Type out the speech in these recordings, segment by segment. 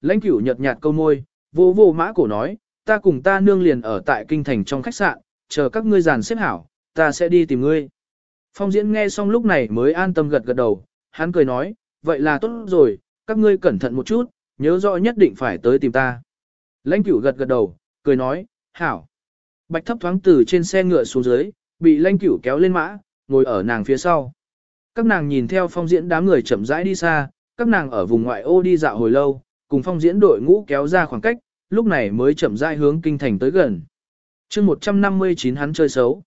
lãnh cửu nhợt nhạt câu môi, vô vô mã cổ nói, ta cùng ta nương liền ở tại kinh thành trong khách sạn, chờ các ngươi giàn xếp hảo, ta sẽ đi tìm ngươi. Phong diễn nghe xong lúc này mới an tâm gật gật đầu, hắn cười nói, vậy là tốt rồi, các ngươi cẩn thận một chút, nhớ rõ nhất định phải tới tìm ta. Lãnh cửu gật gật đầu, cười nói, hảo. Bạch thấp thoáng từ trên xe ngựa xuống dưới, bị lãnh cửu kéo lên mã, ngồi ở nàng phía sau. Các nàng nhìn theo phong diễn đám người chậm rãi đi xa, các nàng ở vùng ngoại ô đi dạo hồi lâu, cùng phong diễn đội ngũ kéo ra khoảng cách, lúc này mới chậm rãi hướng kinh thành tới gần. chương 159 hắn chơi xấu.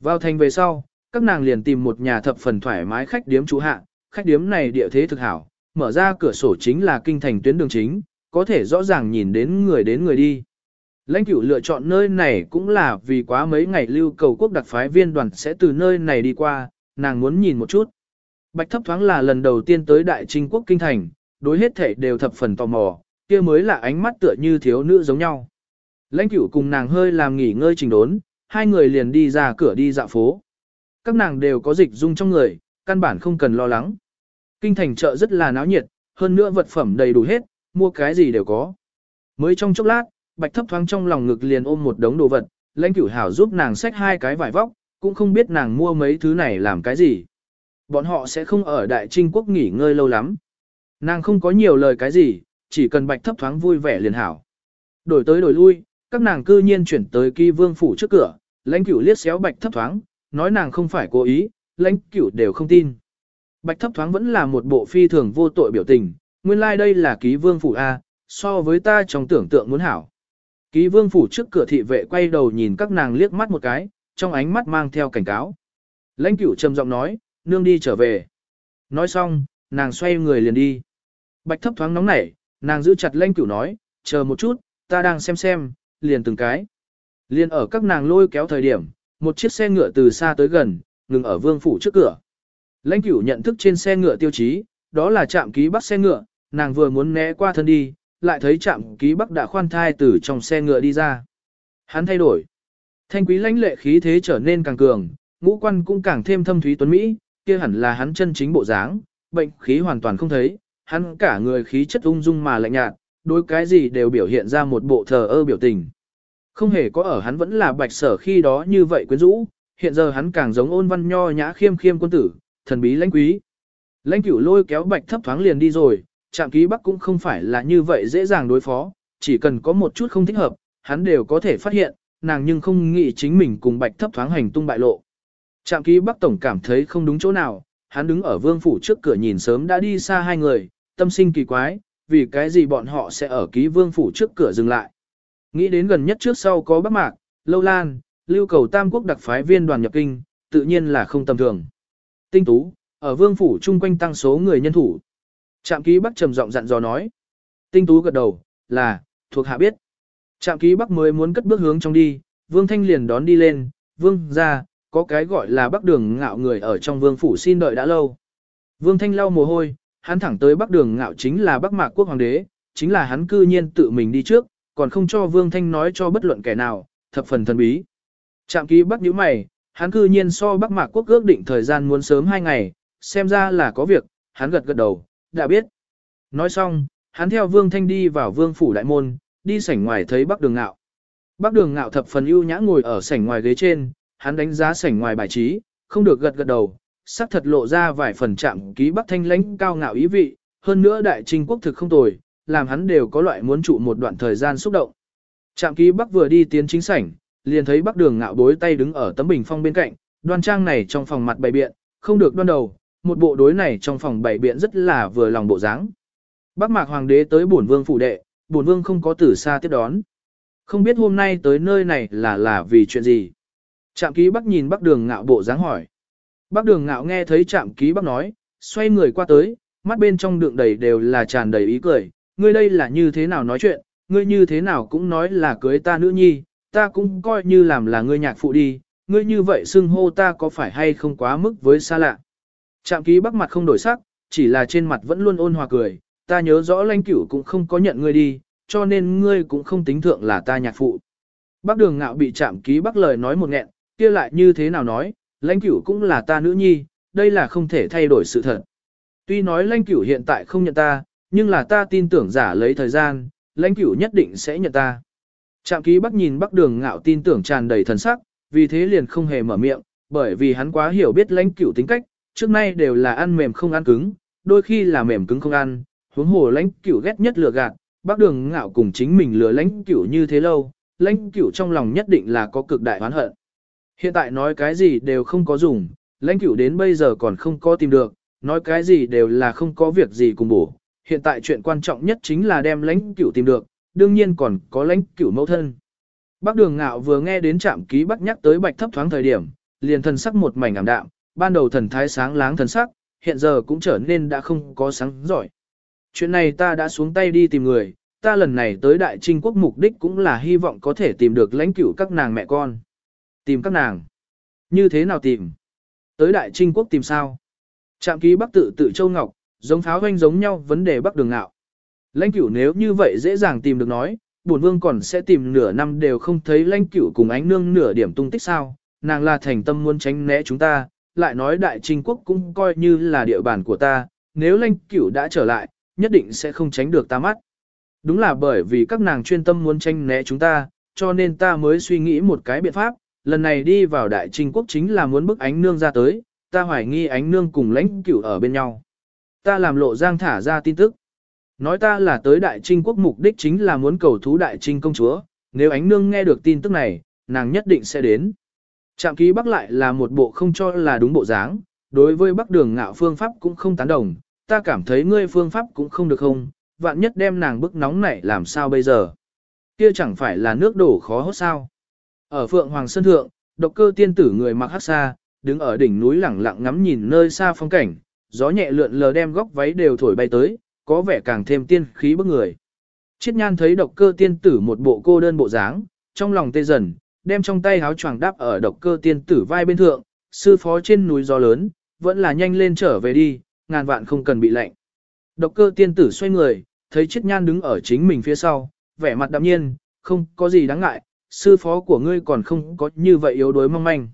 Vào thành về sau, các nàng liền tìm một nhà thập phần thoải mái khách điếm trú hạ, khách điếm này địa thế thực hảo, mở ra cửa sổ chính là kinh thành tuyến đường chính, có thể rõ ràng nhìn đến người đến người đi. Lãnh cửu lựa chọn nơi này cũng là vì quá mấy ngày lưu cầu quốc đặc phái viên đoàn sẽ từ nơi này đi qua, nàng muốn nhìn một chút. Bạch thấp thoáng là lần đầu tiên tới đại trinh quốc kinh thành, đối hết thể đều thập phần tò mò, kia mới là ánh mắt tựa như thiếu nữ giống nhau. Lãnh cửu cùng nàng hơi làm nghỉ ngơi trình đốn, hai người liền đi ra cửa đi dạo phố. Các nàng đều có dịch dung trong người, căn bản không cần lo lắng. Kinh thành chợ rất là náo nhiệt, hơn nữa vật phẩm đầy đủ hết, mua cái gì đều có. Mới trong chốc lát, bạch thấp thoáng trong lòng ngực liền ôm một đống đồ vật, lãnh cửu hảo giúp nàng xách hai cái vải vóc, cũng không biết nàng mua mấy thứ này làm cái gì. Bọn họ sẽ không ở đại trinh quốc nghỉ ngơi lâu lắm. Nàng không có nhiều lời cái gì, chỉ cần bạch thấp thoáng vui vẻ liền hảo. Đổi tới đổi lui, các nàng cư nhiên chuyển tới kỳ vương phủ trước cửa, lãnh cửu liếc xéo bạch thấp thoáng, nói nàng không phải cố ý, lãnh cửu đều không tin. Bạch thấp thoáng vẫn là một bộ phi thường vô tội biểu tình, nguyên lai like đây là ký vương phủ A, so với ta trong tưởng tượng muốn hảo. Ký vương phủ trước cửa thị vệ quay đầu nhìn các nàng liếc mắt một cái, trong ánh mắt mang theo cảnh cáo. Lãnh cửu trầm giọng nói, nương đi trở về. Nói xong, nàng xoay người liền đi. Bạch thấp thoáng nóng nảy, nàng giữ chặt lanh cửu nói, chờ một chút, ta đang xem xem, liền từng cái. Liền ở các nàng lôi kéo thời điểm, một chiếc xe ngựa từ xa tới gần, ngừng ở vương phủ trước cửa. Lãnh cửu nhận thức trên xe ngựa tiêu chí, đó là trạm ký bắc xe ngựa, nàng vừa muốn né qua thân đi, lại thấy trạm ký bắc đã khoan thai từ trong xe ngựa đi ra. Hắn thay đổi. Thanh quý lãnh lệ khí thế trở nên càng cường, ngũ quan cũng càng thêm thâm thúy tuấn Mỹ, kia hẳn là hắn chân chính bộ dáng, bệnh khí hoàn toàn không thấy, hắn cả người khí chất ung dung mà lạnh nhạt, đối cái gì đều biểu hiện ra một bộ thờ ơ biểu tình. Không hề có ở hắn vẫn là bạch sở khi đó như vậy quyến rũ, hiện giờ hắn càng giống ôn văn nho nhã khiêm khiêm quân tử, thần bí lãnh quý. Lãnh cửu lôi kéo bạch thấp thoáng liền đi rồi, trạm ký bắc cũng không phải là như vậy dễ dàng đối phó, chỉ cần có một chút không thích hợp, hắn đều có thể phát hiện, nàng nhưng không nghĩ chính mình cùng bạch thấp thoáng hành tung bại lộ. Trạm ký bắc tổng cảm thấy không đúng chỗ nào, hắn đứng ở vương phủ trước cửa nhìn sớm đã đi xa hai người, tâm sinh kỳ quái, vì cái gì bọn họ sẽ ở ký vương phủ trước cửa dừng lại. Nghĩ đến gần nhất trước sau có Bắc Mạc, Lâu Lan, lưu cầu Tam Quốc đặc phái viên đoàn nhập kinh, tự nhiên là không tầm thường. Tinh tú, ở vương phủ chung quanh tăng số người nhân thủ. Trạm ký Bắc trầm giọng dặn dò nói. Tinh tú gật đầu, là, thuộc hạ biết. Trạm ký Bắc mới muốn cất bước hướng trong đi, vương thanh liền đón đi lên, vương ra, có cái gọi là Bắc đường ngạo người ở trong vương phủ xin đợi đã lâu. Vương thanh lau mồ hôi, hắn thẳng tới Bắc đường ngạo chính là Bắc mạc quốc hoàng đế, chính là hắn cư nhiên tự mình đi trước, còn không cho Vương Thanh nói cho bất luận kẻ nào, thập phần thần bí. Trạm ký Bắc nhíu mày, hắn cư nhiên so Bắc Mạc Quốc ước định thời gian muốn sớm hai ngày, xem ra là có việc, hắn gật gật đầu, đã biết. Nói xong, hắn theo Vương Thanh đi vào Vương Phủ Đại Môn, đi sảnh ngoài thấy Bắc Đường Ngạo. Bắc Đường Ngạo thập phần ưu nhã ngồi ở sảnh ngoài ghế trên, hắn đánh giá sảnh ngoài bài trí, không được gật gật đầu, sắc thật lộ ra vài phần chạm ký Bắc Thanh lãnh cao ngạo ý vị, hơn nữa đại trinh quốc thực không tồi, làm hắn đều có loại muốn trụ một đoạn thời gian xúc động. Trạm ký Bắc vừa đi tiến chính sảnh, liền thấy Bắc Đường ngạo bối tay đứng ở tấm bình phong bên cạnh, đoan trang này trong phòng mặt bày biện, không được đoan đầu, một bộ đối này trong phòng bày biện rất là vừa lòng bộ dáng. Bắc Mạc Hoàng đế tới bổn vương phủ đệ, bổn vương không có từ xa tiếp đón. Không biết hôm nay tới nơi này là là vì chuyện gì. Trạm ký Bắc nhìn Bắc Đường ngạo bộ dáng hỏi. Bắc Đường ngạo nghe thấy Trạm ký Bắc nói, xoay người qua tới, mắt bên trong đựng đầy đều là tràn đầy ý cười, ngươi đây là như thế nào nói chuyện, ngươi như thế nào cũng nói là cưới ta nữ nhi, ta cũng coi như làm là ngươi nhạc phụ đi, ngươi như vậy xưng hô ta có phải hay không quá mức với xa lạ. Trạm ký bắc mặt không đổi sắc, chỉ là trên mặt vẫn luôn ôn hòa cười, ta nhớ rõ lãnh cửu cũng không có nhận ngươi đi, cho nên ngươi cũng không tính thượng là ta nhạc phụ. Bác đường ngạo bị trạm ký bắc lời nói một nghẹn, kia lại như thế nào nói, lãnh cửu cũng là ta nữ nhi, đây là không thể thay đổi sự thật. Tuy nói lãnh cửu hiện tại không nhận ta, nhưng là ta tin tưởng giả lấy thời gian, lãnh cửu nhất định sẽ nhận ta. Trạm ký bắc nhìn bắc đường ngạo tin tưởng tràn đầy thần sắc, vì thế liền không hề mở miệng, bởi vì hắn quá hiểu biết lãnh cửu tính cách, trước nay đều là ăn mềm không ăn cứng, đôi khi là mềm cứng không ăn, huống hồ lãnh cửu ghét nhất lừa gạt, bắc đường ngạo cùng chính mình lừa lãnh cửu như thế lâu, lãnh cửu trong lòng nhất định là có cực đại oán hận. Hiện tại nói cái gì đều không có dùng, lãnh cửu đến bây giờ còn không có tìm được, nói cái gì đều là không có việc gì cùng bổ. Hiện tại chuyện quan trọng nhất chính là đem lãnh cửu tìm được, đương nhiên còn có lãnh cửu mẫu thân. Bác đường ngạo vừa nghe đến trạm ký bắc nhắc tới bạch thấp thoáng thời điểm, liền thần sắc một mảnh ảm đạm, ban đầu thần thái sáng láng thần sắc, hiện giờ cũng trở nên đã không có sáng giỏi. Chuyện này ta đã xuống tay đi tìm người, ta lần này tới đại trinh quốc mục đích cũng là hy vọng có thể tìm được lãnh cửu các nàng mẹ con. Tìm các nàng. Như thế nào tìm? Tới đại trinh quốc tìm sao? Trạm ký bắc tự tự châu ngọc, giống pháo hoanh giống nhau vấn đề bắc đường ngạo. Lãnh cửu nếu như vậy dễ dàng tìm được nói, bổn vương còn sẽ tìm nửa năm đều không thấy lãnh cửu cùng ánh nương nửa điểm tung tích sao, nàng là thành tâm muốn tránh né chúng ta, lại nói đại trinh quốc cũng coi như là địa bàn của ta, nếu lãnh cửu đã trở lại, nhất định sẽ không tránh được ta mắt. Đúng là bởi vì các nàng chuyên tâm muốn tránh né chúng ta, cho nên ta mới suy nghĩ một cái biện pháp, lần này đi vào đại trinh quốc chính là muốn bức ánh nương ra tới, ta hoài nghi ánh nương cùng lãnh cửu ở bên nhau. Ta làm lộ giang thả ra tin tức. Nói ta là tới đại trinh quốc mục đích chính là muốn cầu thú đại trinh công chúa, nếu ánh nương nghe được tin tức này, nàng nhất định sẽ đến. Trạm ký bắc lại là một bộ không cho là đúng bộ dáng, đối với bắc đường ngạo phương pháp cũng không tán đồng, ta cảm thấy ngươi phương pháp cũng không được không, vạn nhất đem nàng bức nóng này làm sao bây giờ. Kia chẳng phải là nước đổ khó hốt sao. Ở Phượng Hoàng Sơn Thượng, độc cơ tiên tử người mặc hắc xa, đứng ở đỉnh núi lẳng lặng ngắm nhìn nơi xa phong cảnh, gió nhẹ lượn lờ đem góc váy đều thổi bay tới, có vẻ càng thêm tiên khí bức người. Chiết nhan thấy độc cơ tiên tử một bộ cô đơn bộ dáng, trong lòng tê dần, đem trong tay háo choàng đáp ở độc cơ tiên tử vai bên thượng, sư phó trên núi gió lớn, vẫn là nhanh lên trở về đi, ngàn vạn không cần bị lạnh. Độc cơ tiên tử xoay người, thấy chiết nhan đứng ở chính mình phía sau, vẻ mặt đạm nhiên, không có gì đáng ngại, sư phó của ngươi còn không có như vậy yếu đuối mong manh.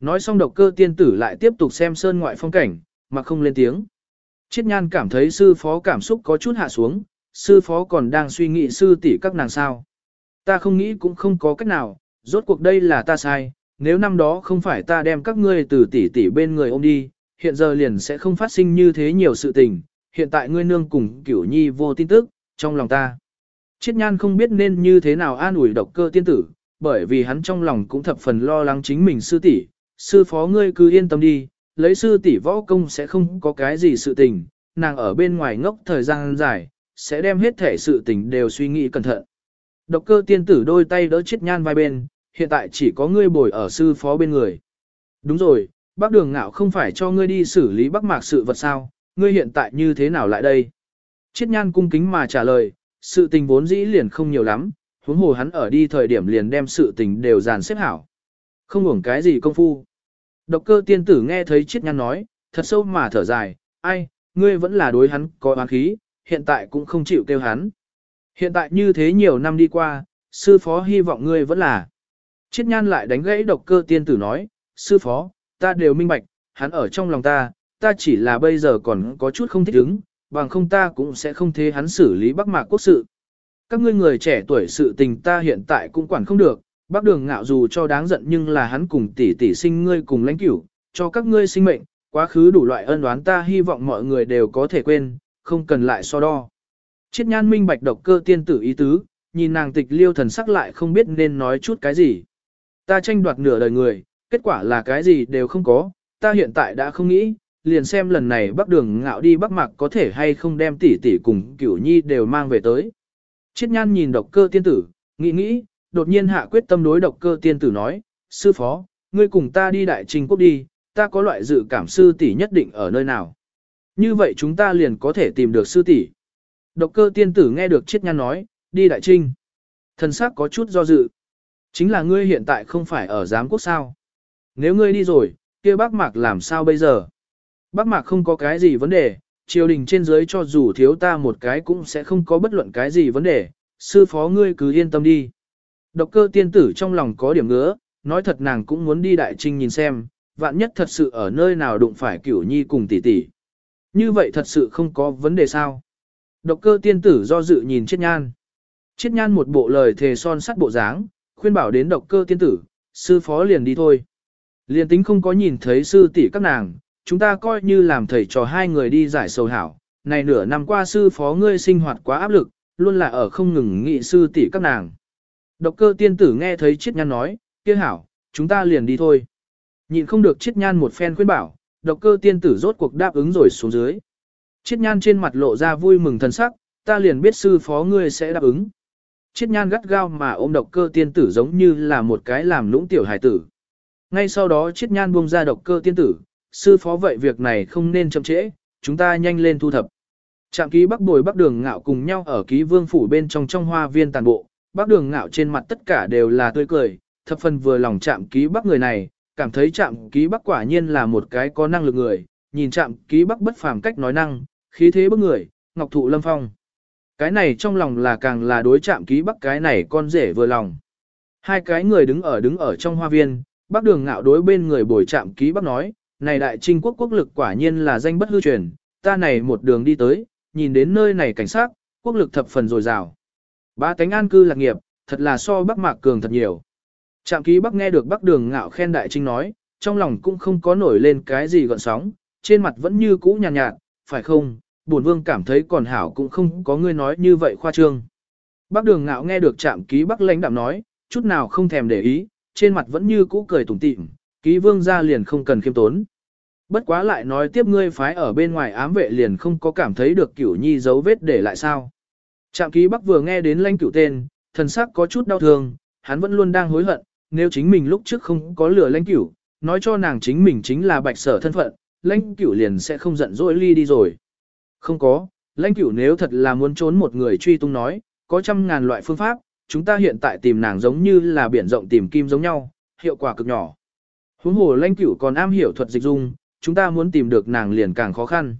Nói xong độc cơ tiên tử lại tiếp tục xem sơn ngoại phong cảnh, mà không lên tiếng. Chiết nhan cảm thấy sư phó cảm xúc có chút hạ xuống, sư phó còn đang suy nghĩ sư tỷ các nàng sao. Ta không nghĩ cũng không có cách nào, rốt cuộc đây là ta sai, nếu năm đó không phải ta đem các ngươi từ tỷ tỷ bên người ôm đi, hiện giờ liền sẽ không phát sinh như thế nhiều sự tình, hiện tại ngươi nương cùng cửu nhi vô tin tức, trong lòng ta. Chiết nhan không biết nên như thế nào an ủi độc cơ tiên tử, bởi vì hắn trong lòng cũng thập phần lo lắng chính mình sư tỷ, sư phó ngươi cứ yên tâm đi, lấy sư tỷ võ công sẽ không có cái gì sự tình, nàng ở bên ngoài ngốc thời gian dài, sẽ đem hết thể sự tình đều suy nghĩ cẩn thận. Độc cơ tiên tử đôi tay đỡ chiết nhan vai bên, hiện tại chỉ có ngươi bồi ở sư phó bên người. Đúng rồi, bác đường ngạo không phải cho ngươi đi xử lý bắc mạc sự vật sao, ngươi hiện tại như thế nào lại đây? Chiết nhan cung kính mà trả lời, sự tình vốn dĩ liền không nhiều lắm, huống hồ hắn ở đi thời điểm liền đem sự tình đều dàn xếp hảo. Không hưởng cái gì công phu. Độc cơ tiên tử nghe thấy chiết nhan nói, thật sâu mà thở dài, ai, ngươi vẫn là đối hắn có oán khí, hiện tại cũng không chịu kêu hắn. Hiện tại như thế nhiều năm đi qua, sư phó hy vọng ngươi vẫn là. Chiết nhan lại đánh gãy độc cơ tiên tử nói, sư phó, ta đều minh bạch, hắn ở trong lòng ta, ta chỉ là bây giờ còn có chút không thích ứng, bằng không ta cũng sẽ không thế hắn xử lý bắc mạc quốc sự. Các ngươi người trẻ tuổi sự tình ta hiện tại cũng quản không được, bác đường ngạo dù cho đáng giận nhưng là hắn cùng tỷ tỷ sinh ngươi cùng lãnh cửu, cho các ngươi sinh mệnh, quá khứ đủ loại ân đoán ta hy vọng mọi người đều có thể quên, không cần lại so đo. Chiết nhan minh bạch độc cơ tiên tử ý tứ, nhìn nàng tịch liêu thần sắc lại không biết nên nói chút cái gì. Ta tranh đoạt nửa đời người, kết quả là cái gì đều không có, ta hiện tại đã không nghĩ, liền xem lần này bắc đường ngạo đi bắc mạc có thể hay không đem tỷ tỷ cùng cửu nhi đều mang về tới. Chiết nhan nhìn độc cơ tiên tử, nghĩ nghĩ, đột nhiên hạ quyết tâm đối độc cơ tiên tử nói, sư phó, ngươi cùng ta đi đại trình quốc đi, ta có loại dự cảm sư tỷ nhất định ở nơi nào. Như vậy chúng ta liền có thể tìm được sư tỷ. Độc cơ tiên tử nghe được chiết nhan nói, đi đại trinh. Thần sắc có chút do dự. Chính là ngươi hiện tại không phải ở giám quốc sao. Nếu ngươi đi rồi, kia bác mạc làm sao bây giờ? Bác mạc không có cái gì vấn đề, triều đình trên dưới cho dù thiếu ta một cái cũng sẽ không có bất luận cái gì vấn đề, sư phó ngươi cứ yên tâm đi. Độc cơ tiên tử trong lòng có điểm ngứa, nói thật nàng cũng muốn đi đại trinh nhìn xem, vạn nhất thật sự ở nơi nào đụng phải cửu nhi cùng tỷ tỷ. Như vậy thật sự không có vấn đề sao. Độc cơ tiên tử do dự nhìn chiết nhan. Chiết nhan một bộ lời thề son sắt bộ dáng, khuyên bảo đến độc cơ tiên tử, sư phó liền đi thôi. Liền tính không có nhìn thấy sư tỷ các nàng, chúng ta coi như làm thầy trò hai người đi giải sầu hảo. Này nửa năm qua sư phó ngươi sinh hoạt quá áp lực, luôn là ở không ngừng nghị sư tỷ các nàng. Độc cơ tiên tử nghe thấy chiết nhan nói, kia hảo, chúng ta liền đi thôi. Nhìn không được chiết nhan một phen khuyên bảo, độc cơ tiên tử rốt cuộc đáp ứng rồi xuống dưới. Chiết nhan trên mặt lộ ra vui mừng thần sắc, ta liền biết sư phó ngươi sẽ đáp ứng. Chiết nhan gắt gao mà ôm độc cơ tiên tử giống như là một cái làm lũng tiểu hài tử. Ngay sau đó chiết nhan buông ra độc cơ tiên tử, sư phó vậy việc này không nên chậm trễ, chúng ta nhanh lên thu thập. Trạm ký bắc bồi bắc đường ngạo cùng nhau ở ký vương phủ bên trong trong hoa viên tàn bộ, bắc đường ngạo trên mặt tất cả đều là tươi cười, thập phần vừa lòng trạm ký bắc người này, cảm thấy trạm ký bắc quả nhiên là một cái có năng lực người, nhìn trạm ký bắc bất phàm cách nói năng, khí thế bức người, ngọc thụ lâm phong. Cái này trong lòng là càng là đối trạm ký bắc cái này con rể vừa lòng. Hai cái người đứng ở đứng ở trong hoa viên, bắc đường ngạo đối bên người bồi trạm ký bắc nói, này đại trinh quốc quốc lực quả nhiên là danh bất hư truyền, ta này một đường đi tới, nhìn đến nơi này cảnh sát, quốc lực thập phần dồi dào. Ba cánh an cư lạc nghiệp, thật là so bắc mạc cường thật nhiều. Trạm ký bắc nghe được bắc đường ngạo khen đại trinh nói, trong lòng cũng không có nổi lên cái gì gọn sóng, trên mặt vẫn như cũ nhàn nhạt, nhạt, phải không, bổn vương cảm thấy còn hảo cũng không có ngươi nói như vậy khoa trương. Bắc đường ngạo nghe được trạm ký bắc lãnh đạm nói, chút nào không thèm để ý, trên mặt vẫn như cũ cười tủm tỉm, ký vương gia liền không cần khiêm tốn. Bất quá lại nói tiếp ngươi phái ở bên ngoài ám vệ liền không có cảm thấy được cửu nhi dấu vết để lại sao. Trạm ký bắc vừa nghe đến lãnh cửu tên, thần sắc có chút đau thương, hắn vẫn luôn đang hối hận, nếu chính mình lúc trước không có lửa lãnh cửu, nói cho nàng chính mình chính là bạch sở thân phận, lãnh cửu liền sẽ không giận dỗi ly đi rồi. Không có, lãnh cửu nếu thật là muốn trốn một người truy tung nói, có trăm ngàn loại phương pháp, chúng ta hiện tại tìm nàng giống như là biển rộng tìm kim giống nhau, hiệu quả cực nhỏ. Huống hồ lãnh cửu còn am hiểu thuật dịch dung, chúng ta muốn tìm được nàng liền càng khó khăn.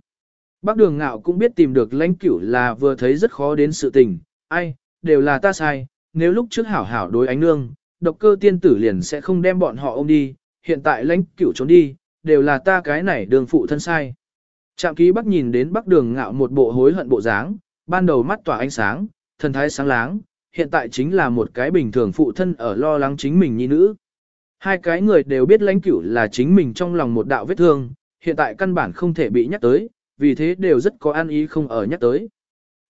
Bác đường ngạo cũng biết tìm được lãnh cửu là vừa thấy rất khó đến sự tình, ai, đều là ta sai, nếu lúc trước hảo hảo đối ánh nương, độc cơ tiên tử liền sẽ không đem bọn họ ôm đi, hiện tại lãnh cửu trốn đi, đều là ta cái này đường phụ thân sai. Trạm ký bắc nhìn đến bắc đường ngạo một bộ hối hận bộ dáng, ban đầu mắt tỏa ánh sáng, thần thái sáng láng, hiện tại chính là một cái bình thường phụ thân ở lo lắng chính mình nhi nữ. Hai cái người đều biết lãnh cửu là chính mình trong lòng một đạo vết thương, hiện tại căn bản không thể bị nhắc tới, vì thế đều rất có an ý không ở nhắc tới.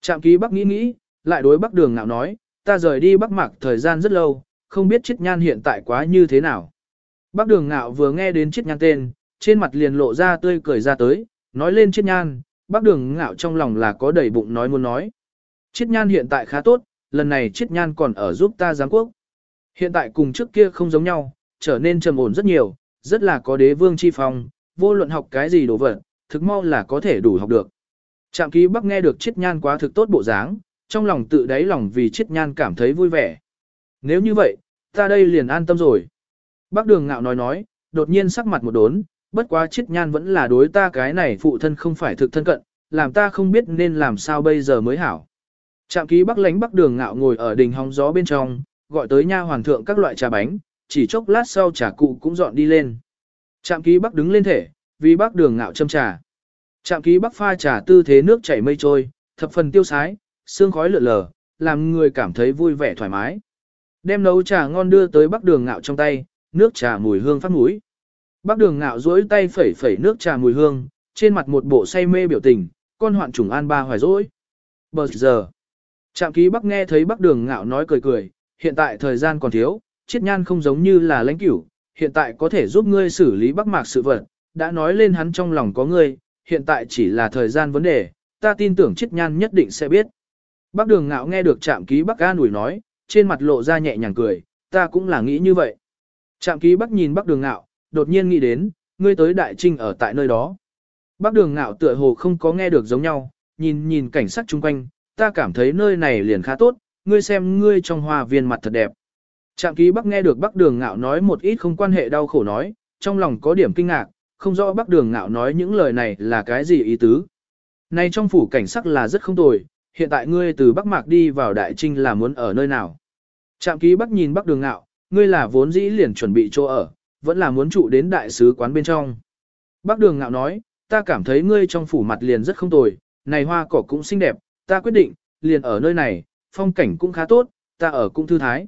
Trạm ký bắc nghĩ nghĩ, lại đối bắc đường ngạo nói, ta rời đi bắc mạc thời gian rất lâu, không biết chiết nhan hiện tại quá như thế nào. Bắc đường ngạo vừa nghe đến chiết nhan tên, trên mặt liền lộ ra tươi cười ra tới, nói lên chiết nhan, bắc đường ngạo trong lòng là có đầy bụng nói muốn nói. Chiết nhan hiện tại khá tốt, lần này chiết nhan còn ở giúp ta giáng quốc. Hiện tại cùng trước kia không giống nhau, trở nên trầm ổn rất nhiều, rất là có đế vương chi phong, vô luận học cái gì đồ vật, thực mau là có thể đủ học được. Trạm ký bắc nghe được chiết nhan quá thực tốt bộ dáng, trong lòng tự đáy lòng vì chiết nhan cảm thấy vui vẻ. Nếu như vậy, ta đây liền an tâm rồi. Bác đường ngạo nói nói, đột nhiên sắc mặt một đốn, bất quá chiết nhan vẫn là đối ta cái này phụ thân không phải thực thân cận, làm ta không biết nên làm sao bây giờ mới hảo. Trạm ký bắc lánh bắc đường ngạo ngồi ở đình hóng gió bên trong, gọi tới nha hoàng thượng các loại trà bánh, chỉ chốc lát sau trà cụ cũng dọn đi lên. Trạm ký bắc đứng lên thể, vì bác đường ngạo châm trà. Trạm ký bắc pha trà tư thế nước chảy mây trôi, thập phần tiêu sái, sương khói lượn lờ, làm người cảm thấy vui vẻ thoải mái. Đem nấu trà ngon đưa tới bắc đường ngạo trong tay, nước trà mùi hương phát mũi. Bắc đường ngạo duỗi tay phẩy phẩy nước trà mùi hương, trên mặt một bộ say mê biểu tình, con hoạn trùng an ba hoài dỗi. Bờ giờ, trạm ký bắc nghe thấy bắc đường ngạo nói cười cười, hiện tại thời gian còn thiếu, chiết nhan không giống như là lãnh cửu, hiện tại có thể giúp ngươi xử lý bắc mạc sự vật, đã nói lên hắn trong lòng có ngươi, hiện tại chỉ là thời gian vấn đề, ta tin tưởng chiết nhan nhất định sẽ biết. Bắc đường ngạo nghe được trạm ký bắc an ủi nói, trên mặt lộ ra nhẹ nhàng cười, ta cũng là nghĩ như vậy. Trạm ký bắc nhìn bắc đường ngạo, đột nhiên nghĩ đến, ngươi tới đại trinh ở tại nơi đó. Bắc đường ngạo tựa hồ không có nghe được giống nhau, nhìn nhìn cảnh sắc chung quanh, ta cảm thấy nơi này liền khá tốt, ngươi xem ngươi trong hoa viên mặt thật đẹp. Trạm ký bắc nghe được bắc đường ngạo nói một ít không quan hệ đau khổ nói, trong lòng có điểm kinh ngạc, không rõ bắc đường ngạo nói những lời này là cái gì ý tứ. Này trong phủ cảnh sắc là rất không tồi, hiện tại ngươi từ Bắc Mạc đi vào Đại Trinh là muốn ở nơi nào? Trạm ký Bắc nhìn Bắc đường ngạo, ngươi là vốn dĩ liền chuẩn bị chỗ ở, vẫn là muốn trụ đến đại sứ quán bên trong. Bắc đường ngạo nói, ta cảm thấy ngươi trong phủ mặt liền rất không tồi, này hoa cỏ cũng xinh đẹp, ta quyết định, liền ở nơi này, phong cảnh cũng khá tốt, ta ở cũng thư thái.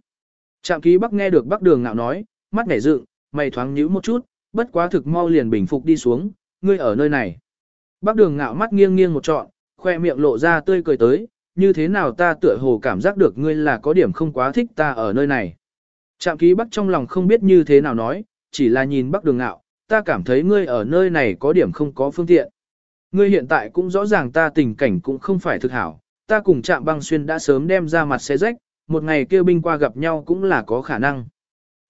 Trạm ký bắc nghe được bắc đường ngạo nói, mắt nhảy dựng, mày thoáng nhíu một chút, bất quá thực mau liền bình phục đi xuống, ngươi ở nơi này. Bắc đường ngạo mắt nghiêng nghiêng một trọn, khoe miệng lộ ra tươi cười tới, như thế nào ta tựa hồ cảm giác được ngươi là có điểm không quá thích ta ở nơi này. Trạm ký bắc trong lòng không biết như thế nào nói, chỉ là nhìn bắc đường ngạo, ta cảm thấy ngươi ở nơi này có điểm không có phương tiện. Ngươi hiện tại cũng rõ ràng ta tình cảnh cũng không phải thực hảo, ta cùng trạm băng xuyên đã sớm đem ra mặt xe rách, một ngày kêu binh qua gặp nhau cũng là có khả năng.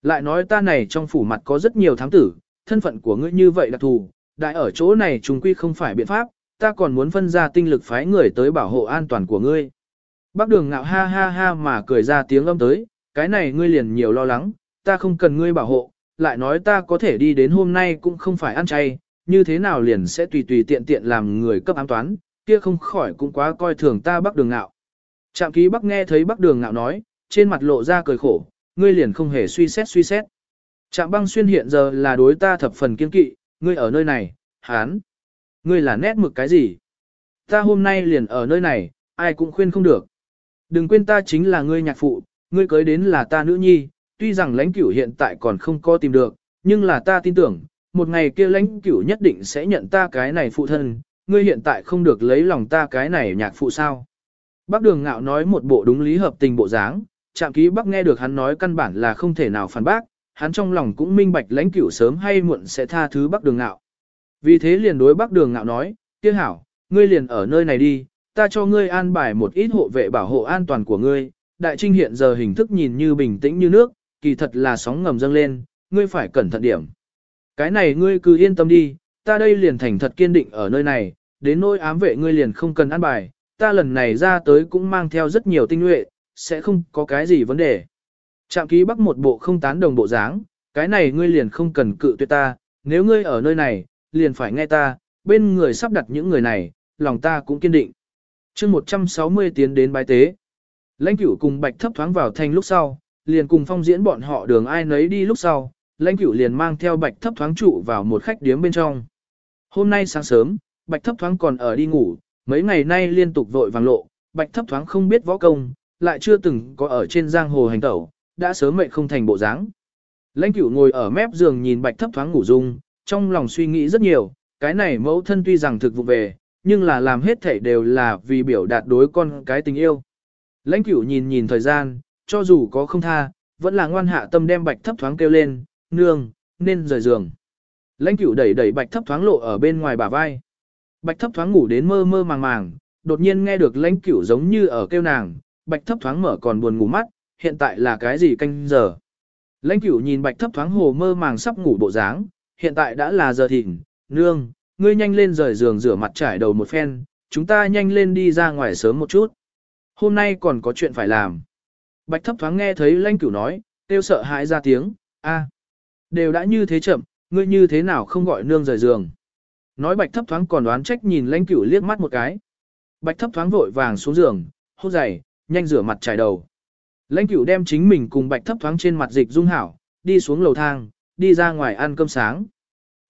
Lại nói ta này trong phủ mặt có rất nhiều thám tử, thân phận của ngươi như vậy đặc thù, đại ở chỗ này chúng quy không phải biện pháp, ta còn muốn phân ra tinh lực phái người tới bảo hộ an toàn của ngươi. Bác đường ngạo ha ha ha mà cười ra tiếng âm tới, cái này ngươi liền nhiều lo lắng, ta không cần ngươi bảo hộ, lại nói ta có thể đi đến hôm nay cũng không phải ăn chay, như thế nào liền sẽ tùy tùy tiện tiện làm người cấp ám toán, kia không khỏi cũng quá coi thường ta bác đường ngạo. Trạm ký bắc nghe thấy Bắc đường ngạo nói, trên mặt lộ ra cười khổ, ngươi liền không hề suy xét suy xét. Trạm băng xuyên hiện giờ là đối ta thập phần kiên kỵ, ngươi ở nơi này, hán. Ngươi là nét mực cái gì? Ta hôm nay liền ở nơi này, ai cũng khuyên không được. Đừng quên ta chính là ngươi nhạc phụ, ngươi cưới đến là ta nữ nhi, tuy rằng lãnh cửu hiện tại còn không có tìm được, nhưng là ta tin tưởng, một ngày kia lãnh cửu nhất định sẽ nhận ta cái này phụ thân, ngươi hiện tại không được lấy lòng ta cái này nhạc phụ sao. Bác đường ngạo nói một bộ đúng lý hợp tình bộ dáng, chạm ký bác nghe được hắn nói căn bản là không thể nào phản bác, hắn trong lòng cũng minh bạch lãnh cửu sớm hay muộn sẽ tha thứ bác đường ngạo. Vì thế liền đối bác đường ngạo nói, "Tiếc hảo, ngươi liền ở nơi này đi, ta cho ngươi an bài một ít hộ vệ bảo hộ an toàn của ngươi, đại trinh hiện giờ hình thức nhìn như bình tĩnh như nước, kỳ thật là sóng ngầm dâng lên, ngươi phải cẩn thận điểm. Cái này ngươi cứ yên tâm đi, ta đây liền thành thật kiên định ở nơi này, đến nỗi ám vệ ngươi liền không cần an bài, ta lần này ra tới cũng mang theo rất nhiều tinh nhuệ, sẽ không có cái gì vấn đề. Trạm ký bắc một bộ không tán đồng bộ dáng, cái này ngươi liền không cần cự tuyệt ta, nếu ngươi ở nơi này, liền phải nghe ta, bên người sắp đặt những người này, lòng ta cũng kiên định. chương 160 tiến đến bái tế. Lãnh cửu cùng bạch thấp thoáng vào thành lúc sau, liền cùng phong diễn bọn họ đường ai nấy đi lúc sau, lãnh cửu liền mang theo bạch thấp thoáng trụ vào một khách điếm bên trong. Hôm nay sáng sớm, bạch thấp thoáng còn ở đi ngủ, mấy ngày nay liên tục vội vàng lộ, bạch thấp thoáng không biết võ công, lại chưa từng có ở trên giang hồ hành tẩu, đã sớm mệnh không thành bộ dáng. Lãnh cửu ngồi ở mép giường nhìn bạch thấp thoáng ngủ dung, trong lòng suy nghĩ rất nhiều, cái này mẫu thân tuy rằng thực vụ về, nhưng là làm hết thảy đều là vì biểu đạt đối con cái tình yêu. Lãnh cửu nhìn nhìn thời gian, cho dù có không tha, vẫn là ngoan hạ tâm đem bạch thấp thoáng kêu lên, nương, nên rời giường. Lãnh cửu đẩy đẩy bạch thấp thoáng lộ ở bên ngoài bả vai. Bạch thấp thoáng ngủ đến mơ mơ màng màng, đột nhiên nghe được lãnh cửu giống như ở kêu nàng, bạch thấp thoáng mở còn buồn ngủ mắt, hiện tại là cái gì canh giờ. Lãnh cửu nhìn bạch thấp thoáng hồ mơ màng sắp ngủ bộ dáng, hiện tại đã là giờ thịnh, nương, ngươi nhanh lên rời giường rửa mặt trải đầu một phen, chúng ta nhanh lên đi ra ngoài sớm một chút. Hôm nay còn có chuyện phải làm. Bạch thấp thoáng nghe thấy lãnh cửu nói, tiêu sợ hãi ra tiếng, a, đều đã như thế chậm, ngươi như thế nào không gọi nương rời giường. Nói bạch thấp thoáng còn đoán trách nhìn lãnh cửu liếc mắt một cái. Bạch thấp thoáng vội vàng xuống giường, hốt giày, nhanh rửa mặt trải đầu. Lãnh cửu đem chính mình cùng bạch thấp thoáng trên mặt dịch dung hảo, đi xuống lầu thang, đi ra ngoài ăn cơm sáng.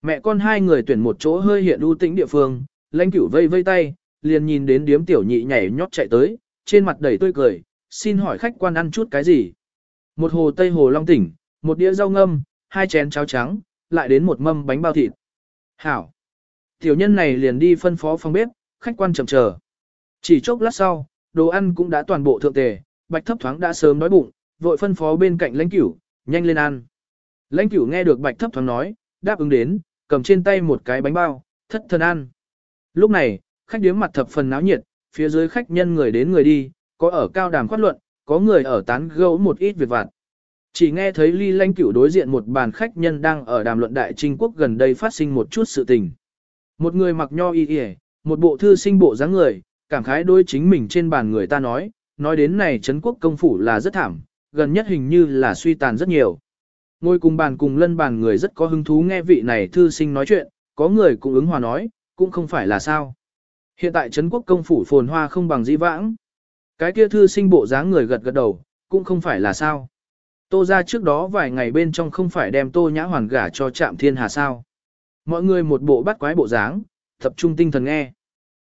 Mẹ con hai người tuyển một chỗ hơi hiện ưu tĩnh địa phương, lãnh cửu vây vây tay, liền nhìn đến điếm tiểu nhị nhảy nhót chạy tới, trên mặt đầy tươi cười, xin hỏi khách quan ăn chút cái gì. Một hồ tây hồ long tỉnh, một đĩa rau ngâm, hai chén cháo trắng, lại đến một mâm bánh bao thịt. Hảo. Tiểu nhân này liền đi phân phó phòng bếp, khách quan chậm chờ. Chỉ chốc lát sau, đồ ăn cũng đã toàn bộ thượng tề, bạch thấp thoáng đã sớm đói bụng, vội phân phó bên cạnh lãnh cửu, nhanh lên ăn. Lãnh cửu nghe được bạch thấp thoáng nói, đáp ứng đến, cầm trên tay một cái bánh bao, thất thần ăn. Lúc này, khách điếm mặt thập phần náo nhiệt, phía dưới khách nhân người đến người đi, có ở cao đàm khoát luận, có người ở tán gẫu một ít việc vặt. Chỉ nghe thấy ly lãnh cửu đối diện một bàn khách nhân đang ở đàm luận đại trinh quốc gần đây phát sinh một chút sự tình. Một người mặc nho y y, một bộ thư sinh bộ dáng người, cảm khái đối chính mình trên bàn người ta nói, nói đến này Trấn quốc công phủ là rất thảm, gần nhất hình như là suy tàn rất nhiều. Ngồi cùng bàn cùng lân bàn người rất có hứng thú nghe vị này thư sinh nói chuyện, có người cũng ứng hòa nói, cũng không phải là sao. Hiện tại Trấn quốc công phủ phồn hoa không bằng dĩ vãng. Cái kia thư sinh bộ dáng người gật gật đầu, cũng không phải là sao. Tô ra trước đó vài ngày bên trong không phải đem tô nhã hoàn gả cho trạm thiên hà sao. Mọi người một bộ bắt quái bộ dáng, tập trung tinh thần nghe.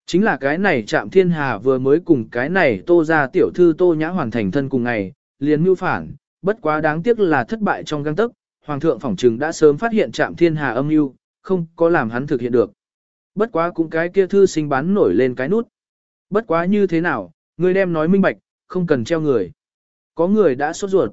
Chính là cái này Trạm Thiên Hà vừa mới cùng cái này Tô gia tiểu thư Tô Nhã hoàn thành thân cùng ngày, liền mưu phản, bất quá đáng tiếc là thất bại trong găng tức, hoàng thượng phỏng trừng đã sớm phát hiện Trạm Thiên Hà âm mưu, không có làm hắn thực hiện được. Bất quá cũng cái kia thư sinh bán nổi lên cái nút. Bất quá như thế nào, người đem nói minh bạch, không cần treo người. Có người đã sốt ruột.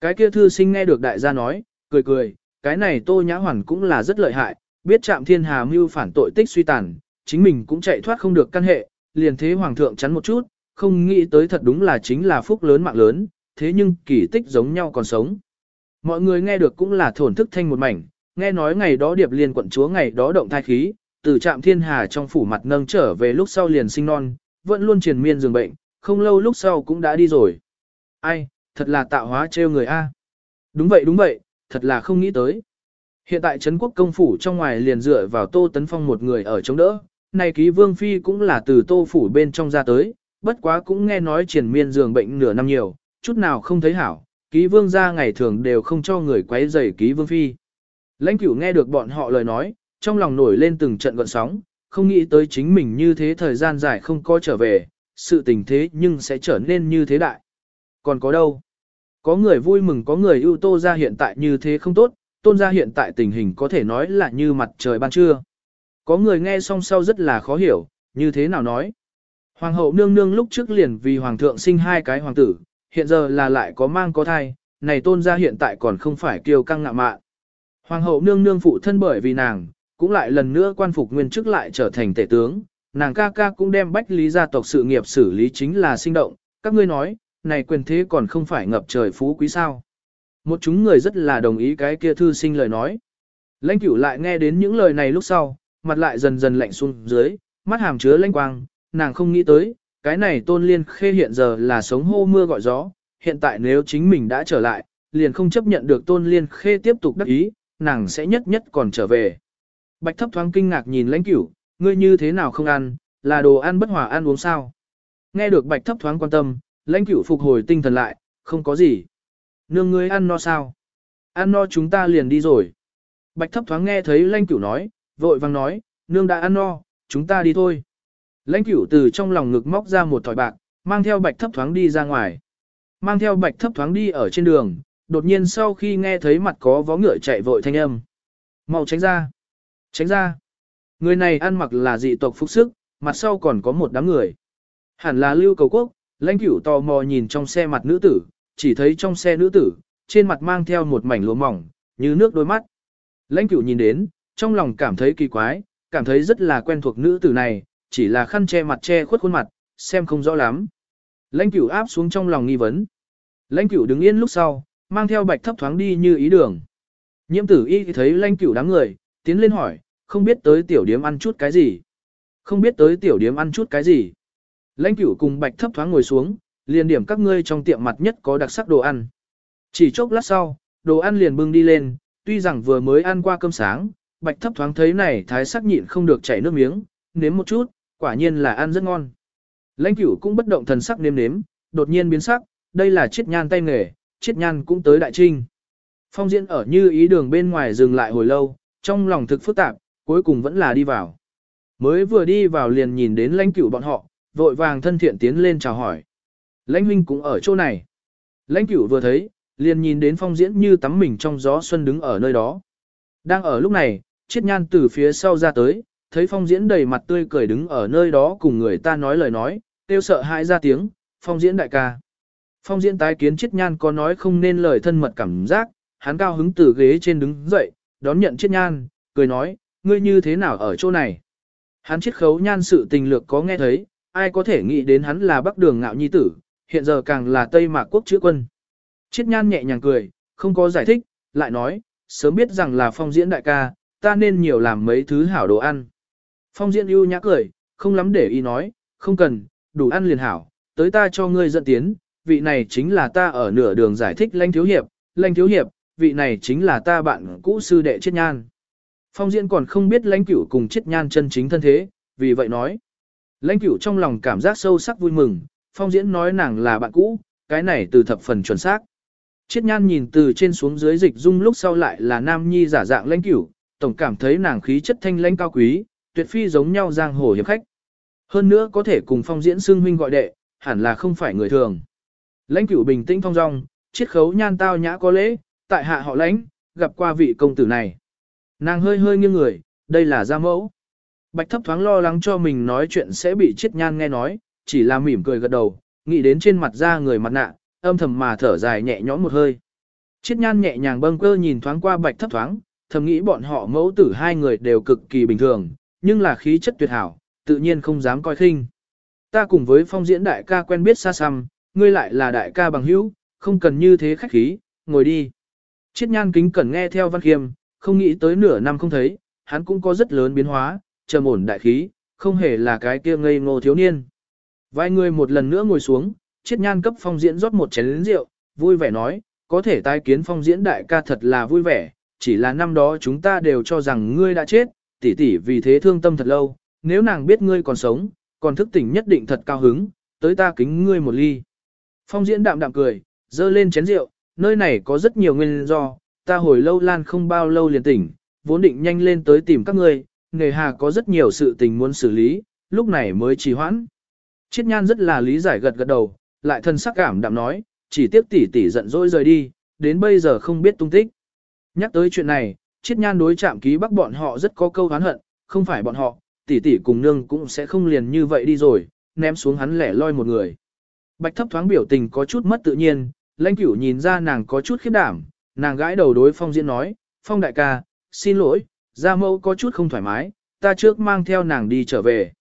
Cái kia thư sinh nghe được đại gia nói, cười cười, cái này Tô Nhã Hoàn cũng là rất lợi hại, biết chạm Thiên Hà mưu phản tội tích suy tàn, chính mình cũng chạy thoát không được căn hệ, liền thế hoàng thượng chắn một chút, không nghĩ tới thật đúng là chính là phúc lớn mạng lớn, thế nhưng kỳ tích giống nhau còn sống. Mọi người nghe được cũng là thổn thức thanh một mảnh, nghe nói ngày đó điệp liên quận chúa ngày đó động thai khí, từ trạm thiên hà trong phủ mặt nâng trở về lúc sau liền sinh non, vẫn luôn triền miên giường bệnh, không lâu lúc sau cũng đã đi rồi. Ai, thật là tạo hóa trêu người a. Đúng vậy đúng vậy, thật là không nghĩ tới. Hiện tại Trấn quốc công phủ trong ngoài liền dựa vào Tô Tấn Phong một người ở chống đỡ, này ký vương phi cũng là từ tô phủ bên trong ra tới, bất quá cũng nghe nói triển miên giường bệnh nửa năm nhiều, chút nào không thấy hảo, ký vương ra ngày thường đều không cho người quấy rầy ký vương phi. Lãnh cửu nghe được bọn họ lời nói, trong lòng nổi lên từng trận gọn sóng, không nghĩ tới chính mình như thế thời gian dài không có trở về, sự tình thế nhưng sẽ trở nên như thế đại. Còn có đâu? Có người vui mừng có người ưu tô ra hiện tại như thế không tốt, tôn gia hiện tại tình hình có thể nói là như mặt trời ban trưa. Có người nghe xong sau rất là khó hiểu, như thế nào nói. Hoàng hậu nương nương lúc trước liền vì hoàng thượng sinh hai cái hoàng tử, hiện giờ là lại có mang có thai, này tôn gia hiện tại còn không phải kiêu căng ngạ mạn. Hoàng hậu nương nương phụ thân bởi vì nàng, cũng lại lần nữa quan phục nguyên chức lại trở thành tể tướng, nàng ca ca cũng đem bách lý gia tộc sự nghiệp xử lý chính là sinh động, các ngươi nói, này quyền thế còn không phải ngập trời phú quý sao. Một chúng người rất là đồng ý cái kia thư sinh lời nói. Lãnh cửu lại nghe đến những lời này lúc sau, mặt lại dần dần lạnh xuống dưới, mắt hàm chứa lanh quang, nàng không nghĩ tới, cái này tôn liên khê hiện giờ là sống hô mưa gọi gió, hiện tại nếu chính mình đã trở lại, liền không chấp nhận được tôn liên khê tiếp tục đắc ý, nàng sẽ nhất nhất còn trở về. Bạch thấp thoáng kinh ngạc nhìn lãnh cửu, ngươi như thế nào không ăn, là đồ ăn bất hòa ăn uống sao. Nghe được bạch thấp thoáng quan tâm, lãnh cửu phục hồi tinh thần lại, không có gì. Nương ngươi ăn no sao? Ăn no chúng ta liền đi rồi. Bạch thấp thoáng nghe thấy lãnh cửu nói, vội vang nói, nương đã ăn no, chúng ta đi thôi. Lãnh cửu từ trong lòng ngực móc ra một thỏi bạc, mang theo bạch thấp thoáng đi ra ngoài. Mang theo bạch thấp thoáng đi ở trên đường, đột nhiên sau khi nghe thấy mặt có vó ngựa chạy vội thanh âm. mau tránh ra. Tránh ra. Người này ăn mặc là dị tộc phúc sức, mặt sau còn có một đám người. Hẳn là lưu cầu quốc, lãnh cửu tò mò nhìn trong xe mặt nữ tử, chỉ thấy trong xe nữ tử, trên mặt mang theo một mảnh lúa mỏng, như nước đôi mắt. Lãnh cửu nhìn đến, trong lòng cảm thấy kỳ quái, cảm thấy rất là quen thuộc nữ tử này, chỉ là khăn che mặt che khuất khuôn mặt, xem không rõ lắm. Lãnh cửu áp xuống trong lòng nghi vấn. Lãnh cửu đứng yên lúc sau, mang theo bạch thấp thoáng đi như ý đường. Nhiễm tử y thấy lãnh cửu đám người, tiến lên hỏi, không biết tới tiểu điếm ăn chút cái gì. Không biết tới tiểu điếm ăn chút cái gì. Lãnh cửu cùng bạch thấp thoáng ngồi xuống, liền điểm các ngươi trong tiệm mặt nhất có đặc sắc đồ ăn. Chỉ chốc lát sau, đồ ăn liền bưng đi lên, tuy rằng vừa mới ăn qua cơm sáng, bạch thấp thoáng thấy này thái sắc nhịn không được chảy nước miếng, nếm một chút, quả nhiên là ăn rất ngon. Lãnh cửu cũng bất động thần sắc nếm nếm, đột nhiên biến sắc, đây là chiết nhan tay nghề, chiết nhan cũng tới đại trinh. Phong diễn ở như ý đường bên ngoài dừng lại hồi lâu, trong lòng thực phức tạp, cuối cùng vẫn là đi vào. Mới vừa đi vào liền nhìn đến lãnh cửu bọn họ, vội vàng thân thiện tiến lên chào hỏi. Lãnh huynh cũng ở chỗ này. Lãnh cửu vừa thấy, liền nhìn đến phong diễn như tắm mình trong gió xuân đứng ở nơi đó. Đang ở lúc này, chiết nhan từ phía sau ra tới, thấy phong diễn đầy mặt tươi cười đứng ở nơi đó cùng người ta nói lời nói, tiêu sợ hãi ra tiếng, phong diễn đại ca. Phong diễn tái kiến chiết nhan có nói không nên lời thân mật cảm giác, hắn cao hứng từ ghế trên đứng dậy, đón nhận chiết nhan, cười nói, ngươi như thế nào ở chỗ này. Hắn chiết khấu nhan sự tình lược có nghe thấy, ai có thể nghĩ đến hắn là bắc đường ngạo nhi tử, hiện giờ càng là Tây Mạc quốc chữ quân. Chiết nhan nhẹ nhàng cười, không có giải thích, lại nói, sớm biết rằng là phong diễn đại ca, ta nên nhiều làm mấy thứ hảo đồ ăn. Phong diễn ưu nhã cười, không lắm để ý nói, không cần, đủ ăn liền hảo, tới ta cho ngươi dẫn tiến, vị này chính là ta ở nửa đường giải thích lanh thiếu hiệp, lanh thiếu hiệp, vị này chính là ta bạn cũ sư đệ chết nhan. Phong diễn còn không biết lãnh cửu cùng chết nhan chân chính thân thế, vì vậy nói. Lãnh cửu trong lòng cảm giác sâu sắc vui mừng, phong diễn nói nàng là bạn cũ, cái này từ thập phần chuẩn xác. Chiết nhan nhìn từ trên xuống dưới dịch dung lúc sau lại là nam nhi giả dạng lãnh cửu, tổng cảm thấy nàng khí chất thanh lãnh cao quý, tuyệt phi giống nhau giang hồ hiệp khách. Hơn nữa có thể cùng phong diễn xưng huynh gọi đệ, hẳn là không phải người thường. Lãnh cửu bình tĩnh phong dong, chiết khấu nhan tao nhã có lễ, tại hạ họ lãnh, gặp qua vị công tử này. Nàng hơi hơi nghiêng người, đây là gia mẫu. Bạch thấp thoáng lo lắng cho mình nói chuyện sẽ bị chiết nhan nghe nói, chỉ là mỉm cười gật đầu, nghĩ đến trên mặt ra người mặt nạ, âm thầm mà thở dài nhẹ nhõm một hơi. Chiết nhan nhẹ nhàng bâng cơ nhìn thoáng qua bạch thấp thoáng, thầm nghĩ bọn họ mẫu tử hai người đều cực kỳ bình thường, nhưng là khí chất tuyệt hảo, tự nhiên không dám coi khinh. Ta cùng với phong diễn đại ca quen biết xa xăm, ngươi lại là đại ca bằng hữu, không cần như thế khách khí, ngồi đi. Chiết nhan kính cẩn nghe theo văn khiêm, không nghĩ tới nửa năm không thấy, hắn cũng có rất lớn biến hóa, trầm ổn đại khí, không hề là cái kia ngây ngô thiếu niên. Vài người một lần nữa ngồi xuống, chiết nhan cấp phong diễn rót một chén rượu, vui vẻ nói, có thể tái kiến phong diễn đại ca thật là vui vẻ, chỉ là năm đó chúng ta đều cho rằng ngươi đã chết, tỷ tỷ vì thế thương tâm thật lâu, nếu nàng biết ngươi còn sống, còn thức tỉnh nhất định thật cao hứng, tới ta kính ngươi một ly. Phong diễn đạm đạm cười, dơ lên chén rượu, nơi này có rất nhiều nguyên do, ta hồi lâu lan không bao lâu liền tỉnh, vốn định nhanh lên tới tìm các ngươi, nghề hà có rất nhiều sự tình muốn xử lý, lúc này mới trì hoãn. Chiết nhan rất là lý giải gật gật đầu, lại thân sắc cảm đạm nói, chỉ tiếc tỷ tỷ giận dỗi rời đi, đến bây giờ không biết tung tích. Nhắc tới chuyện này, chiết nhan đối chạm ký bắc bọn họ rất có câu hán hận, không phải bọn họ, tỷ tỷ cùng nương cũng sẽ không liền như vậy đi rồi, ném xuống hắn lẻ loi một người. Bạch thấp thoáng biểu tình có chút mất tự nhiên, lãnh cửu nhìn ra nàng có chút khiếp đảm, nàng gãi đầu đối phong diễn nói, phong đại ca, xin lỗi, gia mẫu có chút không thoải mái, ta trước mang theo nàng đi trở về.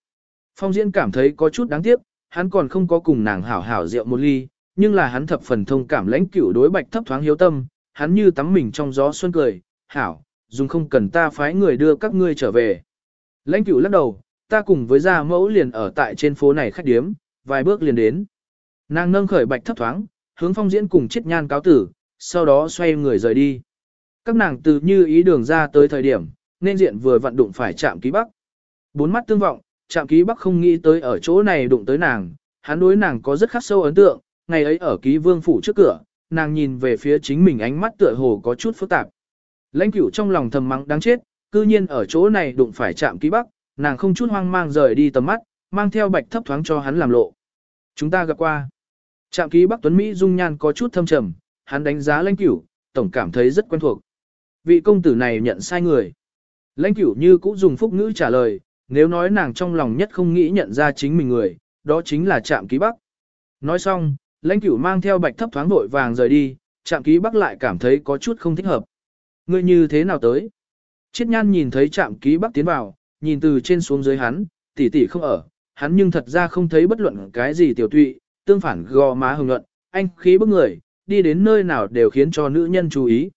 Phong diễn cảm thấy có chút đáng tiếc, hắn còn không có cùng nàng hảo hảo rượu một ly, nhưng là hắn thập phần thông cảm lãnh cửu đối bạch thấp thoáng hiếu tâm, hắn như tắm mình trong gió xuân cười, hảo, dùng không cần ta phái người đưa các ngươi trở về. Lãnh cửu lắc đầu, ta cùng với gia mẫu liền ở tại trên phố này khách điếm, vài bước liền đến. Nàng nâng khởi bạch thấp thoáng, hướng phong diễn cùng chết nhan cáo tử, sau đó xoay người rời đi. Các nàng từ như ý đường ra tới thời điểm, nên diện vừa vận đụng phải chạm ký bắc. Bốn mắt tương vọng, Trạm ký bắc không nghĩ tới ở chỗ này đụng tới nàng, hắn đối nàng có rất khắc sâu ấn tượng, ngày ấy ở ký vương phủ trước cửa, nàng nhìn về phía chính mình ánh mắt tựa hồ có chút phức tạp. Lãnh cửu trong lòng thầm mắng đáng chết, cư nhiên ở chỗ này đụng phải Trạm ký bắc, nàng không chút hoang mang rời đi tầm mắt, mang theo bạch thấp thoáng cho hắn làm lộ. Chúng ta gặp qua. Trạm ký Bắc Tuấn Mỹ dung nhan có chút thâm trầm, hắn đánh giá lãnh cửu, tổng cảm thấy rất quen thuộc. Vị công tử này nhận sai người. Lãnh cửu như cũ dùng phúc ngữ trả lời, nếu nói nàng trong lòng nhất không nghĩ nhận ra chính mình người, đó chính là trạm ký Bắc. Nói xong, lãnh cửu mang theo bạch thấp thoáng vội vàng rời đi, trạm ký Bắc lại cảm thấy có chút không thích hợp. Ngươi như thế nào tới? Chiết nhan nhìn thấy trạm ký Bắc tiến vào, nhìn từ trên xuống dưới hắn, tỷ tỷ không ở, hắn nhưng thật ra không thấy bất luận cái gì tiểu tụy, tương phản gò má hồng nhuận, anh khí bức người, đi đến nơi nào đều khiến cho nữ nhân chú ý.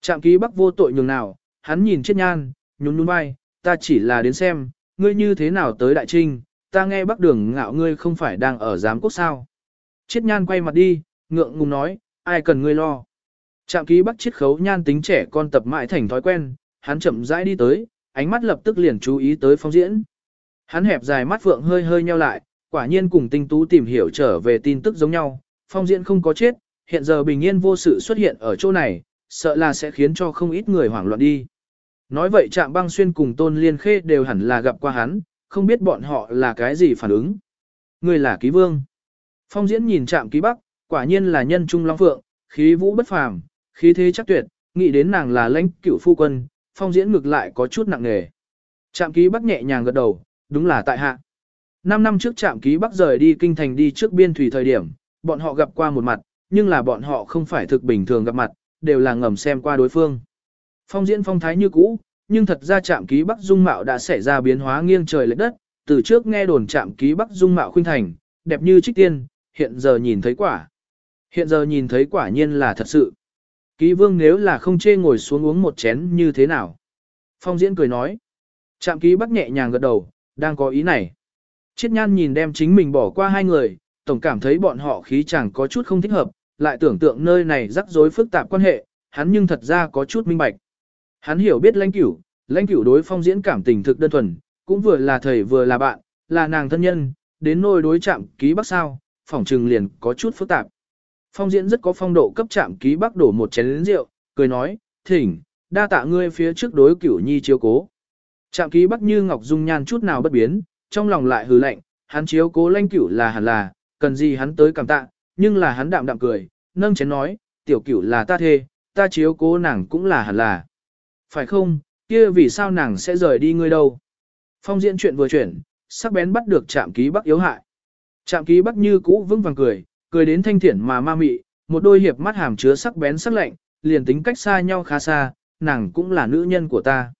Trạm ký bắc vô tội nhường nào, hắn nhìn Triết nhan, nhún nhún vai, ta chỉ là đến xem, ngươi như thế nào tới đại trinh, ta nghe bắc đường ngạo ngươi không phải đang ở giám quốc sao. Chiết nhan quay mặt đi, ngượng ngùng nói, ai cần ngươi lo. Trạm ký bắc chiết khấu nhan tính trẻ con tập mãi thành thói quen, hắn chậm rãi đi tới, ánh mắt lập tức liền chú ý tới phong diễn. Hắn hẹp dài mắt phượng hơi hơi nheo lại, quả nhiên cùng tinh tú tìm hiểu trở về tin tức giống nhau, phong diễn không có chết, hiện giờ bình yên vô sự xuất hiện ở chỗ này, sợ là sẽ khiến cho không ít người hoảng loạn đi. Nói vậy trạm băng xuyên cùng tôn liên khê đều hẳn là gặp qua hắn, không biết bọn họ là cái gì phản ứng. Người là ký vương. Phong diễn nhìn trạm ký bắc, quả nhiên là nhân trung long phượng, khí vũ bất phàm, khí thế chắc tuyệt, nghĩ đến nàng là lãnh cựu phu quân, phong diễn ngược lại có chút nặng nề. Trạm ký bắc nhẹ nhàng gật đầu, đúng là tại hạ. Năm năm trước trạm ký bắc rời đi kinh thành đi trước biên thủy thời điểm, bọn họ gặp qua một mặt, nhưng là bọn họ không phải thực bình thường gặp mặt, đều là ngầm xem qua đối phương. Phong diễn phong thái như cũ, nhưng thật ra trạm ký bắc dung mạo đã xảy ra biến hóa nghiêng trời lệch đất, từ trước nghe đồn trạm ký bắc dung mạo khuynh thành, đẹp như trích tiên, hiện giờ nhìn thấy quả. Hiện giờ nhìn thấy quả nhiên là thật sự. Ký vương nếu là không chê ngồi xuống uống một chén như thế nào? Phong diễn cười nói. Trạm ký bắc nhẹ nhàng gật đầu, đang có ý này. Chiết nhan nhìn đem chính mình bỏ qua hai người, tổng cảm thấy bọn họ khí chẳng có chút không thích hợp, lại tưởng tượng nơi này rắc rối phức tạp quan hệ, hắn nhưng thật ra có chút minh bạch. Hắn hiểu biết lãnh cửu, lãnh cửu đối phong diễn cảm tình thực đơn thuần, cũng vừa là thầy vừa là bạn, là nàng thân nhân, đến nôi đối chạm ký bắc sao, phỏng trừng liền có chút phức tạp. Phong diễn rất có phong độ cấp chạm ký bắc đổ một chén lĩnh rượu, cười nói, thỉnh, đa tạ ngươi phía trước đối cửu nhi chiếu cố. Chạm ký bắc như ngọc dung nhan chút nào bất biến, trong lòng lại hừ lạnh, hắn chiếu cố lãnh cửu là hẳn là, cần gì hắn tới cảm tạ, nhưng là hắn đạm đạm cười, nâng chén nói, tiểu cửu là ta thê, ta chiếu cố nàng cũng là hẳn là. Phải không, kia vì sao nàng sẽ rời đi ngươi đâu? Phong diễn chuyện vừa chuyển, sắc bén bắt được chạm ký bắc yếu hại. Chạm ký bắc như cũ vững vàng cười, cười đến thanh thiển mà ma mị, một đôi hiệp mắt hàm chứa sắc bén sắc lạnh, liền tính cách xa nhau khá xa, nàng cũng là nữ nhân của ta.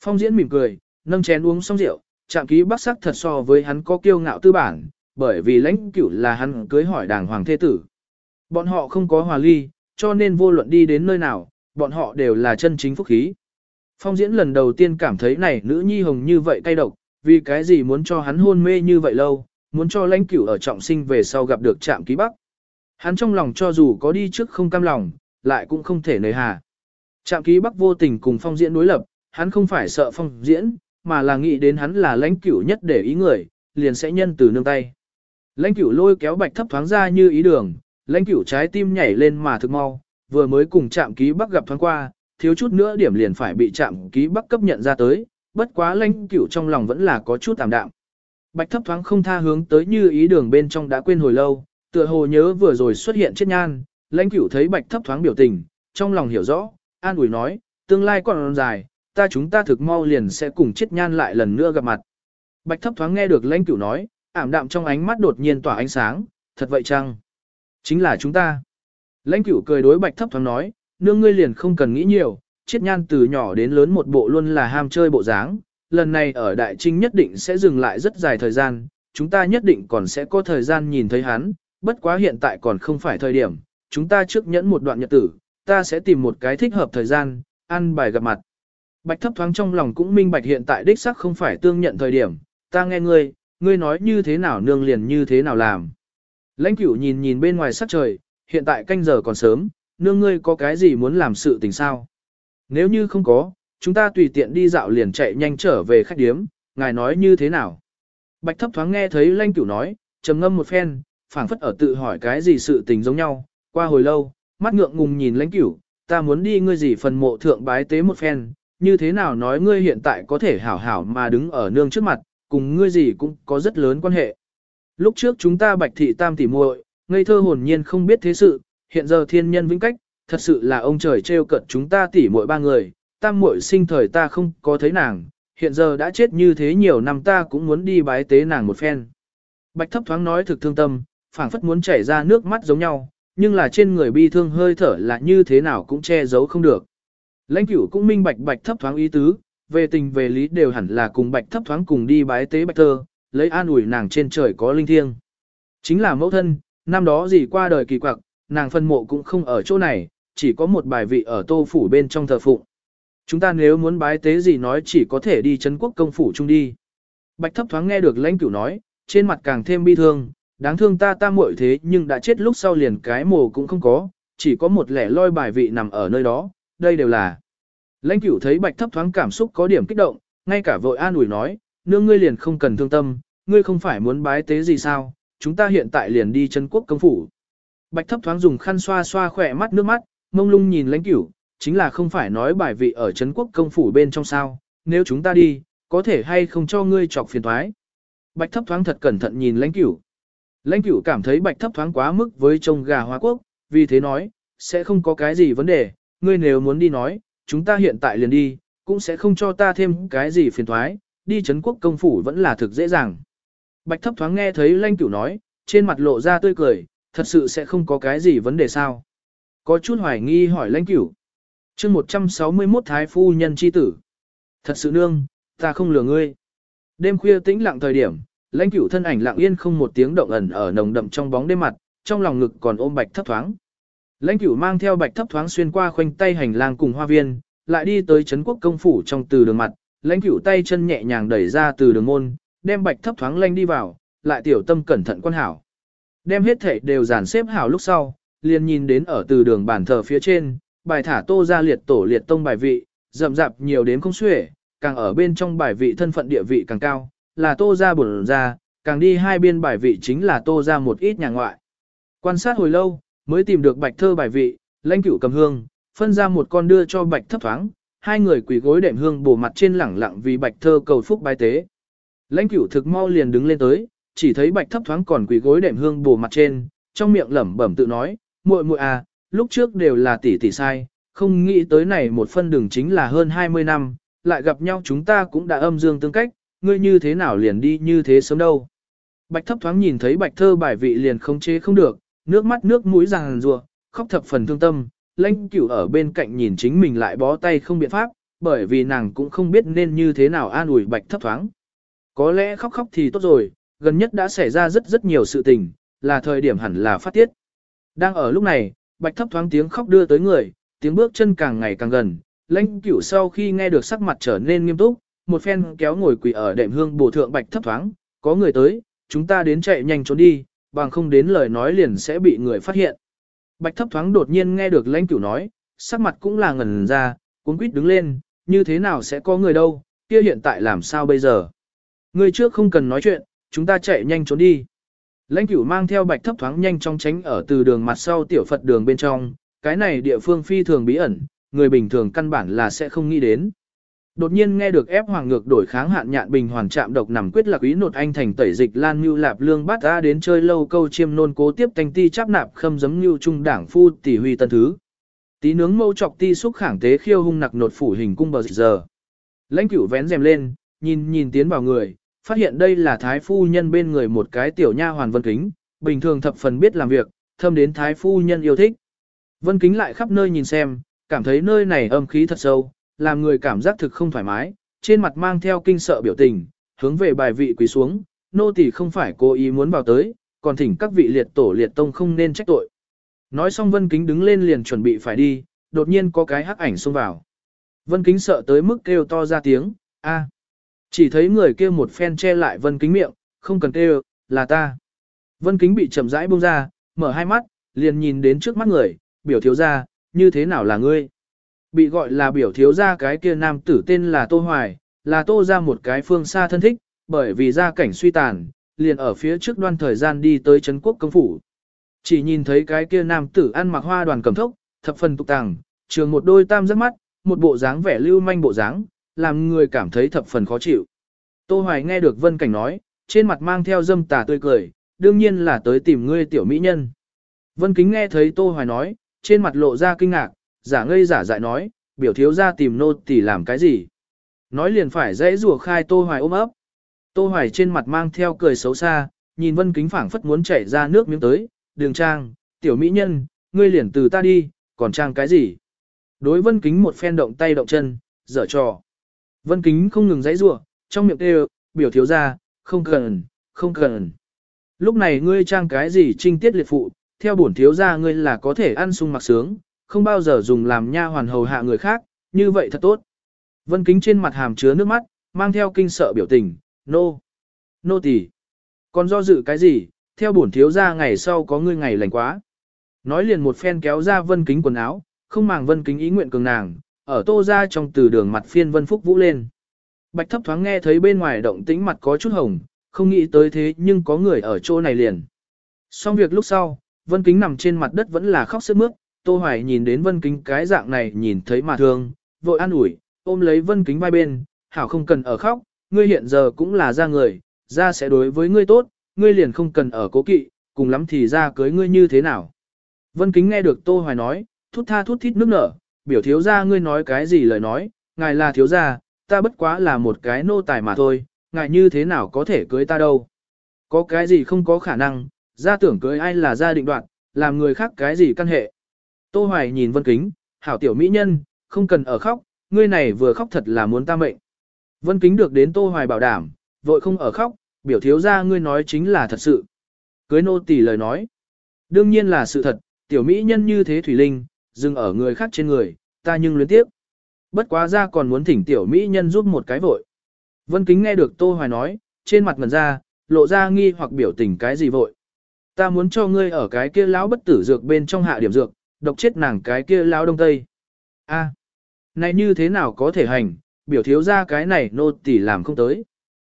Phong diễn mỉm cười, nâng chén uống xong rượu, chạm ký bắc sắc thật so với hắn có kiêu ngạo tư bản, bởi vì lãnh cửu là hắn cưới hỏi đàng hoàng thế tử. Bọn họ không có hòa ly, cho nên vô luận đi đến nơi nào, bọn họ đều là chân chính phúc khí. Phong diễn lần đầu tiên cảm thấy này nữ nhi hồng như vậy cay độc, vì cái gì muốn cho hắn hôn mê như vậy lâu, muốn cho lãnh cửu ở trọng sinh về sau gặp được trạm ký bắc. Hắn trong lòng cho dù có đi trước không cam lòng, lại cũng không thể nời hà. Trạm ký bắc vô tình cùng phong diễn đối lập, hắn không phải sợ phong diễn, mà là nghĩ đến hắn là lãnh cửu nhất để ý người, liền sẽ nhân từ nương tay. Lãnh cửu lôi kéo bạch thấp thoáng ra như ý đường, lãnh cửu trái tim nhảy lên mà thực mau, vừa mới cùng trạm ký bắc gặp thoáng qua, thiếu chút nữa điểm liền phải bị chạm ký bắc cấp nhận ra tới, bất quá lãnh cửu trong lòng vẫn là có chút tạm đạm. Bạch thấp thoáng không tha hướng tới như ý đường bên trong đã quên hồi lâu, tựa hồ nhớ vừa rồi xuất hiện chết nhan, lãnh cửu thấy bạch thấp thoáng biểu tình, trong lòng hiểu rõ, an ủi nói, tương lai còn dài, ta chúng ta thực mau liền sẽ cùng chết nhan lại lần nữa gặp mặt. Bạch thấp thoáng nghe được lãnh cửu nói, ảm đạm trong ánh mắt đột nhiên tỏa ánh sáng, thật vậy chăng? Chính là chúng ta. Lãnh cửu cười đối bạch thấp thoáng nói, nương ngươi liền không cần nghĩ nhiều, chiết nhan từ nhỏ đến lớn một bộ luôn là ham chơi bộ dáng, lần này ở Đại Trinh nhất định sẽ dừng lại rất dài thời gian, chúng ta nhất định còn sẽ có thời gian nhìn thấy hắn, bất quá hiện tại còn không phải thời điểm, chúng ta trước nhẫn một đoạn nhật tử, ta sẽ tìm một cái thích hợp thời gian, ăn bài gặp mặt. Bạch thấp thoáng trong lòng cũng minh bạch hiện tại đích sắc không phải tương nhận thời điểm, ta nghe ngươi, ngươi nói như thế nào nương liền như thế nào làm. Lãnh cửu nhìn nhìn bên ngoài sắc trời, hiện tại canh giờ còn sớm, nương ngươi có cái gì muốn làm sự tình sao? Nếu như không có, chúng ta tùy tiện đi dạo liền chạy nhanh trở về khách điếm, ngài nói như thế nào? Bạch thấp thoáng nghe thấy lãnh cửu nói, trầm ngâm một phen, phảng phất ở tự hỏi cái gì sự tình giống nhau, qua hồi lâu, mắt ngượng ngùng nhìn lãnh cửu, ta muốn đi ngươi gì phần mộ thượng bái tế một phen, như thế nào nói ngươi hiện tại có thể hảo hảo mà đứng ở nương trước mặt, cùng ngươi gì cũng có rất lớn quan hệ. Lúc trước chúng ta bạch thị tam tỉ muội, ngây thơ hồn nhiên không biết thế sự, hiện giờ thiên nhân vĩnh cách, thật sự là ông trời trêu cận chúng ta tỉ muội ba người, tam muội sinh thời ta không có thấy nàng, hiện giờ đã chết như thế nhiều năm ta cũng muốn đi bái tế nàng một phen. Bạch thấp thoáng nói thực thương tâm, phảng phất muốn chảy ra nước mắt giống nhau, nhưng là trên người bi thương hơi thở là như thế nào cũng che giấu không được. Lãnh cửu cũng minh bạch bạch thấp thoáng ý tứ, về tình về lý đều hẳn là cùng bạch thấp thoáng cùng đi bái tế bạch thơ, lấy an ủi nàng trên trời có linh thiêng. Chính là mẫu thân, năm đó gì qua đời kỳ quặc, nàng phân mộ cũng không ở chỗ này, chỉ có một bài vị ở tô phủ bên trong thờ phụng. Chúng ta nếu muốn bái tế gì nói chỉ có thể đi Trấn quốc công phủ chung đi. Bạch thấp thoáng nghe được lãnh cửu nói, trên mặt càng thêm bi thương, đáng thương ta ta muội thế nhưng đã chết lúc sau liền cái mồ cũng không có, chỉ có một lẻ loi bài vị nằm ở nơi đó, đây đều là. Lãnh cửu thấy bạch thấp thoáng cảm xúc có điểm kích động, ngay cả vội an ủi nói, nương ngươi liền không cần thương tâm, ngươi không phải muốn bái tế gì sao, chúng ta hiện tại liền đi chân quốc công phủ. Bạch thấp thoáng dùng khăn xoa xoa khỏe mắt nước mắt, mông lung nhìn lãnh cửu, chính là không phải nói bài vị ở Trấn quốc công phủ bên trong sao, nếu chúng ta đi, có thể hay không cho ngươi chọc phiền thoái. Bạch thấp thoáng thật cẩn thận nhìn lãnh cửu. Lãnh cửu cảm thấy bạch thấp thoáng quá mức với trông gà hoa quốc, vì thế nói, sẽ không có cái gì vấn đề, ngươi nếu muốn đi nói, chúng ta hiện tại liền đi, cũng sẽ không cho ta thêm cái gì phiền thoái, đi Trấn quốc công phủ vẫn là thực dễ dàng. Bạch thấp thoáng nghe thấy lãnh cửu nói, trên mặt lộ ra tươi cười, thật sự sẽ không có cái gì vấn đề sao. Có chút hoài nghi hỏi lãnh cửu. chương 161 Thái Phu Nhân chi tử. Thật sự nương, ta không lừa ngươi. Đêm khuya tĩnh lặng thời điểm, lãnh cửu thân ảnh lặng yên không một tiếng động ẩn ở nồng đậm trong bóng đêm mặt, trong lòng ngực còn ôm bạch thấp thoáng. Lãnh cửu mang theo bạch thấp thoáng xuyên qua khoanh tay hành lang cùng hoa viên, lại đi tới Trấn quốc công phủ trong từ đường mặt, lãnh cửu tay chân nhẹ nhàng đẩy ra từ đường môn, đem bạch thấp thoáng lanh đi vào, lại tiểu tâm cẩn thận quan hảo. Đem hết thể đều dàn xếp hảo lúc sau, liền nhìn đến ở từ đường bản thờ phía trên, bài thả tô ra liệt tổ liệt tông bài vị, rậm rạp nhiều đến không xuể, càng ở bên trong bài vị thân phận địa vị càng cao, là tô ra bổn ra, càng đi hai biên bài vị chính là tô ra một ít nhà ngoại. Quan sát hồi lâu, mới tìm được bạch thơ bài vị, lãnh cửu cầm hương, phân ra một con đưa cho bạch thấp thoáng, hai người quỳ gối đệm hương bổ mặt trên lẳng lặng vì bạch thơ cầu phúc bái tế. Lãnh cửu thực mau liền đứng lên tới, chỉ thấy bạch thấp thoáng còn quỳ gối đệm hương bù mặt trên, trong miệng lẩm bẩm tự nói, muội muội à, lúc trước đều là tỷ tỷ sai, không nghĩ tới này một phân đường chính là hơn 20 năm, lại gặp nhau chúng ta cũng đã âm dương tương cách, ngươi như thế nào liền đi như thế sớm đâu. Bạch thấp thoáng nhìn thấy bạch thơ bài vị liền không chế không được, nước mắt nước mũi ràng rùa, khóc thập phần thương tâm, lãnh cửu ở bên cạnh nhìn chính mình lại bó tay không biện pháp, bởi vì nàng cũng không biết nên như thế nào an ủi bạch thấp thoáng. Có lẽ khóc khóc thì tốt rồi, gần nhất đã xảy ra rất rất nhiều sự tình, là thời điểm hẳn là phát tiết. Đang ở lúc này, bạch thấp thoáng tiếng khóc đưa tới người, tiếng bước chân càng ngày càng gần, lãnh cửu sau khi nghe được sắc mặt trở nên nghiêm túc, một phen kéo ngồi quỳ ở đệm hương bổ thượng bạch thấp thoáng, có người tới, chúng ta đến chạy nhanh trốn đi, bằng không đến lời nói liền sẽ bị người phát hiện. Bạch thấp thoáng đột nhiên nghe được lãnh cửu nói, sắc mặt cũng là ngần ra, cuốn quýt đứng lên, như thế nào sẽ có người đâu, kia hiện tại làm sao bây giờ. Người trước không cần nói chuyện, chúng ta chạy nhanh trốn đi. Lãnh cửu mang theo bạch thấp thoáng nhanh trong tránh ở từ đường mặt sau tiểu Phật đường bên trong, cái này địa phương phi thường bí ẩn, người bình thường căn bản là sẽ không nghĩ đến. Đột nhiên nghe được ép hoàng ngược đổi kháng hạn nhạn bình hoàn chạm độc nằm quyết lạc ý nột anh thành tẩy dịch lan như lạp lương bát ra đến chơi lâu câu chiêm nôn cố tiếp thanh ti chắp nạp khâm giấm như trung đảng phu tỷ huy tân thứ. Tí nướng mâu chọc ti xúc khảng tế khiêu hung nặc nột phủ hình cung bờ giờ. Lãnh cửu vén rèm lên, nhìn nhìn tiến vào người, phát hiện đây là thái phu nhân bên người một cái tiểu nha hoàn vân kính, bình thường thập phần biết làm việc, thâm đến thái phu nhân yêu thích. Vân kính lại khắp nơi nhìn xem, cảm thấy nơi này âm khí thật sâu, làm người cảm giác thực không thoải mái, trên mặt mang theo kinh sợ biểu tình, hướng về bài vị quỳ xuống, nô tỳ không phải cố ý muốn vào tới, còn thỉnh các vị liệt tổ liệt tông không nên trách tội. Nói xong Vân Kính đứng lên liền chuẩn bị phải đi, đột nhiên có cái hắc ảnh xông vào. Vân Kính sợ tới mức kêu to ra tiếng, a. Chỉ thấy người kia một phen che lại Vân Kính miệng, không cần kêu, là ta. Vân Kính bị chậm rãi buông ra, mở hai mắt, liền nhìn đến trước mắt người, biểu thiếu ra, như thế nào là ngươi? Bị gọi là biểu thiếu ra cái kia nam tử tên là Tô Hoài, là Tô ra một cái phương xa thân thích, bởi vì gia cảnh suy tàn, liền ở phía trước đoan thời gian đi tới Trấn Quốc công phủ. Chỉ nhìn thấy cái kia nam tử ăn mặc hoa đoàn cầm thốc, thập phần tục tàng, trường một đôi tam giác mắt, một bộ dáng vẻ lưu manh bộ dáng, làm người cảm thấy thập phần khó chịu. Tô Hoài nghe được Vân Cảnh nói, trên mặt mang theo dâm tà tươi cười, đương nhiên là tới tìm ngươi tiểu mỹ nhân. Vân Kính nghe thấy Tô Hoài nói, trên mặt lộ ra kinh ngạc, giả ngây giả dại nói, biểu thiếu ra tìm nô tỳ làm cái gì. Nói liền phải dễ rùa khai Tô Hoài ôm ấp. Tô Hoài trên mặt mang theo cười xấu xa, nhìn Vân Kính phảng phất muốn chảy ra nước miếng tới, đường trang, tiểu mỹ nhân, ngươi liền từ ta đi, còn trang cái gì. Đối Vân Kính một phen động tay động chân, dở trò. Vân Kính không ngừng dãy rủa, trong miệng kêu, biểu thiếu ra, không cần, không cần. Lúc này ngươi trang cái gì trinh tiết liệt phụ, theo bổn thiếu ra ngươi là có thể ăn sung mặc sướng, không bao giờ dùng làm nha hoàn hầu hạ người khác, như vậy thật tốt. Vân Kính trên mặt hàm chứa nước mắt, mang theo kinh sợ biểu tình, nô, nô tỳ, còn do dự cái gì, theo bổn thiếu ra ngày sau có ngươi ngày lành quá. Nói liền một phen kéo ra Vân Kính quần áo, không màng Vân Kính ý nguyện cường nàng, ở tô ra trong từ đường mặt phiên Vân Phúc vũ lên. Bạch thấp thoáng nghe thấy bên ngoài động tĩnh mặt có chút hồng, không nghĩ tới thế nhưng có người ở chỗ này liền. Xong việc lúc sau, Vân Kính nằm trên mặt đất vẫn là khóc sướt mướt, Tô Hoài nhìn đến Vân Kính cái dạng này nhìn thấy mà thương, vội an ủi, ôm lấy Vân Kính vai bên, hảo không cần ở khóc, ngươi hiện giờ cũng là ra người, ra sẽ đối với ngươi tốt, ngươi liền không cần ở cố kỵ, cùng lắm thì ra cưới ngươi như thế nào. Vân Kính nghe được Tô Hoài nói, thút tha thút thít nước nở, biểu thiếu gia ngươi nói cái gì lời nói, ngài là thiếu gia, ta bất quá là một cái nô tài mà thôi, ngài như thế nào có thể cưới ta đâu. Có cái gì không có khả năng, gia tưởng cưới ai là gia định đoạn, làm người khác cái gì căn hệ. Tô Hoài nhìn Vân Kính, hảo tiểu mỹ nhân, không cần ở khóc, ngươi này vừa khóc thật là muốn ta mệnh. Vân Kính được đến Tô Hoài bảo đảm, vội không ở khóc, biểu thiếu gia ngươi nói chính là thật sự. Cưới nô tỳ lời nói. Đương nhiên là sự thật, tiểu mỹ nhân như thế Thủy Linh, dừng ở người khác trên người, ta nhưng luyến tiếp. Bất quá ra còn muốn thỉnh tiểu mỹ nhân giúp một cái vội. Vân Kính nghe được Tô Hoài nói, trên mặt ngần ra, lộ ra nghi hoặc biểu tình cái gì vội. Ta muốn cho ngươi ở cái kia lão bất tử dược bên trong hạ điểm dược, độc chết nàng cái kia lão đông tây. A, này như thế nào có thể hành, biểu thiếu ra cái này nô tỳ làm không tới.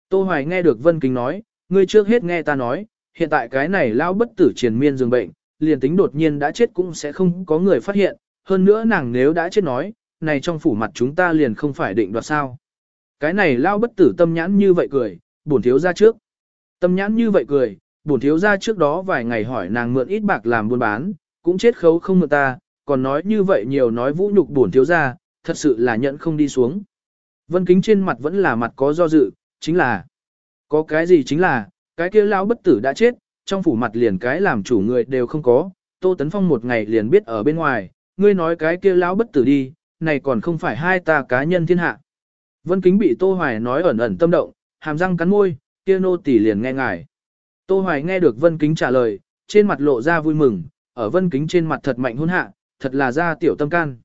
Tô Hoài nghe được Vân Kính nói, ngươi trước hết nghe ta nói, hiện tại cái này lão bất tử triền miên dường bệnh, liền tính đột nhiên đã chết cũng sẽ không có người phát hiện, hơn nữa nàng nếu đã chết nói, này trong phủ mặt chúng ta liền không phải định đoạt sao. Cái này lao bất tử tâm nhãn như vậy cười, bổn thiếu ra trước. Tâm nhãn như vậy cười, bổn thiếu ra trước đó vài ngày hỏi nàng mượn ít bạc làm buôn bán, cũng chết khấu không mượn ta, còn nói như vậy nhiều nói vũ nhục bổn thiếu ra, thật sự là nhận không đi xuống. Vân kính trên mặt vẫn là mặt có do dự, chính là, có cái gì chính là, cái kia lao bất tử đã chết, trong phủ mặt liền cái làm chủ người đều không có, Tô Tấn Phong một ngày liền biết ở bên ngoài, ngươi nói cái kia lão bất tử đi, này còn không phải hai ta cá nhân thiên hạ. Vân Kính bị Tô Hoài nói ẩn ẩn tâm động, hàm răng cắn môi, kia nô tỳ liền nghe ngài. Tô Hoài nghe được Vân Kính trả lời, trên mặt lộ ra vui mừng, ở Vân Kính trên mặt thật mạnh hôn hạ, thật là ra tiểu tâm can.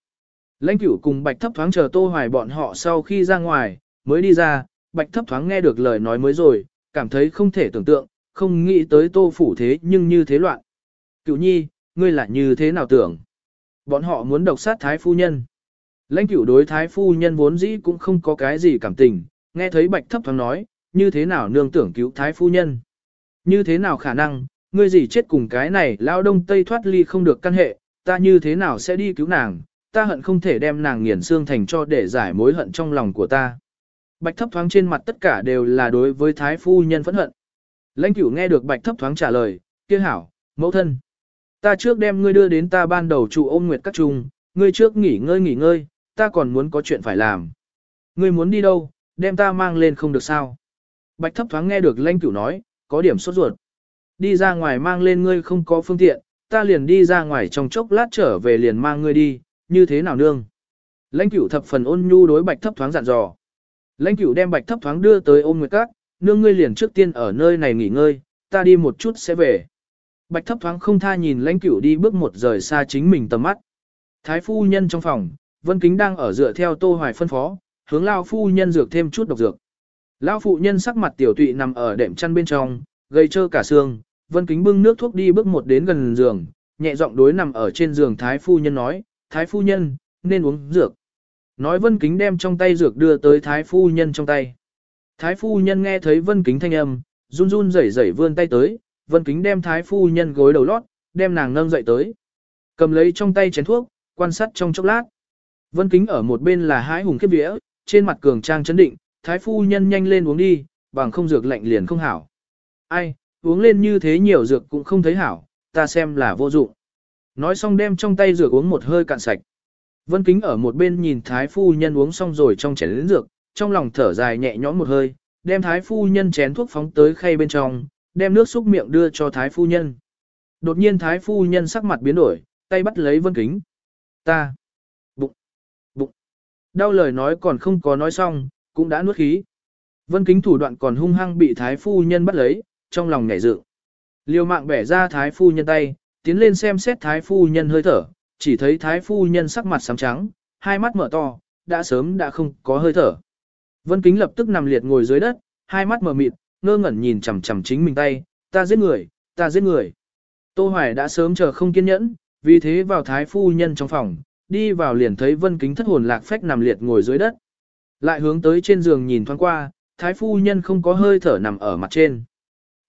Lãnh cửu cùng Bạch Thấp thoáng chờ Tô Hoài bọn họ sau khi ra ngoài, mới đi ra, Bạch Thấp thoáng nghe được lời nói mới rồi, cảm thấy không thể tưởng tượng, không nghĩ tới Tô Phủ thế nhưng như thế loạn. Cửu nhi, ngươi là như thế nào tưởng? Bọn họ muốn độc sát Thái Phu Nhân. Lãnh cửu đối Thái Phu Nhân vốn dĩ cũng không có cái gì cảm tình, nghe thấy Bạch Thấp thoáng nói, như thế nào nương tưởng cứu Thái Phu Nhân. Như thế nào khả năng, ngươi gì chết cùng cái này lao đông tây thoát ly không được căn hệ, ta như thế nào sẽ đi cứu nàng, ta hận không thể đem nàng nghiền xương thành cho để giải mối hận trong lòng của ta. Bạch thấp thoáng trên mặt tất cả đều là đối với thái phu nhân phẫn hận. Lãnh cửu nghe được bạch thấp thoáng trả lời, kia hảo, mẫu thân. Ta trước đem ngươi đưa đến ta ban đầu trụ ôm nguyệt các trung, ngươi trước nghỉ ngơi nghỉ ngơi, ta còn muốn có chuyện phải làm. Ngươi muốn đi đâu, đem ta mang lên không được sao. Bạch thấp thoáng nghe được lãnh cửu nói, có điểm sốt ruột. Đi ra ngoài mang lên ngươi không có phương tiện, ta liền đi ra ngoài trong chốc lát trở về liền mang ngươi đi, như thế nào nương? Lãnh cửu thập phần ôn nhu đối bạch thấp thoáng dặn dò. Lãnh cửu đem bạch thấp thoáng đưa tới ôm nguyệt các, nương ngươi liền trước tiên ở nơi này nghỉ ngơi, ta đi một chút sẽ về. Bạch thấp thoáng không tha nhìn lãnh cửu đi bước một rời xa chính mình tầm mắt. Thái phu nhân trong phòng, Vân Kính đang ở dựa theo Tô Hoài phân phó, hướng lao phu nhân dược thêm chút độc dược. Lão phụ nhân sắc mặt tiểu tụy nằm ở đệm chăn bên trong, gây trơ cả xương, Vân Kính bưng nước thuốc đi bước một đến gần giường, nhẹ giọng đối nằm ở trên giường thái phu nhân nói, thái phu nhân, nên uống dược. Nói Vân Kính đem trong tay dược đưa tới thái phu nhân trong tay. Thái phu nhân nghe thấy Vân Kính thanh âm, run run rẩy rẩy vươn tay tới, Vân Kính đem thái phu nhân gối đầu lót, đem nàng nâng dậy tới. Cầm lấy trong tay chén thuốc, quan sát trong chốc lát. Vân Kính ở một bên là hái hùng kiếp vía, trên mặt cường trang chấn định, thái phu nhân nhanh lên uống đi, bằng không dược lạnh liền không hảo. Ai, uống lên như thế nhiều dược cũng không thấy hảo, ta xem là vô dụng. Nói xong đem trong tay dược uống một hơi cạn sạch. Vân Kính ở một bên nhìn thái phu nhân uống xong rồi trong chén lĩnh dược, trong lòng thở dài nhẹ nhõm một hơi, đem thái phu nhân chén thuốc phóng tới khay bên trong, đem nước xúc miệng đưa cho thái phu nhân. Đột nhiên thái phu nhân sắc mặt biến đổi, tay bắt lấy Vân Kính. Ta. Bụng. Bụng. Đau lời nói còn không có nói xong, cũng đã nuốt khí. Vân Kính thủ đoạn còn hung hăng bị thái phu nhân bắt lấy, trong lòng nhảy dựng. Liều mạng bẻ ra thái phu nhân tay, tiến lên xem xét thái phu nhân hơi thở, chỉ thấy thái phu nhân sắc mặt xám trắng, hai mắt mở to, đã sớm đã không có hơi thở. Vân Kính lập tức nằm liệt ngồi dưới đất, hai mắt mở mịt, ngơ ngẩn nhìn chằm chằm chính mình tay, ta giết người, ta giết người. Tô Hoài đã sớm chờ không kiên nhẫn, vì thế vào thái phu nhân trong phòng, đi vào liền thấy Vân Kính thất hồn lạc phách nằm liệt ngồi dưới đất. Lại hướng tới trên giường nhìn thoáng qua, thái phu nhân không có hơi thở nằm ở mặt trên.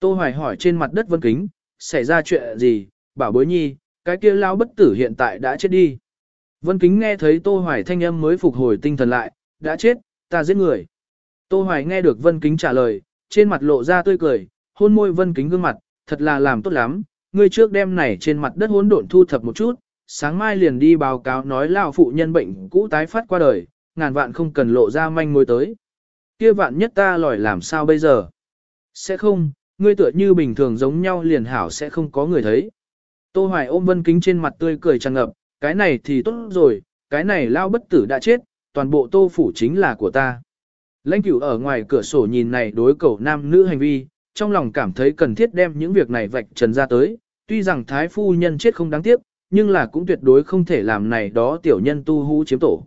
Tô Hoài hỏi trên mặt đất Vân Kính, xảy ra chuyện gì, bảo bối nhi, cái kia lao bất tử hiện tại đã chết đi. Vân Kính nghe thấy Tô Hoài thanh âm mới phục hồi tinh thần lại, đã chết, ta giết người. Tô Hoài nghe được Vân Kính trả lời, trên mặt lộ ra tươi cười, hôn môi Vân Kính gương mặt, thật là làm tốt lắm, ngươi trước đêm này trên mặt đất hỗn độn thu thập một chút, sáng mai liền đi báo cáo nói lão phụ nhân bệnh cũ tái phát qua đời, ngàn vạn không cần lộ ra manh mối tới. Kia vạn nhất ta lòi làm sao bây giờ? Sẽ không, ngươi tựa như bình thường giống nhau liền hảo sẽ không có người thấy. Tô Hoài ôm Vân Kính trên mặt tươi cười tràn ngập, cái này thì tốt rồi, cái này lao bất tử đã chết, toàn bộ tô phủ chính là của ta. Lãnh cửu ở ngoài cửa sổ nhìn này đối cầu nam nữ hành vi, trong lòng cảm thấy cần thiết đem những việc này vạch trần ra tới, tuy rằng thái phu nhân chết không đáng tiếc, nhưng là cũng tuyệt đối không thể làm này đó tiểu nhân tu hú chiếm tổ.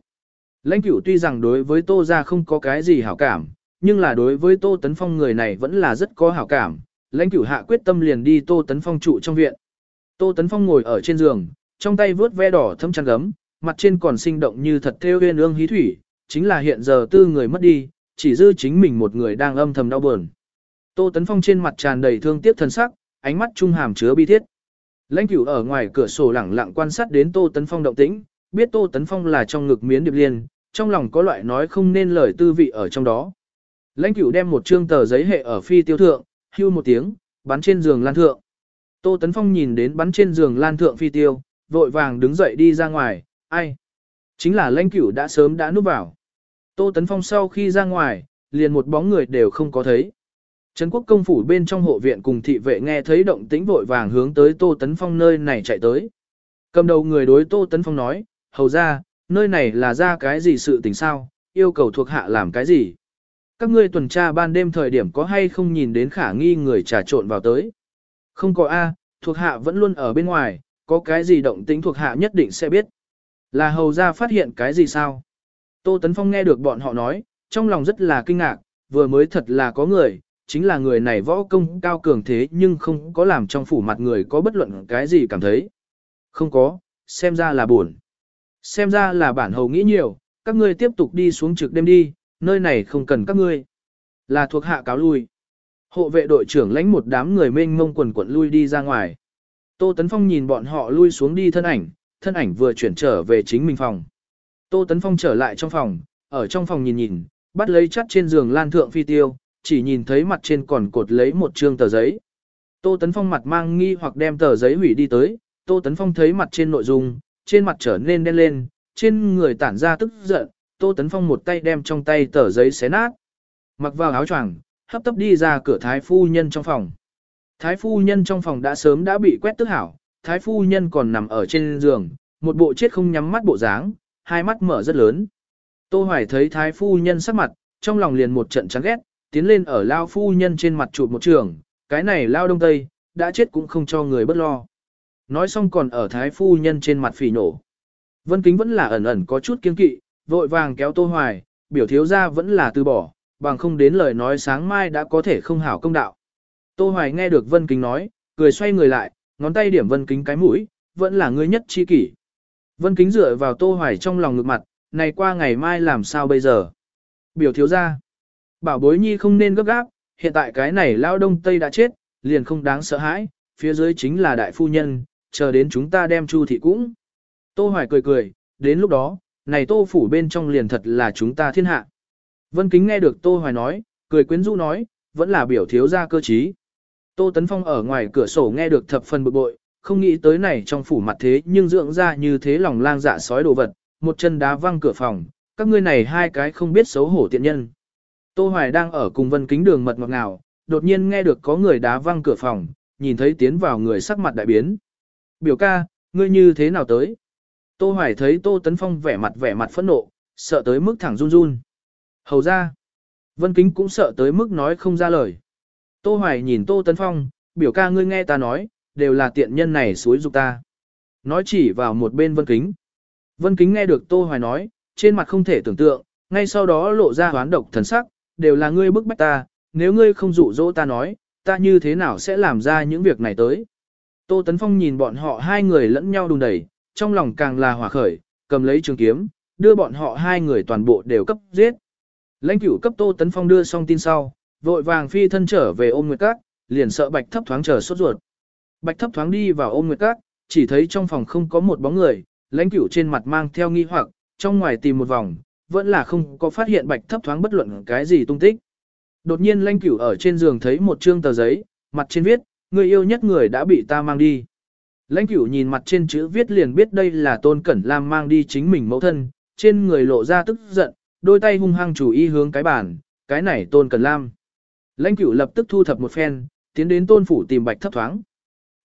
Lãnh cửu tuy rằng đối với tô ra không có cái gì hảo cảm, nhưng là đối với tô tấn phong người này vẫn là rất có hảo cảm, lãnh cửu hạ quyết tâm liền đi tô tấn phong trụ trong viện. Tô tấn phong ngồi ở trên giường, trong tay vướt ve đỏ thâm chăn gấm, mặt trên còn sinh động như thật theo huyên ương hí thủy, chính là hiện giờ tư người mất đi, chỉ dư chính mình một người đang âm thầm đau buồn. Tô Tấn Phong trên mặt tràn đầy thương tiếc thân sắc, ánh mắt trung hàm chứa bi thiết. Lãnh cửu ở ngoài cửa sổ lẳng lặng quan sát đến Tô Tấn Phong động tĩnh, biết Tô Tấn Phong là trong ngực miến điệp liên, trong lòng có loại nói không nên lời tư vị ở trong đó. Lãnh cửu đem một trương tờ giấy hệ ở phi tiêu thượng, hưu một tiếng, bắn trên giường lan thượng. Tô Tấn Phong nhìn đến bắn trên giường lan thượng phi tiêu, vội vàng đứng dậy đi ra ngoài, ai? Chính là lãnh cửu đã sớm đã núp vào. Tô Tấn Phong sau khi ra ngoài, liền một bóng người đều không có thấy. Trấn quốc công phủ bên trong hộ viện cùng thị vệ nghe thấy động tĩnh vội vàng hướng tới Tô Tấn Phong nơi này chạy tới. Cầm đầu người đối Tô Tấn Phong nói, hầu ra, nơi này là ra cái gì sự tình sao, yêu cầu thuộc hạ làm cái gì. Các ngươi tuần tra ban đêm thời điểm có hay không nhìn đến khả nghi người trà trộn vào tới. Không có A, thuộc hạ vẫn luôn ở bên ngoài, có cái gì động tĩnh thuộc hạ nhất định sẽ biết. Là hầu ra phát hiện cái gì sao? Tô Tấn Phong nghe được bọn họ nói, trong lòng rất là kinh ngạc, vừa mới thật là có người, chính là người này võ công cao cường thế nhưng không có làm trong phủ mặt người có bất luận cái gì cảm thấy. Không có, xem ra là buồn. Xem ra là bản hầu nghĩ nhiều, các ngươi tiếp tục đi xuống trực đêm đi, nơi này không cần các ngươi. Là thuộc hạ cáo lui. Hộ vệ đội trưởng lãnh một đám người mênh mông quần quận lui đi ra ngoài. Tô Tấn Phong nhìn bọn họ lui xuống đi thân ảnh, thân ảnh vừa chuyển trở về chính mình phòng. Tô Tấn Phong trở lại trong phòng, ở trong phòng nhìn nhìn, bắt lấy chắt trên giường lan thượng phi tiêu, chỉ nhìn thấy mặt trên còn cột lấy một trương tờ giấy. Tô Tấn Phong mặt mang nghi hoặc đem tờ giấy hủy đi tới, Tô Tấn Phong thấy mặt trên nội dung, trên mặt trở nên đen lên, trên người tản ra tức giận, Tô Tấn Phong một tay đem trong tay tờ giấy xé nát. Mặc vào áo choàng, hấp tấp đi ra cửa thái phu nhân trong phòng. Thái phu nhân trong phòng đã sớm đã bị quét tức hảo, thái phu nhân còn nằm ở trên giường, một bộ chết không nhắm mắt bộ dáng, hai mắt mở rất lớn. Tô Hoài thấy thái phu nhân sắc mặt, trong lòng liền một trận chán ghét, tiến lên ở lao phu nhân trên mặt chụp một trường, cái này lao đông tây, đã chết cũng không cho người bất lo. Nói xong còn ở thái phu nhân trên mặt phỉ nổ. Vân Kính vẫn là ẩn ẩn có chút kiên kỵ, vội vàng kéo Tô Hoài, biểu thiếu ra vẫn là từ bỏ, bằng không đến lời nói sáng mai đã có thể không hảo công đạo. Tô Hoài nghe được Vân Kính nói, cười xoay người lại, ngón tay điểm Vân Kính cái mũi, vẫn là người nhất chi kỷ. Vân Kính dựa vào Tô Hoài trong lòng ngực mặt, này qua ngày mai làm sao bây giờ? Biểu thiếu ra. Bảo bối nhi không nên gấp gáp, hiện tại cái này lao đông tây đã chết, liền không đáng sợ hãi, phía dưới chính là đại phu nhân, chờ đến chúng ta đem chu thị cũng. Tô Hoài cười cười, đến lúc đó, này tô phủ bên trong liền thật là chúng ta thiên hạ. Vân Kính nghe được Tô Hoài nói, cười quyến rũ nói, vẫn là biểu thiếu ra cơ trí. Tô Tấn Phong ở ngoài cửa sổ nghe được thập phần bực bội, không nghĩ tới này trong phủ mặt thế nhưng dưỡng ra như thế lòng lang dạ sói đồ vật, một chân đá văng cửa phòng, các ngươi này hai cái không biết xấu hổ tiện nhân. Tô Hoài đang ở cùng Vân Kính đường mật ngọt ngào, đột nhiên nghe được có người đá văng cửa phòng, nhìn thấy tiến vào người sắc mặt đại biến. Biểu ca, ngươi như thế nào tới? Tô Hoài thấy Tô Tấn Phong vẻ mặt vẻ mặt phẫn nộ, sợ tới mức thẳng run run. Hầu ra, Vân Kính cũng sợ tới mức nói không ra lời. Tô Hoài nhìn Tô Tấn Phong, biểu ca ngươi nghe ta nói, đều là tiện nhân này suối dục ta. Nói chỉ vào một bên Vân Kính. Vân Kính nghe được Tô Hoài nói, trên mặt không thể tưởng tượng, ngay sau đó lộ ra hoán độc thần sắc, đều là ngươi bức bách ta, nếu ngươi không dụ dỗ ta nói, ta như thế nào sẽ làm ra những việc này tới. Tô Tấn Phong nhìn bọn họ hai người lẫn nhau đùng đẩy, trong lòng càng là hỏa khởi, cầm lấy trường kiếm, đưa bọn họ hai người toàn bộ đều cấp giết. Lãnh cửu cấp Tô Tấn Phong đưa xong tin sau, vội vàng phi thân trở về ôm nguyệt các, liền sợ bạch thấp thoáng chờ sốt ruột. Bạch thấp thoáng đi vào ôm nguyệt các, chỉ thấy trong phòng không có một bóng người, lãnh cửu trên mặt mang theo nghi hoặc, trong ngoài tìm một vòng, vẫn là không có phát hiện bạch thấp thoáng bất luận cái gì tung tích. Đột nhiên lãnh cửu ở trên giường thấy một trương tờ giấy, mặt trên viết, người yêu nhất người đã bị ta mang đi. Lãnh cửu nhìn mặt trên chữ viết liền biết đây là tôn cẩn lam mang đi chính mình mẫu thân, trên người lộ ra tức giận, đôi tay hung hăng chủ y hướng cái bàn, cái này tôn cẩn lam. Lãnh cửu lập tức thu thập một phen, tiến đến tôn phủ tìm bạch thấp thoáng.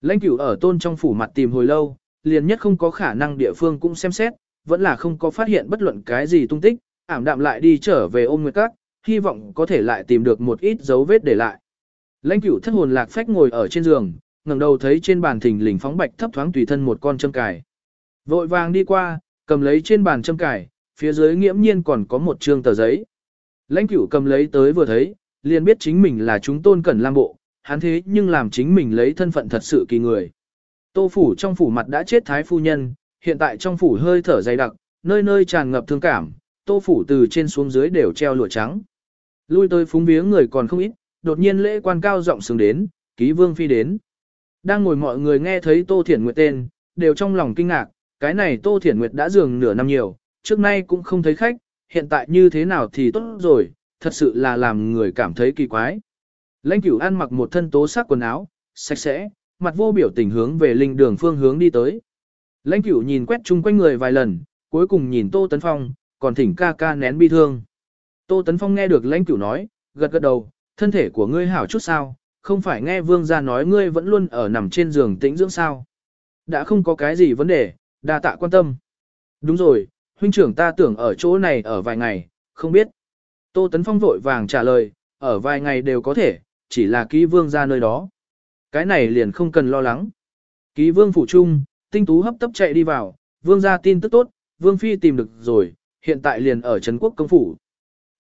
Lãnh cửu ở tôn trong phủ mặt tìm hồi lâu, liền nhất không có khả năng địa phương cũng xem xét, vẫn là không có phát hiện bất luận cái gì tung tích, ảm đạm lại đi trở về ôm nguyệt các, hy vọng có thể lại tìm được một ít dấu vết để lại. Lãnh cửu thất hồn lạc phách ngồi ở trên giường, ngẩng đầu thấy trên bàn thình lình phóng bạch thấp thoáng tùy thân một con châm cài. Vội vàng đi qua, cầm lấy trên bàn châm cài, phía dưới nghiễm nhiên còn có một trương tờ giấy. Lãnh cửu cầm lấy tới vừa thấy, liền biết chính mình là chúng tôn cẩn lam bộ, hắn thế nhưng làm chính mình lấy thân phận thật sự kỳ người. Tô phủ trong phủ mặt đã chết thái phu nhân, hiện tại trong phủ hơi thở dày đặc, nơi nơi tràn ngập thương cảm, tô phủ từ trên xuống dưới đều treo lụa trắng. Lui tới phúng viếng người còn không ít, đột nhiên lễ quan cao giọng sướng đến, ký vương phi đến. Đang ngồi mọi người nghe thấy Tô Thiển Nguyệt tên, đều trong lòng kinh ngạc, cái này Tô Thiển Nguyệt đã dường nửa năm nhiều, trước nay cũng không thấy khách, hiện tại như thế nào thì tốt rồi, thật sự là làm người cảm thấy kỳ quái. Lãnh cửu ăn mặc một thân tố sắc quần áo, sạch sẽ, mặt vô biểu tình hướng về linh đường phương hướng đi tới. Lãnh cửu nhìn quét chung quanh người vài lần, cuối cùng nhìn Tô Tấn Phong, còn thỉnh ca ca nén bi thương. Tô Tấn Phong nghe được lãnh cửu nói, gật gật đầu, thân thể của ngươi hảo chút sao, không phải nghe vương gia nói ngươi vẫn luôn ở nằm trên giường tĩnh dưỡng sao. Đã không có cái gì vấn đề, đa tạ quan tâm. Đúng rồi, huynh trưởng ta tưởng ở chỗ này ở vài ngày, không biết. Tô Tấn Phong vội vàng trả lời, ở vài ngày đều có thể, chỉ là ký vương ra nơi đó. Cái này liền không cần lo lắng. Ký vương phủ trung, tinh tú hấp tấp chạy đi vào, vương ra tin tức tốt, vương phi tìm được rồi, hiện tại liền ở Trấn Quốc công phủ.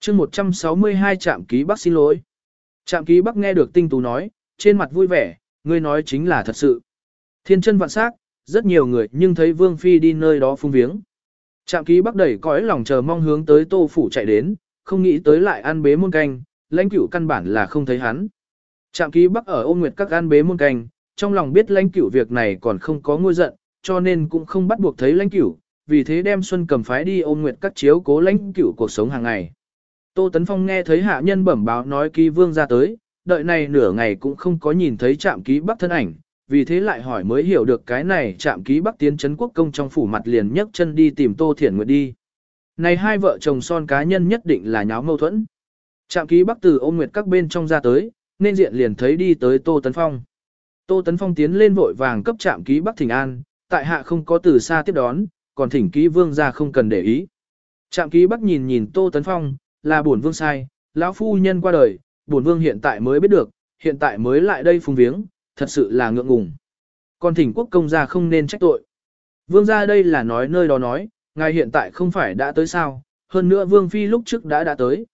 chương 162 trạm ký bắc xin lỗi. Trạm ký bắc nghe được tinh tú nói, trên mặt vui vẻ, ngươi nói chính là thật sự. Thiên chân vạn sắc, rất nhiều người nhưng thấy vương phi đi nơi đó phung viếng. Trạm ký bắc đẩy cõi lòng chờ mong hướng tới tô phủ chạy đến, không nghĩ tới lại ăn bế môn canh, lãnh cửu căn bản là không thấy hắn. Trạm ký bắc ở ôn nguyệt các ăn bế môn canh, trong lòng biết lãnh cửu việc này còn không có ngôi giận, cho nên cũng không bắt buộc thấy lãnh cửu, vì thế đem Xuân cầm phái đi ôn nguyệt các chiếu cố lãnh cửu cuộc sống hàng ngày. Tô Tấn Phong nghe thấy hạ nhân bẩm báo nói ký vương ra tới, đợi này nửa ngày cũng không có nhìn thấy trạm ký bắc thân ảnh, vì thế lại hỏi mới hiểu được cái này trạm ký bắc tiến Trấn quốc công trong phủ mặt liền nhấc chân đi tìm Tô Thiển Nguyệt đi. Này hai vợ chồng son cá nhân nhất định là nháo mâu thuẫn. Trạm ký bắc từ ôm nguyệt các bên trong ra tới, nên diện liền thấy đi tới Tô Tấn Phong. Tô Tấn Phong tiến lên vội vàng cấp trạm ký bắc thỉnh an, tại hạ không có từ xa tiếp đón, còn thỉnh ký vương ra không cần để ý. Trạm ký bắc nhìn nhìn Tô Tấn Phong, là bổn vương sai, lão phu nhân qua đời, bổn vương hiện tại mới biết được, hiện tại mới lại đây phùng viếng, thật sự là ngượng ngùng. Còn thỉnh quốc công gia không nên trách tội. Vương gia đây là nói nơi đó nói, ngài hiện tại không phải đã tới sao, hơn nữa vương phi lúc trước đã đã tới.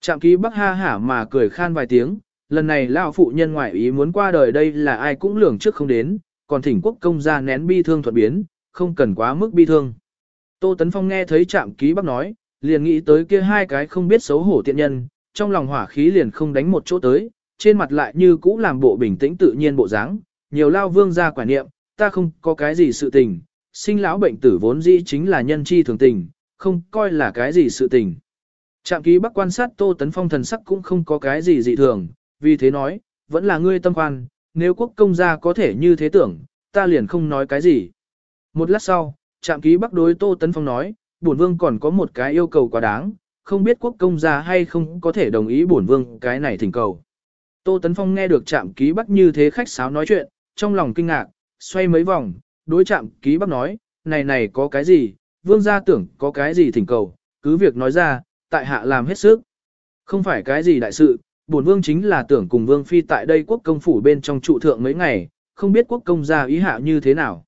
Trạm ký bắc ha hả mà cười khan vài tiếng, lần này lão phụ nhân ngoại ý muốn qua đời đây là ai cũng lường trước không đến, còn thỉnh quốc công gia nén bi thương thuận biến, không cần quá mức bi thương. Tô Tấn Phong nghe thấy trạm ký bắc nói, liền nghĩ tới kia hai cái không biết xấu hổ tiện nhân, trong lòng hỏa khí liền không đánh một chỗ tới, trên mặt lại như cũ làm bộ bình tĩnh tự nhiên bộ dáng, nhiều lao vương ra quả niệm, ta không có cái gì sự tình, sinh lão bệnh tử vốn dĩ chính là nhân chi thường tình, không coi là cái gì sự tình. Trạm ký bắc quan sát Tô Tấn Phong thần sắc cũng không có cái gì dị thường, vì thế nói, vẫn là ngươi tâm khoan, nếu quốc công gia có thể như thế tưởng, ta liền không nói cái gì. Một lát sau, trạm ký bắc đối Tô Tấn Phong nói, bổn vương còn có một cái yêu cầu quá đáng, không biết quốc công gia hay không có thể đồng ý bổn vương cái này thỉnh cầu. Tô Tấn Phong nghe được trạm ký bắc như thế khách sáo nói chuyện, trong lòng kinh ngạc, xoay mấy vòng, đối chạm ký bác nói, này này có cái gì, vương gia tưởng có cái gì thỉnh cầu, cứ việc nói ra, tại hạ làm hết sức. Không phải cái gì đại sự, bổn vương chính là tưởng cùng vương phi tại đây quốc công phủ bên trong trụ thượng mấy ngày, không biết quốc công gia ý hạ như thế nào.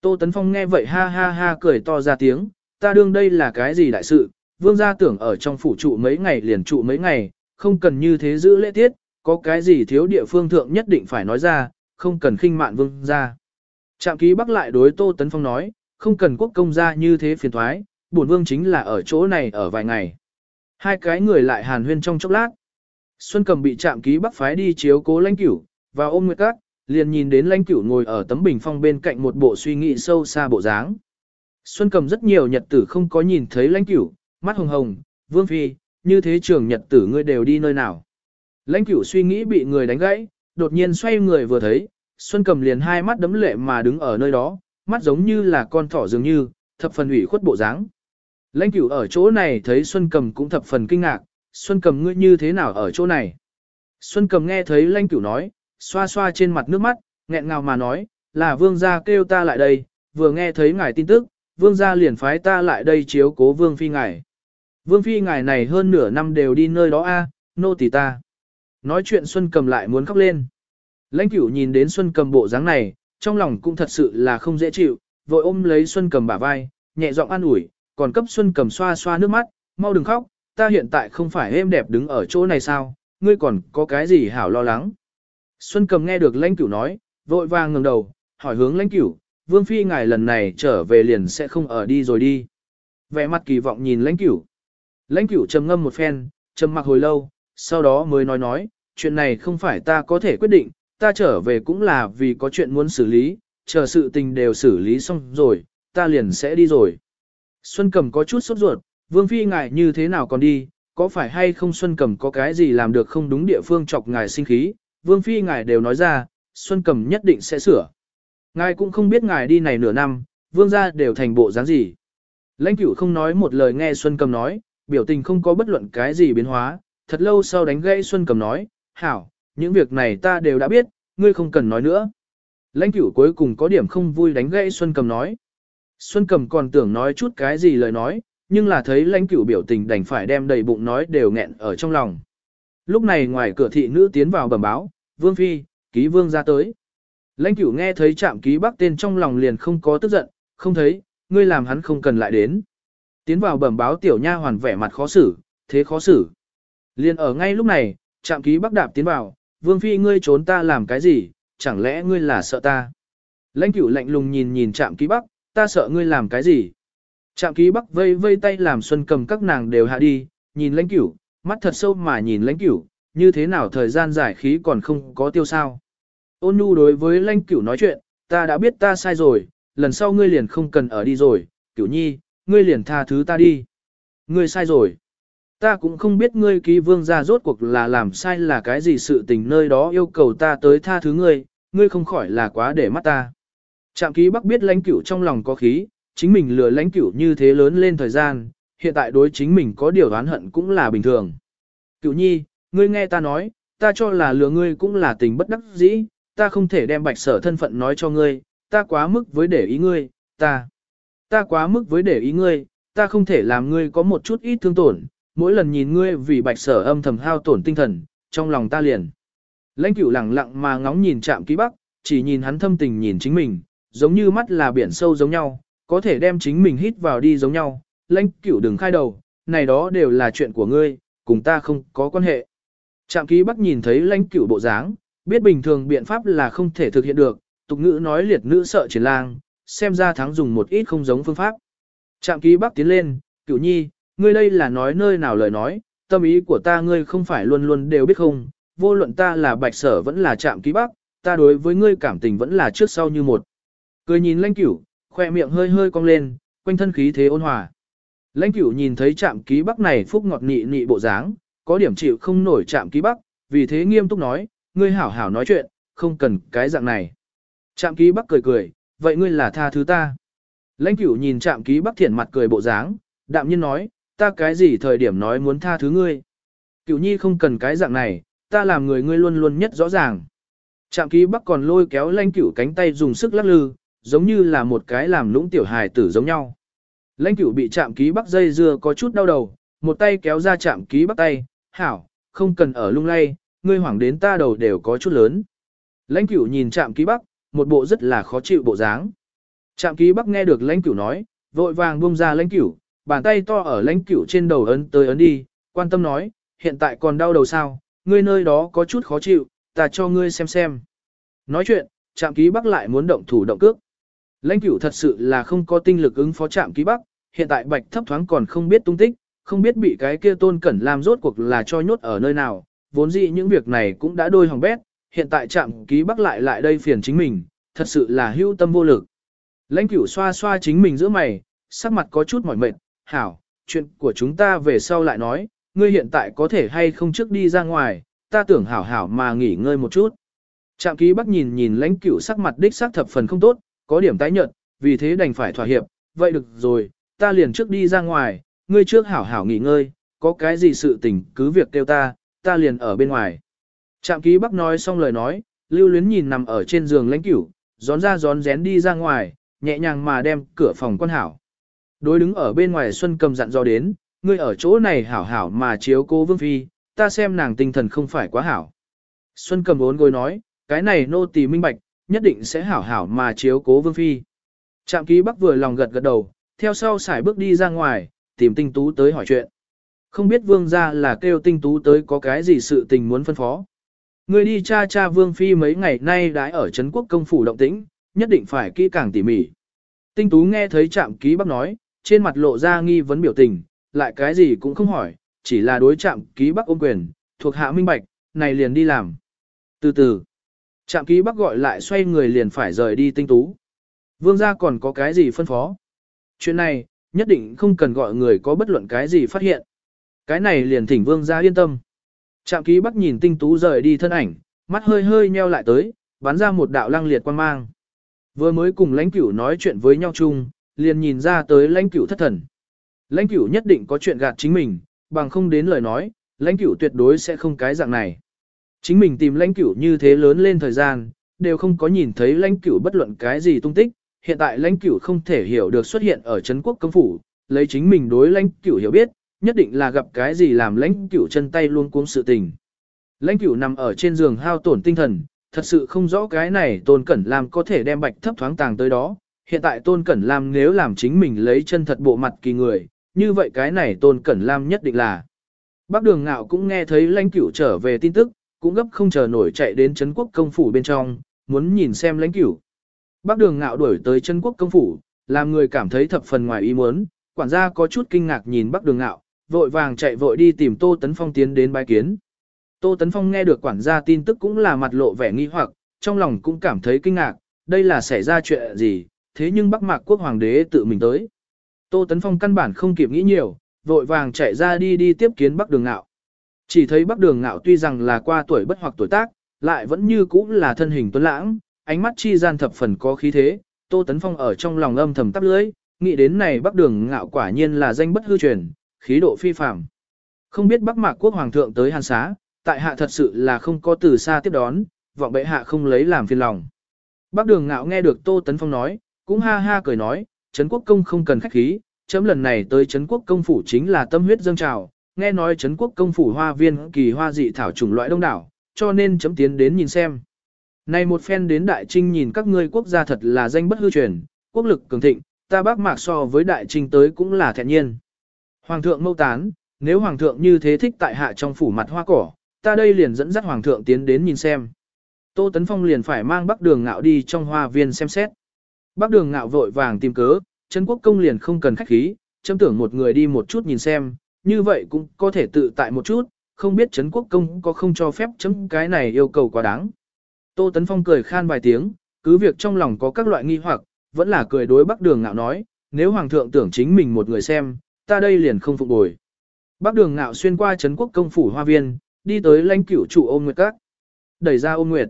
Tô Tấn Phong nghe vậy ha ha ha cười to ra tiếng, ta đương đây là cái gì đại sự, vương gia tưởng ở trong phủ trụ mấy ngày liền trụ mấy ngày, không cần như thế giữ lễ tiết, có cái gì thiếu địa phương thượng nhất định phải nói ra, không cần khinh mạn vương gia. Trạm ký bắc lại đối Tô Tấn Phong nói, không cần quốc công ra như thế phiền thoái, bổn vương chính là ở chỗ này ở vài ngày. Hai cái người lại hàn huyên trong chốc lát. Xuân cầm bị trạm ký bắc phái đi chiếu cố lãnh cửu, và ôm nguyệt các, liền nhìn đến lãnh cửu ngồi ở tấm bình phong bên cạnh một bộ suy nghĩ sâu xa bộ dáng. Xuân cầm rất nhiều nhật tử không có nhìn thấy lãnh cửu, mắt hồng hồng, vương phi, như thế trường nhật tử ngươi đều đi nơi nào. Lãnh cửu suy nghĩ bị người đánh gãy, đột nhiên xoay người vừa thấy, Xuân cầm liền hai mắt đấm lệ mà đứng ở nơi đó, mắt giống như là con thỏ dường như, thập phần ủy khuất bộ dáng. Lãnh cửu ở chỗ này thấy Xuân cầm cũng thập phần kinh ngạc, Xuân cầm ngươi như thế nào ở chỗ này. Xuân cầm nghe thấy lãnh cửu nói, xoa xoa trên mặt nước mắt, nghẹn ngào mà nói, là vương gia kêu ta lại đây, vừa nghe thấy ngài tin tức, vương gia liền phái ta lại đây chiếu cố vương phi ngài. Vương phi ngài này hơn nửa năm đều đi nơi đó a, nô tỳ ta. Nói chuyện Xuân cầm lại muốn khóc lên. Lãnh cửu nhìn đến Xuân cầm bộ dáng này, trong lòng cũng thật sự là không dễ chịu, vội ôm lấy Xuân cầm bả vai, nhẹ giọng an ủi, còn cấp Xuân cầm xoa xoa nước mắt, mau đừng khóc, ta hiện tại không phải êm đẹp đứng ở chỗ này sao, ngươi còn có cái gì hảo lo lắng. Xuân cầm nghe được lãnh cửu nói, vội vàng ngẩng đầu, hỏi hướng lãnh cửu, vương phi ngài lần này trở về liền sẽ không ở đi rồi đi. Vẻ mặt kỳ vọng nhìn lãnh cửu. Lãnh cửu trầm ngâm một phen, trầm mặc hồi lâu, sau đó mới nói nói, chuyện này không phải ta có thể quyết định, ta trở về cũng là vì có chuyện muốn xử lý, chờ sự tình đều xử lý xong rồi, ta liền sẽ đi rồi. Xuân Cầm có chút sốt ruột, Vương Phi ngại như thế nào còn đi, có phải hay không Xuân Cầm có cái gì làm được không đúng địa phương chọc ngài sinh khí, Vương Phi ngài đều nói ra, Xuân Cầm nhất định sẽ sửa. Ngài cũng không biết ngài đi này nửa năm, Vương gia đều thành bộ dáng gì. Lãnh cửu không nói một lời nghe Xuân Cầm nói, biểu tình không có bất luận cái gì biến hóa, thật lâu sau đánh gãy Xuân Cầm nói, hảo, những việc này ta đều đã biết, ngươi không cần nói nữa. Lãnh cửu cuối cùng có điểm không vui đánh gãy Xuân Cầm nói. Xuân Cầm còn tưởng nói chút cái gì lời nói, nhưng là thấy lãnh cửu biểu tình đành phải đem đầy bụng nói đều nghẹn ở trong lòng. Lúc này ngoài cửa thị nữ tiến vào bẩm báo, Vương Phi, ký vương ra tới. Lãnh cửu nghe thấy chạm ký bắc tên trong lòng liền không có tức giận, không thấy, ngươi làm hắn không cần lại đến. Tiến vào bẩm báo tiểu nha hoàn vẻ mặt khó xử, thế khó xử. Liền ở ngay lúc này, chạm ký bắc đạp tiến vào, Vương Phi ngươi trốn ta làm cái gì, chẳng lẽ ngươi là sợ ta? Lãnh cửu lạnh lùng nhìn nhìn Trạm ký bắc, ta sợ ngươi làm cái gì? Trạm ký bắc vây vây tay làm xuân cầm các nàng đều hạ đi, nhìn lãnh cửu, mắt thật sâu mà nhìn lãnh cửu, như thế nào thời gian giải khí còn không có tiêu sao. Ôn nhu đối với lãnh cửu nói chuyện, ta đã biết ta sai rồi, lần sau ngươi liền không cần ở đi rồi, cửu nhi, ngươi liền tha thứ ta đi. Ngươi sai rồi. Ta cũng không biết ngươi ký vương ra rốt cuộc là làm sai là cái gì sự tình nơi đó yêu cầu ta tới tha thứ ngươi, ngươi không khỏi là quá để mắt ta. Trạm ký bắc biết lãnh cửu trong lòng có khí, chính mình lừa lãnh cửu như thế lớn lên thời gian, hiện tại đối chính mình có điều oán hận cũng là bình thường. Cửu nhi, ngươi nghe ta nói, ta cho là lừa ngươi cũng là tình bất đắc dĩ, ta không thể đem bạch sở thân phận nói cho ngươi, ta quá mức với để ý ngươi, ta, ta quá mức với để ý ngươi, ta không thể làm ngươi có một chút ít thương tổn, mỗi lần nhìn ngươi vì bạch sở âm thầm hao tổn tinh thần, trong lòng ta liền. Lãnh cửu lặng lặng mà ngóng nhìn chạm ký bắc, chỉ nhìn hắn thâm tình nhìn chính mình, giống như mắt là biển sâu giống nhau, có thể đem chính mình hít vào đi giống nhau, lãnh cửu đừng khai đầu, này đó đều là chuyện của ngươi, cùng ta không có quan hệ. Trạm ký bắc nhìn thấy lãnh cửu bộ dáng, biết bình thường biện pháp là không thể thực hiện được, tục ngữ nói liệt nữ sợ triển lang, xem ra thắng dùng một ít không giống phương pháp. Trạm ký bắc tiến lên, cửu nhi, ngươi đây là nói nơi nào lời nói, tâm ý của ta ngươi không phải luôn luôn đều biết không, vô luận ta là bạch sở vẫn là trạm ký bắc, ta đối với ngươi cảm tình vẫn là trước sau như một. Cười nhìn lãnh cửu, khoe miệng hơi hơi cong lên, quanh thân khí thế ôn hòa. Lãnh cửu nhìn thấy trạm ký bắc này phúc ngọt nị nị bộ dáng, có điểm chịu không nổi trạm ký bắc, vì thế nghiêm túc nói, ngươi hảo hảo nói chuyện, không cần cái dạng này. Trạm ký bắc cười cười, vậy ngươi là tha thứ ta. Lãnh cửu nhìn trạm ký bắc thiện mặt cười bộ dáng, đạm nhiên nói, ta cái gì thời điểm nói muốn tha thứ ngươi. Cửu nhi không cần cái dạng này, ta làm người ngươi luôn luôn nhất rõ ràng. Trạm ký bắc còn lôi kéo lanh cửu cánh tay dùng sức lắc lư, giống như là một cái làm lũng tiểu hài tử giống nhau. Lãnh cửu bị chạm ký bắc dây dưa có chút đau đầu, một tay kéo ra chạm ký bắc tay, hảo, không cần ở lung lay, ngươi hoảng đến ta đầu đều có chút lớn. Lãnh cửu nhìn chạm ký bắc, một bộ rất là khó chịu bộ dáng. Chạm ký bắc nghe được lãnh cửu nói, vội vàng buông ra lãnh cửu, bàn tay to ở lãnh cửu trên đầu ấn tới ấn đi, quan tâm nói, hiện tại còn đau đầu sao, ngươi nơi đó có chút khó chịu, ta cho ngươi xem xem. Nói chuyện, chạm ký bắc lại muốn động thủ động cước. Lãnh cửu thật sự là không có tinh lực ứng phó trạm ký bắc, hiện tại bạch thấp thoáng còn không biết tung tích, không biết bị cái kia tôn cẩn làm rốt cuộc là cho nhốt ở nơi nào, vốn dĩ những việc này cũng đã đôi hỏng bét, hiện tại trạm ký bắc lại lại đây phiền chính mình, thật sự là hưu tâm vô lực. Lãnh cửu xoa xoa chính mình giữa mày, sắc mặt có chút mỏi mệt, hảo, chuyện của chúng ta về sau lại nói, ngươi hiện tại có thể hay không trước đi ra ngoài, ta tưởng hảo hảo mà nghỉ ngơi một chút. Trạm ký bắc nhìn nhìn lãnh cửu sắc mặt đích sắc thập phần không tốt, có điểm tái nhợt, vì thế đành phải thỏa hiệp, vậy được rồi, ta liền trước đi ra ngoài, ngươi trước hảo hảo nghỉ ngơi, có cái gì sự tình cứ việc kêu ta, ta liền ở bên ngoài. Trạm ký bắc nói xong lời nói, lưu luyến nhìn nằm ở trên giường lãnh cửu, gión ra gión rén đi ra ngoài, nhẹ nhàng mà đem cửa phòng quan hảo. Đối đứng ở bên ngoài Xuân cầm dặn dò đến, ngươi ở chỗ này hảo hảo mà chiếu cô Vương Phi, ta xem nàng tinh thần không phải quá hảo. Xuân cầm bốn gối nói, cái này nô tỳ minh bạch, nhất định sẽ hảo hảo mà chiếu cố Vương Phi. Trạm ký bắc vừa lòng gật gật đầu, theo sau xài bước đi ra ngoài, tìm tinh tú tới hỏi chuyện. Không biết Vương ra là kêu tinh tú tới có cái gì sự tình muốn phân phó. Người đi cha cha Vương Phi mấy ngày nay đã ở Trấn Quốc công phủ động tĩnh, nhất định phải kỹ càng tỉ mỉ. Tinh tú nghe thấy trạm ký bắc nói, trên mặt lộ ra nghi vấn biểu tình, lại cái gì cũng không hỏi, chỉ là đối chạm ký bắc ôm quyền, thuộc hạ minh bạch, này liền đi làm. Từ từ, chạm ký bắc gọi lại xoay người liền phải rời đi tinh tú. Vương gia còn có cái gì phân phó? Chuyện này, nhất định không cần gọi người có bất luận cái gì phát hiện. Cái này liền thỉnh vương gia yên tâm. Trạm ký bắc nhìn tinh tú rời đi thân ảnh, mắt hơi hơi nheo lại tới, bắn ra một đạo lăng liệt quan mang. Vừa mới cùng lãnh cửu nói chuyện với nhau chung, liền nhìn ra tới lãnh cửu thất thần. Lãnh cửu nhất định có chuyện gạt chính mình, bằng không đến lời nói, lãnh cửu tuyệt đối sẽ không cái dạng này. Chính mình tìm lãnh cửu như thế lớn lên thời gian, đều không có nhìn thấy lãnh cửu bất luận cái gì tung tích, hiện tại lãnh cửu không thể hiểu được xuất hiện ở Trấn quốc công phủ, lấy chính mình đối lãnh cửu hiểu biết, nhất định là gặp cái gì làm lãnh cửu chân tay luôn cuống sự tình. Lãnh cửu nằm ở trên giường hao tổn tinh thần, thật sự không rõ cái này Tôn Cẩn làm có thể đem bạch thấp thoáng tàng tới đó. Hiện tại Tôn Cẩn Lam nếu làm chính mình lấy chân thật bộ mặt kỳ người, như vậy cái này Tôn Cẩn Lam nhất định là. Bác đường ngạo cũng nghe thấy lãnh cửu trở về tin tức, cũng gấp không chờ nổi chạy đến Trấn quốc công phủ bên trong, muốn nhìn xem lãnh cửu. Bác đường ngạo đuổi tới Trấn quốc công phủ, làm người cảm thấy thập phần ngoài ý muốn, quản gia có chút kinh ngạc nhìn bác đường ngạo, vội vàng chạy vội đi tìm Tô Tấn Phong tiến đến bái kiến. Tô Tấn Phong nghe được quản gia tin tức cũng là mặt lộ vẻ nghi hoặc, trong lòng cũng cảm thấy kinh ngạc, đây là xảy ra chuyện gì, thế nhưng Bắc Mạc quốc hoàng đế tự mình tới. Tô Tấn Phong căn bản không kịp nghĩ nhiều, vội vàng chạy ra đi đi tiếp kiến Bắc Đường Ngạo. Chỉ thấy Bắc Đường Ngạo tuy rằng là qua tuổi bất hoặc tuổi tác, lại vẫn như cũ là thân hình tuấn lãng, ánh mắt chi gian thập phần có khí thế, Tô Tấn Phong ở trong lòng âm thầm tắp lưỡi, nghĩ đến này Bắc Đường Ngạo quả nhiên là danh bất hư truyền, khí độ phi phàm. Không biết Bắc Mạc quốc hoàng thượng tới Hàn Xá, tại hạ thật sự là không có từ xa tiếp đón, vọng bệ hạ không lấy làm phiền lòng. Bắc đường ngạo nghe được Tô Tấn Phong nói, cũng ha ha cười nói, Trấn quốc công không cần khách khí, chấm lần này tới Trấn quốc công phủ chính là tâm huyết dâng trào, nghe nói Trấn quốc công phủ hoa viên kỳ hoa dị thảo chủng loại đông đảo, cho nên chấm tiến đến nhìn xem. Này một phen đến đại trinh nhìn các ngươi quốc gia thật là danh bất hư truyền, quốc lực cường thịnh, ta bác mạc so với đại trinh tới cũng là thẹn nhiên. Hoàng thượng mâu tán, nếu hoàng thượng như thế thích tại hạ trong phủ mặt hoa cỏ, ta đây liền dẫn dắt hoàng thượng tiến đến nhìn xem. Tô Tấn Phong liền phải mang Bắc Đường Ngạo đi trong hoa viên xem xét. Bắc Đường Ngạo vội vàng tìm cớ, Trấn Quốc công liền không cần khách khí, chấm tưởng một người đi một chút nhìn xem, như vậy cũng có thể tự tại một chút, không biết Trấn Quốc công có không cho phép chấm cái này yêu cầu quá đáng. Tô Tấn Phong cười khan vài tiếng, cứ việc trong lòng có các loại nghi hoặc, vẫn là cười đối Bắc Đường Ngạo nói, nếu hoàng thượng tưởng chính mình một người xem, ta đây liền không phục bồi. Bắc Đường Ngạo xuyên qua Trấn Quốc công phủ hoa viên, đi tới lãnh cửu trụ ôm nguyệt các. Đẩy ra ôm nguyệt.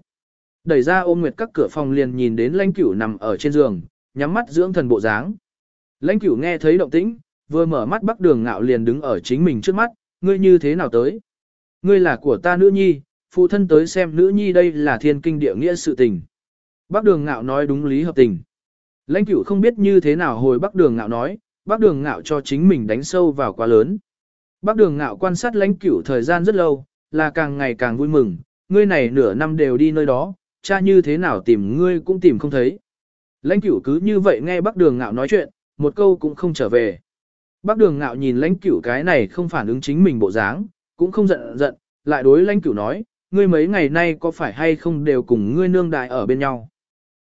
Đẩy ra ôm nguyệt các cửa phòng liền nhìn đến lãnh cửu nằm ở trên giường, nhắm mắt dưỡng thần bộ dáng. Lãnh cửu nghe thấy động tĩnh, vừa mở mắt bắc đường ngạo liền đứng ở chính mình trước mắt, ngươi như thế nào tới? Ngươi là của ta nữ nhi, phụ thân tới xem nữ nhi đây là thiên kinh địa nghĩa sự tình. Bắc đường ngạo nói đúng lý hợp tình. Lãnh cửu không biết như thế nào hồi bắc đường ngạo nói, bắc đường ngạo cho chính mình đánh sâu vào quá lớn. Bắc đường ngạo quan sát lãnh cửu thời gian rất lâu, là càng ngày càng vui mừng, ngươi này nửa năm đều đi nơi đó, cha như thế nào tìm ngươi cũng tìm không thấy. Lãnh cửu cứ như vậy nghe bác đường ngạo nói chuyện, một câu cũng không trở về. Bác đường ngạo nhìn lãnh cửu cái này không phản ứng chính mình bộ dáng, cũng không giận giận, lại đối lãnh cửu nói, ngươi mấy ngày nay có phải hay không đều cùng ngươi nương đại ở bên nhau.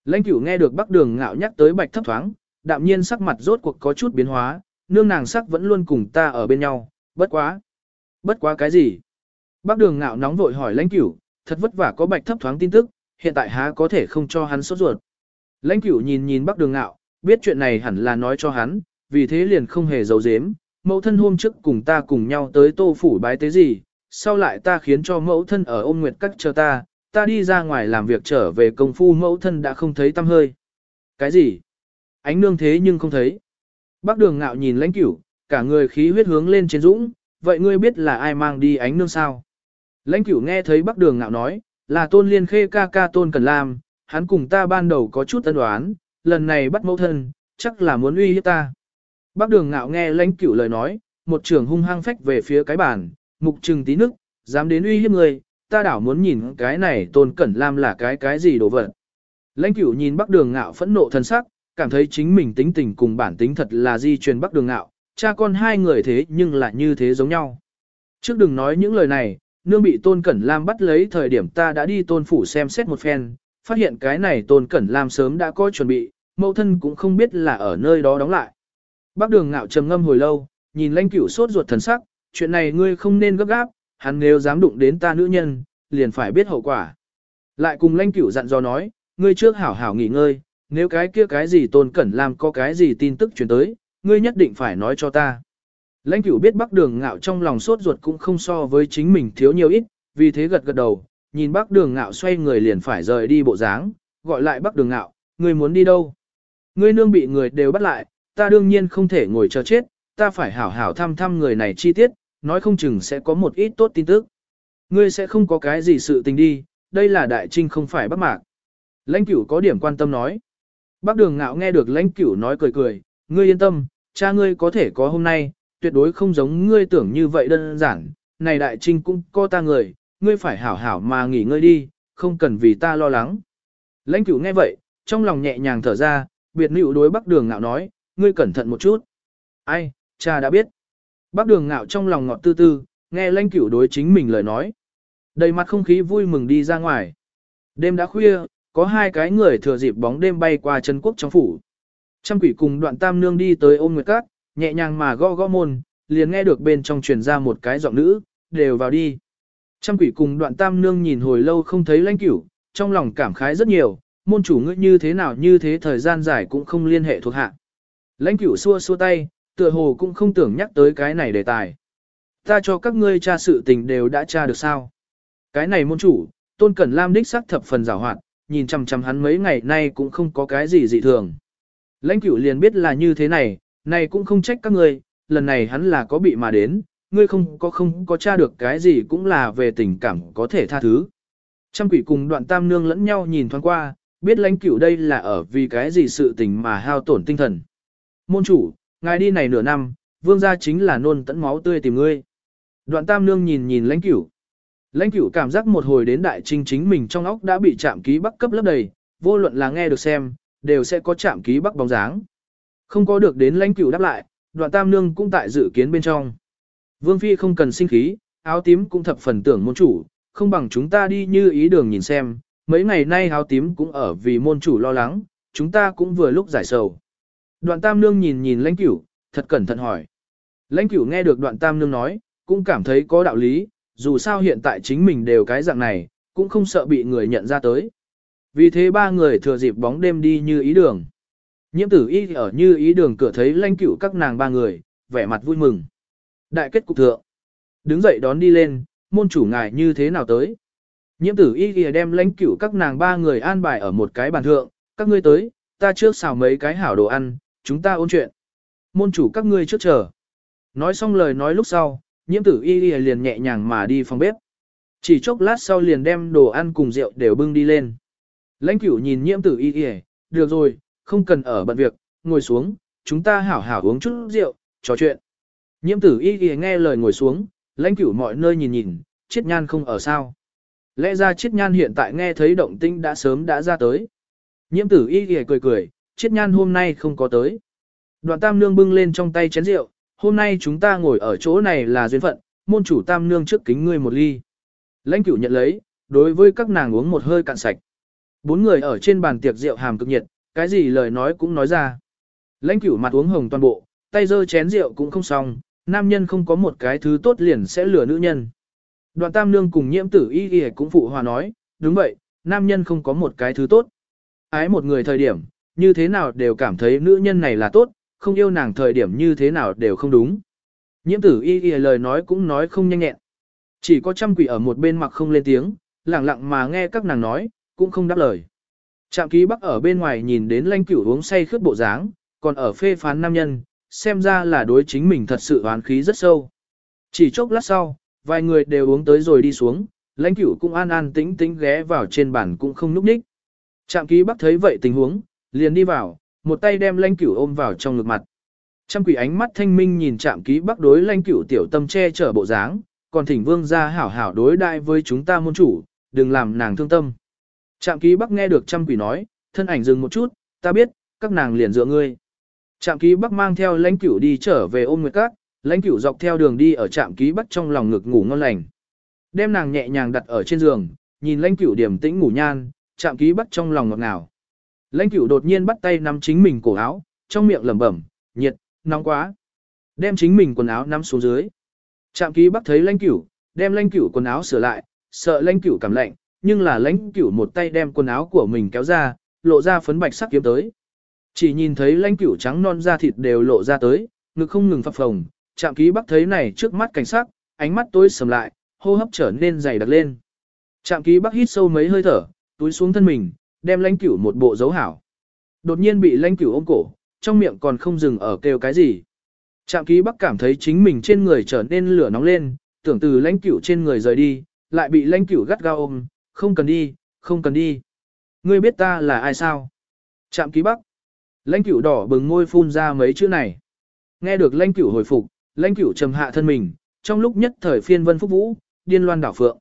Lãnh cửu nghe được bác đường ngạo nhắc tới bạch thấp thoáng, đạm nhiên sắc mặt rốt cuộc có chút biến hóa, nương nàng sắc vẫn luôn cùng ta ở bên nhau, bất quá. Bất quá cái gì? Bác đường ngạo nóng vội hỏi lãnh cửu, thật vất vả có bạch thấp thoáng tin tức, hiện tại há có thể không cho hắn sốt ruột. Lãnh cửu nhìn nhìn bác đường ngạo, biết chuyện này hẳn là nói cho hắn, vì thế liền không hề giấu giếm. Mẫu thân hôm trước cùng ta cùng nhau tới tô phủ bái tế gì, sau lại ta khiến cho mẫu thân ở ôn nguyệt cắt chờ ta, ta đi ra ngoài làm việc trở về công phu mẫu thân đã không thấy tâm hơi. Cái gì? Ánh nương thế nhưng không thấy. Bác đường ngạo nhìn lãnh cửu, cả người khí huyết hướng lên trên dũng, vậy ngươi biết là ai mang đi ánh nương sao? Lãnh cửu nghe thấy Bắc Đường Ngạo nói, là tôn liên khê ca ca tôn cần làm, hắn cùng ta ban đầu có chút tân đoán, lần này bắt mẫu thân, chắc là muốn uy hiếp ta. Bắc Đường Ngạo nghe lãnh cửu lời nói, một trường hung hăng phách về phía cái bàn, mục trừng tí nước, dám đến uy hiếp người, ta đảo muốn nhìn cái này tôn cẩn lam là cái cái gì đồ vật. Lãnh cửu nhìn Bắc Đường Ngạo phẫn nộ thân sắc, cảm thấy chính mình tính tình cùng bản tính thật là di truyền Bắc Đường Ngạo, cha con hai người thế nhưng lại như thế giống nhau. Trước đừng nói những lời này, nương bị Tôn Cẩn Lam bắt lấy thời điểm ta đã đi Tôn Phủ xem xét một phen, phát hiện cái này Tôn Cẩn Lam sớm đã có chuẩn bị, mẫu thân cũng không biết là ở nơi đó đóng lại. Bác đường ngạo trầm ngâm hồi lâu, nhìn lãnh cửu sốt ruột thần sắc, chuyện này ngươi không nên gấp gáp, hắn nếu dám đụng đến ta nữ nhân, liền phải biết hậu quả. Lại cùng lãnh cửu dặn dò nói, ngươi trước hảo hảo nghỉ ngơi, nếu cái kia cái gì Tôn Cẩn Lam có cái gì tin tức truyền tới, ngươi nhất định phải nói cho ta. Lãnh cửu biết bắc đường ngạo trong lòng sốt ruột cũng không so với chính mình thiếu nhiều ít, vì thế gật gật đầu, nhìn bắc đường ngạo xoay người liền phải rời đi bộ dáng, gọi lại bắc đường ngạo, người muốn đi đâu? Ngươi nương bị người đều bắt lại, ta đương nhiên không thể ngồi chờ chết, ta phải hảo hảo thăm thăm người này chi tiết, nói không chừng sẽ có một ít tốt tin tức. Ngươi sẽ không có cái gì sự tình đi, đây là đại trinh không phải bắt mạc. Lãnh cửu có điểm quan tâm nói. Bác đường ngạo nghe được lãnh cửu nói cười cười, ngươi yên tâm, cha ngươi có thể có hôm nay, tuyệt đối không giống ngươi tưởng như vậy đơn giản, này đại trinh cũng có ta người, ngươi phải hảo hảo mà nghỉ ngơi đi, không cần vì ta lo lắng. Lãnh cửu nghe vậy, trong lòng nhẹ nhàng thở ra, biệt nữ đối bắc đường ngạo nói, ngươi cẩn thận một chút. Ai, cha đã biết. Bắc đường ngạo trong lòng ngọt tư tư, nghe lãnh cửu đối chính mình lời nói. Đầy mặt không khí vui mừng đi ra ngoài. Đêm đã khuya, có hai cái người thừa dịp bóng đêm bay qua chân quốc trong phủ. Trăm quỷ cùng đoạn tam nương đi tới ôm nguyệt cát, nhẹ nhàng mà gõ gõ môn, liền nghe được bên trong truyền ra một cái giọng nữ, đều vào đi. Trăm quỷ cùng đoạn tam nương nhìn hồi lâu không thấy lãnh cửu, trong lòng cảm khái rất nhiều, môn chủ ngươi như thế nào như thế thời gian dài cũng không liên hệ thuộc hạ. Lãnh cửu xua xua tay, tựa hồ cũng không tưởng nhắc tới cái này đề tài. Ta cho các ngươi tra sự tình đều đã tra được sao. Cái này môn chủ, tôn cẩn lam đích xác thập phần rào hoạt, nhìn chằm chằm hắn mấy ngày nay cũng không có cái gì dị thường. Lãnh cửu liền biết là như thế này, này cũng không trách các ngươi, lần này hắn là có bị mà đến, ngươi không có không có tra được cái gì cũng là về tình cảm có thể tha thứ. Trăm quỷ cùng đoạn tam nương lẫn nhau nhìn thoáng qua, biết lãnh cửu đây là ở vì cái gì sự tình mà hao tổn tinh thần. Môn chủ, ngài đi này nửa năm, vương gia chính là nôn tẫn máu tươi tìm ngươi. Đoạn tam nương nhìn nhìn lãnh cửu. Lãnh cửu cảm giác một hồi đến đại trinh chính mình trong óc đã bị chạm ký bắc cấp lấp đầy, vô luận là nghe được xem, đều sẽ có chạm ký bắc bóng dáng. Không có được đến lãnh cửu đáp lại, đoạn tam nương cũng tại dự kiến bên trong. Vương Phi không cần sinh khí, áo tím cũng thập phần tưởng môn chủ, không bằng chúng ta đi như ý đường nhìn xem, mấy ngày nay áo tím cũng ở vì môn chủ lo lắng, chúng ta cũng vừa lúc giải sầu. Đoạn tam nương nhìn nhìn lãnh cửu, thật cẩn thận hỏi. Lãnh cửu nghe được đoạn tam nương nói, cũng cảm thấy có đạo lý, dù sao hiện tại chính mình đều cái dạng này, cũng không sợ bị người nhận ra tới. Vì thế ba người thừa dịp bóng đêm đi như ý đường. Nhiễm tử y ở như ý đường cửa thấy lãnh cửu các nàng ba người, vẻ mặt vui mừng. Đại kết cục thượng. Đứng dậy đón đi lên, môn chủ ngài như thế nào tới. Nhiễm tử y kìa đem lãnh cửu các nàng ba người an bài ở một cái bàn thượng, các ngươi tới, ta trước xào mấy cái hảo đồ ăn, chúng ta ôn chuyện. Môn chủ các ngươi trước chờ. Nói xong lời nói lúc sau, nhiễm tử y y liền nhẹ nhàng mà đi phòng bếp. Chỉ chốc lát sau liền đem đồ ăn cùng rượu đều bưng đi lên. Lãnh cửu nhìn nhiễm tử y y, được rồi, không cần ở bận việc, ngồi xuống, chúng ta hảo hảo uống chút rượu, trò chuyện. Nhiễm tử y y nghe lời ngồi xuống, lãnh cửu mọi nơi nhìn nhìn, chiết nhan không ở sao. Lẽ ra chiết nhan hiện tại nghe thấy động tinh đã sớm đã ra tới. Nhiễm tử y y cười cười, chiết nhan hôm nay không có tới. Đoạn tam nương bưng lên trong tay chén rượu, hôm nay chúng ta ngồi ở chỗ này là duyên phận, môn chủ tam nương trước kính ngươi một ly. Lãnh cửu nhận lấy, đối với các nàng uống một hơi cạn sạch. Bốn người ở trên bàn tiệc rượu hàm cực nhiệt, cái gì lời nói cũng nói ra. Lãnh cửu mặt uống hồng toàn bộ, tay dơ chén rượu cũng không xong, nam nhân không có một cái thứ tốt liền sẽ lừa nữ nhân. Đoạn tam nương cùng nhiễm tử y y cũng phụ hòa nói, đúng vậy, nam nhân không có một cái thứ tốt. Ái một người thời điểm, như thế nào đều cảm thấy nữ nhân này là tốt, không yêu nàng thời điểm như thế nào đều không đúng. Nhiễm tử y y lời nói cũng nói không nhanh nhẹn. Chỉ có trăm quỷ ở một bên mặc không lên tiếng, lặng lặng mà nghe các nàng nói, cũng không đáp lời. Trạm ký bắc ở bên ngoài nhìn đến lanh cửu uống say khướt bộ dáng, còn ở phê phán nam nhân, xem ra là đối chính mình thật sự oán khí rất sâu. Chỉ chốc lát sau, vài người đều uống tới rồi đi xuống, lãnh cửu cũng an an tĩnh tĩnh ghé vào trên bàn cũng không núp ních. Trạm ký bắc thấy vậy tình huống, liền đi vào, một tay đem lãnh cửu ôm vào trong ngực mặt. Trăm quỷ ánh mắt thanh minh nhìn Trạm ký bắc đối lãnh cửu tiểu tâm che chở bộ dáng, còn thỉnh vương ra hảo hảo đối đại với chúng ta môn chủ, đừng làm nàng thương tâm. Trạm ký bắc nghe được trăm quỷ nói, thân ảnh dừng một chút, ta biết, các nàng liền dựa ngươi. Trạm ký bắc mang theo lãnh cửu đi trở về ôm nguyệt các, lãnh cửu dọc theo đường đi ở trạm ký bắc trong lòng ngực ngủ ngon lành. Đem nàng nhẹ nhàng đặt ở trên giường, nhìn lãnh cửu điểm tĩnh ngủ nhan, trạm ký bắc trong lòng ngọt ngào. Lãnh cửu đột nhiên bắt tay nắm chính mình cổ áo, trong miệng lẩm bẩm, nhiệt, nóng quá. Đem chính mình quần áo nắm xuống dưới. Trạm ký bắc thấy lãnh cửu, đem lãnh cửu quần áo sửa lại, sợ lãnh cửu cảm lạnh, nhưng là lãnh cửu một tay đem quần áo của mình kéo ra, lộ ra phấn bạch sắc kiếm tới. Chỉ nhìn thấy lãnh cửu trắng non da thịt đều lộ ra tới, ngực không ngừng phập phồng, Trạm ký bắc thấy này trước mắt cảnh sát, ánh mắt tối sầm lại, hô hấp trở nên dày đặc lên. Trạm ký bắc hít sâu mấy hơi thở, túi xuống thân mình, đem lãnh cửu một bộ dấu hảo. Đột nhiên bị lãnh cửu ôm cổ, trong miệng còn không dừng ở kêu cái gì. Trạm ký bắc cảm thấy chính mình trên người trở nên lửa nóng lên, tưởng từ lãnh cửu trên người rời đi, lại bị lãnh cửu gắt gao ôm, không cần đi, không cần đi. Ngươi biết ta là ai sao? Trạm ký bắc. Lãnh cửu đỏ bừng môi phun ra mấy chữ này. Nghe được lãnh cửu hồi phục, lãnh cửu trầm hạ thân mình, trong lúc nhất thời phiên vân phúc vũ, điên loan đảo phượng.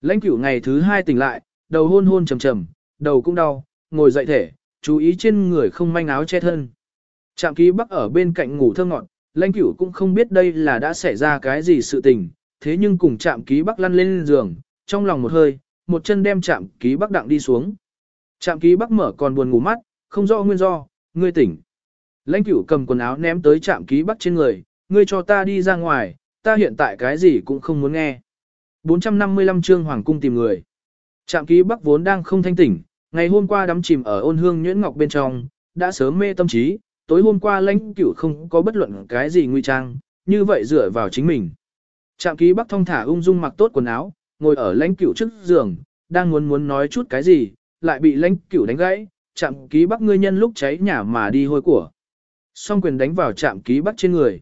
Lãnh cửu ngày thứ hai tỉnh lại, đầu hôn hôn trầm trầm, đầu cũng đau, ngồi dậy thể, chú ý trên người không manh áo che thân. Trạm ký bắc ở bên cạnh ngủ thơ ngọn, lãnh cửu cũng không biết đây là đã xảy ra cái gì sự tình, thế nhưng cùng trạm ký bắc lăn lên giường, trong lòng một hơi, một chân đem chạm ký bắc đặng đi xuống. chạm ký bắc mở còn buồn ngủ mắt, không rõ nguyên do, ngươi tỉnh. Lãnh cửu cầm quần áo ném tới chạm ký bắc trên người, ngươi cho ta đi ra ngoài, ta hiện tại cái gì cũng không muốn nghe. 455 chương Hoàng cung tìm người. Trạm ký bắc vốn đang không thanh tỉnh, ngày hôm qua đắm chìm ở ôn hương nhuyễn ngọc bên trong, đã sớm mê tâm trí, tối hôm qua lãnh cửu không có bất luận cái gì nguy trang, như vậy dựa vào chính mình. Trạm ký bắc thông thả ung dung mặc tốt quần áo, ngồi ở lãnh cửu trước giường, đang muốn muốn nói chút cái gì, lại bị lãnh cửu đánh gãy, chạm ký bắc ngươi nhân lúc cháy nhà mà đi hôi của. Song quyền đánh vào chạm ký bắc trên người.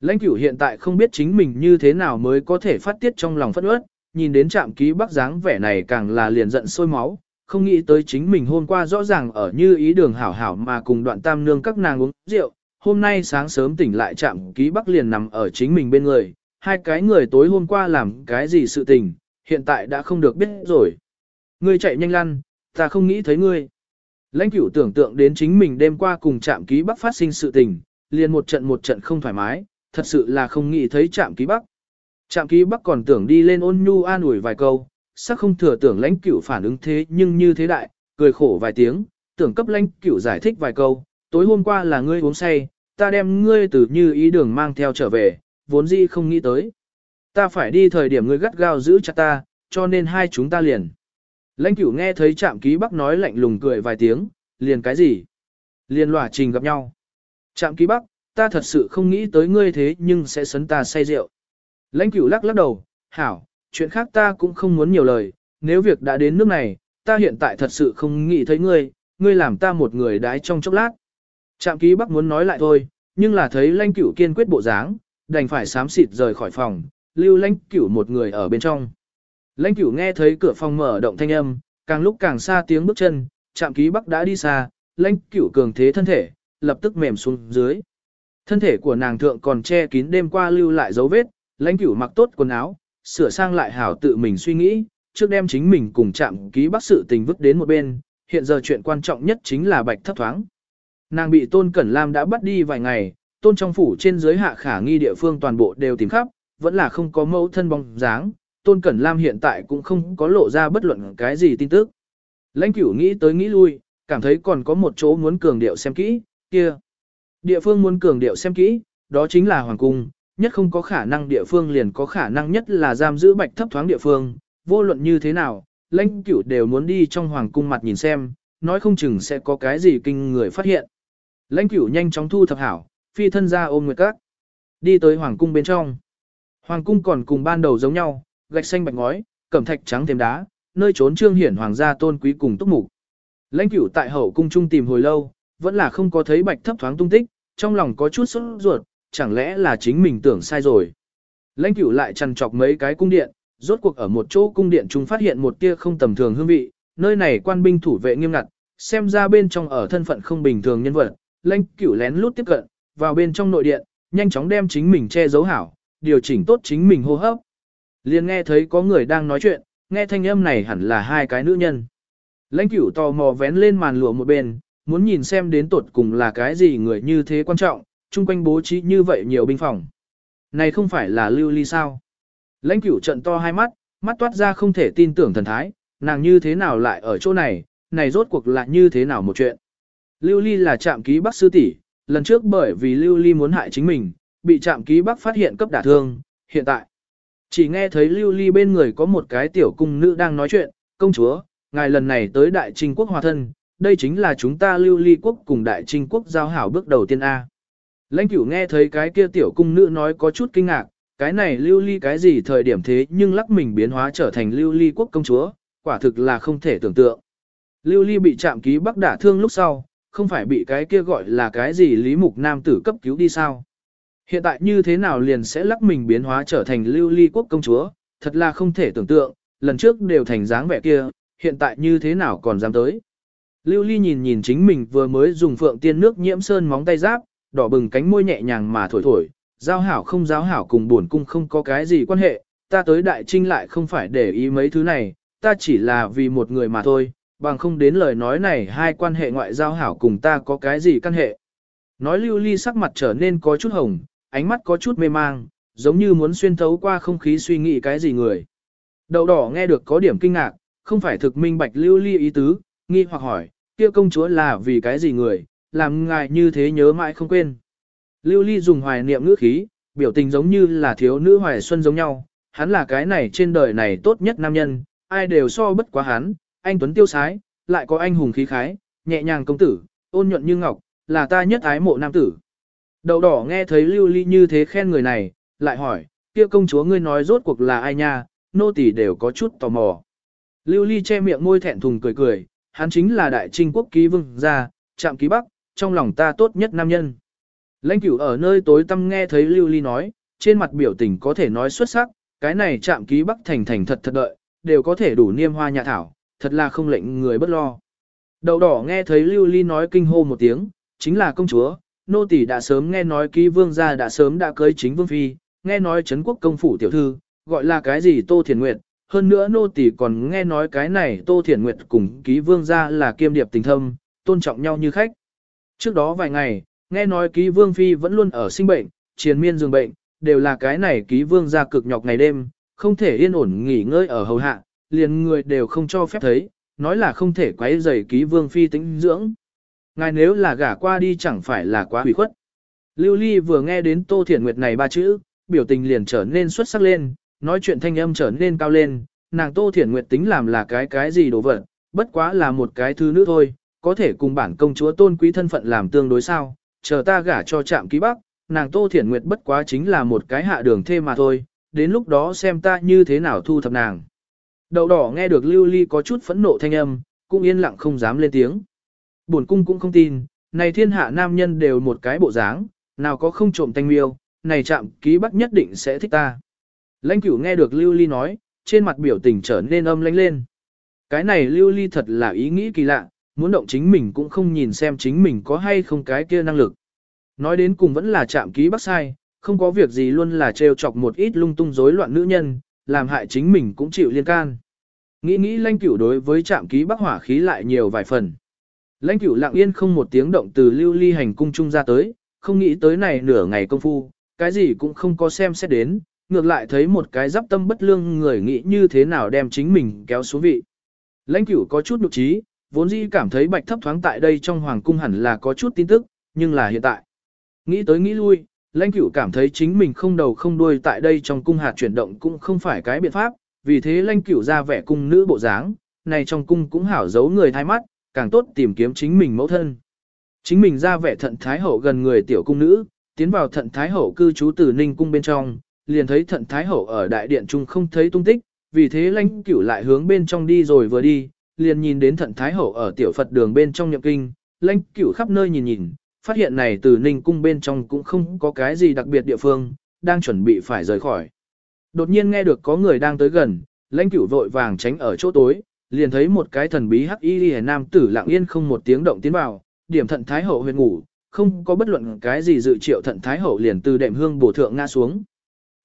Lãnh cửu hiện tại không biết chính mình như thế nào mới có thể phát tiết trong lòng phất ướt, nhìn đến chạm ký bắc dáng vẻ này càng là liền giận sôi máu, không nghĩ tới chính mình hôm qua rõ ràng ở như ý đường hảo hảo mà cùng đoạn tam nương các nàng uống rượu, hôm nay sáng sớm tỉnh lại chạm ký bắc liền nằm ở chính mình bên người, hai cái người tối hôm qua làm cái gì sự tình, hiện tại đã không được biết rồi. Ngươi chạy nhanh lăn, ta không nghĩ thấy ngươi. Lãnh cửu tưởng tượng đến chính mình đêm qua cùng trạm ký bắc phát sinh sự tình, liền một trận một trận không thoải mái, thật sự là không nghĩ thấy trạm ký bắc. Trạm ký bắc còn tưởng đi lên ôn nhu an ủi vài câu, sắc không thừa tưởng lãnh cửu phản ứng thế nhưng như thế đại, cười khổ vài tiếng, tưởng cấp lãnh cửu giải thích vài câu, tối hôm qua là ngươi uống say, ta đem ngươi từ như ý đường mang theo trở về, vốn dĩ không nghĩ tới. Ta phải đi thời điểm ngươi gắt gao giữ chặt ta, cho nên hai chúng ta liền. Lãnh cửu nghe thấy trạm ký bắc nói lạnh lùng cười vài tiếng, liền cái gì? Liền lỏa trình gặp nhau. Trạm ký bắc, ta thật sự không nghĩ tới ngươi thế nhưng sẽ sấn ta say rượu. Lãnh cửu lắc lắc đầu, hảo, chuyện khác ta cũng không muốn nhiều lời, nếu việc đã đến nước này, ta hiện tại thật sự không nghĩ thấy ngươi, ngươi làm ta một người đái trong chốc lát. Trạm ký bắc muốn nói lại thôi, nhưng là thấy lãnh cửu kiên quyết bộ dáng, đành phải sám xịt rời khỏi phòng, lưu lãnh cửu một người ở bên trong. Lãnh cửu nghe thấy cửa phòng mở động thanh âm, càng lúc càng xa tiếng bước chân, chạm ký bắc đã đi xa, lãnh cửu cường thế thân thể, lập tức mềm xuống dưới. Thân thể của nàng thượng còn che kín đêm qua lưu lại dấu vết, lãnh cửu mặc tốt quần áo, sửa sang lại hảo tự mình suy nghĩ, trước đem chính mình cùng chạm ký bắc sự tình vứt đến một bên, hiện giờ chuyện quan trọng nhất chính là bạch thấp thoáng. Nàng bị Tôn Cẩn Lam đã bắt đi vài ngày, Tôn trong phủ trên dưới hạ khả nghi địa phương toàn bộ đều tìm khắp, vẫn là không có mẫu thân bóng dáng, Tôn Cẩn Lam hiện tại cũng không có lộ ra bất luận cái gì tin tức. Lãnh cửu nghĩ tới nghĩ lui, cảm thấy còn có một chỗ muốn cường điệu xem kỹ, kia. Địa phương muốn cường điệu xem kỹ, đó chính là Hoàng Cung, nhất không có khả năng địa phương liền có khả năng nhất là giam giữ bạch thấp thoáng địa phương, vô luận như thế nào, lãnh cửu đều muốn đi trong Hoàng Cung mặt nhìn xem, nói không chừng sẽ có cái gì kinh người phát hiện. Lãnh cửu nhanh chóng thu thập hảo, phi thân ra ôm nguyệt các. Đi tới Hoàng Cung bên trong. Hoàng Cung còn cùng ban đầu giống nhau, gạch xanh bạch ngói, cẩm thạch trắng thêm đá, nơi trốn trương hiển hoàng gia tôn quý cùng túc mục. Lãnh cửu tại hậu cung trung tìm hồi lâu, vẫn là không có thấy bạch thấp thoáng tung tích, trong lòng có chút sốt ruột, chẳng lẽ là chính mình tưởng sai rồi. Lãnh cửu lại chăn chọc mấy cái cung điện, rốt cuộc ở một chỗ cung điện chúng phát hiện một tia không tầm thường hương vị, nơi này quan binh thủ vệ nghiêm ngặt, xem ra bên trong ở thân phận không bình thường nhân vật, lãnh cửu lén lút tiếp cận, vào bên trong nội điện, nhanh chóng đem chính mình che giấu hảo, điều chỉnh tốt chính mình hô hấp. Liền nghe thấy có người đang nói chuyện, nghe thanh âm này hẳn là hai cái nữ nhân. Lãnh cửu tò mò vén lên màn lụa một bên, muốn nhìn xem đến tột cùng là cái gì người như thế quan trọng, chung quanh bố trí như vậy nhiều binh phòng. Này không phải là lưu ly sao? Lãnh cửu trận to hai mắt, mắt toát ra không thể tin tưởng thần thái, nàng như thế nào lại ở chỗ này, này rốt cuộc lại như thế nào một chuyện. Lưu ly là trạm ký bắc sư tỷ, lần trước bởi vì lưu ly muốn hại chính mình, bị trạm ký bắc phát hiện cấp đả thương, hiện tại. Chỉ nghe thấy lưu ly bên người có một cái tiểu cung nữ đang nói chuyện, công chúa, ngài lần này tới đại trinh quốc hòa thân, đây chính là chúng ta lưu ly quốc cùng đại trinh quốc giao hảo bước đầu tiên A. Lãnh cửu nghe thấy cái kia tiểu cung nữ nói có chút kinh ngạc, cái này lưu ly cái gì thời điểm thế nhưng lắc mình biến hóa trở thành lưu ly quốc công chúa, quả thực là không thể tưởng tượng. Lưu ly bị chạm ký bắc đả thương lúc sau, không phải bị cái kia gọi là cái gì lý mục nam tử cấp cứu đi sao. Hiện tại như thế nào liền sẽ lắc mình biến hóa trở thành lưu ly quốc công chúa, thật là không thể tưởng tượng, lần trước đều thành dáng vẻ kia, hiện tại như thế nào còn dám tới. Lưu ly nhìn nhìn chính mình vừa mới dùng phượng tiên nước nhiễm sơn móng tay giáp, đỏ bừng cánh môi nhẹ nhàng mà thổi thổi, giao hảo không giao hảo cùng buồn cung không có cái gì quan hệ, ta tới đại trinh lại không phải để ý mấy thứ này, ta chỉ là vì một người mà thôi, bằng không đến lời nói này hai quan hệ ngoại giao hảo cùng ta có cái gì căn hệ. Nói lưu ly sắc mặt trở nên có chút hồng, ánh mắt có chút mê mang, giống như muốn xuyên thấu qua không khí suy nghĩ cái gì người. Đậu đỏ nghe được có điểm kinh ngạc, không phải thực minh bạch lưu ly ý tứ, nghi hoặc hỏi, kia công chúa là vì cái gì người, làm ngài như thế nhớ mãi không quên. Lưu ly dùng hoài niệm ngữ khí, biểu tình giống như là thiếu nữ hoài xuân giống nhau, hắn là cái này trên đời này tốt nhất nam nhân, ai đều so bất quá hắn, anh Tuấn tiêu sái, lại có anh hùng khí khái, nhẹ nhàng công tử, ôn nhuận như ngọc, là ta nhất ái mộ nam tử. Đầu đỏ nghe thấy lưu ly như thế khen người này, lại hỏi, kia công chúa ngươi nói rốt cuộc là ai nha, nô tỳ đều có chút tò mò. Lưu ly che miệng môi thẹn thùng cười cười, hắn chính là đại trinh quốc ký vương gia, trạm ký bắc, trong lòng ta tốt nhất nam nhân. Lãnh cửu ở nơi tối tăm nghe thấy lưu ly nói, trên mặt biểu tình có thể nói xuất sắc, cái này trạm ký bắc thành thành thật thật đợi, đều có thể đủ niêm hoa nhà thảo, thật là không lệnh người bất lo. Đầu đỏ nghe thấy lưu ly nói kinh hô một tiếng, chính là công chúa, nô tỳ đã sớm nghe nói ký vương gia đã sớm đã cưới chính vương phi, nghe nói Trấn quốc công phủ tiểu thư, gọi là cái gì Tô Thiền Nguyệt, hơn nữa nô tỳ còn nghe nói cái này Tô Thiền Nguyệt cùng ký vương gia là kiêm điệp tình thâm, tôn trọng nhau như khách. Trước đó vài ngày, nghe nói ký vương phi vẫn luôn ở sinh bệnh, triền miên giường bệnh, đều là cái này ký vương gia cực nhọc ngày đêm, không thể yên ổn nghỉ ngơi ở hầu hạ, liền người đều không cho phép thấy, nói là không thể quấy rầy ký vương phi tĩnh dưỡng. Ngài nếu là gả qua đi chẳng phải là quá hủy khuất. Lưu Ly vừa nghe đến Tô Thiển Nguyệt này ba chữ, biểu tình liền trở nên xuất sắc lên, nói chuyện thanh âm trở nên cao lên, nàng Tô Thiển Nguyệt tính làm là cái cái gì đồ vật, bất quá là một cái thứ nữ thôi, có thể cùng bản công chúa tôn quý thân phận làm tương đối sao, chờ ta gả cho trạm ký bắc, nàng Tô Thiển Nguyệt bất quá chính là một cái hạ đường thê mà thôi, đến lúc đó xem ta như thế nào thu thập nàng. Đậu đỏ nghe được Lưu Ly có chút phẫn nộ thanh âm, cũng yên lặng không dám lên tiếng. Bổn cung cũng không tin, này thiên hạ nam nhân đều một cái bộ dáng, nào có không trộm thanh miêu, này chạm ký bắc nhất định sẽ thích ta. Lãnh cửu nghe được Lưu Ly nói, trên mặt biểu tình trở nên âm lãnh lên. Cái này Lưu Ly thật là ý nghĩ kỳ lạ, muốn động chính mình cũng không nhìn xem chính mình có hay không cái kia năng lực. Nói đến cùng vẫn là chạm ký bắc sai, không có việc gì luôn là trêu chọc một ít lung tung rối loạn nữ nhân, làm hại chính mình cũng chịu liên can. Nghĩ nghĩ lãnh cửu đối với trạm ký bắc hỏa khí lại nhiều vài phần. Lãnh cửu lặng yên không một tiếng động từ lưu ly hành cung trung ra tới, không nghĩ tới này nửa ngày công phu, cái gì cũng không có xem xét đến, ngược lại thấy một cái giáp tâm bất lương người nghĩ như thế nào đem chính mình kéo xuống vị. Lãnh cửu có chút nụ trí, vốn dĩ cảm thấy bạch thấp thoáng tại đây trong hoàng cung hẳn là có chút tin tức, nhưng là hiện tại. Nghĩ tới nghĩ lui, lãnh cửu cảm thấy chính mình không đầu không đuôi tại đây trong cung hạt chuyển động cũng không phải cái biện pháp, vì thế lãnh cửu ra vẻ cung nữ bộ dáng, này trong cung cũng hảo giấu người thay mắt, càng tốt tìm kiếm chính mình mẫu thân. Chính mình ra vẻ thận thái hậu gần người tiểu cung nữ, tiến vào thận thái hậu cư trú từ ninh cung bên trong, liền thấy thận thái hậu ở đại điện trung không thấy tung tích, vì thế lãnh cửu lại hướng bên trong đi rồi vừa đi, liền nhìn đến thận thái hậu ở tiểu Phật đường bên trong nhậm kinh, lãnh cửu khắp nơi nhìn nhìn, phát hiện này từ ninh cung bên trong cũng không có cái gì đặc biệt địa phương, đang chuẩn bị phải rời khỏi. Đột nhiên nghe được có người đang tới gần, lãnh cửu vội vàng tránh ở chỗ tối, liền thấy một cái thần bí hắc y hề nam tử lặng yên không một tiếng động tiến vào, điểm thận thái hậu huyền ngủ, không có bất luận cái gì dự triệu thận thái hậu liền từ đệm hương bổ thượng ngã xuống.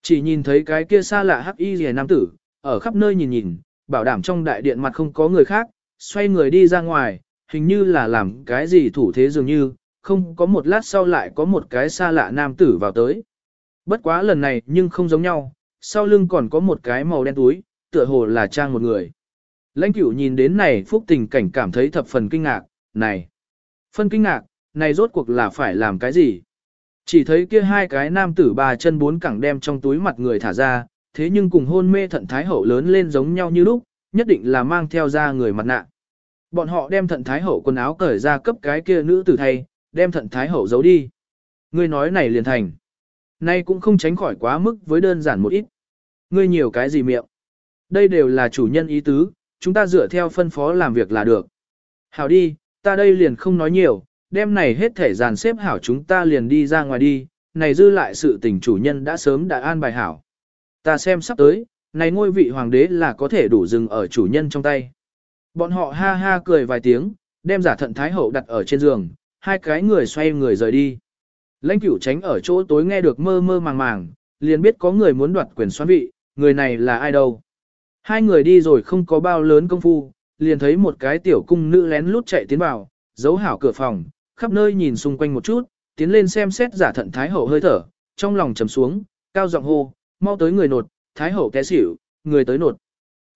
Chỉ nhìn thấy cái kia xa lạ hắc y hề nam tử, ở khắp nơi nhìn nhìn, bảo đảm trong đại điện mặt không có người khác, xoay người đi ra ngoài, hình như là làm cái gì thủ thế dường như, không có một lát sau lại có một cái xa lạ nam tử vào tới. Bất quá lần này nhưng không giống nhau, sau lưng còn có một cái màu đen túi, tựa hồ là trang một người. Lãnh cửu nhìn đến này phúc tình cảnh cảm thấy thập phần kinh ngạc, này. Phân kinh ngạc, này rốt cuộc là phải làm cái gì? Chỉ thấy kia hai cái nam tử ba chân bốn cẳng đem trong túi mặt người thả ra, thế nhưng cùng hôn mê thận thái hậu lớn lên giống nhau như lúc, nhất định là mang theo ra người mặt nạ. Bọn họ đem thận thái hậu quần áo cởi ra cấp cái kia nữ tử thay, đem thận thái hậu giấu đi. Ngươi nói này liền thành. Nay cũng không tránh khỏi quá mức với đơn giản một ít. Ngươi nhiều cái gì miệng. Đây đều là chủ nhân ý tứ, chúng ta dựa theo phân phó làm việc là được. Hảo đi, ta đây liền không nói nhiều, đem này hết thể dàn xếp hảo chúng ta liền đi ra ngoài đi, này dư lại sự tình chủ nhân đã sớm đã an bài hảo. Ta xem sắp tới, này ngôi vị hoàng đế là có thể đủ dừng ở chủ nhân trong tay. Bọn họ ha ha cười vài tiếng, đem giả thận thái hậu đặt ở trên giường, hai cái người xoay người rời đi. Lãnh cửu tránh ở chỗ tối nghe được mơ mơ màng màng, liền biết có người muốn đoạt quyền xoán vị, người này là ai đâu. Hai người đi rồi không có bao lớn công phu, liền thấy một cái tiểu cung nữ lén lút chạy tiến vào, giấu hảo cửa phòng, khắp nơi nhìn xung quanh một chút, tiến lên xem xét giả thận thái hậu hơi thở, trong lòng trầm xuống, cao giọng hô, mau tới người nột, thái hậu té xỉu, người tới nột.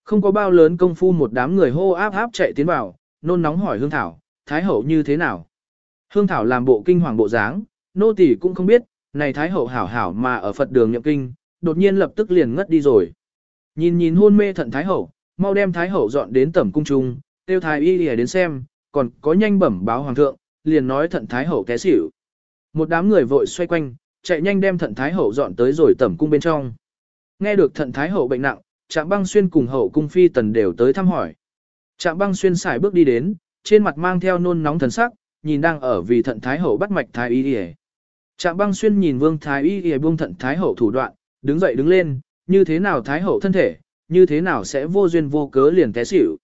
Không có bao lớn công phu một đám người hô áp áp chạy tiến vào, nôn nóng hỏi hương thảo, thái hậu như thế nào. Hương thảo làm bộ kinh hoàng bộ dáng, nô tỳ cũng không biết, này thái hậu hảo hảo mà ở Phật đường nhậm kinh, đột nhiên lập tức liền ngất đi rồi. Nhìn nhìn hôn mê thận thái hậu, mau đem thái hậu dọn đến tẩm cung trung, tiêu thái y lìa đến xem, còn có nhanh bẩm báo hoàng thượng, liền nói thận thái hậu té xỉu. Một đám người vội xoay quanh, chạy nhanh đem thận thái hậu dọn tới rồi tẩm cung bên trong. Nghe được thận thái hậu bệnh nặng, Trạm Băng Xuyên cùng hậu cung phi tần đều tới thăm hỏi. Trạm Băng Xuyên xài bước đi đến, trên mặt mang theo nôn nóng thần sắc, nhìn đang ở vì thận thái hậu bắt mạch thái y y. Trạm Băng Xuyên nhìn Vương thái y y buông thận thái hậu thủ đoạn, đứng dậy đứng lên, như thế nào thái hậu thân thể, như thế nào sẽ vô duyên vô cớ liền té xỉu.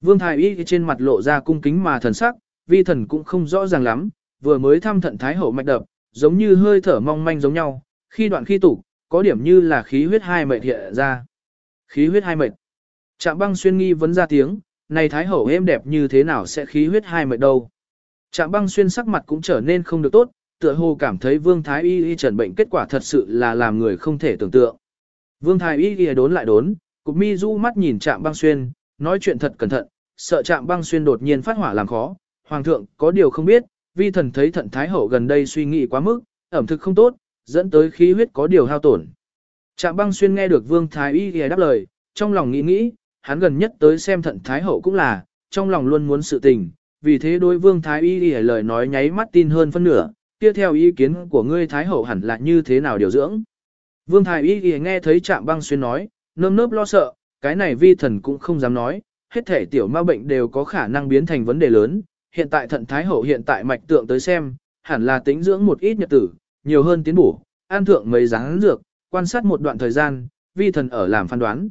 Vương thái y trên mặt lộ ra cung kính mà thần sắc, vi thần cũng không rõ ràng lắm, vừa mới thăm thận thái hậu mạch đập, giống như hơi thở mong manh giống nhau, khi đoạn khi tủ, có điểm như là khí huyết hai mệt hiện ra. Khí huyết hai mệt. Trạm băng xuyên nghi vấn ra tiếng, này thái hậu êm đẹp như thế nào sẽ khí huyết hai mệt đâu. Trạm băng xuyên sắc mặt cũng trở nên không được tốt, tựa hồ cảm thấy vương thái y y trần bệnh kết quả thật sự là làm người không thể tưởng tượng. Vương thái y y đốn lại đốn, cục mi du mắt nhìn trạm băng xuyên, nói chuyện thật cẩn thận, sợ trạm băng xuyên đột nhiên phát hỏa làm khó. Hoàng thượng có điều không biết, vi thần thấy thận thái hậu gần đây suy nghĩ quá mức, ẩm thực không tốt, dẫn tới khí huyết có điều hao tổn. Trạm băng xuyên nghe được vương thái y y đáp lời, trong lòng nghĩ nghĩ, hắn gần nhất tới xem thận thái hậu cũng là, trong lòng luôn muốn sự tình, vì thế đối vương thái y y lời nói nháy mắt tin hơn phân nửa, tiếp theo ý kiến của ngươi thái hậu hẳn là như thế nào điều dưỡng. Vương thái y y nghe thấy trạm băng xuyên nói, nơm nớp lo sợ, cái này vi thần cũng không dám nói, hết thể tiểu ma bệnh đều có khả năng biến thành vấn đề lớn, hiện tại thận thái hậu hiện tại mạch tượng tới xem, hẳn là tính dưỡng một ít nhật tử, nhiều hơn tiến bổ, an thượng mấy dáng dược, quan sát một đoạn thời gian, vi thần ở làm phán đoán.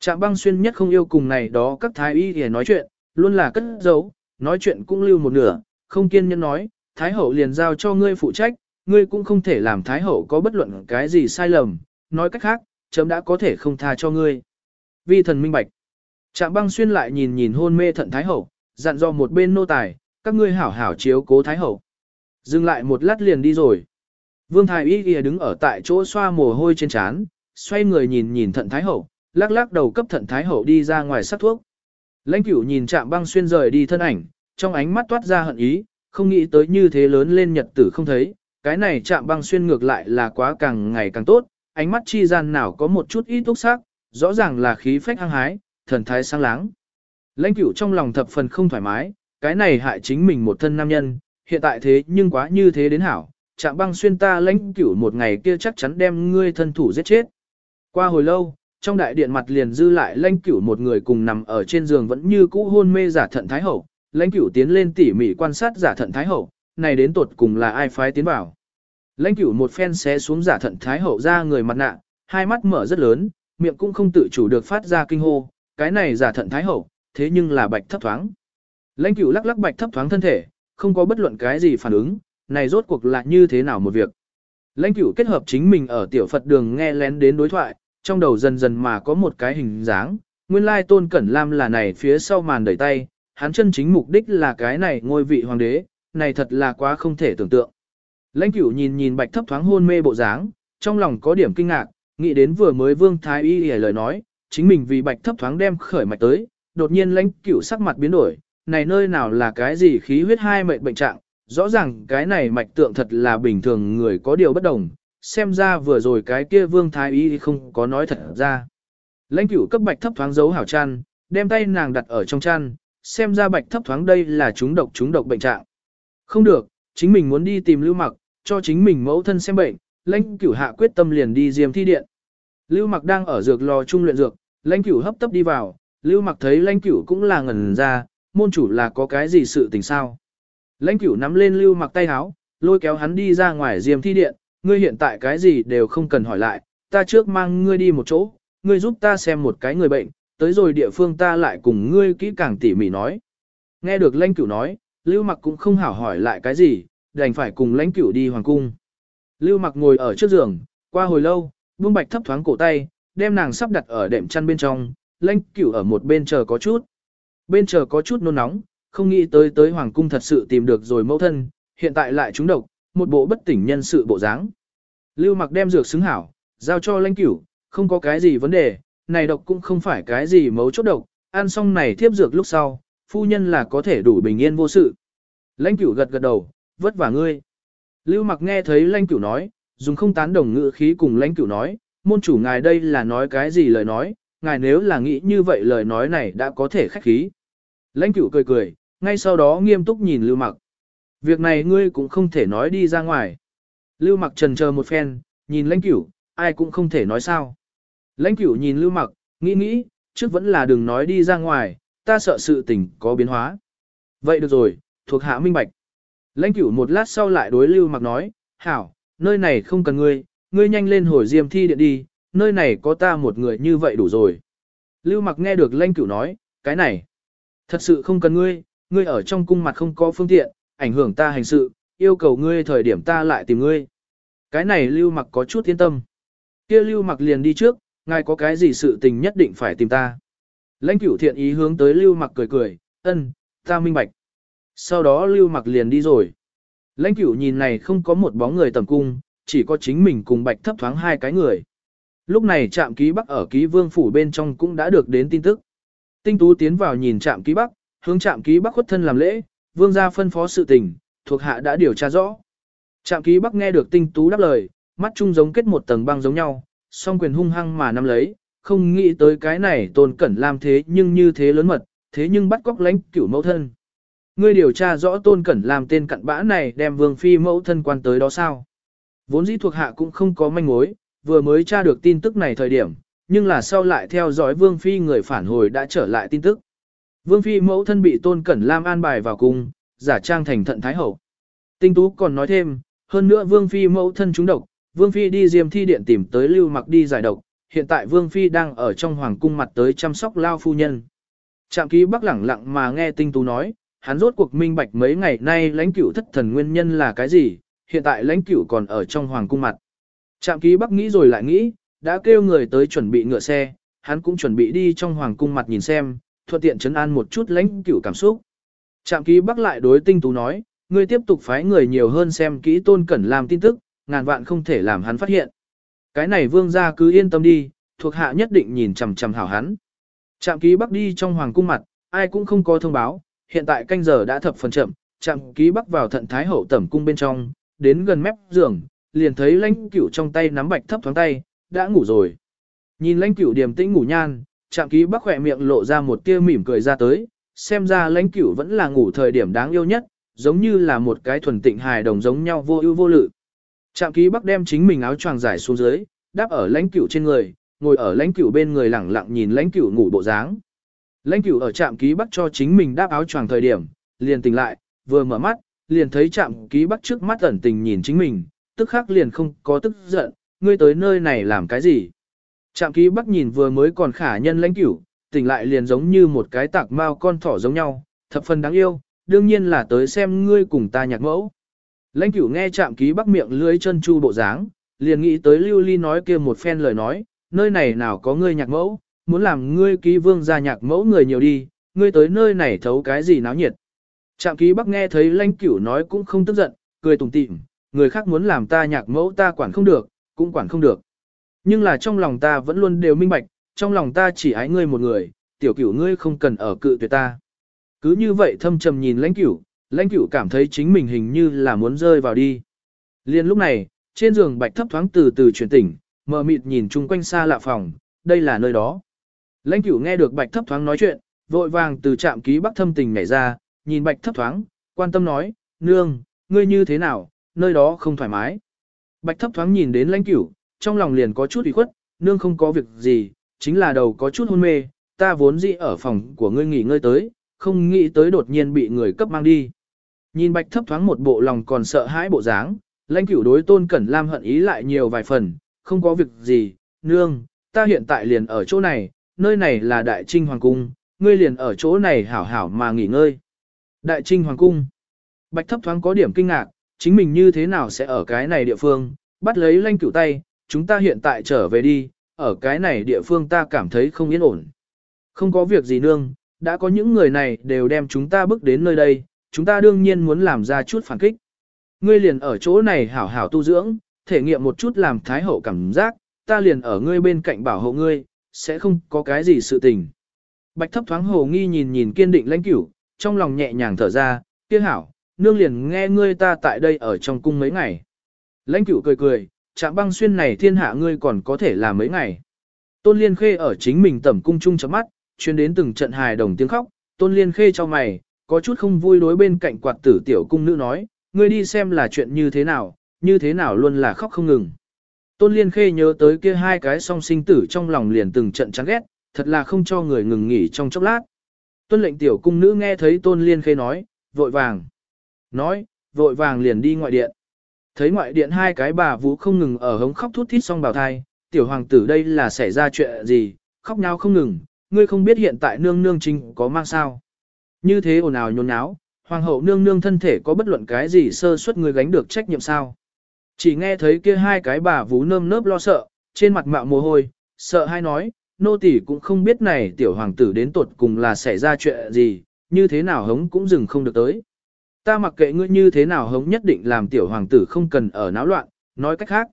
Trạm băng xuyên nhất không yêu cùng này đó các thái y để nói chuyện, luôn là cất giấu, nói chuyện cũng lưu một nửa, không kiên nhẫn nói, thái hậu liền giao cho ngươi phụ trách, ngươi cũng không thể làm thái hậu có bất luận cái gì sai lầm, nói cách khác, chấm đã có thể không tha cho ngươi. Vi thần minh bạch. Trạm băng xuyên lại nhìn nhìn hôn mê thận thái hậu, dặn dò một bên nô tài, các ngươi hảo hảo chiếu cố thái hậu. Dừng lại một lát liền đi rồi. Vương Thái Y ghi đứng ở tại chỗ xoa mồ hôi trên trán, xoay người nhìn nhìn thận Thái Hậu, lắc lắc đầu cấp thận Thái Hậu đi ra ngoài sắc thuốc. Lãnh cửu nhìn chạm băng xuyên rời đi thân ảnh, trong ánh mắt toát ra hận ý, không nghĩ tới như thế lớn lên nhật tử không thấy, cái này chạm băng xuyên ngược lại là quá càng ngày càng tốt, ánh mắt chi gian nào có một chút ít túc sắc, rõ ràng là khí phách hăng hái, thần thái sáng láng. Lãnh cửu trong lòng thập phần không thoải mái, cái này hại chính mình một thân nam nhân, hiện tại thế nhưng quá như thế đến hảo, chạm băng xuyên ta lãnh cửu một ngày kia chắc chắn đem ngươi thân thủ giết chết. Qua hồi lâu, trong đại điện mặt liền dư lại lãnh cửu một người cùng nằm ở trên giường vẫn như cũ hôn mê giả thận thái hậu, lãnh cửu tiến lên tỉ mỉ quan sát giả thận thái hậu, này đến tột cùng là ai phái tiến vào. Lãnh cửu một phen xé xuống giả thận thái hậu ra người mặt nạ, hai mắt mở rất lớn, miệng cũng không tự chủ được phát ra kinh hô, cái này giả thận thái hậu, thế nhưng là bạch thấp thoáng. Lãnh cửu lắc lắc bạch thấp thoáng thân thể, không có bất luận cái gì phản ứng, này rốt cuộc là như thế nào một việc. Lãnh cửu kết hợp chính mình ở tiểu Phật đường nghe lén đến đối thoại, trong đầu dần dần mà có một cái hình dáng, nguyên lai tôn cẩn lam là này phía sau màn đẩy tay, hắn chân chính mục đích là cái này ngôi vị hoàng đế, này thật là quá không thể tưởng tượng. Lãnh cửu nhìn nhìn bạch thấp thoáng hôn mê bộ dáng, trong lòng có điểm kinh ngạc, nghĩ đến vừa mới vương thái y hề lời nói, chính mình vì bạch thấp thoáng đem khởi mạch tới, đột nhiên lãnh cửu sắc mặt biến đổi, này nơi nào là cái gì khí huyết hai mệnh bệnh trạng, rõ ràng cái này mạch tượng thật là bình thường người có điều bất đồng, xem ra vừa rồi cái kia vương thái y không có nói thật ra. Lãnh cửu cấp bạch thấp thoáng giấu hảo chăn, đem tay nàng đặt ở trong chăn, xem ra bạch thấp thoáng đây là chúng độc chúng độc bệnh trạng. Không được, chính mình muốn đi tìm lưu mặc, cho chính mình mẫu thân xem bệnh, lãnh cửu hạ quyết tâm liền đi diêm thi điện. Lưu mặc đang ở dược lò trung luyện dược, lãnh cửu hấp tấp đi vào, lưu mặc thấy lãnh cửu cũng là ngẩn ra, môn chủ là có cái gì sự tình sao. Lãnh cửu nắm lên lưu mặc tay háo, lôi kéo hắn đi ra ngoài diêm thi điện, ngươi hiện tại cái gì đều không cần hỏi lại, ta trước mang ngươi đi một chỗ, ngươi giúp ta xem một cái người bệnh, tới rồi địa phương ta lại cùng ngươi kỹ càng tỉ mỉ nói. Nghe được lãnh cửu nói, lưu mặc cũng không hảo hỏi lại cái gì, đành phải cùng lãnh cửu đi hoàng cung. Lưu mặc ngồi ở trước giường, qua hồi lâu, buông bạch thấp thoáng cổ tay, đem nàng sắp đặt ở đệm chăn bên trong, lãnh cửu ở một bên chờ có chút. Bên chờ có chút nôn nóng, không nghĩ tới tới hoàng cung thật sự tìm được rồi mẫu thân, hiện tại lại trúng độc, một bộ bất tỉnh nhân sự bộ dáng. Lưu mặc đem dược xứng hảo, giao cho lãnh cửu, không có cái gì vấn đề, này độc cũng không phải cái gì mấu chốt độc, ăn xong này thiếp dược lúc sau, phu nhân là có thể đủ bình yên vô sự. Lãnh cửu gật gật đầu, vất vả ngươi. Lưu mặc nghe thấy lãnh cửu nói, dùng không tán đồng ngữ khí cùng lãnh cửu nói, môn chủ ngài đây là nói cái gì lời nói, ngài nếu là nghĩ như vậy lời nói này đã có thể khách khí. Lãnh cửu cười cười, ngay sau đó nghiêm túc nhìn lưu mặc. Việc này ngươi cũng không thể nói đi ra ngoài. Lưu mặc trần chờ một phen, nhìn lãnh cửu, ai cũng không thể nói sao. Lãnh cửu nhìn lưu mặc, nghĩ nghĩ, trước vẫn là đừng nói đi ra ngoài, ta sợ sự tình có biến hóa. Vậy được rồi, thuộc hạ minh bạch. Lãnh cửu một lát sau lại đối lưu mặc nói, hảo, nơi này không cần ngươi, ngươi nhanh lên hồi diêm thi điện đi, nơi này có ta một người như vậy đủ rồi. Lưu mặc nghe được lãnh cửu nói, cái này, thật sự không cần ngươi, ngươi ở trong cung mặt không có phương tiện, ảnh hưởng ta hành sự, yêu cầu ngươi thời điểm ta lại tìm ngươi. Cái này lưu mặc có chút yên tâm. Kia lưu mặc liền đi trước, ngài có cái gì sự tình nhất định phải tìm ta. Lãnh cửu thiện ý hướng tới lưu mặc cười cười, ân, ta minh bạch. Sau đó lưu mặc liền đi rồi. Lãnh cửu nhìn này không có một bóng người tầm cung, chỉ có chính mình cùng bạch thấp thoáng hai cái người. Lúc này trạm ký bắc ở ký vương phủ bên trong cũng đã được đến tin tức. Tinh tú tiến vào nhìn trạm ký bắc, hướng trạm ký bắc khuất thân làm lễ, vương gia phân phó sự tình, thuộc hạ đã điều tra rõ. Trạm ký bắc nghe được tinh tú đáp lời, mắt chung giống kết một tầng băng giống nhau, song quyền hung hăng mà nắm lấy, không nghĩ tới cái này tôn cẩn làm thế nhưng như thế lớn mật, thế nhưng bắt cóc lãnh cửu mẫu thân. Ngươi điều tra rõ tôn cẩn làm tên cặn bã này đem vương phi mẫu thân quan tới đó sao? Vốn dĩ thuộc hạ cũng không có manh mối, vừa mới tra được tin tức này thời điểm, nhưng là sau lại theo dõi vương phi người phản hồi đã trở lại tin tức. Vương phi mẫu thân bị tôn cẩn lam an bài vào cung, giả trang thành thận thái hậu. Tinh tú còn nói thêm, hơn nữa vương phi mẫu thân trúng độc, vương phi đi diêm thi điện tìm tới lưu mặc đi giải độc, hiện tại vương phi đang ở trong hoàng cung mặt tới chăm sóc lao phu nhân. Trạm ký bắc lẳng lặng mà nghe tinh tú nói, hắn rốt cuộc minh bạch mấy ngày nay lãnh cửu thất thần nguyên nhân là cái gì, hiện tại lãnh cửu còn ở trong hoàng cung mặt. Trạm ký bắc nghĩ rồi lại nghĩ, đã kêu người tới chuẩn bị ngựa xe, hắn cũng chuẩn bị đi trong hoàng cung mặt nhìn xem, thuận tiện chấn an một chút lãnh cửu cảm xúc. Trạm ký bắc lại đối tinh tú nói, ngươi tiếp tục phái người nhiều hơn xem kỹ tôn cẩn làm tin tức, ngàn vạn không thể làm hắn phát hiện. Cái này vương gia cứ yên tâm đi, thuộc hạ nhất định nhìn chằm chằm hảo hắn. Trạm ký bắc đi trong hoàng cung mặt, ai cũng không có thông báo, hiện tại canh giờ đã thập phần chậm, trạm ký bắc vào thận thái hậu tẩm cung bên trong, đến gần mép giường, liền thấy lãnh cửu trong tay nắm bạch thấp thoáng tay, đã ngủ rồi. Nhìn lãnh cửu điềm tĩnh ngủ nhan, trạm ký bắc khỏe miệng lộ ra một tia mỉm cười ra tới, xem ra lãnh cửu vẫn là ngủ thời điểm đáng yêu nhất, giống như là một cái thuần tịnh hài đồng giống nhau vô ưu vô lự. Trạm ký bắc đem chính mình áo choàng giải xuống dưới, đáp ở lãnh cửu trên người, ngồi ở lãnh cửu bên người lẳng lặng nhìn lãnh cửu ngủ bộ dáng. Lãnh cửu ở trạm ký bắc cho chính mình đáp áo choàng thời điểm, liền tỉnh lại, vừa mở mắt, liền thấy trạm ký bắc trước mắt ẩn tình nhìn chính mình, tức khắc liền không có tức giận, ngươi tới nơi này làm cái gì. Trạm ký bắc nhìn vừa mới còn khả nhân lãnh cửu, tỉnh lại liền giống như một cái tạc mao con thỏ giống nhau, thập phần đáng yêu, đương nhiên là tới xem ngươi cùng ta nhạc mẫu. Lãnh cửu nghe trạm ký bắc miệng lưới chân chu bộ dáng, liền nghĩ tới lưu ly nói kia một phen lời nói, nơi này nào có ngươi nhạc mẫu, muốn làm ngươi ký vương gia nhạc mẫu người nhiều đi, ngươi tới nơi này thấu cái gì náo nhiệt. Trạm ký bắc nghe thấy lãnh cửu nói cũng không tức giận, cười tủm tỉm, người khác muốn làm ta nhạc mẫu ta quản không được, cũng quản không được. Nhưng là trong lòng ta vẫn luôn đều minh bạch, trong lòng ta chỉ ái ngươi một người, tiểu cửu ngươi không cần ở cự tuyệt ta. Cứ như vậy thâm trầm nhìn lãnh cửu, lãnh cửu cảm thấy chính mình hình như là muốn rơi vào đi. Liên lúc này, trên giường bạch thấp thoáng từ từ chuyển tỉnh, mờ mịt nhìn chung quanh xa lạ phòng, đây là nơi đó. Lãnh cửu nghe được bạch thấp thoáng nói chuyện, vội vàng từ trạm ký bắc thâm tình nhảy ra, nhìn bạch thấp thoáng, quan tâm nói, nương, ngươi như thế nào, nơi đó không thoải mái. Bạch thấp thoáng nhìn đến lãnh cửu, trong lòng liền có chút ủy khuất, nương không có việc gì, chính là đầu có chút hôn mê, ta vốn dĩ ở phòng của ngươi nghỉ ngơi tới, không nghĩ tới đột nhiên bị người cấp mang đi. Nhìn bạch thấp thoáng một bộ lòng còn sợ hãi bộ dáng, lãnh cửu đối tôn cẩn lam hận ý lại nhiều vài phần, không có việc gì, nương, ta hiện tại liền ở chỗ này, nơi này là đại trinh hoàng cung, ngươi liền ở chỗ này hảo hảo mà nghỉ ngơi. Đại trinh hoàng cung, bạch thấp thoáng có điểm kinh ngạc, chính mình như thế nào sẽ ở cái này địa phương, bắt lấy lãnh cửu tay, chúng ta hiện tại trở về đi, ở cái này địa phương ta cảm thấy không yên ổn. Không có việc gì nương, đã có những người này đều đem chúng ta bước đến nơi đây, chúng ta đương nhiên muốn làm ra chút phản kích. Ngươi liền ở chỗ này hảo hảo tu dưỡng, thể nghiệm một chút làm thái hậu cảm giác, ta liền ở ngươi bên cạnh bảo hộ ngươi, sẽ không có cái gì sự tình. Bạch thấp thoáng hồ nghi nhìn nhìn kiên định lãnh cửu, trong lòng nhẹ nhàng thở ra, kia hảo, nương liền nghe ngươi ta tại đây ở trong cung mấy ngày. Lãnh cửu cười cười, chạm băng xuyên này thiên hạ ngươi còn có thể làm mấy ngày. Tôn Liên Khê ở chính mình tẩm cung chung chấm mắt, chuyên đến từng trận hài đồng tiếng khóc, Tôn Liên Khê cho mày, có chút không vui đối bên cạnh quạt tử tiểu cung nữ nói, ngươi đi xem là chuyện như thế nào, như thế nào luôn là khóc không ngừng. Tôn Liên Khê nhớ tới kia hai cái song sinh tử trong lòng liền từng trận chán ghét, thật là không cho người ngừng nghỉ trong chốc lát. Tuân lệnh tiểu cung nữ nghe thấy Tôn Liên Khê nói, vội vàng. Nói, vội vàng liền đi ngoại điện. Thấy ngoại điện hai cái bà vũ không ngừng ở hống khóc thút thít xong bào thai, tiểu hoàng tử đây là xảy ra chuyện gì, khóc nhau không ngừng, ngươi không biết hiện tại nương nương chính có mang sao. Như thế ồn ào nhốn nháo, hoàng hậu nương nương thân thể có bất luận cái gì sơ suất người gánh được trách nhiệm sao. Chỉ nghe thấy kia hai cái bà vú nơm nớp lo sợ, trên mặt mạo mồ hôi, sợ hai nói, nô tỳ cũng không biết này tiểu hoàng tử đến tột cùng là xảy ra chuyện gì, như thế nào hống cũng dừng không được tới. Ta mặc kệ ngươi như thế nào hống nhất định làm tiểu hoàng tử không cần ở náo loạn, nói cách khác.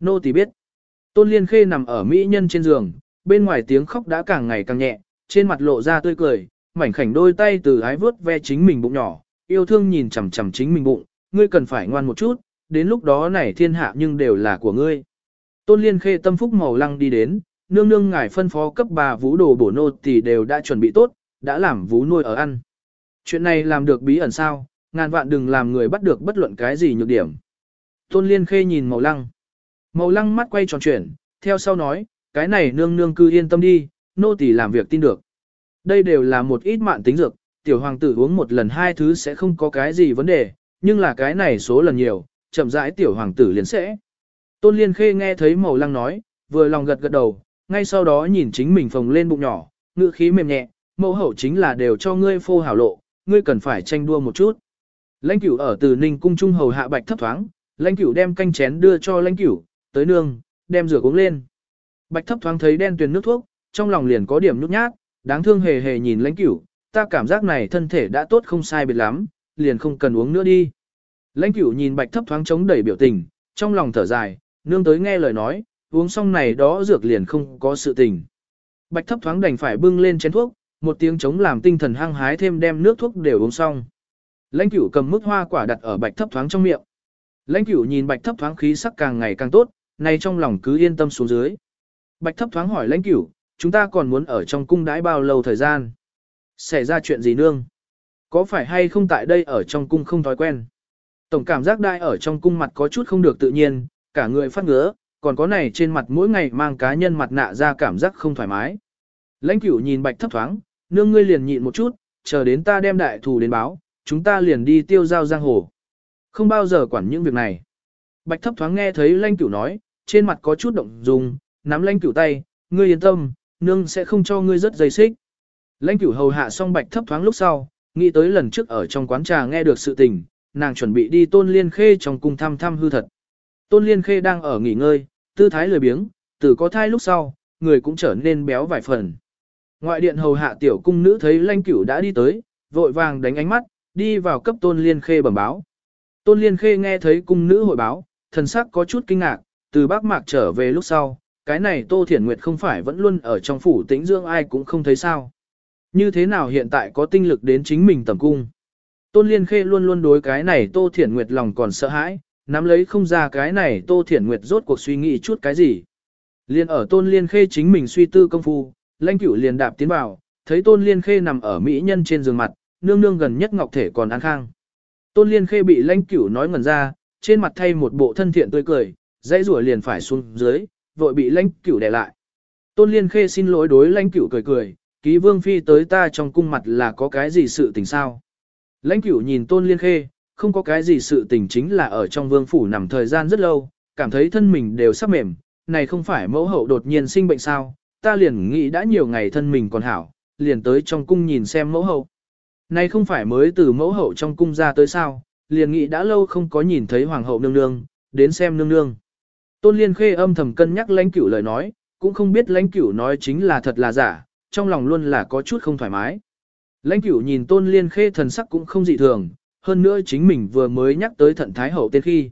Nô tỳ biết. Tôn Liên Khê nằm ở mỹ nhân trên giường, bên ngoài tiếng khóc đã càng ngày càng nhẹ, trên mặt lộ ra tươi cười, mảnh khảnh đôi tay từ ái vớt ve chính mình bụng nhỏ, yêu thương nhìn chằm chằm chính mình bụng, ngươi cần phải ngoan một chút, đến lúc đó này thiên hạ nhưng đều là của ngươi. Tôn Liên Khê tâm phúc màu lăng đi đến, nương nương ngài phân phó cấp bà vũ đồ bổ nô thì đều đã chuẩn bị tốt, đã làm vũ nuôi ở ăn. Chuyện này làm được bí ẩn sao, ngàn vạn đừng làm người bắt được bất luận cái gì nhược điểm. Tôn Liên Khê nhìn màu lăng. Màu lăng mắt quay tròn chuyển, theo sau nói, cái này nương nương cư yên tâm đi, nô tỳ làm việc tin được. Đây đều là một ít mạn tính dược, tiểu hoàng tử uống một lần hai thứ sẽ không có cái gì vấn đề, nhưng là cái này số lần nhiều, chậm rãi tiểu hoàng tử liền sẽ. Tôn Liên Khê nghe thấy màu lăng nói, vừa lòng gật gật đầu, ngay sau đó nhìn chính mình phồng lên bụng nhỏ, ngữ khí mềm nhẹ, mẫu hậu chính là đều cho ngươi phô hảo lộ, ngươi cần phải tranh đua một chút. Lãnh cửu ở từ Ninh cung trung hầu hạ bạch thấp thoáng, lãnh cửu đem canh chén đưa cho lãnh cửu, tới nương, đem rửa uống lên. Bạch thấp thoáng thấy đen tuyền nước thuốc, trong lòng liền có điểm nhút nhát, đáng thương hề hề nhìn lãnh cửu, ta cảm giác này thân thể đã tốt không sai biệt lắm, liền không cần uống nữa đi. Lãnh cửu nhìn bạch thấp thoáng chống đẩy biểu tình, trong lòng thở dài, nương tới nghe lời nói, uống xong này đó dược liền không có sự tình. Bạch thấp thoáng đành phải bưng lên chén thuốc, một tiếng chống làm tinh thần hăng hái thêm đem nước thuốc đều uống xong. Lãnh cửu cầm mức hoa quả đặt ở bạch thấp thoáng trong miệng. Lãnh cửu nhìn bạch thấp thoáng khí sắc càng ngày càng tốt, nay trong lòng cứ yên tâm xuống dưới. Bạch thấp thoáng hỏi lãnh cửu, chúng ta còn muốn ở trong cung đãi bao lâu thời gian? Xảy ra chuyện gì nương? Có phải hay không tại đây ở trong cung không thói quen? Tổng cảm giác đai ở trong cung mặt có chút không được tự nhiên, cả người phát ngứa, còn có này trên mặt mỗi ngày mang cá nhân mặt nạ ra cảm giác không thoải mái. Lãnh cửu nhìn bạch thấp thoáng, nương ngươi liền nhịn một chút, chờ đến ta đem đại thù đến báo, chúng ta liền đi tiêu giao giang hồ. Không bao giờ quản những việc này. Bạch thấp thoáng nghe thấy Lanh cửu nói, trên mặt có chút động dung, nắm Lanh cửu tay, ngươi yên tâm, nương sẽ không cho ngươi rất dây xích. Lanh cửu hầu hạ xong bạch thấp thoáng lúc sau, nghĩ tới lần trước ở trong quán trà nghe được sự tình, nàng chuẩn bị đi tôn liên khê trong cung thăm thăm hư thật. Tôn liên khê đang ở nghỉ ngơi, tư thái lười biếng, từ có thai lúc sau, người cũng trở nên béo vài phần. Ngoại điện hầu hạ tiểu cung nữ thấy Lanh cửu đã đi tới, vội vàng đánh ánh mắt, đi vào cấp tôn liên khê bẩm báo. Tôn liên khê nghe thấy cung nữ hội báo, thần sắc có chút kinh ngạc, từ bác mạc trở về lúc sau, cái này Tô Thiển Nguyệt không phải vẫn luôn ở trong phủ tĩnh dưỡng ai cũng không thấy sao. Như thế nào hiện tại có tinh lực đến chính mình tầm cung. Tôn Liên Khê luôn luôn đối cái này Tô Thiển Nguyệt lòng còn sợ hãi, nắm lấy không ra cái này Tô Thiển Nguyệt rốt cuộc suy nghĩ chút cái gì. Liên ở Tôn Liên Khê chính mình suy tư công phu, lãnh cửu liền đạp tiến vào, thấy Tôn Liên Khê nằm ở mỹ nhân trên giường mặt, nương nương gần nhất ngọc thể còn an khang. Tôn Liên Khê bị lãnh cửu nói ngẩn ra, trên mặt thay một bộ thân thiện tươi cười, dãy rủa liền phải xuống dưới, vội bị lãnh cửu đè lại. Tôn Liên Khê xin lỗi đối lãnh cửu cười cười, ký vương phi tới ta trong cung mặt là có cái gì sự tình sao. Lãnh cửu nhìn Tôn Liên Khê, không có cái gì sự tình chính là ở trong vương phủ nằm thời gian rất lâu, cảm thấy thân mình đều sắp mềm, này không phải mẫu hậu đột nhiên sinh bệnh sao, ta liền nghĩ đã nhiều ngày thân mình còn hảo, liền tới trong cung nhìn xem mẫu hậu. Này không phải mới từ mẫu hậu trong cung ra tới sao, liền nghĩ đã lâu không có nhìn thấy hoàng hậu nương nương, đến xem nương nương. Tôn Liên Khê âm thầm cân nhắc lãnh cửu lời nói, cũng không biết lãnh cửu nói chính là thật là giả, trong lòng luôn là có chút không thoải mái. Lãnh cửu nhìn Tôn Liên Khê thần sắc cũng không dị thường, hơn nữa chính mình vừa mới nhắc tới thận thái hậu tên khi.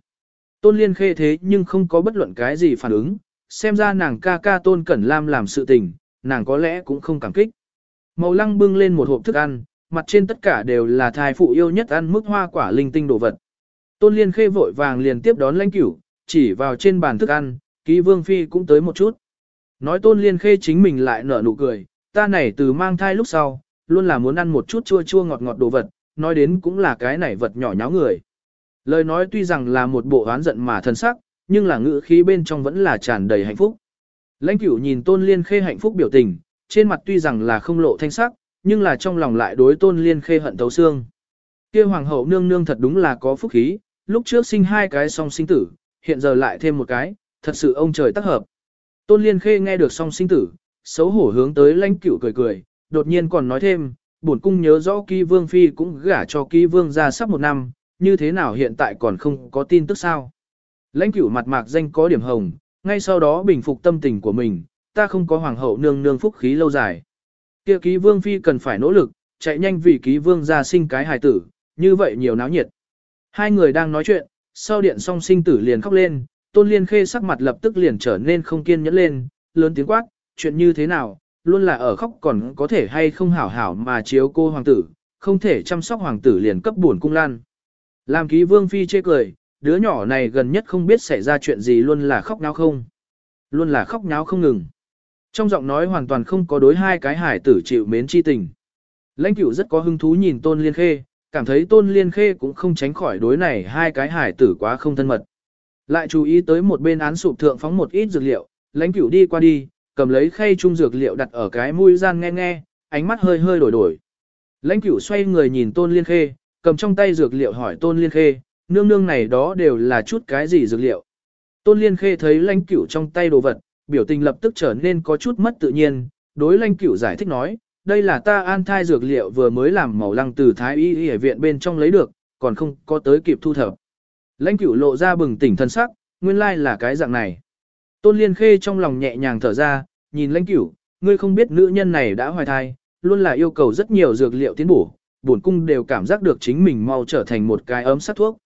Tôn Liên Khê thế nhưng không có bất luận cái gì phản ứng, xem ra nàng ca ca Tôn Cẩn Lam làm sự tình, nàng có lẽ cũng không cảm kích. Màu lăng bưng lên một hộp thức ăn, mặt trên tất cả đều là thai phụ yêu nhất ăn mức hoa quả linh tinh đồ vật. Tôn Liên Khê vội vàng liền tiếp đón lãnh cửu, chỉ vào trên bàn thức ăn, ký vương phi cũng tới một chút. Nói Tôn Liên Khê chính mình lại nở nụ cười, ta này từ mang thai lúc sau, luôn là muốn ăn một chút chua chua ngọt ngọt đồ vật, nói đến cũng là cái này vật nhỏ nháo người. Lời nói tuy rằng là một bộ oán giận mà thân sắc, nhưng là ngữ khí bên trong vẫn là tràn đầy hạnh phúc. Lãnh cửu nhìn Tôn Liên Khê hạnh phúc biểu tình, trên mặt tuy rằng là không lộ thanh sắc, nhưng là trong lòng lại đối Tôn Liên Khê hận thấu xương. Kia hoàng hậu nương nương thật đúng là có phúc khí, lúc trước sinh hai cái song sinh tử, hiện giờ lại thêm một cái, thật sự ông trời tác hợp. Tôn Liên Khê nghe được song sinh tử, xấu hổ hướng tới lãnh cửu cười cười, đột nhiên còn nói thêm, bổn cung nhớ rõ ký vương phi cũng gả cho ký vương ra sắp một năm, như thế nào hiện tại còn không có tin tức sao. Lãnh cửu mặt mạc danh có điểm hồng, ngay sau đó bình phục tâm tình của mình, ta không có hoàng hậu nương nương phúc khí lâu dài. Kia ký vương phi cần phải nỗ lực, chạy nhanh vì ký vương ra sinh cái hài tử, như vậy nhiều náo nhiệt. Hai người đang nói chuyện, sau điện song sinh tử liền khóc lên, tôn liên khê sắc mặt lập tức liền trở nên không kiên nhẫn lên, lớn tiếng quát, chuyện như thế nào, luôn là ở khóc còn có thể hay không hảo hảo mà chiếu cô hoàng tử, không thể chăm sóc hoàng tử liền cấp buồn cung lan. Làm ký vương phi chê cười, đứa nhỏ này gần nhất không biết xảy ra chuyện gì luôn là khóc nháo không. Luôn là khóc nháo không ngừng. Trong giọng nói hoàn toàn không có đối hai cái hải tử chịu mến chi tình. Lãnh cửu rất có hứng thú nhìn tôn liên khê, cảm thấy tôn liên khê cũng không tránh khỏi đối này hai cái hải tử quá không thân mật. Lại chú ý tới một bên án sụp thượng phóng một ít dược liệu, lãnh cửu đi qua đi, cầm lấy khay chung dược liệu đặt ở cái mũi gian nghe nghe, ánh mắt hơi hơi đổi đổi. Lãnh cửu xoay người nhìn tôn liên khê, cầm trong tay dược liệu hỏi tôn liên khê, nương nương này đó đều là chút cái gì dược liệu. Tôn liên khê thấy lãnh cửu trong tay đồ vật, biểu tình lập tức trở nên có chút mất tự nhiên, đối lãnh cửu giải thích nói, đây là ta an thai dược liệu vừa mới làm màu lăng từ thái y y ở viện bên trong lấy được, còn không có tới kịp thu thập. Lãnh cửu lộ ra bừng tỉnh thân sắc, nguyên lai là cái dạng này. Tôn liên khê trong lòng nhẹ nhàng thở ra, nhìn lãnh cửu, ngươi không biết nữ nhân này đã hoài thai, luôn là yêu cầu rất nhiều dược liệu tiến bổ, bổn cung đều cảm giác được chính mình mau trở thành một cái ấm sát thuốc.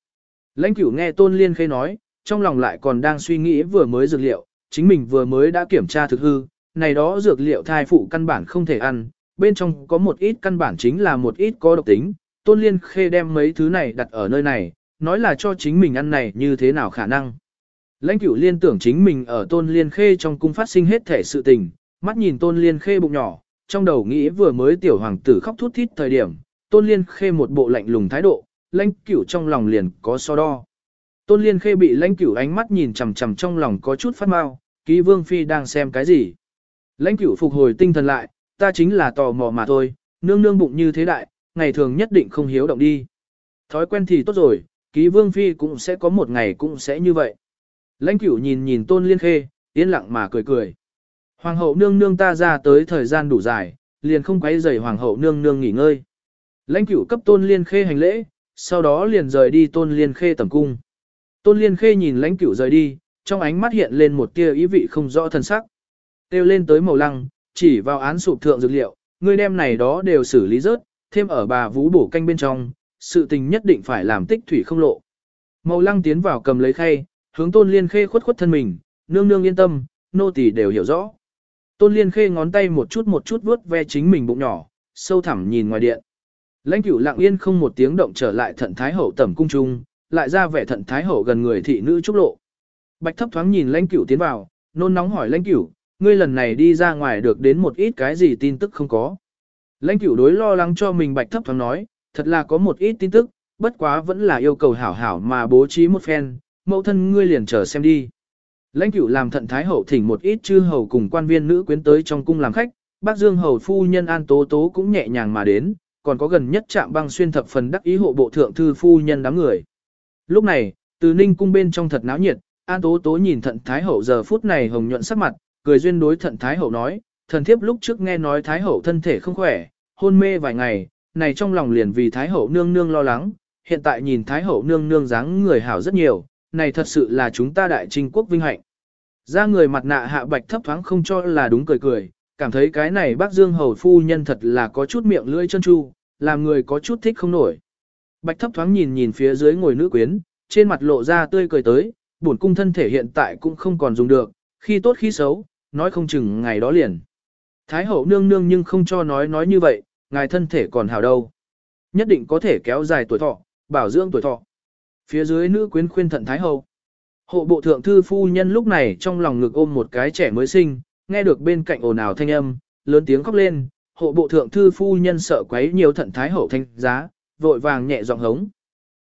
Lãnh cửu nghe tôn liên khê nói, trong lòng lại còn đang suy nghĩ vừa mới dược liệu, chính mình vừa mới đã kiểm tra thực hư, này đó dược liệu thai phụ căn bản không thể ăn, bên trong có một ít căn bản chính là một ít có độc tính, tôn liên khê đem mấy thứ này đặt ở nơi này, nói là cho chính mình ăn này như thế nào khả năng. Lãnh cửu liên tưởng chính mình ở tôn liên khê trong cung phát sinh hết thể sự tình, mắt nhìn tôn liên khê bụng nhỏ, trong đầu nghĩ vừa mới tiểu hoàng tử khóc thút thít thời điểm, tôn liên khê một bộ lạnh lùng thái độ, lãnh cửu trong lòng liền có so đo. Tôn liên khê bị lãnh cửu ánh mắt nhìn chằm chằm trong lòng có chút phát mau, ký vương phi đang xem cái gì. Lãnh cửu phục hồi tinh thần lại, ta chính là tò mò mà thôi, nương nương bụng như thế đại, ngày thường nhất định không hiếu động đi. Thói quen thì tốt rồi, ký vương phi cũng sẽ có một ngày cũng sẽ như vậy. Lãnh cửu nhìn nhìn tôn liên khê, yên lặng mà cười cười. Hoàng hậu nương nương ta ra tới thời gian đủ dài, liền không quấy rầy hoàng hậu nương nương nghỉ ngơi. Lãnh cửu cấp tôn liên khê hành lễ, sau đó liền rời đi tôn liên khê tầm cung. Tôn liên khê nhìn lãnh cửu rời đi, trong ánh mắt hiện lên một tia ý vị không rõ thân sắc. Têu lên tới màu lăng, chỉ vào án sụp thượng dược liệu, ngươi đem này đó đều xử lý rớt, thêm ở bà vũ bổ canh bên trong, sự tình nhất định phải làm tích thủy không lộ. Màu lăng tiến vào cầm lấy khay, hướng tôn liên khê khuất khuất thân mình, nương nương yên tâm, nô tỳ đều hiểu rõ. Tôn liên khê ngón tay một chút một chút vuốt ve chính mình bụng nhỏ, sâu thẳm nhìn ngoài điện. Lãnh cửu lặng yên không một tiếng động trở lại thận thái hậu tẩm cung trung, lại ra vẻ thận thái hậu gần người thị nữ trúc lộ. Bạch thấp thoáng nhìn lãnh cửu tiến vào, nôn nóng hỏi lãnh cửu, ngươi lần này đi ra ngoài được đến một ít cái gì tin tức không có. Lãnh cửu đối lo lắng cho mình bạch thấp thoáng nói, thật là có một ít tin tức, bất quá vẫn là yêu cầu hảo hảo mà bố trí một phen, mẫu thân ngươi liền chờ xem đi. Lãnh cửu làm thận thái hậu thỉnh một ít chư hầu cùng quan viên nữ quyến tới trong cung làm khách, bác dương hầu phu nhân an tố tố cũng nhẹ nhàng mà đến, còn có gần nhất chạm băng xuyên thập phần đắc ý hộ bộ thượng thư phu nhân đám người. Lúc này, từ ninh cung bên trong thật náo nhiệt, an tố tố nhìn thận thái hậu giờ phút này hồng nhuận sắc mặt, cười duyên đối thận thái hậu nói, thần thiếp lúc trước nghe nói thái hậu thân thể không khỏe, hôn mê vài ngày, này trong lòng liền vì thái hậu nương nương lo lắng, hiện tại nhìn thái hậu nương nương dáng người hảo rất nhiều, này thật sự là chúng ta đại trinh quốc vinh hạnh. Ra người mặt nạ hạ bạch thấp thoáng không cho là đúng cười cười, cảm thấy cái này bác Dương Hầu Phu Nhân thật là có chút miệng lưỡi chân chu, làm người có chút thích không nổi. Bạch thấp thoáng nhìn nhìn phía dưới ngồi nữ quyến, trên mặt lộ ra tươi cười tới, bổn cung thân thể hiện tại cũng không còn dùng được, khi tốt khi xấu, nói không chừng ngày đó liền. Thái hậu nương nương nhưng không cho nói nói như vậy, ngài thân thể còn hảo đâu. Nhất định có thể kéo dài tuổi thọ, bảo dưỡng tuổi thọ. Phía dưới nữ quyến khuyên thận Thái hậu. Hộ bộ thượng thư phu nhân lúc này trong lòng ngực ôm một cái trẻ mới sinh, nghe được bên cạnh ồn ào thanh âm, lớn tiếng khóc lên, hộ bộ thượng thư phu nhân sợ quấy nhiều thận thái hậu thanh giá, vội vàng nhẹ giọng hống.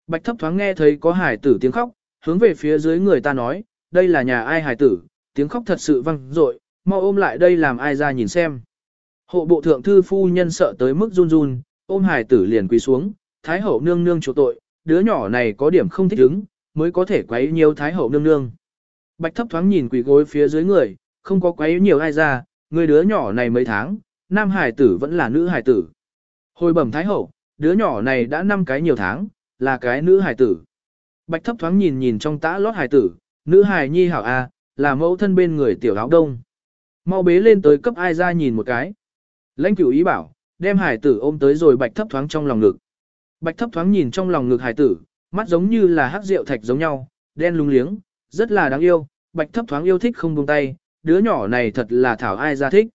Bạch thấp thoáng nghe thấy có hải tử tiếng khóc, hướng về phía dưới người ta nói, đây là nhà ai hài tử, tiếng khóc thật sự vang dội, mau ôm lại đây làm ai ra nhìn xem. Hộ bộ thượng thư phu nhân sợ tới mức run run, ôm hài tử liền quỳ xuống, thái hậu nương nương chủ tội, đứa nhỏ này có điểm không thích ứng, mới có thể quấy nhiều thái hậu nương nương. Bạch thấp thoáng nhìn quỳ gối phía dưới người, không có quấy nhiều ai ra, người đứa nhỏ này mấy tháng, nam hài tử vẫn là nữ hài tử. Hồi bẩm thái hậu, đứa nhỏ này đã năm cái nhiều tháng, là cái nữ hài tử. Bạch thấp thoáng nhìn nhìn trong tã lót hải tử, nữ hải nhi hảo A, là mẫu thân bên người tiểu áo đông. Mau bế lên tới cấp ai ra nhìn một cái. Lãnh cửu ý bảo, đem hải tử ôm tới rồi bạch thấp thoáng trong lòng ngực. Bạch thấp thoáng nhìn trong lòng ngực hải tử, mắt giống như là hắc rượu thạch giống nhau, đen lung liếng, rất là đáng yêu, bạch thấp thoáng yêu thích không buông tay, đứa nhỏ này thật là thảo ai ra thích.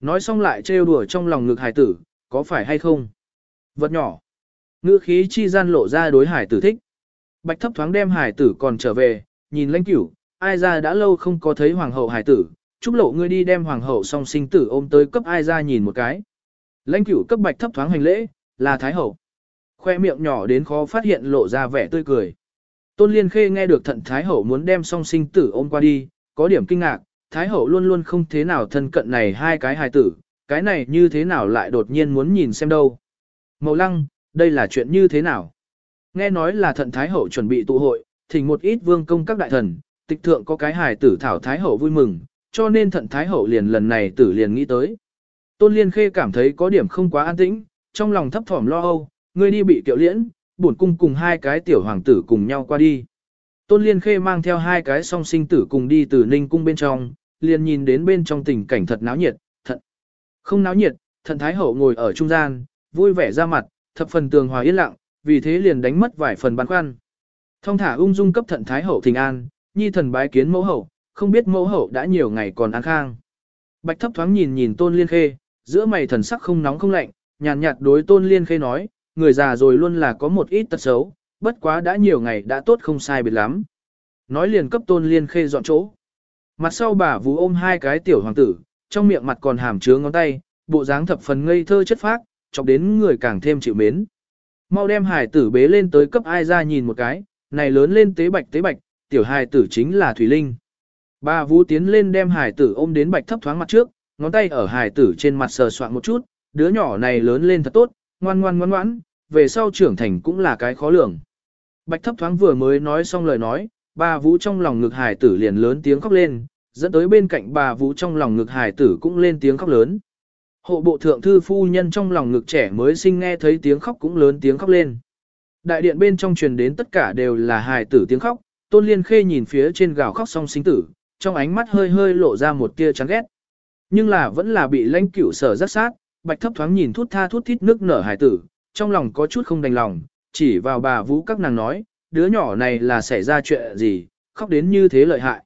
Nói xong lại trêu đùa trong lòng ngực hải tử, có phải hay không? Vật nhỏ. Ngữ khí chi gian lộ ra đối hải tử thích. Bạch thấp thoáng đem hải tử còn trở về, nhìn lãnh cửu, ai ra đã lâu không có thấy hoàng hậu hải tử, chúc lộ ngươi đi đem hoàng hậu song sinh tử ôm tới cấp ai ra nhìn một cái. Lãnh cửu cấp bạch thấp thoáng hành lễ, là thái hậu. Khoe miệng nhỏ đến khó phát hiện lộ ra vẻ tươi cười. Tôn Liên Khê nghe được thận thái hậu muốn đem song sinh tử ôm qua đi, có điểm kinh ngạc, Thái hậu luôn luôn không thế nào thân cận này hai cái hài tử, cái này như thế nào lại đột nhiên muốn nhìn xem đâu. Mậu lăng, đây là chuyện như thế nào? Nghe nói là thận Thái hậu chuẩn bị tụ hội, thỉnh một ít vương công các đại thần, tịch thượng có cái hài tử thảo Thái hậu vui mừng, cho nên thận Thái hậu liền lần này tử liền nghĩ tới. Tôn Liên Khê cảm thấy có điểm không quá an tĩnh, trong lòng thấp thỏm lo âu, người đi bị kiệu liễn, bổn cung cùng hai cái tiểu hoàng tử cùng nhau qua đi. Tôn Liên Khê mang theo hai cái song sinh tử cùng đi từ Ninh cung bên trong, liền nhìn đến bên trong tình cảnh thật náo nhiệt, thật không náo nhiệt, thận thái hậu ngồi ở trung gian, vui vẻ ra mặt, thập phần tường hòa yên lặng, vì thế liền đánh mất vài phần băn khoăn. Thông thả ung dung cấp thận thái hậu thình an, nhi thần bái kiến mẫu hậu, không biết mẫu hậu đã nhiều ngày còn an khang. Bạch thấp thoáng nhìn nhìn tôn liên khê, giữa mày thần sắc không nóng không lạnh, nhàn nhạt, đối tôn liên khê nói, người già rồi luôn là có một ít tật xấu, bất quá đã nhiều ngày đã tốt không sai biệt lắm. Nói liền cấp tôn liên khê dọn chỗ. Mặt sau bà vú ôm hai cái tiểu hoàng tử, trong miệng mặt còn hàm chứa ngón tay, bộ dáng thập phần ngây thơ chất phác, chọc đến người càng thêm chịu mến. Mau đem hải tử bế lên tới cấp ai ra nhìn một cái, này lớn lên tế bạch tế bạch, tiểu hải tử chính là Thủy Linh. Bà Vũ tiến lên đem hải tử ôm đến bạch thấp thoáng mặt trước, ngón tay ở hải tử trên mặt sờ soạn một chút, đứa nhỏ này lớn lên thật tốt, ngoan ngoan ngoan ngoãn, về sau trưởng thành cũng là cái khó lường. Bạch thấp thoáng vừa mới nói xong lời nói, bà Vũ trong lòng ngực hải tử liền lớn tiếng khóc lên, dẫn tới bên cạnh bà Vũ trong lòng ngực hải tử cũng lên tiếng khóc lớn. Hộ bộ thượng thư phu nhân trong lòng ngực trẻ mới sinh nghe thấy tiếng khóc cũng lớn tiếng khóc lên. Đại điện bên trong truyền đến tất cả đều là hài tử tiếng khóc, tôn liên khê nhìn phía trên gào khóc song sinh tử, trong ánh mắt hơi hơi lộ ra một tia chán ghét. Nhưng là vẫn là bị lãnh cửu sở rất sát, bạch thấp thoáng nhìn thút tha thút thít nước nở hài tử, trong lòng có chút không đành lòng, chỉ vào bà vũ các nàng nói, đứa nhỏ này là xảy ra chuyện gì, khóc đến như thế lợi hại.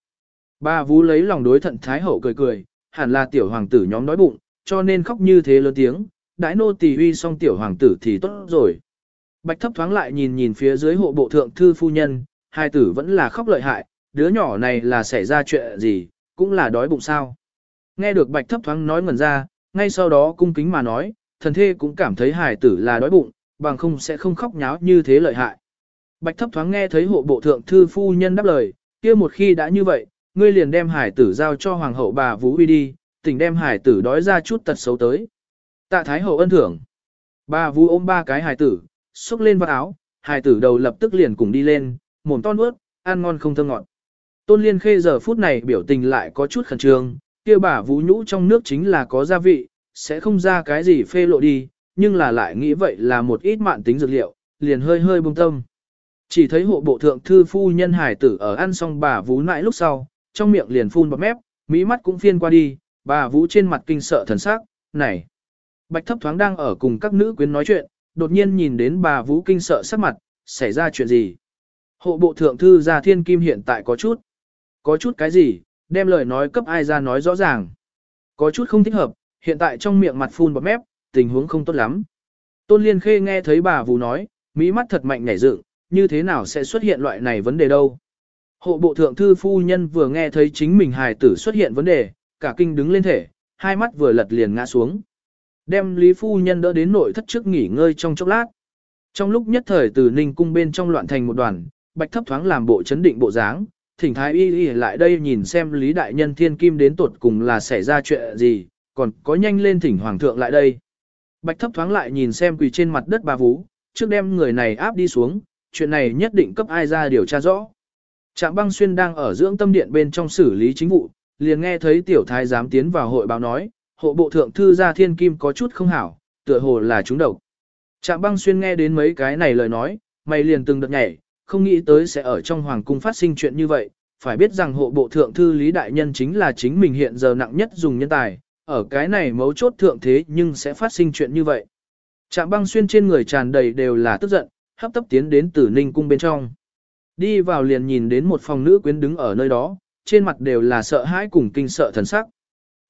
Bà Vũ lấy lòng đối thận Thái Hậu cười cười, hẳn là tiểu hoàng tử nhóm đói bụng, cho nên khóc như thế lớn tiếng, đãi nô tỳ uy xong tiểu hoàng tử thì tốt rồi. Bạch thấp thoáng lại nhìn nhìn phía dưới hộ bộ thượng thư phu nhân, hai tử vẫn là khóc lợi hại, đứa nhỏ này là xảy ra chuyện gì, cũng là đói bụng sao. Nghe được bạch thấp thoáng nói ngẩn ra, ngay sau đó cung kính mà nói, thần thê cũng cảm thấy hài tử là đói bụng, bằng không sẽ không khóc nháo như thế lợi hại. Bạch thấp thoáng nghe thấy hộ bộ thượng thư phu nhân đáp lời, kia một khi đã như vậy, ngươi liền đem hải tử giao cho hoàng hậu bà Vũ huy đi, tỉnh đem hải tử đói ra chút tật xấu tới. Tạ Thái hậu ân thưởng. Bà Vũ ôm ba cái hải tử, xúc lên vào áo, hải tử đầu lập tức liền cùng đi lên, mồm to nuốt, ăn ngon không thơ ngọt. Tôn Liên Khê giờ phút này biểu tình lại có chút khẩn trương, kia bà Vũ nhũ trong nước chính là có gia vị, sẽ không ra cái gì phê lộ đi, nhưng là lại nghĩ vậy là một ít mạn tính dược liệu, liền hơi hơi bông tâm. Chỉ thấy hộ bộ thượng thư phu nhân hải tử ở ăn xong bà Vũ nại lúc sau, trong miệng liền phun bọt mép, mỹ mắt cũng phiên qua đi, bà Vũ trên mặt kinh sợ thần sắc, này. Bạch thấp thoáng đang ở cùng các nữ quyến nói chuyện, đột nhiên nhìn đến bà Vũ kinh sợ sắc mặt, xảy ra chuyện gì. Hộ bộ thượng thư gia thiên kim hiện tại có chút. Có chút cái gì, đem lời nói cấp ai ra nói rõ ràng. Có chút không thích hợp, hiện tại trong miệng mặt phun bọt mép, tình huống không tốt lắm. Tôn Liên Khê nghe thấy bà Vũ nói, mỹ mắt thật mạnh nhảy dựng, như thế nào sẽ xuất hiện loại này vấn đề đâu. Hộ bộ thượng thư phu nhân vừa nghe thấy chính mình hài tử xuất hiện vấn đề, cả kinh đứng lên thể, hai mắt vừa lật liền ngã xuống. Đem Lý phu nhân đỡ đến nội thất trước nghỉ ngơi trong chốc lát. Trong lúc nhất thời từ Ninh cung bên trong loạn thành một đoàn, Bạch Thấp thoáng làm bộ chấn định bộ dáng, thỉnh thái y y lại đây nhìn xem Lý đại nhân thiên kim đến tuột cùng là xảy ra chuyện gì, còn có nhanh lên thỉnh hoàng thượng lại đây. Bạch Thấp thoáng lại nhìn xem quỳ trên mặt đất bà vũ trước đem người này áp đi xuống, chuyện này nhất định cấp ai ra điều tra rõ. Trạm băng xuyên đang ở dưỡng tâm điện bên trong xử lý chính vụ, liền nghe thấy tiểu thái giám tiến vào hội báo nói, hộ bộ thượng thư gia thiên kim có chút không hảo, tựa hồ là chúng độc. Trạm băng xuyên nghe đến mấy cái này lời nói, mày liền từng đợt nhảy, không nghĩ tới sẽ ở trong hoàng cung phát sinh chuyện như vậy, phải biết rằng hộ bộ thượng thư Lý Đại Nhân chính là chính mình hiện giờ nặng nhất dùng nhân tài, ở cái này mấu chốt thượng thế nhưng sẽ phát sinh chuyện như vậy. Trạm băng xuyên trên người tràn đầy đều là tức giận, hấp tấp tiến đến tử ninh cung bên trong. Đi vào liền nhìn đến một phòng nữ quyến đứng ở nơi đó, trên mặt đều là sợ hãi cùng kinh sợ thần sắc.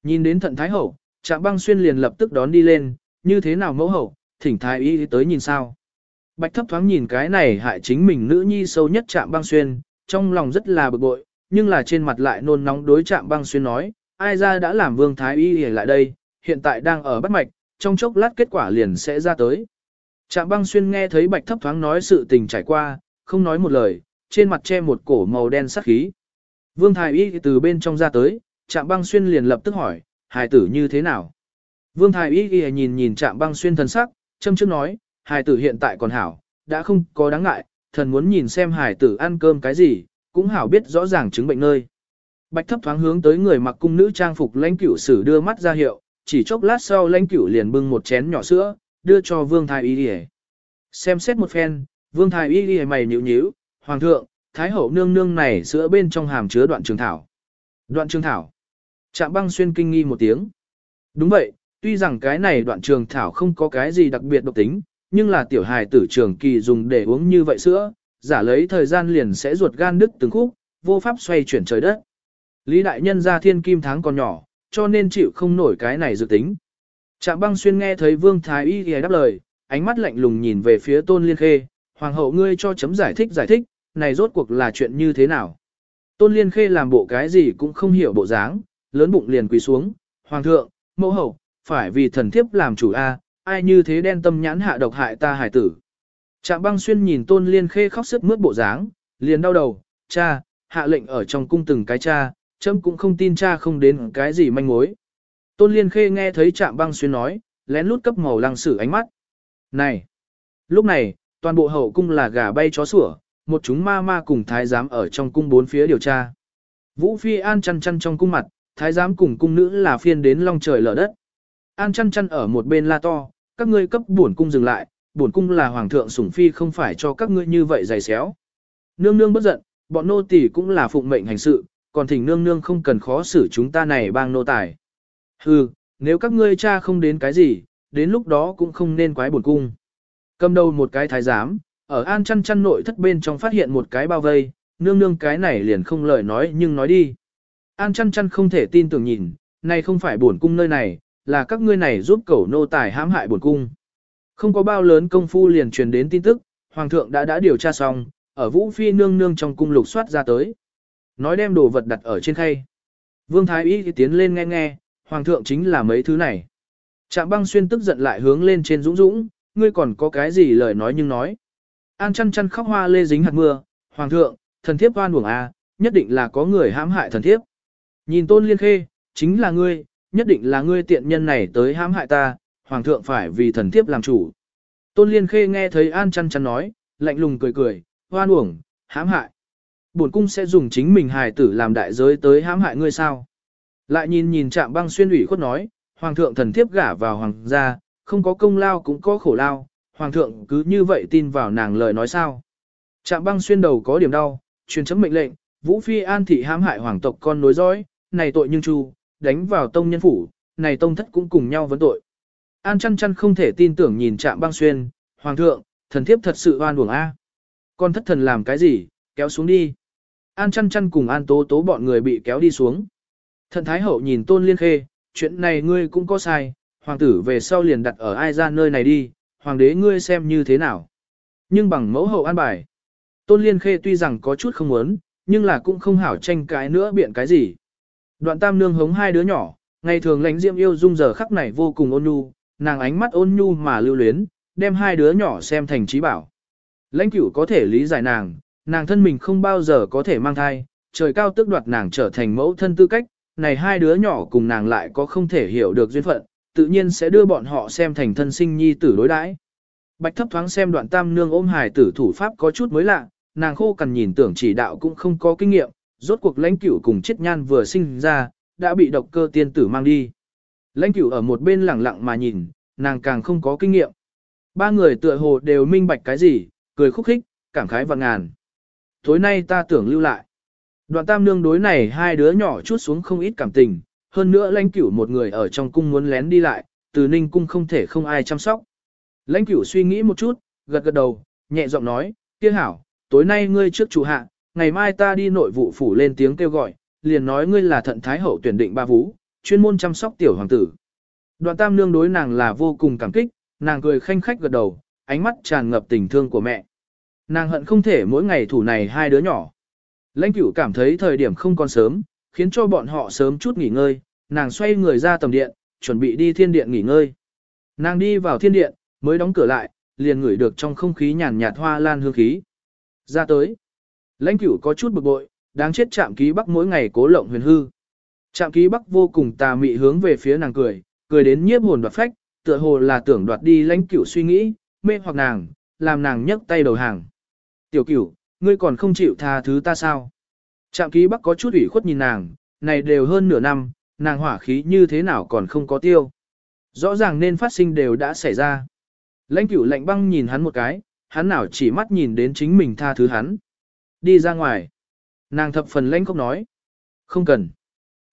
Nhìn đến thận thái hậu, trạm băng xuyên liền lập tức đón đi lên, như thế nào mẫu hậu, thỉnh thái y tới nhìn sao. Bạch thấp thoáng nhìn cái này hại chính mình nữ nhi sâu nhất trạm băng xuyên, trong lòng rất là bực bội, nhưng là trên mặt lại nôn nóng đối trạm băng xuyên nói, ai ra đã làm vương thái y để lại đây, hiện tại đang ở bắt mạch, trong chốc lát kết quả liền sẽ ra tới. Trạm băng xuyên nghe thấy bạch thấp thoáng nói sự tình trải qua, không nói một lời, trên mặt che một cổ màu đen sắc khí. Vương Thái Y từ bên trong ra tới, Trạm Băng Xuyên liền lập tức hỏi, hài tử như thế nào? Vương Thái Y nhìn nhìn Trạm Băng Xuyên thần sắc, châm trước nói, hài tử hiện tại còn hảo, đã không có đáng ngại, thần muốn nhìn xem hài tử ăn cơm cái gì, cũng hảo biết rõ ràng chứng bệnh nơi. Bạch thấp thoáng hướng tới người mặc cung nữ trang phục lãnh cửu sử đưa mắt ra hiệu, chỉ chốc lát sau lãnh cửu liền bưng một chén nhỏ sữa, đưa cho Vương Thái Y Xem xét một phen, Vương Thái Y mày nhíu nhíu, Hoàng thượng, Thái hậu nương nương này sữa bên trong hàm chứa đoạn trường thảo. Đoạn trường thảo. Trạm băng xuyên kinh nghi một tiếng. Đúng vậy, tuy rằng cái này đoạn trường thảo không có cái gì đặc biệt độc tính, nhưng là tiểu hài tử trường kỳ dùng để uống như vậy sữa, giả lấy thời gian liền sẽ ruột gan đứt từng khúc, vô pháp xoay chuyển trời đất. Lý đại nhân ra thiên kim tháng còn nhỏ, cho nên chịu không nổi cái này dự tính. Trạm băng xuyên nghe thấy vương thái y thì đáp lời, ánh mắt lạnh lùng nhìn về phía tôn liên khê, hoàng hậu ngươi cho chấm giải thích giải thích, này rốt cuộc là chuyện như thế nào. Tôn Liên Khê làm bộ cái gì cũng không hiểu bộ dáng, lớn bụng liền quỳ xuống, Hoàng thượng, mẫu hậu, phải vì thần thiếp làm chủ A, ai như thế đen tâm nhãn hạ độc hại ta hải tử. Trạm băng xuyên nhìn Tôn Liên Khê khóc sức mướt bộ dáng, liền đau đầu, cha, hạ lệnh ở trong cung từng cái cha, chấm cũng không tin cha không đến cái gì manh mối. Tôn Liên Khê nghe thấy Trạm băng xuyên nói, lén lút cấp màu lăng sử ánh mắt. Này! Lúc này, toàn bộ hậu cung là gà bay chó sủa, một chúng ma ma cùng thái giám ở trong cung bốn phía điều tra. Vũ Phi An chăn chăn trong cung mặt, thái giám cùng cung nữ là phiên đến long trời lở đất. An chăn chăn ở một bên la to, các ngươi cấp bổn cung dừng lại, bổn cung là hoàng thượng sủng phi không phải cho các ngươi như vậy dày xéo. Nương nương bất giận, bọn nô tỳ cũng là phụng mệnh hành sự, còn thỉnh nương nương không cần khó xử chúng ta này bang nô tài. Hừ, nếu các ngươi cha không đến cái gì, đến lúc đó cũng không nên quái bổn cung. Cầm đầu một cái thái giám, ở an chăn chăn nội thất bên trong phát hiện một cái bao vây, nương nương cái này liền không lời nói nhưng nói đi. An chăn chăn không thể tin tưởng nhìn, này không phải buồn cung nơi này, là các ngươi này giúp cẩu nô tài hãm hại buồn cung. Không có bao lớn công phu liền truyền đến tin tức, hoàng thượng đã đã điều tra xong, ở vũ phi nương nương trong cung lục soát ra tới. Nói đem đồ vật đặt ở trên khay. Vương Thái Y tiến lên nghe nghe, hoàng thượng chính là mấy thứ này. Trạm băng xuyên tức giận lại hướng lên trên dũng dũng, ngươi còn có cái gì lời nói nhưng nói. An chăn chăn khóc hoa lê dính hạt mưa, hoàng thượng, thần thiếp oan uổng a, nhất định là có người hãm hại thần thiếp. Nhìn tôn liên khê, chính là ngươi, nhất định là ngươi tiện nhân này tới hãm hại ta, hoàng thượng phải vì thần thiếp làm chủ. Tôn liên khê nghe thấy an chăn chăn nói, lạnh lùng cười cười, oan uổng, hãm hại. Bổn cung sẽ dùng chính mình hài tử làm đại giới tới hãm hại ngươi sao. Lại nhìn nhìn chạm băng xuyên ủy khuất nói, hoàng thượng thần thiếp gả vào hoàng gia, không có công lao cũng có khổ lao, hoàng thượng cứ như vậy tin vào nàng lời nói sao. Trạm băng xuyên đầu có điểm đau, truyền chấm mệnh lệnh, Vũ Phi an thị hãm hại hoàng tộc con nối dõi, này tội nhưng chu, đánh vào tông nhân phủ, này tông thất cũng cùng nhau vấn tội. An chăn chăn không thể tin tưởng nhìn trạm băng xuyên, hoàng thượng, thần thiếp thật sự oan uổng a. Con thất thần làm cái gì, kéo xuống đi. An chăn chăn cùng an tố tố bọn người bị kéo đi xuống. Thần thái hậu nhìn tôn liên khê, chuyện này ngươi cũng có sai, hoàng tử về sau liền đặt ở ai ra nơi này đi, hoàng đế ngươi xem như thế nào. Nhưng bằng mẫu hậu an bài, tôn liên khê tuy rằng có chút không muốn, nhưng là cũng không hảo tranh cái nữa biện cái gì. Đoạn tam nương hống hai đứa nhỏ, ngày thường lãnh diệm yêu dung giờ khắc này vô cùng ôn nhu, nàng ánh mắt ôn nhu mà lưu luyến, đem hai đứa nhỏ xem thành trí bảo. Lãnh cửu có thể lý giải nàng, nàng thân mình không bao giờ có thể mang thai, trời cao tước đoạt nàng trở thành mẫu thân tư cách, này hai đứa nhỏ cùng nàng lại có không thể hiểu được duyên phận, tự nhiên sẽ đưa bọn họ xem thành thân sinh nhi tử đối đãi. Bạch thấp thoáng xem đoạn tam nương ôm hài tử thủ pháp có chút mới lạ, nàng khô cần nhìn tưởng chỉ đạo cũng không có kinh nghiệm, rốt cuộc lãnh cửu cùng chết nhan vừa sinh ra, đã bị độc cơ tiên tử mang đi. Lãnh cửu ở một bên lẳng lặng mà nhìn, nàng càng không có kinh nghiệm. Ba người tựa hồ đều minh bạch cái gì, cười khúc khích, cảm khái và ngàn. Tối nay ta tưởng lưu lại. Đoạn tam nương đối này hai đứa nhỏ chút xuống không ít cảm tình, hơn nữa lãnh cửu một người ở trong cung muốn lén đi lại, từ ninh cung không thể không ai chăm sóc. Lãnh cửu suy nghĩ một chút, gật gật đầu, nhẹ giọng nói, kia hảo, tối nay ngươi trước chủ hạ, ngày mai ta đi nội vụ phủ lên tiếng kêu gọi, liền nói ngươi là thận thái hậu tuyển định ba vũ, chuyên môn chăm sóc tiểu hoàng tử. Đoạn tam nương đối nàng là vô cùng cảm kích, nàng cười khanh khách gật đầu, ánh mắt tràn ngập tình thương của mẹ. Nàng hận không thể mỗi ngày thủ này hai đứa nhỏ. Lãnh cửu cảm thấy thời điểm không còn sớm, khiến cho bọn họ sớm chút nghỉ ngơi, nàng xoay người ra tầm điện, chuẩn bị đi thiên điện nghỉ ngơi. Nàng đi vào thiên điện, mới đóng cửa lại, liền ngửi được trong không khí nhàn nhạt hoa lan hương khí. Ra tới. Lãnh cửu có chút bực bội, đáng chết chạm ký bắc mỗi ngày cố lộng huyền hư. Chạm ký bắc vô cùng tà mị hướng về phía nàng cười, cười đến nhiếp hồn đoạt phách, tựa hồ là tưởng đoạt đi lãnh cửu suy nghĩ, mê hoặc nàng, làm nàng nhấc tay đầu hàng. Tiểu cửu, ngươi còn không chịu tha thứ ta sao? Trạm ký bắc có chút ủy khuất nhìn nàng, này đều hơn nửa năm, nàng hỏa khí như thế nào còn không có tiêu. Rõ ràng nên phát sinh đều đã xảy ra. Lãnh cửu lạnh băng nhìn hắn một cái, hắn nào chỉ mắt nhìn đến chính mình tha thứ hắn. Đi ra ngoài. Nàng thập phần lãnh không nói. Không cần.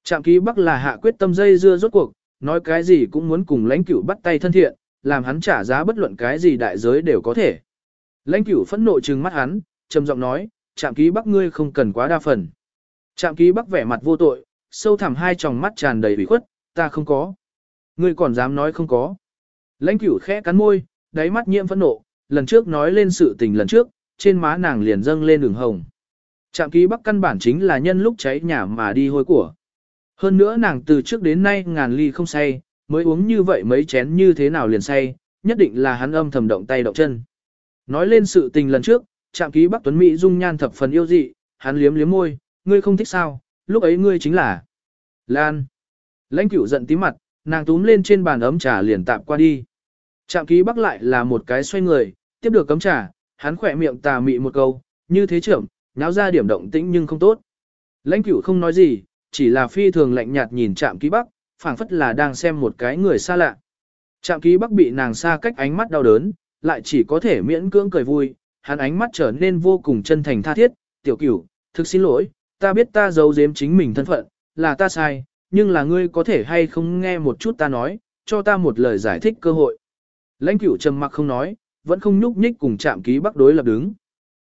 Trạm ký bắc là hạ quyết tâm dây dưa rốt cuộc, nói cái gì cũng muốn cùng lãnh cửu bắt tay thân thiện, làm hắn trả giá bất luận cái gì đại giới đều có thể. Lãnh cửu phẫn nộ trừng mắt hắn, trầm giọng nói, trạm ký bắc ngươi không cần quá đa phần. Trạm ký bắc vẻ mặt vô tội, sâu thẳm hai tròng mắt tràn đầy ủy khuất, ta không có. Ngươi còn dám nói không có. Lãnh cửu khẽ cắn môi, đáy mắt nhiễm phẫn nộ, lần trước nói lên sự tình lần trước, trên má nàng liền dâng lên đường hồng. Trạm ký bắc căn bản chính là nhân lúc cháy nhà mà đi hôi của. Hơn nữa nàng từ trước đến nay ngàn ly không say, mới uống như vậy mấy chén như thế nào liền say, nhất định là hắn âm thầm động tay động chân. Nói lên sự tình lần trước, trạm ký Bắc Tuấn Mỹ dung nhan thập phần yêu dị, hắn liếm liếm môi, ngươi không thích sao, lúc ấy ngươi chính là Lan. Lãnh cửu giận tí mặt, nàng túm lên trên bàn ấm trà liền tạm qua đi. Trạm ký Bắc lại là một cái xoay người, tiếp được cấm trà, hắn khỏe miệng tà mị một câu, như thế trưởng, náo ra điểm động tĩnh nhưng không tốt. Lãnh cửu không nói gì, chỉ là phi thường lạnh nhạt nhìn trạm ký Bắc, phảng phất là đang xem một cái người xa lạ. Trạm ký Bắc bị nàng xa cách ánh mắt đau đớn, lại chỉ có thể miễn cưỡng cười vui, hắn ánh mắt trở nên vô cùng chân thành tha thiết, tiểu cửu, thực xin lỗi, ta biết ta giấu giếm chính mình thân phận, là ta sai, nhưng là ngươi có thể hay không nghe một chút ta nói, cho ta một lời giải thích cơ hội. Lãnh cửu trầm mặc không nói, vẫn không nhúc nhích cùng chạm ký bắc đối lập đứng.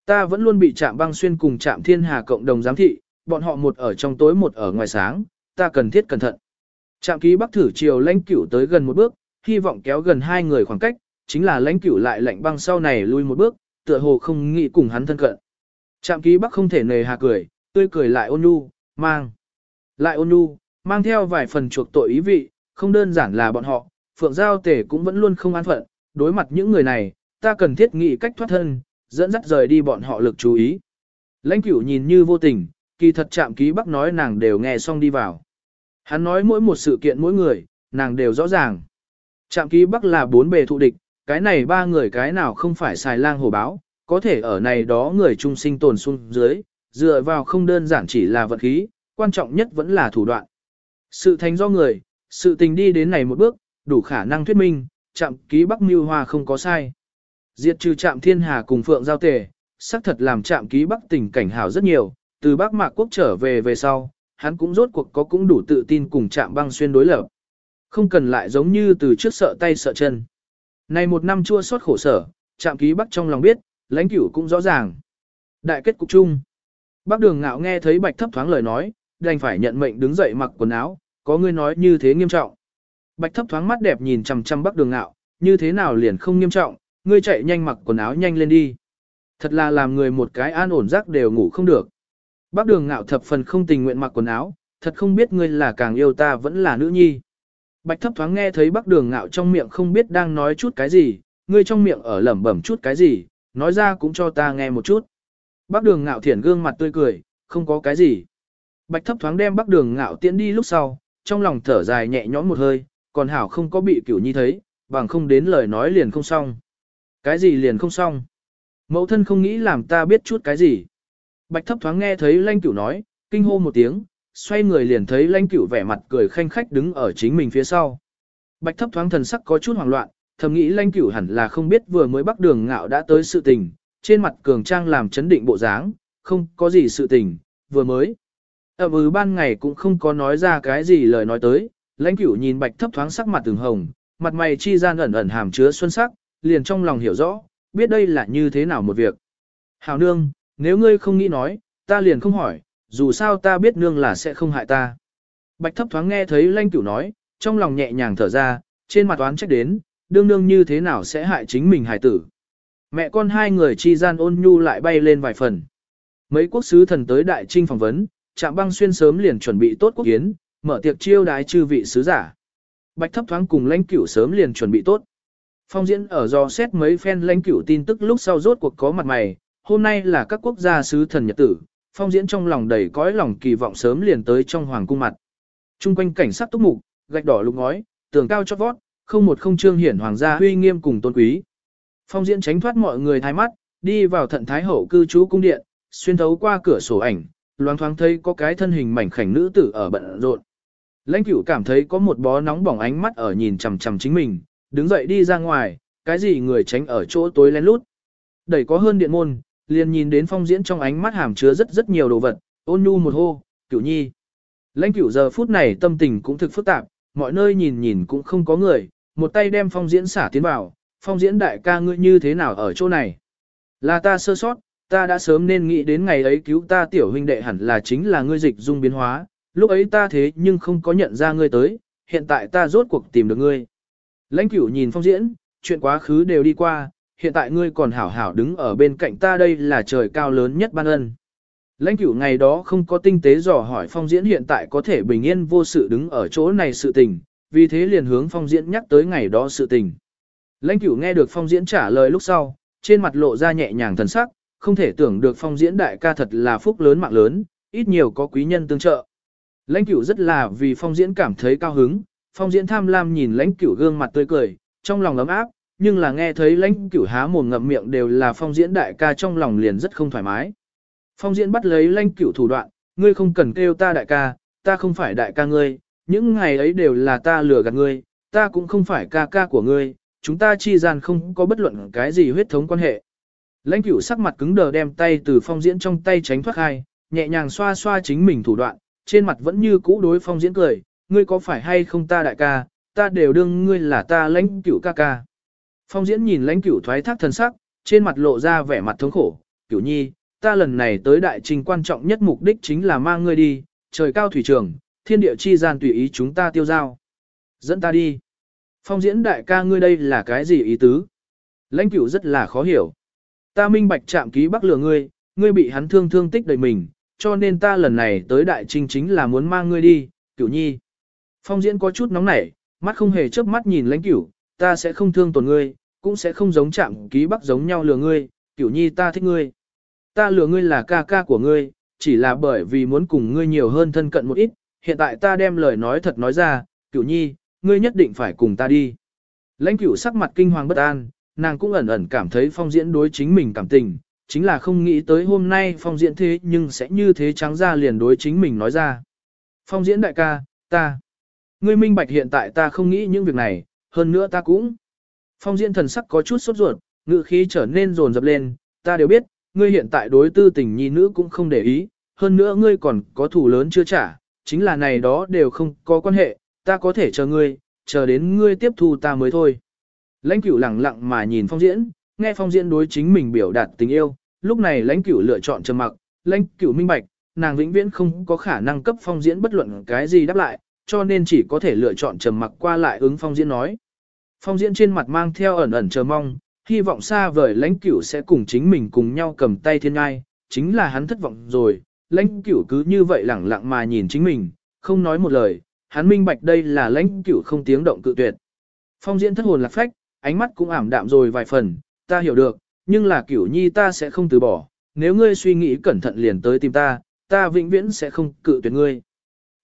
Ta vẫn luôn bị chạm băng xuyên cùng chạm thiên hà cộng đồng giám thị, bọn họ một ở trong tối một ở ngoài sáng, ta cần thiết cẩn thận. chạm ký bắc thử chiều lãnh cửu tới gần một bước, hy vọng kéo gần hai người khoảng cách, chính là lãnh cửu lại lạnh băng sau này lui một bước, tựa hồ không nghĩ cùng hắn thân cận. Trạm ký bắc không thể nề hà cười, tươi cười lại ôn nhu, mang. Lại ôn nhu, mang theo vài phần chuộc tội ý vị, không đơn giản là bọn họ, phượng giao tể cũng vẫn luôn không an phận, đối mặt những người này, ta cần thiết nghĩ cách thoát thân, dẫn dắt rời đi bọn họ lực chú ý. Lãnh cửu nhìn như vô tình, kỳ thật trạm ký bắc nói nàng đều nghe xong đi vào. Hắn nói mỗi một sự kiện mỗi người, nàng đều rõ ràng. Trạm ký bắc là bốn bề thụ địch, cái này ba người cái nào không phải xài lang hổ báo, có thể ở này đó người trung sinh tồn xuống dưới, dựa vào không đơn giản chỉ là vật khí, quan trọng nhất vẫn là thủ đoạn. Sự thành do người, sự tình đi đến này một bước, đủ khả năng thuyết minh, trạm ký bắc mưu hoa không có sai. Diệt trừ trạm thiên hà cùng phượng giao tề, xác thật làm trạm ký bắc tình cảnh hảo rất nhiều, từ bắc mạc quốc trở về về sau, hắn cũng rốt cuộc có cũng đủ tự tin cùng trạm băng xuyên đối lập. Không cần lại giống như từ trước sợ tay sợ chân. Này một năm chua xót khổ sở, trạm ký bắc trong lòng biết, lãnh cửu cũng rõ ràng. Đại kết cục chung. Bác đường ngạo nghe thấy bạch thấp thoáng lời nói, đành phải nhận mệnh đứng dậy mặc quần áo, có người nói như thế nghiêm trọng. Bạch thấp thoáng mắt đẹp nhìn chằm chằm bác đường ngạo, như thế nào liền không nghiêm trọng, ngươi chạy nhanh mặc quần áo nhanh lên đi. Thật là làm người một cái an ổn giấc đều ngủ không được. Bác đường ngạo thập phần không tình nguyện mặc quần áo, thật không biết ngươi là càng yêu ta vẫn là nữ nhi. Bạch thấp thoáng nghe thấy bác đường ngạo trong miệng không biết đang nói chút cái gì, ngươi trong miệng ở lẩm bẩm chút cái gì, nói ra cũng cho ta nghe một chút. Bác đường ngạo thiển gương mặt tươi cười, không có cái gì. Bạch thấp thoáng đem bác đường ngạo tiễn đi lúc sau, trong lòng thở dài nhẹ nhõm một hơi, còn hảo không có bị cửu nhi thấy, bằng không đến lời nói liền không xong. Cái gì liền không xong? Mẫu thân không nghĩ làm ta biết chút cái gì. Bạch thấp thoáng nghe thấy lanh cửu nói, kinh hô một tiếng, xoay người liền thấy lanh cửu vẻ mặt cười khanh khách đứng ở chính mình phía sau. Bạch thấp thoáng thần sắc có chút hoảng loạn, thầm nghĩ lanh cửu hẳn là không biết vừa mới bắt đường ngạo đã tới sự tình, trên mặt cường trang làm chấn định bộ dáng, không có gì sự tình, vừa mới. Ở ừ ban ngày cũng không có nói ra cái gì lời nói tới, lãnh cửu nhìn bạch thấp thoáng sắc mặt từng hồng, mặt mày chi gian ẩn ẩn hàm chứa xuân sắc, liền trong lòng hiểu rõ, biết đây là như thế nào một việc. Hảo nương, nếu ngươi không nghĩ nói, ta liền không hỏi, dù sao ta biết nương là sẽ không hại ta. Bạch thấp thoáng nghe thấy Lanh cửu nói, trong lòng nhẹ nhàng thở ra, trên mặt oán trách đến, đương nương như thế nào sẽ hại chính mình hài tử. Mẹ con hai người chi gian ôn nhu lại bay lên vài phần. Mấy quốc sứ thần tới đại trinh phỏng vấn, trạm băng xuyên sớm liền chuẩn bị tốt quốc kiến, mở tiệc chiêu đái chư vị sứ giả. Bạch thấp thoáng cùng lãnh cửu sớm liền chuẩn bị tốt. Phong diễn ở do xét mấy phen lãnh cửu tin tức lúc sau rốt cuộc có mặt mày, hôm nay là các quốc gia sứ thần nhật tử, phong diễn trong lòng đầy cõi lòng kỳ vọng sớm liền tới trong hoàng cung mặt. Trung quanh cảnh sát túc mục, gạch đỏ lục ngói, tường cao chót vót, không một không trương hiển hoàng gia uy nghiêm cùng tôn quý. Phong diễn tránh thoát mọi người thái mắt, đi vào thận thái hậu cư trú cung điện, xuyên thấu qua cửa sổ ảnh, loáng thoáng thấy có cái thân hình mảnh khảnh nữ tử ở bận rộn. Lãnh cửu cảm thấy có một bó nóng bỏng ánh mắt ở nhìn chằm chằm chính mình, đứng dậy đi ra ngoài, cái gì người tránh ở chỗ tối lén lút. Đẩy có hơn điện môn, liền nhìn đến phong diễn trong ánh mắt hàm chứa rất rất nhiều đồ vật, ôn nhu một hô, cửu nhi. Lãnh cửu giờ phút này tâm tình cũng thực phức tạp, mọi nơi nhìn nhìn cũng không có người, một tay đem phong diễn xả tiến vào, phong diễn đại ca ngươi như thế nào ở chỗ này. Là ta sơ sót, ta đã sớm nên nghĩ đến ngày ấy cứu ta tiểu huynh đệ hẳn là chính là ngươi dịch dung biến hóa, lúc ấy ta thế nhưng không có nhận ra ngươi tới, hiện tại ta rốt cuộc tìm được ngươi. Lãnh cửu nhìn phong diễn, chuyện quá khứ đều đi qua, hiện tại ngươi còn hảo hảo đứng ở bên cạnh ta đây là trời cao lớn nhất ban ân. Lãnh cửu ngày đó không có tinh tế dò hỏi phong diễn hiện tại có thể bình yên vô sự đứng ở chỗ này sự tình, vì thế liền hướng phong diễn nhắc tới ngày đó sự tình. Lãnh cửu nghe được phong diễn trả lời lúc sau, trên mặt lộ ra nhẹ nhàng thần sắc, không thể tưởng được phong diễn đại ca thật là phúc lớn mạng lớn, ít nhiều có quý nhân tương trợ. Lãnh cửu rất là vì phong diễn cảm thấy cao hứng, phong diễn tham lam nhìn lãnh cửu gương mặt tươi cười, trong lòng ấm áp, nhưng là nghe thấy lãnh cửu há mồm ngậm miệng đều là phong diễn đại ca trong lòng liền rất không thoải mái. Phong diễn bắt lấy lãnh cửu thủ đoạn, ngươi không cần kêu ta đại ca, ta không phải đại ca ngươi, những ngày ấy đều là ta lừa gạt ngươi, ta cũng không phải ca ca của ngươi, chúng ta chi gian không có bất luận cái gì huyết thống quan hệ. Lãnh cửu sắc mặt cứng đờ đem tay từ phong diễn trong tay tránh thoát hai, nhẹ nhàng xoa xoa chính mình thủ đoạn, trên mặt vẫn như cũ đối phong diễn cười, ngươi có phải hay không ta đại ca, ta đều đương ngươi là ta lãnh cửu ca ca. Phong diễn nhìn lãnh cửu thoái thác thần sắc, trên mặt lộ ra vẻ mặt thống khổ, cửu nhi, ta lần này tới đại trình quan trọng nhất mục đích chính là mang ngươi đi, trời cao thủy trường, thiên địa chi gian tùy ý chúng ta tiêu giao. Dẫn ta đi. Phong diễn đại ca ngươi đây là cái gì ý tứ? Lãnh cửu rất là khó hiểu. Ta minh bạch chạm ký bắc lừa ngươi, ngươi bị hắn thương thương tích đầy mình, cho nên ta lần này tới đại trình chính là muốn mang ngươi đi, cửu nhi. Phong diễn có chút nóng nảy, mắt không hề chớp mắt nhìn lãnh cửu, ta sẽ không thương tổn ngươi, cũng sẽ không giống chạm ký bắc giống nhau lừa ngươi, cửu nhi ta thích ngươi. Ta lừa ngươi là ca ca của ngươi, chỉ là bởi vì muốn cùng ngươi nhiều hơn thân cận một ít, hiện tại ta đem lời nói thật nói ra, cửu nhi, ngươi nhất định phải cùng ta đi. Lãnh cửu sắc mặt kinh hoàng bất an, nàng cũng ẩn ẩn cảm thấy phong diễn đối chính mình cảm tình, chính là không nghĩ tới hôm nay phong diễn thế nhưng sẽ như thế trắng ra liền đối chính mình nói ra. Phong diễn đại ca, ta. Ngươi minh bạch hiện tại ta không nghĩ những việc này, hơn nữa ta cũng. Phong diễn thần sắc có chút sốt ruột, ngự khí trở nên rồn rập lên, ta đều biết, ngươi hiện tại đối tư tình nhi nữ cũng không để ý, hơn nữa ngươi còn có thủ lớn chưa trả, chính là này đó đều không có quan hệ, ta có thể chờ ngươi, chờ đến ngươi tiếp thu ta mới thôi. Lãnh cửu lặng lặng mà nhìn phong diễn, nghe phong diễn đối chính mình biểu đạt tình yêu, lúc này lãnh cửu lựa chọn trầm mặc, lãnh cửu minh bạch, nàng vĩnh viễn không có khả năng cấp phong diễn bất luận cái gì đáp lại, cho nên chỉ có thể lựa chọn trầm mặc qua lại ứng phong diễn nói. Phong diễn trên mặt mang theo ẩn ẩn chờ mong, hy vọng xa vời lãnh cửu sẽ cùng chính mình cùng nhau cầm tay thiên ngai, chính là hắn thất vọng rồi, lãnh cửu cứ như vậy lẳng lặng mà nhìn chính mình, không nói một lời, hắn minh bạch đây là lãnh cửu không tiếng động cự tuyệt. Phong diễn thất hồn lạc phách, ánh mắt cũng ảm đạm rồi vài phần, ta hiểu được, nhưng là cửu nhi ta sẽ không từ bỏ, nếu ngươi suy nghĩ cẩn thận liền tới tìm ta, ta vĩnh viễn sẽ không cự tuyệt ngươi.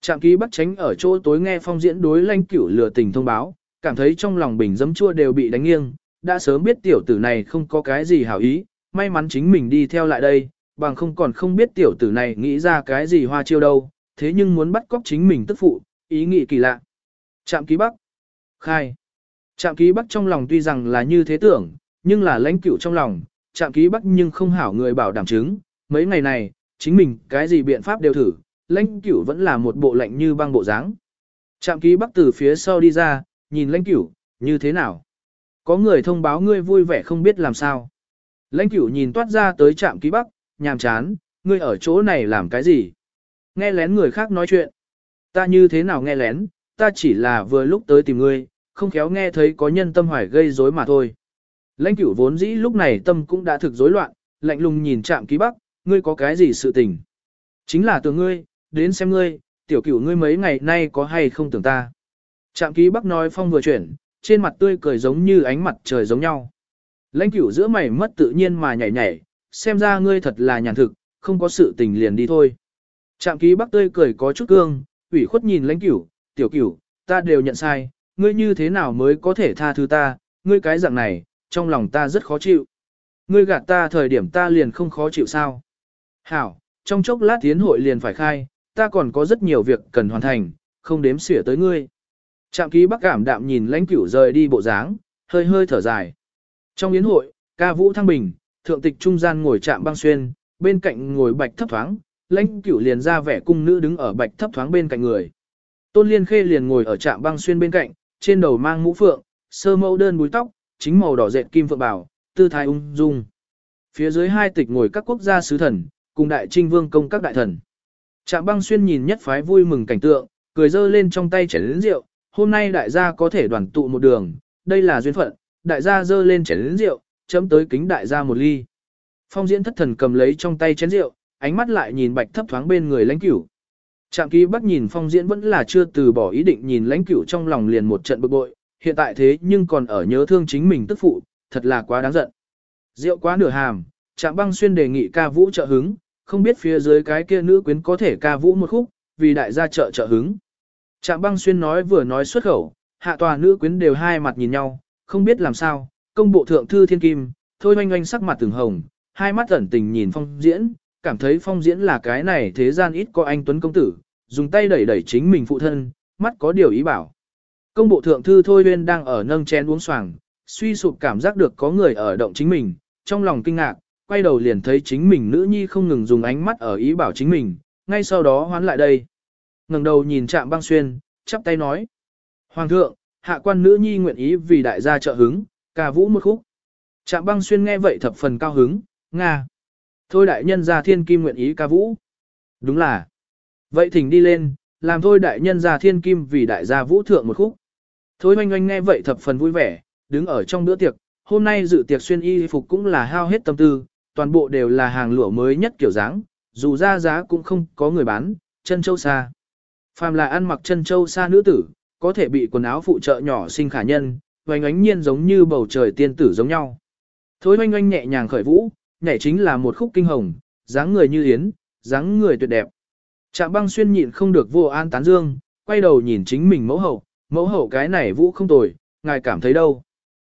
Trạm ký bắt tránh ở chỗ tối nghe phong diễn đối lãnh cửu lừa tình thông báo, cảm thấy trong lòng bình dấm chua đều bị đánh nghiêng, đã sớm biết tiểu tử này không có cái gì hảo ý, may mắn chính mình đi theo lại đây, bằng không còn không biết tiểu tử này nghĩ ra cái gì hoa chiêu đâu, thế nhưng muốn bắt cóc chính mình tức phụ, ý nghĩ kỳ lạ. Trạm ký bắc. Khai. Trạm ký bắc trong lòng tuy rằng là như thế tưởng, nhưng là lãnh cửu trong lòng, trạm ký bắc nhưng không hảo người bảo đảm chứng, mấy ngày này, chính mình cái gì biện pháp đều thử, lãnh cửu vẫn là một bộ lạnh như băng bộ dáng. Trạm ký bắc từ phía sau đi ra, nhìn lãnh cửu, như thế nào? Có người thông báo ngươi vui vẻ không biết làm sao. Lãnh cửu nhìn toát ra tới trạm ký bắc, nhàm chán, ngươi ở chỗ này làm cái gì? Nghe lén người khác nói chuyện. Ta như thế nào nghe lén, ta chỉ là vừa lúc tới tìm ngươi, không khéo nghe thấy có nhân tâm hoài gây rối mà thôi. Lãnh cửu vốn dĩ lúc này tâm cũng đã thực rối loạn, lạnh lùng nhìn trạm ký bắc, ngươi có cái gì sự tình? Chính là từ ngươi, đến xem ngươi, tiểu cửu ngươi mấy ngày nay có hay không tưởng ta. Trạm ký bắc nói phong vừa chuyển, trên mặt tươi cười giống như ánh mặt trời giống nhau. Lãnh cửu giữa mày mất tự nhiên mà nhảy nhảy, xem ra ngươi thật là nhàn thực, không có sự tình liền đi thôi. Trạm ký bắc tươi cười có chút cương, ủy khuất nhìn lãnh cửu, tiểu cửu, ta đều nhận sai, ngươi như thế nào mới có thể tha thứ ta, ngươi cái dạng này, trong lòng ta rất khó chịu. Ngươi gạt ta thời điểm ta liền không khó chịu sao. Hảo, trong chốc lát tiến hội liền phải khai, ta còn có rất nhiều việc cần hoàn thành, không đếm xỉa tới ngươi. Trạm ký bắc cảm đạm nhìn lãnh cửu rời đi bộ dáng, hơi hơi thở dài. Trong yến hội, ca vũ thăng bình, thượng tịch trung gian ngồi trạm băng xuyên, bên cạnh ngồi bạch thấp thoáng, lãnh cửu liền ra vẻ cung nữ đứng ở bạch thấp thoáng bên cạnh người. Tôn liên khê liền ngồi ở trạm băng xuyên bên cạnh, trên đầu mang mũ phượng, sơ mẫu đơn búi tóc, chính màu đỏ dệt kim phượng bảo, tư thái ung dung. Phía dưới hai tịch ngồi các quốc gia sứ thần, cùng đại trinh vương công các đại thần. Trạm băng xuyên nhìn nhất phái vui mừng cảnh tượng, cười dơ lên trong tay chén lớn rượu, hôm nay đại gia có thể đoàn tụ một đường, đây là duyên phận, đại gia dơ lên chén rượu, chấm tới kính đại gia một ly. Phong diễn thất thần cầm lấy trong tay chén rượu, ánh mắt lại nhìn bạch thấp thoáng bên người lãnh cửu. Trạm ký bắc nhìn phong diễn vẫn là chưa từ bỏ ý định nhìn lãnh cửu trong lòng liền một trận bực bội, hiện tại thế nhưng còn ở nhớ thương chính mình tức phụ, thật là quá đáng giận. Rượu quá nửa hàm, trạm băng xuyên đề nghị ca vũ trợ hứng, không biết phía dưới cái kia nữ quyến có thể ca vũ một khúc, vì đại gia trợ trợ hứng. Trạm băng xuyên nói vừa nói xuất khẩu, hạ tòa nữ quyến đều hai mặt nhìn nhau, không biết làm sao, công bộ thượng thư thiên kim, thôi oanh oanh sắc mặt từng hồng, hai mắt ẩn tình nhìn phong diễn, cảm thấy phong diễn là cái này thế gian ít có anh tuấn công tử, dùng tay đẩy đẩy chính mình phụ thân, mắt có điều ý bảo. Công bộ thượng thư thôi uyên đang ở nâng chén uống xoàng, suy sụp cảm giác được có người ở động chính mình, trong lòng kinh ngạc, quay đầu liền thấy chính mình nữ nhi không ngừng dùng ánh mắt ở ý bảo chính mình, ngay sau đó hoán lại đây ngẩng đầu nhìn Trạm băng xuyên, chắp tay nói. Hoàng thượng, hạ quan nữ nhi nguyện ý vì đại gia trợ hứng, ca vũ một khúc. Trạm băng xuyên nghe vậy thập phần cao hứng, Nga. Thôi đại nhân gia thiên kim nguyện ý ca vũ. Đúng là. Vậy thỉnh đi lên, làm thôi đại nhân gia thiên kim vì đại gia vũ thượng một khúc. Thôi oanh oanh nghe vậy thập phần vui vẻ, đứng ở trong bữa tiệc, hôm nay dự tiệc xuyên y phục cũng là hao hết tâm tư, toàn bộ đều là hàng lụa mới nhất kiểu dáng, dù ra giá cũng không có người bán, chân châu xa. Phàm là ăn mặc chân châu xa nữ tử, có thể bị quần áo phụ trợ nhỏ sinh khả nhân, oanh oánh nhiên giống như bầu trời tiên tử giống nhau. Thối oanh oanh nhẹ nhàng khởi vũ, nhảy chính là một khúc kinh hồng, dáng người như yến, dáng người tuyệt đẹp. Trạm băng xuyên nhịn không được vô an tán dương, quay đầu nhìn chính mình mẫu hậu, mẫu hậu cái này vũ không tồi, ngài cảm thấy đâu.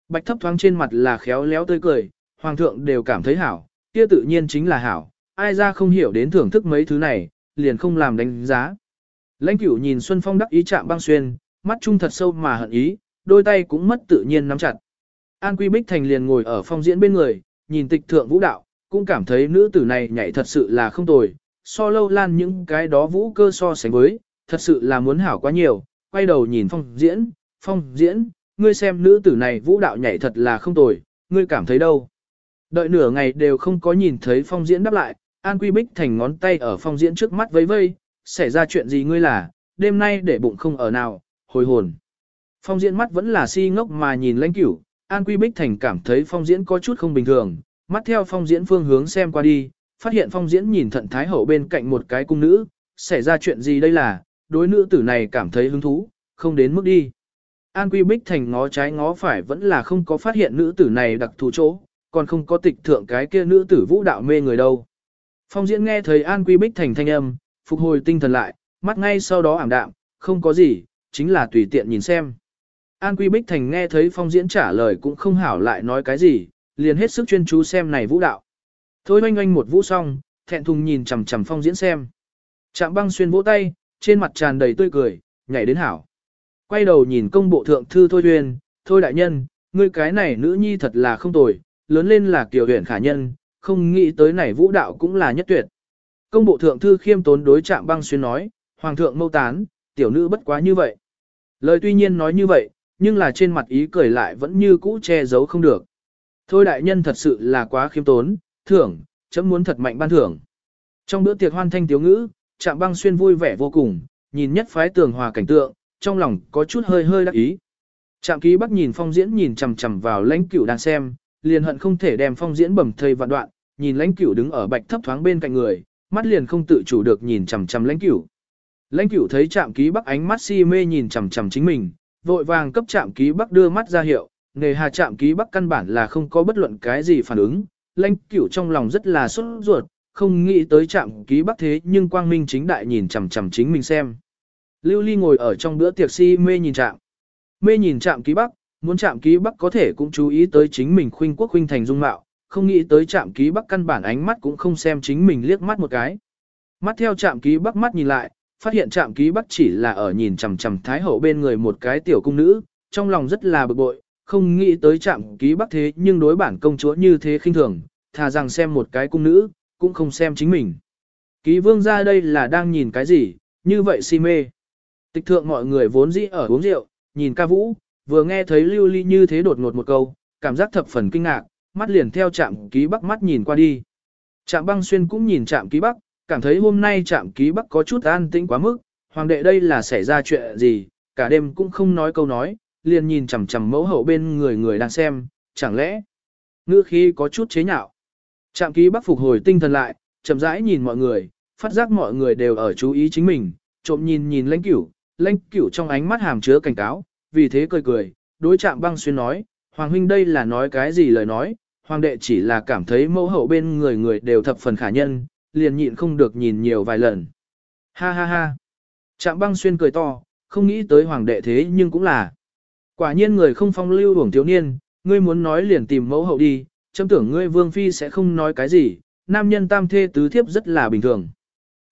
Bạch thấp thoáng trên mặt là khéo léo tươi cười, hoàng thượng đều cảm thấy hảo, kia tự nhiên chính là hảo, ai ra không hiểu đến thưởng thức mấy thứ này, liền không làm đánh giá. Lãnh cửu nhìn Xuân Phong đắc ý chạm băng xuyên, mắt trung thật sâu mà hận ý, đôi tay cũng mất tự nhiên nắm chặt. An Quy Bích Thành liền ngồi ở phong diễn bên người, nhìn tịch thượng vũ đạo, cũng cảm thấy nữ tử này nhảy thật sự là không tồi, so lâu lan những cái đó vũ cơ so sánh với, thật sự là muốn hảo quá nhiều, quay đầu nhìn phong diễn, phong diễn, ngươi xem nữ tử này vũ đạo nhảy thật là không tồi, ngươi cảm thấy đâu. Đợi nửa ngày đều không có nhìn thấy phong diễn đáp lại, An Quy Bích thành ngón tay ở phong diễn trước mắt vây vây, xảy ra chuyện gì ngươi là, đêm nay để bụng không ở nào, hồi hồn. Phong diễn mắt vẫn là si ngốc mà nhìn lãnh cửu, An Quy Bích thành cảm thấy phong diễn có chút không bình thường, mắt theo phong diễn phương hướng xem qua đi, phát hiện phong diễn nhìn thận thái hậu bên cạnh một cái cung nữ, xảy ra chuyện gì đây là, đối nữ tử này cảm thấy hứng thú, không đến mức đi. An Quy Bích Thành ngó trái ngó phải vẫn là không có phát hiện nữ tử này đặc thù chỗ, còn không có tịch thượng cái kia nữ tử vũ đạo mê người đâu. Phong diễn nghe thấy An Quy Bích Thành thanh âm, phục hồi tinh thần lại, mắt ngay sau đó ảm đạm, không có gì, chính là tùy tiện nhìn xem. An Quy Bích Thành nghe thấy phong diễn trả lời cũng không hảo lại nói cái gì, liền hết sức chuyên chú xem này vũ đạo. Thôi oanh oanh một vũ xong, thẹn thùng nhìn chằm chằm phong diễn xem. Trạm băng xuyên vỗ tay, trên mặt tràn đầy tươi cười, nhảy đến hảo. Quay đầu nhìn công bộ thượng thư Thôi Huyền, Thôi đại nhân, ngươi cái này nữ nhi thật là không tồi, lớn lên là kiều huyền khả nhân, không nghĩ tới này vũ đạo cũng là nhất tuyệt. Công bộ thượng thư khiêm tốn đối chạm băng xuyên nói, hoàng thượng mâu tán, tiểu nữ bất quá như vậy. Lời tuy nhiên nói như vậy, nhưng là trên mặt ý cười lại vẫn như cũ che giấu không được. Thôi đại nhân thật sự là quá khiêm tốn, thưởng, chấm muốn thật mạnh ban thưởng. Trong bữa tiệc hoan thanh tiếu ngữ, chạm băng xuyên vui vẻ vô cùng, nhìn nhất phái tường hòa cảnh tượng, trong lòng có chút hơi hơi đắc ý. Trạm ký bắc nhìn phong diễn nhìn chằm chằm vào lãnh cửu đang xem, liền hận không thể đem phong diễn bầm thây vạn đoạn, nhìn lãnh cửu đứng ở bạch thấp thoáng bên cạnh người, mắt liền không tự chủ được nhìn chằm chằm lãnh cửu. Lãnh cửu thấy chạm ký bắc ánh mắt si mê nhìn chằm chằm chính mình, vội vàng cấp chạm ký bắc đưa mắt ra hiệu, nề hà chạm ký bắc căn bản là không có bất luận cái gì phản ứng, lãnh cửu trong lòng rất là sốt ruột, không nghĩ tới chạm ký bắc thế nhưng quang minh chính đại nhìn chằm chằm chính mình xem. Lưu Ly ngồi ở trong bữa tiệc si mê nhìn chạm Mê nhìn chạm ký bắc, muốn chạm ký bắc có thể cũng chú ý tới chính mình khuynh quốc khuynh thành dung mạo, không nghĩ tới trạm ký bắc căn bản ánh mắt cũng không xem chính mình liếc mắt một cái. Mắt theo trạm ký bắc mắt nhìn lại, phát hiện trạm ký bắc chỉ là ở nhìn chằm chằm thái hậu bên người một cái tiểu cung nữ, trong lòng rất là bực bội, không nghĩ tới trạm ký bắc thế nhưng đối bản công chúa như thế khinh thường, thà rằng xem một cái cung nữ, cũng không xem chính mình. Ký vương ra đây là đang nhìn cái gì, như vậy si mê. Tịch thượng mọi người vốn dĩ ở uống rượu, nhìn ca vũ, vừa nghe thấy lưu ly như thế đột ngột một câu, cảm giác thập phần kinh ngạc, mắt liền theo trạm ký bắc mắt nhìn qua đi. Trạm băng xuyên cũng nhìn trạm ký bắc, cảm thấy hôm nay trạm ký bắc có chút an tĩnh quá mức, hoàng đệ đây là xảy ra chuyện gì, cả đêm cũng không nói câu nói, liền nhìn chằm chằm mẫu hậu bên người người đang xem, chẳng lẽ ngữ khí có chút chế nhạo. Trạm ký bắc phục hồi tinh thần lại, chậm rãi nhìn mọi người, phát giác mọi người đều ở chú ý chính mình, trộm nhìn nhìn lãnh cửu, lãnh cửu trong ánh mắt hàm chứa cảnh cáo, vì thế cười cười, đối trạm băng xuyên nói, Hoàng huynh đây là nói cái gì lời nói, Hoàng đệ chỉ là cảm thấy mẫu hậu bên người người đều thập phần khả nhân, liền nhịn không được nhìn nhiều vài lần. Ha ha ha. Trạm băng xuyên cười to, không nghĩ tới Hoàng đệ thế nhưng cũng là. Quả nhiên người không phong lưu hưởng thiếu niên, ngươi muốn nói liền tìm mẫu hậu đi, chấm tưởng ngươi vương phi sẽ không nói cái gì, nam nhân tam thê tứ thiếp rất là bình thường.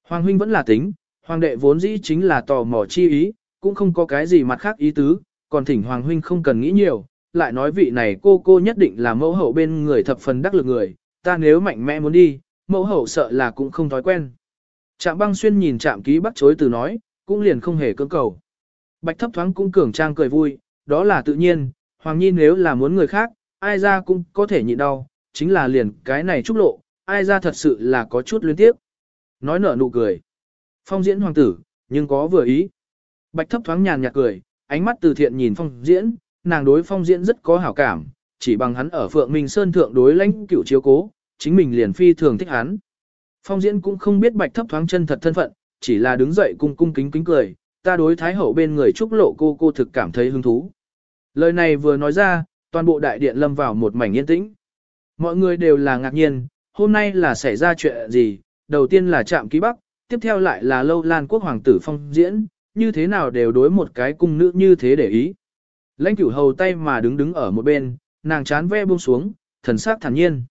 Hoàng huynh vẫn là tính, hoàng đệ vốn dĩ chính là tò mò chi ý, cũng không có cái gì mặt khác ý tứ, còn thỉnh hoàng huynh không cần nghĩ nhiều, lại nói vị này cô cô nhất định là mẫu hậu bên người thập phần đắc lực người, ta nếu mạnh mẽ muốn đi, mẫu hậu sợ là cũng không thói quen. Trạm băng xuyên nhìn trạm ký bắt chối từ nói, cũng liền không hề cưỡng cầu. Bạch thấp thoáng cũng cường trang cười vui, đó là tự nhiên, hoàng nhi nếu là muốn người khác, ai ra cũng có thể nhịn đau, chính là liền cái này trúc lộ, ai ra thật sự là có chút luyến tiếp. Nói nở nụ cười. Phong diễn hoàng tử, nhưng có vừa ý. Bạch thấp thoáng nhàn nhạt cười, ánh mắt từ thiện nhìn phong diễn, nàng đối phong diễn rất có hảo cảm, chỉ bằng hắn ở Phượng Minh Sơn thượng đối lãnh cửu chiếu cố, chính mình liền phi thường thích hắn. Phong diễn cũng không biết bạch thấp thoáng chân thật thân phận, chỉ là đứng dậy cung cung kính kính cười, ta đối thái hậu bên người trúc lộ cô cô thực cảm thấy hứng thú. Lời này vừa nói ra, toàn bộ đại điện lâm vào một mảnh yên tĩnh. Mọi người đều là ngạc nhiên, hôm nay là xảy ra chuyện gì, đầu tiên là trạm ký bắc, tiếp theo lại là lâu lan quốc hoàng tử phong diễn, như thế nào đều đối một cái cung nữ như thế để ý. Lãnh cửu hầu tay mà đứng đứng ở một bên, nàng chán ve buông xuống, thần sắc thản nhiên.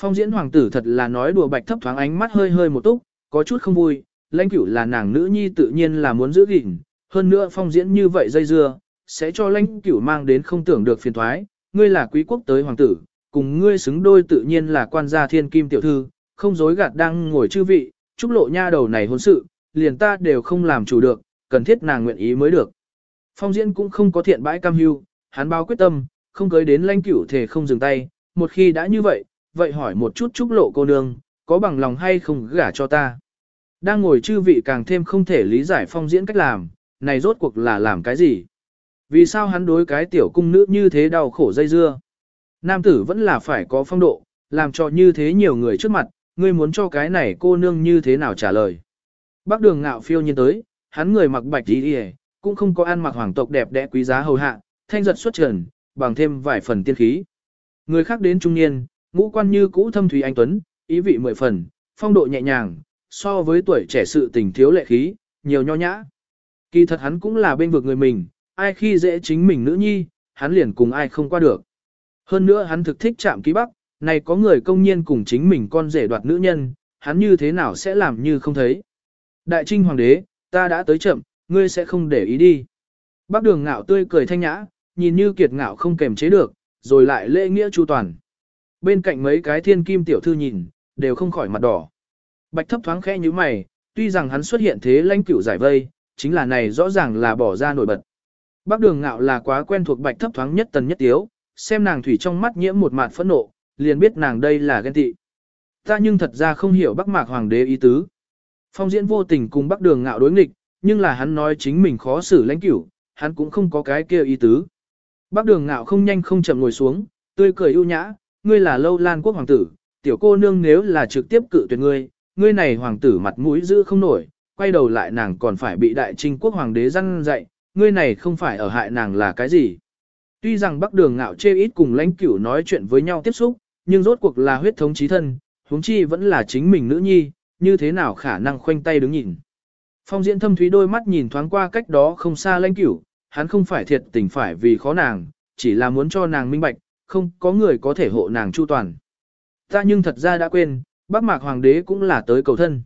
Phong diễn hoàng tử thật là nói đùa bạch thấp thoáng ánh mắt hơi hơi một túc, có chút không vui, lãnh cửu là nàng nữ nhi tự nhiên là muốn giữ gìn, hơn nữa phong diễn như vậy dây dưa, sẽ cho lãnh cửu mang đến không tưởng được phiền thoái, ngươi là quý quốc tới hoàng tử, cùng ngươi xứng đôi tự nhiên là quan gia thiên kim tiểu thư, không dối gạt đang ngồi chư vị, trúc lộ nha đầu này hôn sự, liền ta đều không làm chủ được, cần thiết nàng nguyện ý mới được. Phong diễn cũng không có thiện bãi cam hưu, hắn bao quyết tâm, không cưới đến lãnh cửu thể không dừng tay, một khi đã như vậy, vậy hỏi một chút trúc lộ cô nương, có bằng lòng hay không gả cho ta. Đang ngồi chư vị càng thêm không thể lý giải phong diễn cách làm, này rốt cuộc là làm cái gì? Vì sao hắn đối cái tiểu cung nữ như thế đau khổ dây dưa? Nam tử vẫn là phải có phong độ, làm cho như thế nhiều người trước mặt, ngươi muốn cho cái này cô nương như thế nào trả lời. Bác đường ngạo phiêu nhiên tới, hắn người mặc bạch đi đi cũng không có ăn mặc hoàng tộc đẹp đẽ quý giá hầu hạ, thanh giật xuất trần, bằng thêm vài phần tiên khí. Người khác đến trung niên, ngũ quan như cũ thâm thủy anh tuấn, ý vị mười phần, phong độ nhẹ nhàng, so với tuổi trẻ sự tình thiếu lệ khí, nhiều nho nhã. Kỳ thật hắn cũng là bên vực người mình, ai khi dễ chính mình nữ nhi, hắn liền cùng ai không qua được. Hơn nữa hắn thực thích chạm ký bắc, này có người công nhiên cùng chính mình con rể đoạt nữ nhân, hắn như thế nào sẽ làm như không thấy. Đại trinh hoàng đế, ta đã tới chậm, ngươi sẽ không để ý đi. Bác đường ngạo tươi cười thanh nhã, nhìn như kiệt ngạo không kềm chế được, rồi lại lễ nghĩa chu toàn. Bên cạnh mấy cái thiên kim tiểu thư nhìn, đều không khỏi mặt đỏ. Bạch thấp thoáng khẽ như mày, tuy rằng hắn xuất hiện thế lãnh cửu giải vây, chính là này rõ ràng là bỏ ra nổi bật. Bác đường ngạo là quá quen thuộc bạch thấp thoáng nhất tần nhất tiếu, xem nàng thủy trong mắt nhiễm một mạt phẫn nộ, liền biết nàng đây là ghen tị. Ta nhưng thật ra không hiểu bác mạc hoàng đế ý tứ. Phong diễn vô tình cùng bác đường ngạo đối nghịch, nhưng là hắn nói chính mình khó xử lãnh cửu, hắn cũng không có cái kia ý tứ. Bác đường ngạo không nhanh không chậm ngồi xuống, tươi cười ưu nhã, ngươi là lâu lan quốc hoàng tử, tiểu cô nương nếu là trực tiếp cự tuyệt ngươi, ngươi này hoàng tử mặt mũi giữ không nổi, quay đầu lại nàng còn phải bị đại trinh quốc hoàng đế răn dạy, ngươi này không phải ở hại nàng là cái gì. Tuy rằng bắc đường ngạo chê ít cùng lãnh cửu nói chuyện với nhau tiếp xúc, nhưng rốt cuộc là huyết thống chí thân, huống chi vẫn là chính mình nữ nhi, như thế nào khả năng khoanh tay đứng nhìn. Phong diễn thâm thúy đôi mắt nhìn thoáng qua cách đó không xa lãnh cửu, hắn không phải thiệt tình phải vì khó nàng, chỉ là muốn cho nàng minh bạch, không có người có thể hộ nàng chu toàn. Ta nhưng thật ra đã quên, bác mạc hoàng đế cũng là tới cầu thân.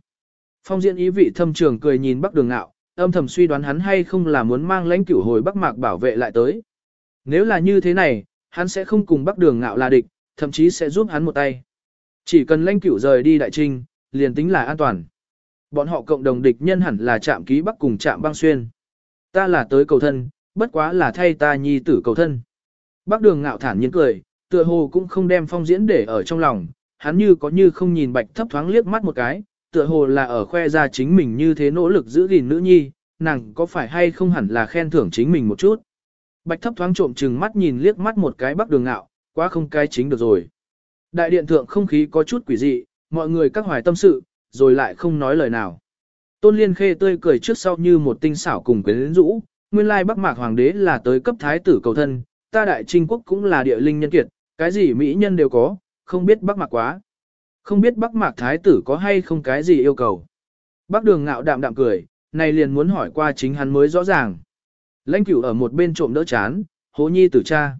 Phong diễn ý vị thâm trường cười nhìn bắc đường ngạo, âm thầm suy đoán hắn hay không là muốn mang lãnh cửu hồi bắc mạc bảo vệ lại tới. Nếu là như thế này, hắn sẽ không cùng bắc đường ngạo là địch, thậm chí sẽ giúp hắn một tay. Chỉ cần lãnh cửu rời đi đại trinh, liền tính là an toàn. Bọn họ cộng đồng địch nhân hẳn là chạm ký bắc cùng chạm băng xuyên. Ta là tới cầu thân, bất quá là thay ta nhi tử cầu thân. Bắc đường ngạo thản nhiên cười, tựa hồ cũng không đem phong diễn để ở trong lòng, hắn như có như không nhìn bạch thấp thoáng liếc mắt một cái, tựa hồ là ở khoe ra chính mình như thế nỗ lực giữ gìn nữ nhi, nàng có phải hay không hẳn là khen thưởng chính mình một chút. Bạch thấp thoáng trộm chừng mắt nhìn liếc mắt một cái bắc đường ngạo, quá không cái chính được rồi. Đại điện thượng không khí có chút quỷ dị, mọi người các hoài tâm sự, rồi lại không nói lời nào. Tôn Liên Khê tươi cười trước sau như một tinh xảo cùng quyến rũ, nguyên lai Bắc Mạc Hoàng đế là tới cấp thái tử cầu thân, ta đại trinh quốc cũng là địa linh nhân kiệt, cái gì mỹ nhân đều có, không biết Bắc Mạc quá. Không biết Bắc Mạc thái tử có hay không cái gì yêu cầu. Bắc Đường ngạo đạm đạm cười, này liền muốn hỏi qua chính hắn mới rõ ràng. Lãnh cửu ở một bên trộm đỡ chán, hố nhi tử cha.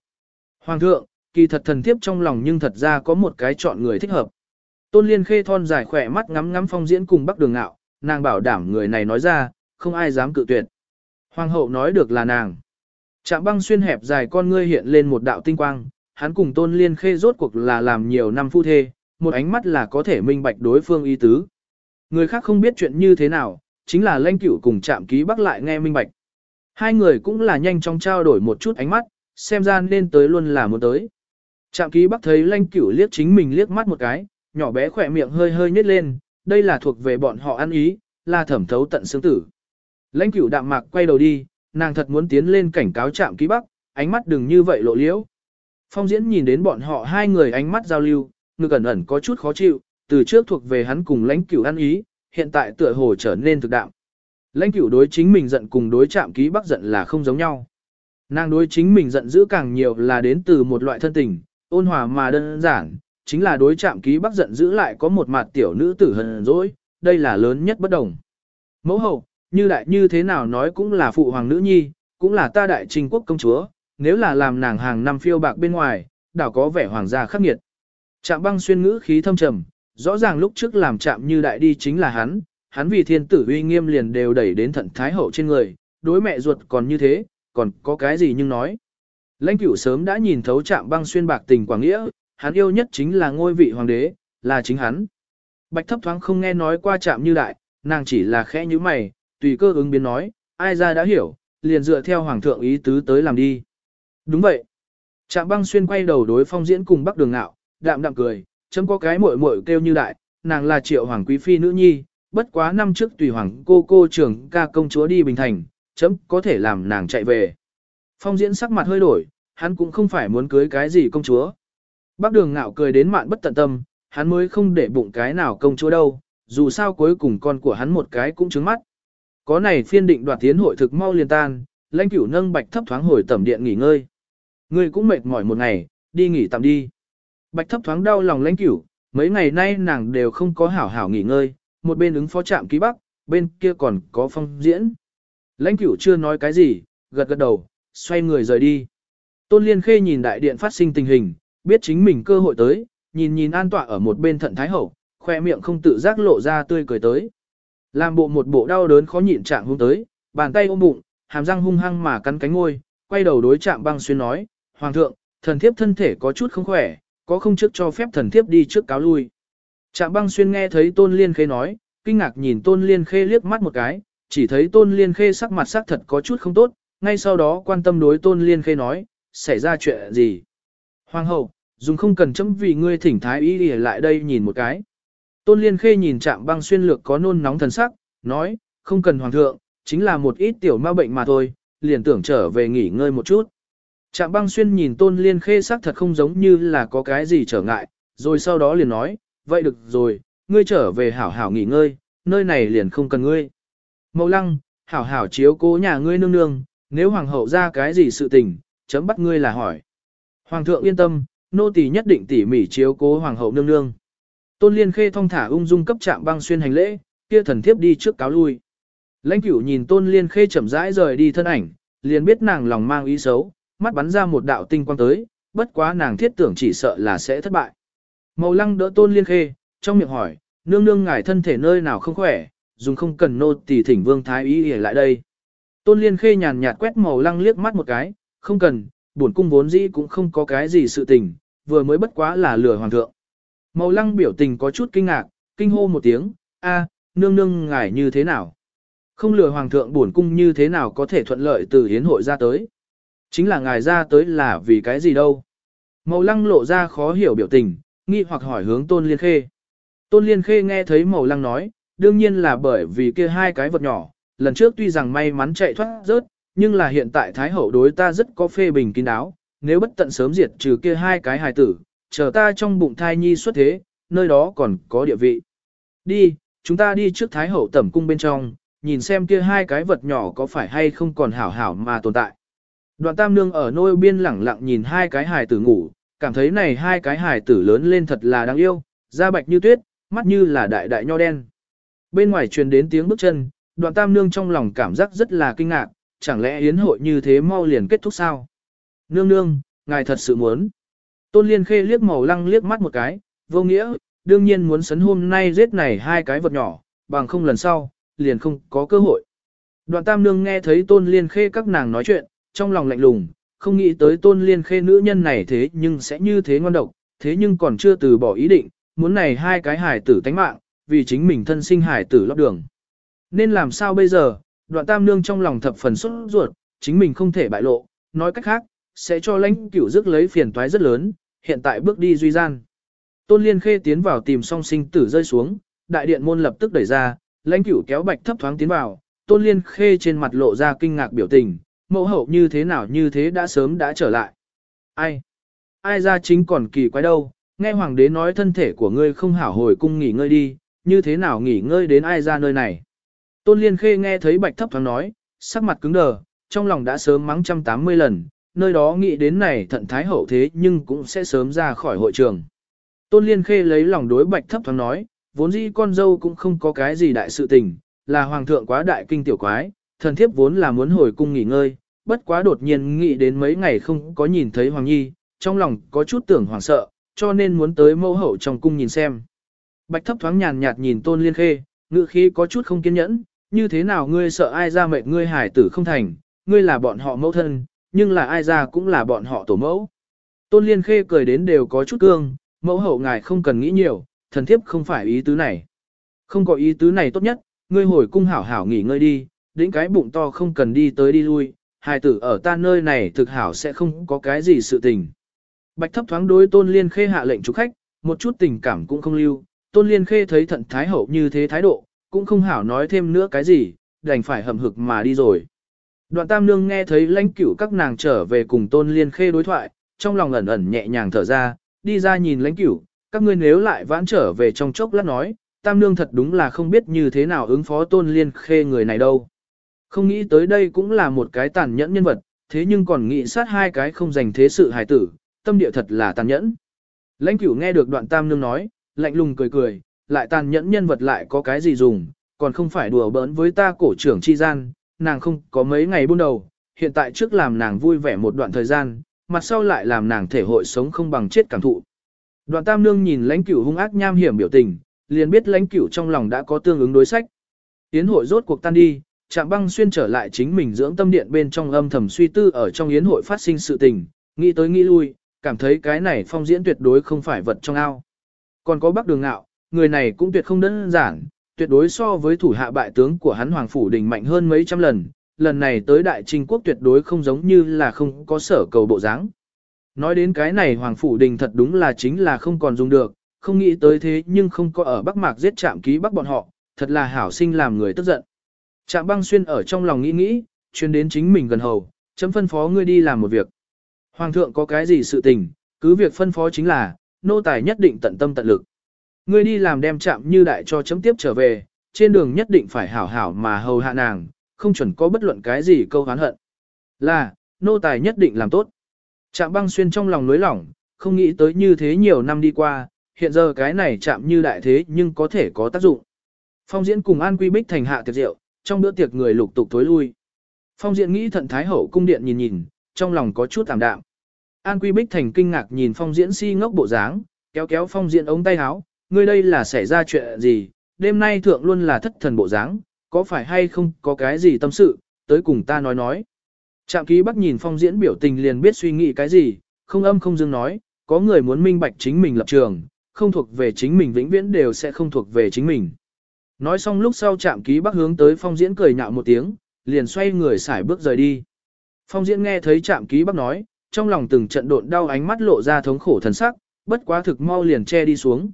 Hoàng thượng, kỳ thật thần thiếp trong lòng nhưng thật ra có một cái chọn người thích hợp. Tôn Liên Khê thon dài khỏe mắt ngắm ngắm phong diễn cùng Bắc Đường ngạo, nàng bảo đảm người này nói ra, không ai dám cự tuyệt. Hoàng hậu nói được là nàng. Trạm băng xuyên hẹp dài con ngươi hiện lên một đạo tinh quang, hắn cùng tôn liên khê rốt cuộc là làm nhiều năm phu thê, một ánh mắt là có thể minh bạch đối phương ý tứ. Người khác không biết chuyện như thế nào, chính là lanh cửu cùng Trạm ký bắc lại nghe minh bạch. Hai người cũng là nhanh chóng trao đổi một chút ánh mắt, xem ra nên tới luôn là muốn tới. Trạm ký bắc thấy lanh cửu liếc chính mình liếc mắt một cái, nhỏ bé khỏe miệng hơi hơi nhếch lên, đây là thuộc về bọn họ ăn ý, là thẩm thấu tận xương tử. Lãnh cửu đạm mạc quay đầu đi, nàng thật muốn tiến lên cảnh cáo trạm ký bắc, ánh mắt đừng như vậy lộ liễu. Phong diễn nhìn đến bọn họ hai người ánh mắt giao lưu, ngực ẩn ẩn có chút khó chịu, từ trước thuộc về hắn cùng lãnh cửu ăn ý, hiện tại tựa hồ trở nên thực đạm. Lãnh cửu đối chính mình giận cùng đối trạm ký bắc giận là không giống nhau. Nàng đối chính mình giận dữ càng nhiều là đến từ một loại thân tình, ôn hòa mà đơn giản, chính là đối chạm ký bắc giận giữ lại có một mặt tiểu nữ tử hờn dỗi, đây là lớn nhất bất đồng. Mẫu hậu, như đại như thế nào nói cũng là phụ hoàng nữ nhi, cũng là ta đại trình quốc công chúa, nếu là làm nàng hàng năm phiêu bạc bên ngoài, đảo có vẻ hoàng gia khắc nghiệt. Trạm băng xuyên ngữ khí thâm trầm, rõ ràng lúc trước làm chạm như đại đi chính là hắn, hắn vì thiên tử uy nghiêm liền đều đẩy đến thận thái hậu trên người, đối mẹ ruột còn như thế, còn có cái gì nhưng nói. Lãnh cửu sớm đã nhìn thấu chạm băng xuyên bạc tình quảng nghĩa, hắn yêu nhất chính là ngôi vị hoàng đế, là chính hắn. Bạch thấp thoáng không nghe nói qua chạm như đại, nàng chỉ là khẽ như mày, tùy cơ ứng biến nói, ai ra đã hiểu, liền dựa theo hoàng thượng ý tứ tới làm đi. Đúng vậy. Trạm băng xuyên quay đầu đối phong diễn cùng bắc đường nạo, đạm đạm cười, chấm có cái muội muội kêu như đại, nàng là triệu hoàng quý phi nữ nhi, bất quá năm trước tùy hoàng cô cô trưởng ca công chúa đi Bình Thành, chấm có thể làm nàng chạy về. Phong diễn sắc mặt hơi đổi, hắn cũng không phải muốn cưới cái gì công chúa. Bác đường ngạo cười đến mạn bất tận tâm, hắn mới không để bụng cái nào công chúa đâu, dù sao cuối cùng con của hắn một cái cũng trứng mắt. Có này phiên định đoạt tiến hội thực mau liền tan, lãnh cửu nâng bạch thấp thoáng hồi tẩm điện nghỉ ngơi. Ngươi cũng mệt mỏi một ngày, đi nghỉ tạm đi. Bạch thấp thoáng đau lòng lãnh cửu, mấy ngày nay nàng đều không có hảo hảo nghỉ ngơi, một bên ứng phó trạm ký bắc, bên kia còn có phong diễn. Lãnh cửu chưa nói cái gì, gật gật đầu, xoay người rời đi. Tôn Liên Khê nhìn đại điện phát sinh tình hình, biết chính mình cơ hội tới, nhìn nhìn an tọa ở một bên thận thái hậu, khoe miệng không tự giác lộ ra tươi cười tới. Làm bộ một bộ đau đớn khó nhịn trạng hung tới, bàn tay ôm bụng, hàm răng hung hăng mà cắn cánh ngôi, quay đầu đối chạm băng xuyên nói, Hoàng thượng, thần thiếp thân thể có chút không khỏe, có không trước cho phép thần thiếp đi trước cáo lui. Trạm băng xuyên nghe thấy tôn liên khê nói, kinh ngạc nhìn tôn liên khê liếc mắt một cái, chỉ thấy tôn liên khê sắc mặt sắc thật có chút không tốt, ngay sau đó quan tâm đối tôn liên khê nói, xảy ra chuyện gì. Hoàng hậu, dùng không cần chấm vì ngươi thỉnh thái y đi lại đây nhìn một cái. Tôn liên khê nhìn trạm băng xuyên lược có nôn nóng thần sắc, nói, không cần hoàng thượng, chính là một ít tiểu ma bệnh mà thôi, liền tưởng trở về nghỉ ngơi một chút. Trạm băng xuyên nhìn tôn liên khê sắc thật không giống như là có cái gì trở ngại, rồi sau đó liền nói, vậy được rồi, ngươi trở về hảo hảo nghỉ ngơi, nơi này liền không cần ngươi. Mậu lăng, hảo hảo chiếu cố nhà ngươi nương nương, nếu hoàng hậu ra cái gì sự tình, chấm bắt ngươi là hỏi. Hoàng thượng yên tâm, nô tỳ nhất định tỉ mỉ chiếu cố hoàng hậu nương nương. Tôn liên khê thong thả ung dung cấp trạm băng xuyên hành lễ, kia thần thiếp đi trước cáo lui. Lãnh cửu nhìn tôn liên khê chậm rãi rời đi thân ảnh, liền biết nàng lòng mang ý xấu, mắt bắn ra một đạo tinh quang tới, bất quá nàng thiết tưởng chỉ sợ là sẽ thất bại. Màu lăng đỡ tôn liên khê, trong miệng hỏi, nương nương ngài thân thể nơi nào không khỏe, dùng không cần nô tỳ thỉnh vương thái ý để lại đây. Tôn liên khê nhàn nhạt quét màu lăng liếc mắt một cái, không cần, bổn cung vốn dĩ cũng không có cái gì sự tình, vừa mới bất quá là lừa hoàng thượng. Màu lăng biểu tình có chút kinh ngạc, kinh hô một tiếng, a, nương nương ngài như thế nào? Không lừa hoàng thượng bổn cung như thế nào có thể thuận lợi từ hiến hội ra tới? Chính là ngài ra tới là vì cái gì đâu? Màu lăng lộ ra khó hiểu biểu tình, nghi hoặc hỏi hướng tôn liên khê. Tôn liên khê nghe thấy màu lăng nói, đương nhiên là bởi vì kia hai cái vật nhỏ, lần trước tuy rằng may mắn chạy thoát rớt, nhưng là hiện tại Thái Hậu đối ta rất có phê bình kín đáo, nếu bất tận sớm diệt trừ kia hai cái hài tử, chờ ta trong bụng thai nhi xuất thế, nơi đó còn có địa vị. Đi, chúng ta đi trước Thái Hậu tẩm cung bên trong, nhìn xem kia hai cái vật nhỏ có phải hay không còn hảo hảo mà tồn tại. Đoạn tam nương ở nôi biên lẳng lặng nhìn hai cái hài tử ngủ, cảm thấy này hai cái hài tử lớn lên thật là đáng yêu, da bạch như tuyết, mắt như là đại đại nho đen. Bên ngoài truyền đến tiếng bước chân, đoạn tam nương trong lòng cảm giác rất là kinh ngạc, chẳng lẽ yến hội như thế mau liền kết thúc sao? Nương nương, ngài thật sự muốn. Tôn liên khê liếc màu lăng liếc mắt một cái, vô nghĩa, đương nhiên muốn sấn hôm nay giết này hai cái vật nhỏ, bằng không lần sau, liền không có cơ hội. Đoạn tam nương nghe thấy tôn liên khê các nàng nói chuyện, trong lòng lạnh lùng, không nghĩ tới tôn liên khê nữ nhân này thế nhưng sẽ như thế ngon độc, thế nhưng còn chưa từ bỏ ý định, muốn này hai cái hải tử tánh mạng, vì chính mình thân sinh hải tử lót đường. Nên làm sao bây giờ, đoạn tam nương trong lòng thập phần xuất ruột, chính mình không thể bại lộ, nói cách khác, sẽ cho lãnh cửu rước lấy phiền toái rất lớn, hiện tại bước đi duy gian. Tôn liên khê tiến vào tìm song sinh tử rơi xuống, đại điện môn lập tức đẩy ra, lãnh cửu kéo bạch thấp thoáng tiến vào, tôn liên khê trên mặt lộ ra kinh ngạc biểu tình, mẫu hậu như thế nào như thế đã sớm đã trở lại. Ai? Ai ra chính còn kỳ quái đâu, nghe hoàng đế nói thân thể của ngươi không hảo hồi cung nghỉ ngơi đi, như thế nào nghỉ ngơi đến ai ra nơi này. Tôn Liên Khê nghe thấy bạch thấp thoáng nói, sắc mặt cứng đờ, trong lòng đã sớm mắng trăm tám mươi lần, nơi đó nghĩ đến này thận thái hậu thế nhưng cũng sẽ sớm ra khỏi hội trường. Tôn Liên Khê lấy lòng đối bạch thấp thoáng nói, vốn dĩ con dâu cũng không có cái gì đại sự tình, là hoàng thượng quá đại kinh tiểu quái, thần thiếp vốn là muốn hồi cung nghỉ ngơi, bất quá đột nhiên nghĩ đến mấy ngày không có nhìn thấy Hoàng Nhi, trong lòng có chút tưởng hoảng sợ, cho nên muốn tới mẫu hậu trong cung nhìn xem. Bạch thấp thoáng nhàn nhạt nhìn tôn liên khê, ngữ khí có chút không kiên nhẫn, như thế nào ngươi sợ ai ra mệt ngươi hải tử không thành, ngươi là bọn họ mẫu thân, nhưng là ai ra cũng là bọn họ tổ mẫu. Tôn liên khê cười đến đều có chút cương, mẫu hậu ngài không cần nghĩ nhiều, thần thiếp không phải ý tứ này. Không có ý tứ này tốt nhất, ngươi hồi cung hảo hảo nghỉ ngơi đi, đến cái bụng to không cần đi tới đi lui, hài tử ở ta nơi này thực hảo sẽ không có cái gì sự tình. Bạch thấp thoáng đối tôn liên khê hạ lệnh chủ khách, một chút tình cảm cũng không lưu, tôn liên khê thấy thận thái hậu như thế thái độ, cũng không hảo nói thêm nữa cái gì, đành phải hậm hực mà đi rồi. Đoạn tam nương nghe thấy lãnh cửu các nàng trở về cùng tôn liên khê đối thoại, trong lòng ẩn ẩn nhẹ nhàng thở ra, đi ra nhìn lãnh cửu, các ngươi nếu lại vãn trở về trong chốc lát nói, tam nương thật đúng là không biết như thế nào ứng phó tôn liên khê người này đâu. Không nghĩ tới đây cũng là một cái tàn nhẫn nhân vật, thế nhưng còn nghĩ sát hai cái không dành thế sự hài tử, tâm địa thật là tàn nhẫn. Lãnh cửu nghe được đoạn tam nương nói, lạnh lùng cười cười, lại tàn nhẫn nhân vật lại có cái gì dùng, còn không phải đùa bỡn với ta cổ trưởng chi gian, nàng không có mấy ngày buôn đầu, hiện tại trước làm nàng vui vẻ một đoạn thời gian, mặt sau lại làm nàng thể hội sống không bằng chết cảm thụ. Đoạn tam nương nhìn lãnh cửu hung ác nham hiểm biểu tình, liền biết lãnh cửu trong lòng đã có tương ứng đối sách. yến hội rốt cuộc tan đi, Trạm băng xuyên trở lại chính mình dưỡng tâm điện bên trong âm thầm suy tư ở trong yến hội phát sinh sự tình, nghĩ tới nghĩ lui, cảm thấy cái này phong diễn tuyệt đối không phải vật trong ao. Còn có bác đường ngạo, người này cũng tuyệt không đơn giản, tuyệt đối so với thủ hạ bại tướng của hắn Hoàng Phủ Đình mạnh hơn mấy trăm lần, lần này tới đại trinh quốc tuyệt đối không giống như là không có sở cầu bộ dáng. Nói đến cái này Hoàng Phủ Đình thật đúng là chính là không còn dùng được, không nghĩ tới thế nhưng không có ở Bắc Mạc giết chạm ký Bắc bọn họ, thật là hảo sinh làm người tức giận. Trạm băng xuyên ở trong lòng nghĩ nghĩ, chuyên đến chính mình gần hầu, chấm phân phó ngươi đi làm một việc. Hoàng thượng có cái gì sự tình, cứ việc phân phó chính là, nô tài nhất định tận tâm tận lực. Ngươi đi làm đem chạm như đại cho chấm tiếp trở về, trên đường nhất định phải hảo hảo mà hầu hạ nàng, không chuẩn có bất luận cái gì câu hán hận. Là, nô tài nhất định làm tốt. Chạm băng xuyên trong lòng nối lỏng, không nghĩ tới như thế nhiều năm đi qua, hiện giờ cái này chạm như đại thế nhưng có thể có tác dụng. Phong diễn cùng An Quy Bích thành hạ tiệc rượu, trong bữa tiệc người lục tục tối lui. Phong diễn nghĩ thận thái hậu cung điện nhìn nhìn, trong lòng có chút tạm đạm. An Quy Bích Thành kinh ngạc nhìn Phong Diễn si ngốc bộ dáng, kéo kéo Phong Diễn ống tay áo, ngươi đây là xảy ra chuyện gì, đêm nay thượng luôn là thất thần bộ dáng, có phải hay không có cái gì tâm sự, tới cùng ta nói nói. Trạm ký bắc nhìn Phong Diễn biểu tình liền biết suy nghĩ cái gì, không âm không dương nói, có người muốn minh bạch chính mình lập trường, không thuộc về chính mình vĩnh viễn đều sẽ không thuộc về chính mình. Nói xong lúc sau Trạm ký bắc hướng tới phong diễn cười nhạo một tiếng, liền xoay người xải bước rời đi. Phong diễn nghe thấy Trạm ký bắc nói, trong lòng từng trận độn đau ánh mắt lộ ra thống khổ thần sắc, bất quá thực mau liền che đi xuống.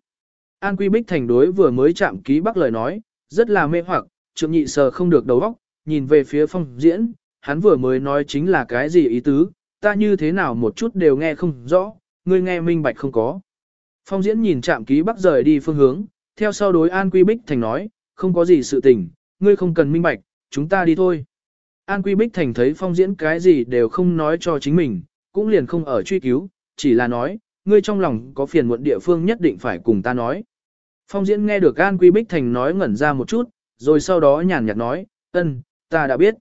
An Quy Bích thành đối vừa mới chạm ký bắc lời nói, rất là mê hoặc, trượng nhị sờ không được đầu óc, nhìn về phía phong diễn, hắn vừa mới nói chính là cái gì ý tứ, ta như thế nào một chút đều nghe không rõ, ngươi nghe minh bạch không có. Phong diễn nhìn chạm ký bắc rời đi phương hướng, theo sau đối An Quy Bích Thành nói, không có gì sự tình, ngươi không cần minh bạch, chúng ta đi thôi. An Quy Bích Thành thấy phong diễn cái gì đều không nói cho chính mình, cũng liền không ở truy cứu, chỉ là nói, ngươi trong lòng có phiền muộn địa phương nhất định phải cùng ta nói. Phong diễn nghe được An Quy Bích Thành nói ngẩn ra một chút, rồi sau đó nhàn nhạt nói, ân, ta đã biết.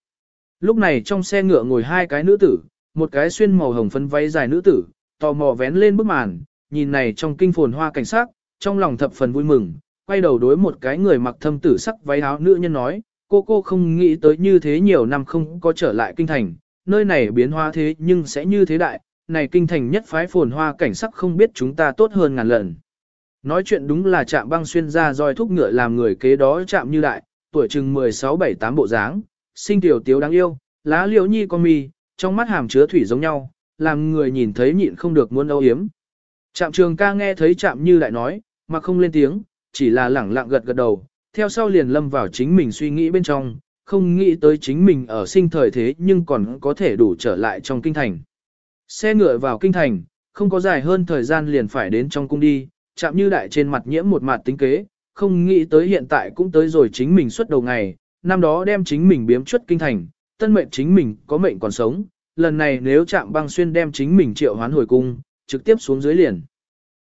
Lúc này trong xe ngựa ngồi hai cái nữ tử, một cái xuyên màu hồng phấn váy dài nữ tử, tò mò vén lên bức màn, nhìn này trong kinh phồn hoa cảnh sát, trong lòng thập phần vui mừng, quay đầu đối một cái người mặc thâm tử sắc váy áo nữ nhân nói, cô cô không nghĩ tới như thế nhiều năm không có trở lại kinh thành, nơi này biến hoa thế nhưng sẽ như thế đại, này kinh thành nhất phái phồn hoa cảnh sắc không biết chúng ta tốt hơn ngàn lần. Nói chuyện đúng là chạm băng xuyên ra roi thúc ngựa làm người kế đó chạm như đại, tuổi chừng 16-7-8 bộ dáng, sinh tiểu tiếu đáng yêu, lá liễu nhi con mi, trong mắt hàm chứa thủy giống nhau, làm người nhìn thấy nhịn không được muốn âu yếm. Trạm trường ca nghe thấy chạm như đại nói, mà không lên tiếng, chỉ là lẳng lặng gật gật đầu, theo sau liền lâm vào chính mình suy nghĩ bên trong, không nghĩ tới chính mình ở sinh thời thế nhưng còn có thể đủ trở lại trong kinh thành. Xe ngựa vào kinh thành, không có dài hơn thời gian liền phải đến trong cung đi, chạm như đại trên mặt nhiễm một mặt tính kế, không nghĩ tới hiện tại cũng tới rồi chính mình suốt đầu ngày, năm đó đem chính mình biếm chuất kinh thành, tân mệnh chính mình có mệnh còn sống, lần này nếu chạm băng xuyên đem chính mình triệu hoán hồi cung, trực tiếp xuống dưới liền.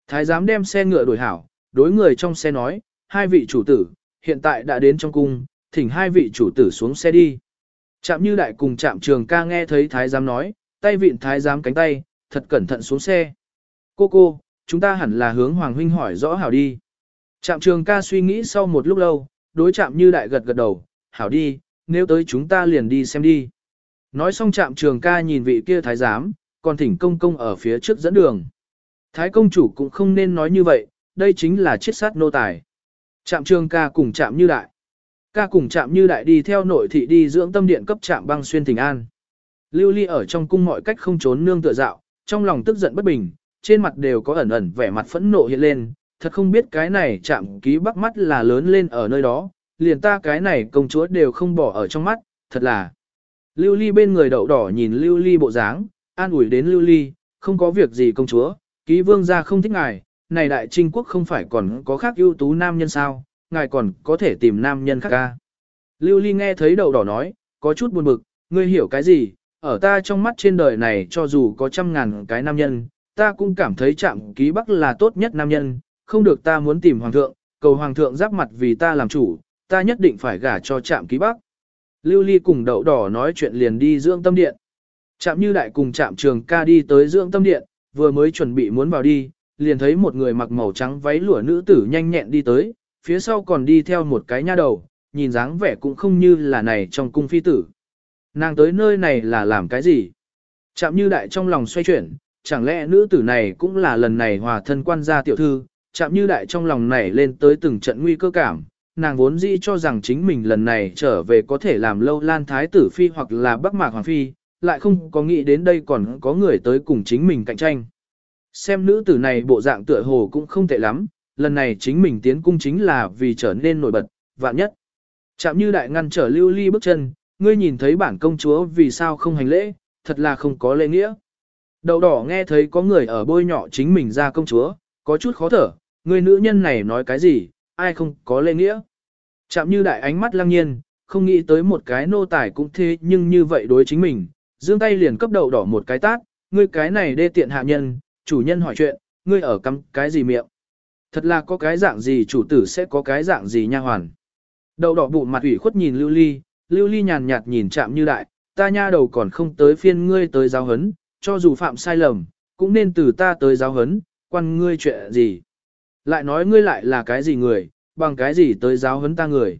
Thái giám đem xe ngựa đổi hảo, đối người trong xe nói, hai vị chủ tử, hiện tại đã đến trong cung, thỉnh hai vị chủ tử xuống xe đi. Chạm như đại cùng chạm trường ca nghe thấy thái giám nói, tay vịn thái giám cánh tay, thật cẩn thận xuống xe. Cô cô, chúng ta hẳn là hướng Hoàng Huynh hỏi rõ hảo đi. Trạm trường ca suy nghĩ sau một lúc lâu, đối chạm như đại gật gật đầu, hảo đi, nếu tới chúng ta liền đi xem đi. Nói xong trạm trường ca nhìn vị kia thái giám, còn thỉnh công công ở phía trước dẫn đường. Thái công chủ cũng không nên nói như vậy, đây chính là chiết sát nô tài. Trạm trường ca cùng trạm như đại. Ca cùng trạm như đại đi theo nội thị đi dưỡng tâm điện cấp trạm băng xuyên thỉnh an. Lưu ly ở trong cung mọi cách không trốn nương tựa dạo, trong lòng tức giận bất bình, trên mặt đều có ẩn ẩn vẻ mặt phẫn nộ hiện lên, thật không biết cái này chạm ký bắt mắt là lớn lên ở nơi đó, liền ta cái này công chúa đều không bỏ ở trong mắt, thật là. Lưu ly bên người đậu đỏ nhìn lưu ly bộ dáng, an ủi đến lưu ly, không có việc gì công chúa, ký vương gia không thích ngài, này đại trinh quốc không phải còn có khác ưu tú nam nhân sao, ngài còn có thể tìm nam nhân khác ca. Lưu ly nghe thấy đậu đỏ nói, có chút buồn bực, ngươi hiểu cái gì, ở ta trong mắt trên đời này cho dù có trăm ngàn cái nam nhân, ta cũng cảm thấy trạm ký bắc là tốt nhất nam nhân, không được ta muốn tìm hoàng thượng, cầu hoàng thượng giáp mặt vì ta làm chủ, ta nhất định phải gả cho trạm ký bắc. Lưu Ly cùng đậu đỏ nói chuyện liền đi dưỡng tâm điện. Trạm như đại cùng trạm trường ca đi tới dưỡng tâm điện, vừa mới chuẩn bị muốn vào đi, liền thấy một người mặc màu trắng váy lụa nữ tử nhanh nhẹn đi tới, phía sau còn đi theo một cái nha đầu, nhìn dáng vẻ cũng không như là này trong cung phi tử. Nàng tới nơi này là làm cái gì? Trạm như đại trong lòng xoay chuyển, chẳng lẽ nữ tử này cũng là lần này hòa thân quan gia tiểu thư, chạm như đại trong lòng nảy lên tới từng trận nguy cơ cảm, nàng vốn dĩ cho rằng chính mình lần này trở về có thể làm lâu lan thái tử phi hoặc là bắc mạc hoàng phi, lại không có nghĩ đến đây còn có người tới cùng chính mình cạnh tranh. Xem nữ tử này bộ dạng tựa hồ cũng không tệ lắm, lần này chính mình tiến cung chính là vì trở nên nổi bật, vạn nhất. Chạm như đại ngăn trở lưu ly bước chân, ngươi nhìn thấy bản công chúa vì sao không hành lễ, thật là không có lễ nghĩa đầu đỏ nghe thấy có người ở bôi nhỏ chính mình ra công chúa, có chút khó thở, người nữ nhân này nói cái gì, ai không có lê nghĩa. Chạm như đại ánh mắt lăng nhiên, không nghĩ tới một cái nô tài cũng thế nhưng như vậy đối chính mình, dương tay liền cấp đầu đỏ một cái tát, ngươi cái này đê tiện hạ nhân, chủ nhân hỏi chuyện, ngươi ở cắm cái gì miệng. Thật là có cái dạng gì chủ tử sẽ có cái dạng gì nha hoàn. đầu đỏ bụng mặt ủy khuất nhìn lưu ly, lưu ly nhàn nhạt nhìn chạm như đại, ta nha đầu còn không tới phiên ngươi tới giáo hấn, cho dù phạm sai lầm, cũng nên từ ta tới giáo hấn, quan ngươi chuyện gì. Lại nói ngươi lại là cái gì người, bằng cái gì tới giáo hấn ta người.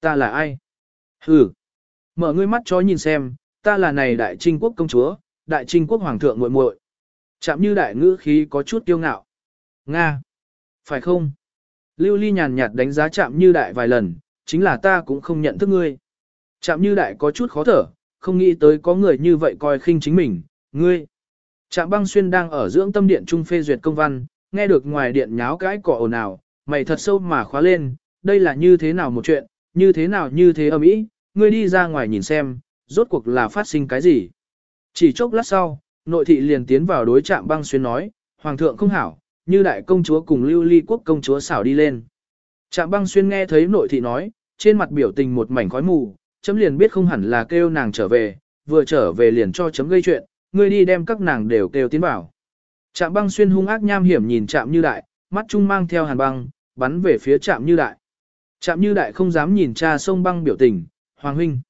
Ta là ai? Hừ. Mở ngươi mắt cho nhìn xem, ta là này đại trinh quốc công chúa, đại trinh quốc hoàng thượng muội muội. Chạm như đại ngữ khí có chút kiêu ngạo. Nga. Phải không? Lưu ly nhàn nhạt đánh giá chạm như đại vài lần, chính là ta cũng không nhận thức ngươi. Chạm như đại có chút khó thở, không nghĩ tới có người như vậy coi khinh chính mình, ngươi. Trạm băng xuyên đang ở dưỡng tâm điện trung phê duyệt công văn, nghe được ngoài điện nháo cái cỏ ồn ào, mày thật sâu mà khóa lên, đây là như thế nào một chuyện, như thế nào như thế âm ý, ngươi đi ra ngoài nhìn xem, rốt cuộc là phát sinh cái gì. Chỉ chốc lát sau, nội thị liền tiến vào đối trạm băng xuyên nói, Hoàng thượng không hảo, như đại công chúa cùng lưu ly quốc công chúa xảo đi lên. Trạm băng xuyên nghe thấy nội thị nói, trên mặt biểu tình một mảnh khói mù, chấm liền biết không hẳn là kêu nàng trở về, vừa trở về liền cho chấm gây chuyện, ngươi đi đem các nàng đều kêu tiến vào. Trạm băng xuyên hung ác nham hiểm nhìn trạm như đại, mắt trung mang theo hàn băng, bắn về phía trạm như đại. Trạm như đại không dám nhìn cha sông băng biểu tình, Hoàng huynh.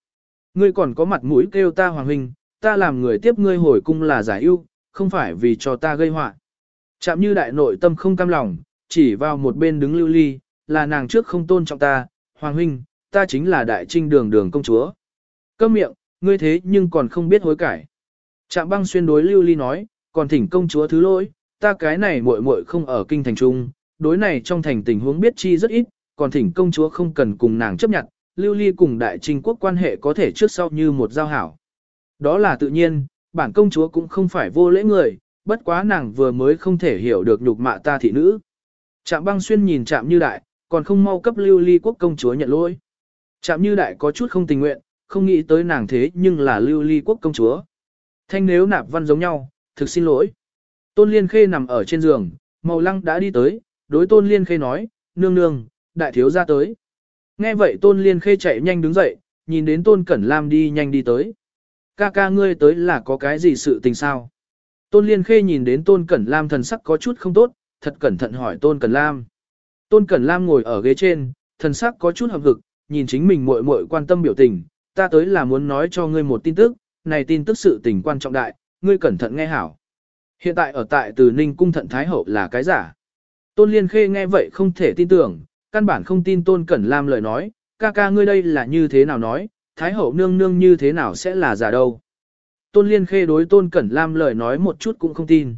Ngươi còn có mặt mũi kêu ta Hoàng huynh, ta làm người tiếp ngươi hồi cung là giải ưu, không phải vì cho ta gây họa. Trạm như đại nội tâm không cam lòng, chỉ vào một bên đứng lưu ly, là nàng trước không tôn trọng ta, Hoàng huynh, ta chính là đại trinh đường đường công chúa. Câm miệng, ngươi thế nhưng còn không biết hối cải. Trạm băng xuyên đối lưu ly nói, còn thỉnh công chúa thứ lỗi, ta cái này muội muội không ở kinh thành trung, đối này trong thành tình huống biết chi rất ít, còn thỉnh công chúa không cần cùng nàng chấp nhận, lưu ly cùng đại trinh quốc quan hệ có thể trước sau như một giao hảo. Đó là tự nhiên, bản công chúa cũng không phải vô lễ người, bất quá nàng vừa mới không thể hiểu được nhục mạ ta thị nữ. Trạm băng xuyên nhìn trạm như đại, còn không mau cấp lưu ly quốc công chúa nhận lỗi. Trạm như đại có chút không tình nguyện, không nghĩ tới nàng thế nhưng là lưu ly quốc công chúa. Thanh nếu nạp văn giống nhau, thực xin lỗi. Tôn Liên Khê nằm ở trên giường, Màu Lăng đã đi tới, đối Tôn Liên Khê nói, nương nương, đại thiếu ra tới. Nghe vậy Tôn Liên Khê chạy nhanh đứng dậy, nhìn đến Tôn Cẩn Lam đi nhanh đi tới. Ca ca ngươi tới là có cái gì sự tình sao? Tôn Liên Khê nhìn đến Tôn Cẩn Lam thần sắc có chút không tốt, thật cẩn thận hỏi Tôn Cẩn Lam. Tôn Cẩn Lam ngồi ở ghế trên, thần sắc có chút hợp hực, nhìn chính mình muội muội quan tâm biểu tình, ta tới là muốn nói cho ngươi một tin tức, này tin tức sự tình quan trọng đại, ngươi cẩn thận nghe hảo. Hiện tại ở tại từ Ninh Cung Thận Thái Hậu là cái giả. Tôn Liên Khê nghe vậy không thể tin tưởng, căn bản không tin Tôn Cẩn Lam lời nói, ca ca ngươi đây là như thế nào nói, Thái Hậu nương nương như thế nào sẽ là giả đâu. Tôn Liên Khê đối Tôn Cẩn Lam lời nói một chút cũng không tin.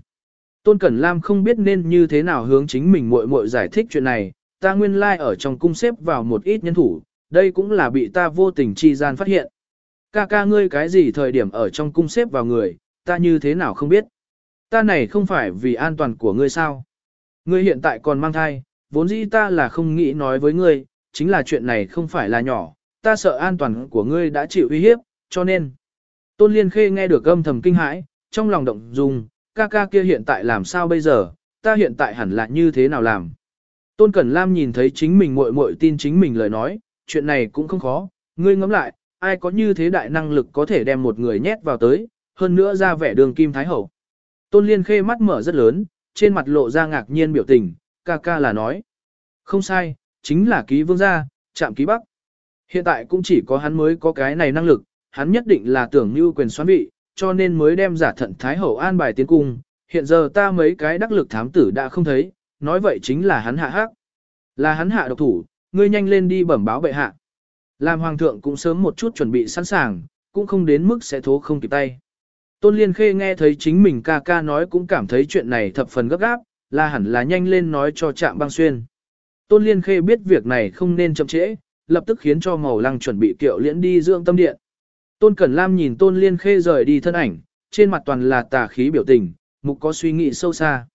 Tôn Cẩn Lam không biết nên như thế nào hướng chính mình muội muội giải thích chuyện này, ta nguyên lai like ở trong cung xếp vào một ít nhân thủ, đây cũng là bị ta vô tình chi gian phát hiện. Ca ca ngươi cái gì thời điểm ở trong cung xếp vào người, ta như thế nào không biết. Ta này không phải vì an toàn của ngươi sao. Ngươi hiện tại còn mang thai, vốn dĩ ta là không nghĩ nói với ngươi, chính là chuyện này không phải là nhỏ, ta sợ an toàn của ngươi đã chịu uy hiếp, cho nên. Tôn Liên Khê nghe được âm thầm kinh hãi, trong lòng động dung, ca ca kia hiện tại làm sao bây giờ, ta hiện tại hẳn là như thế nào làm. Tôn Cẩn Lam nhìn thấy chính mình muội muội tin chính mình lời nói, chuyện này cũng không khó, ngươi ngẫm lại, ai có như thế đại năng lực có thể đem một người nhét vào tới, hơn nữa ra vẻ đường kim thái hậu. Tôn Liên Khê mắt mở rất lớn, trên mặt lộ ra ngạc nhiên biểu tình, ca ca là nói. Không sai, chính là ký vương gia, chạm ký bắc. Hiện tại cũng chỉ có hắn mới có cái này năng lực, hắn nhất định là tưởng như quyền xoán vị, cho nên mới đem giả thận thái hậu an bài tiến cung. Hiện giờ ta mấy cái đắc lực thám tử đã không thấy, nói vậy chính là hắn hạ hắc. Là hắn hạ độc thủ, ngươi nhanh lên đi bẩm báo bệ hạ. Làm hoàng thượng cũng sớm một chút chuẩn bị sẵn sàng, cũng không đến mức sẽ thố không kịp tay. Tôn Liên Khê nghe thấy chính mình ca ca nói cũng cảm thấy chuyện này thập phần gấp gáp, là hẳn là nhanh lên nói cho Trạm Băng Xuyên. Tôn Liên Khê biết việc này không nên chậm trễ, lập tức khiến cho Màu Lăng chuẩn bị kiệu liễn đi dưỡng tâm điện. Tôn Cẩn Lam nhìn Tôn Liên Khê rời đi thân ảnh, trên mặt toàn là tà khí biểu tình, mục có suy nghĩ sâu xa.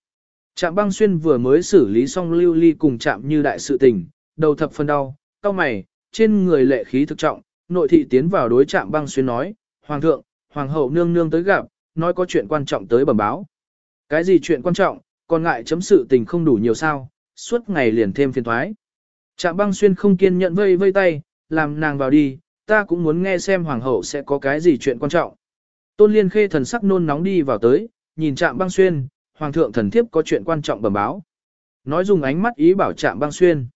Trạm Băng Xuyên vừa mới xử lý xong lưu ly cùng Trạm như đại sự tình, đầu thập phần đau, cao mày, trên người lệ khí thực trọng, nội thị tiến vào đối Trạm Băng Xuyên nói, Hoàng thượng, Hoàng hậu nương nương tới gặp, nói có chuyện quan trọng tới bẩm báo. Cái gì chuyện quan trọng, còn ngại chấm sự tình không đủ nhiều sao, suốt ngày liền thêm phiền thoái. Trạm băng xuyên không kiên nhận vây vây tay, làm nàng vào đi, ta cũng muốn nghe xem hoàng hậu sẽ có cái gì chuyện quan trọng. Tôn liên khê thần sắc nôn nóng đi vào tới, nhìn trạm băng xuyên, hoàng thượng thần thiếp có chuyện quan trọng bẩm báo. Nói dùng ánh mắt ý bảo trạm băng xuyên.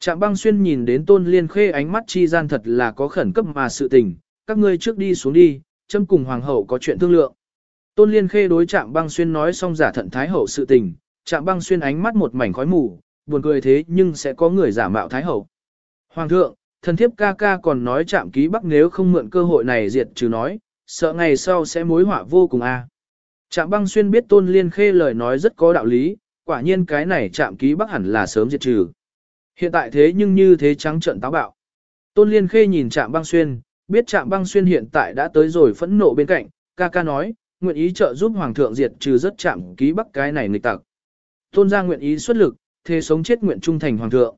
Trạm băng xuyên nhìn đến tôn liên khê ánh mắt chi gian thật là có khẩn cấp mà sự tình, các ngươi trước đi xuống đi, châm cùng hoàng hậu có chuyện thương lượng. Tôn Liên Khê đối Trạm Băng Xuyên nói xong giả thận thái hậu sự tình, Trạm Băng Xuyên ánh mắt một mảnh khói mù, buồn cười thế nhưng sẽ có người giả mạo thái hậu. Hoàng thượng, thần thiếp ca ca còn nói Trạm Ký Bắc nếu không mượn cơ hội này diệt trừ nói, sợ ngày sau sẽ mối họa vô cùng a. Trạm Băng Xuyên biết Tôn Liên Khê lời nói rất có đạo lý, quả nhiên cái này Trạm Ký Bắc hẳn là sớm diệt trừ. Hiện tại thế nhưng như thế trắng trợn táo bạo. Tôn Liên Khê nhìn Trạm Băng Xuyên, biết Trạm Băng Xuyên hiện tại đã tới rồi phẫn nộ bên cạnh, ca ca nói, nguyện ý trợ giúp hoàng thượng diệt trừ rất chạm ký bắc cái này nghịch tặc. Tôn gia nguyện ý xuất lực, thế sống chết nguyện trung thành hoàng thượng.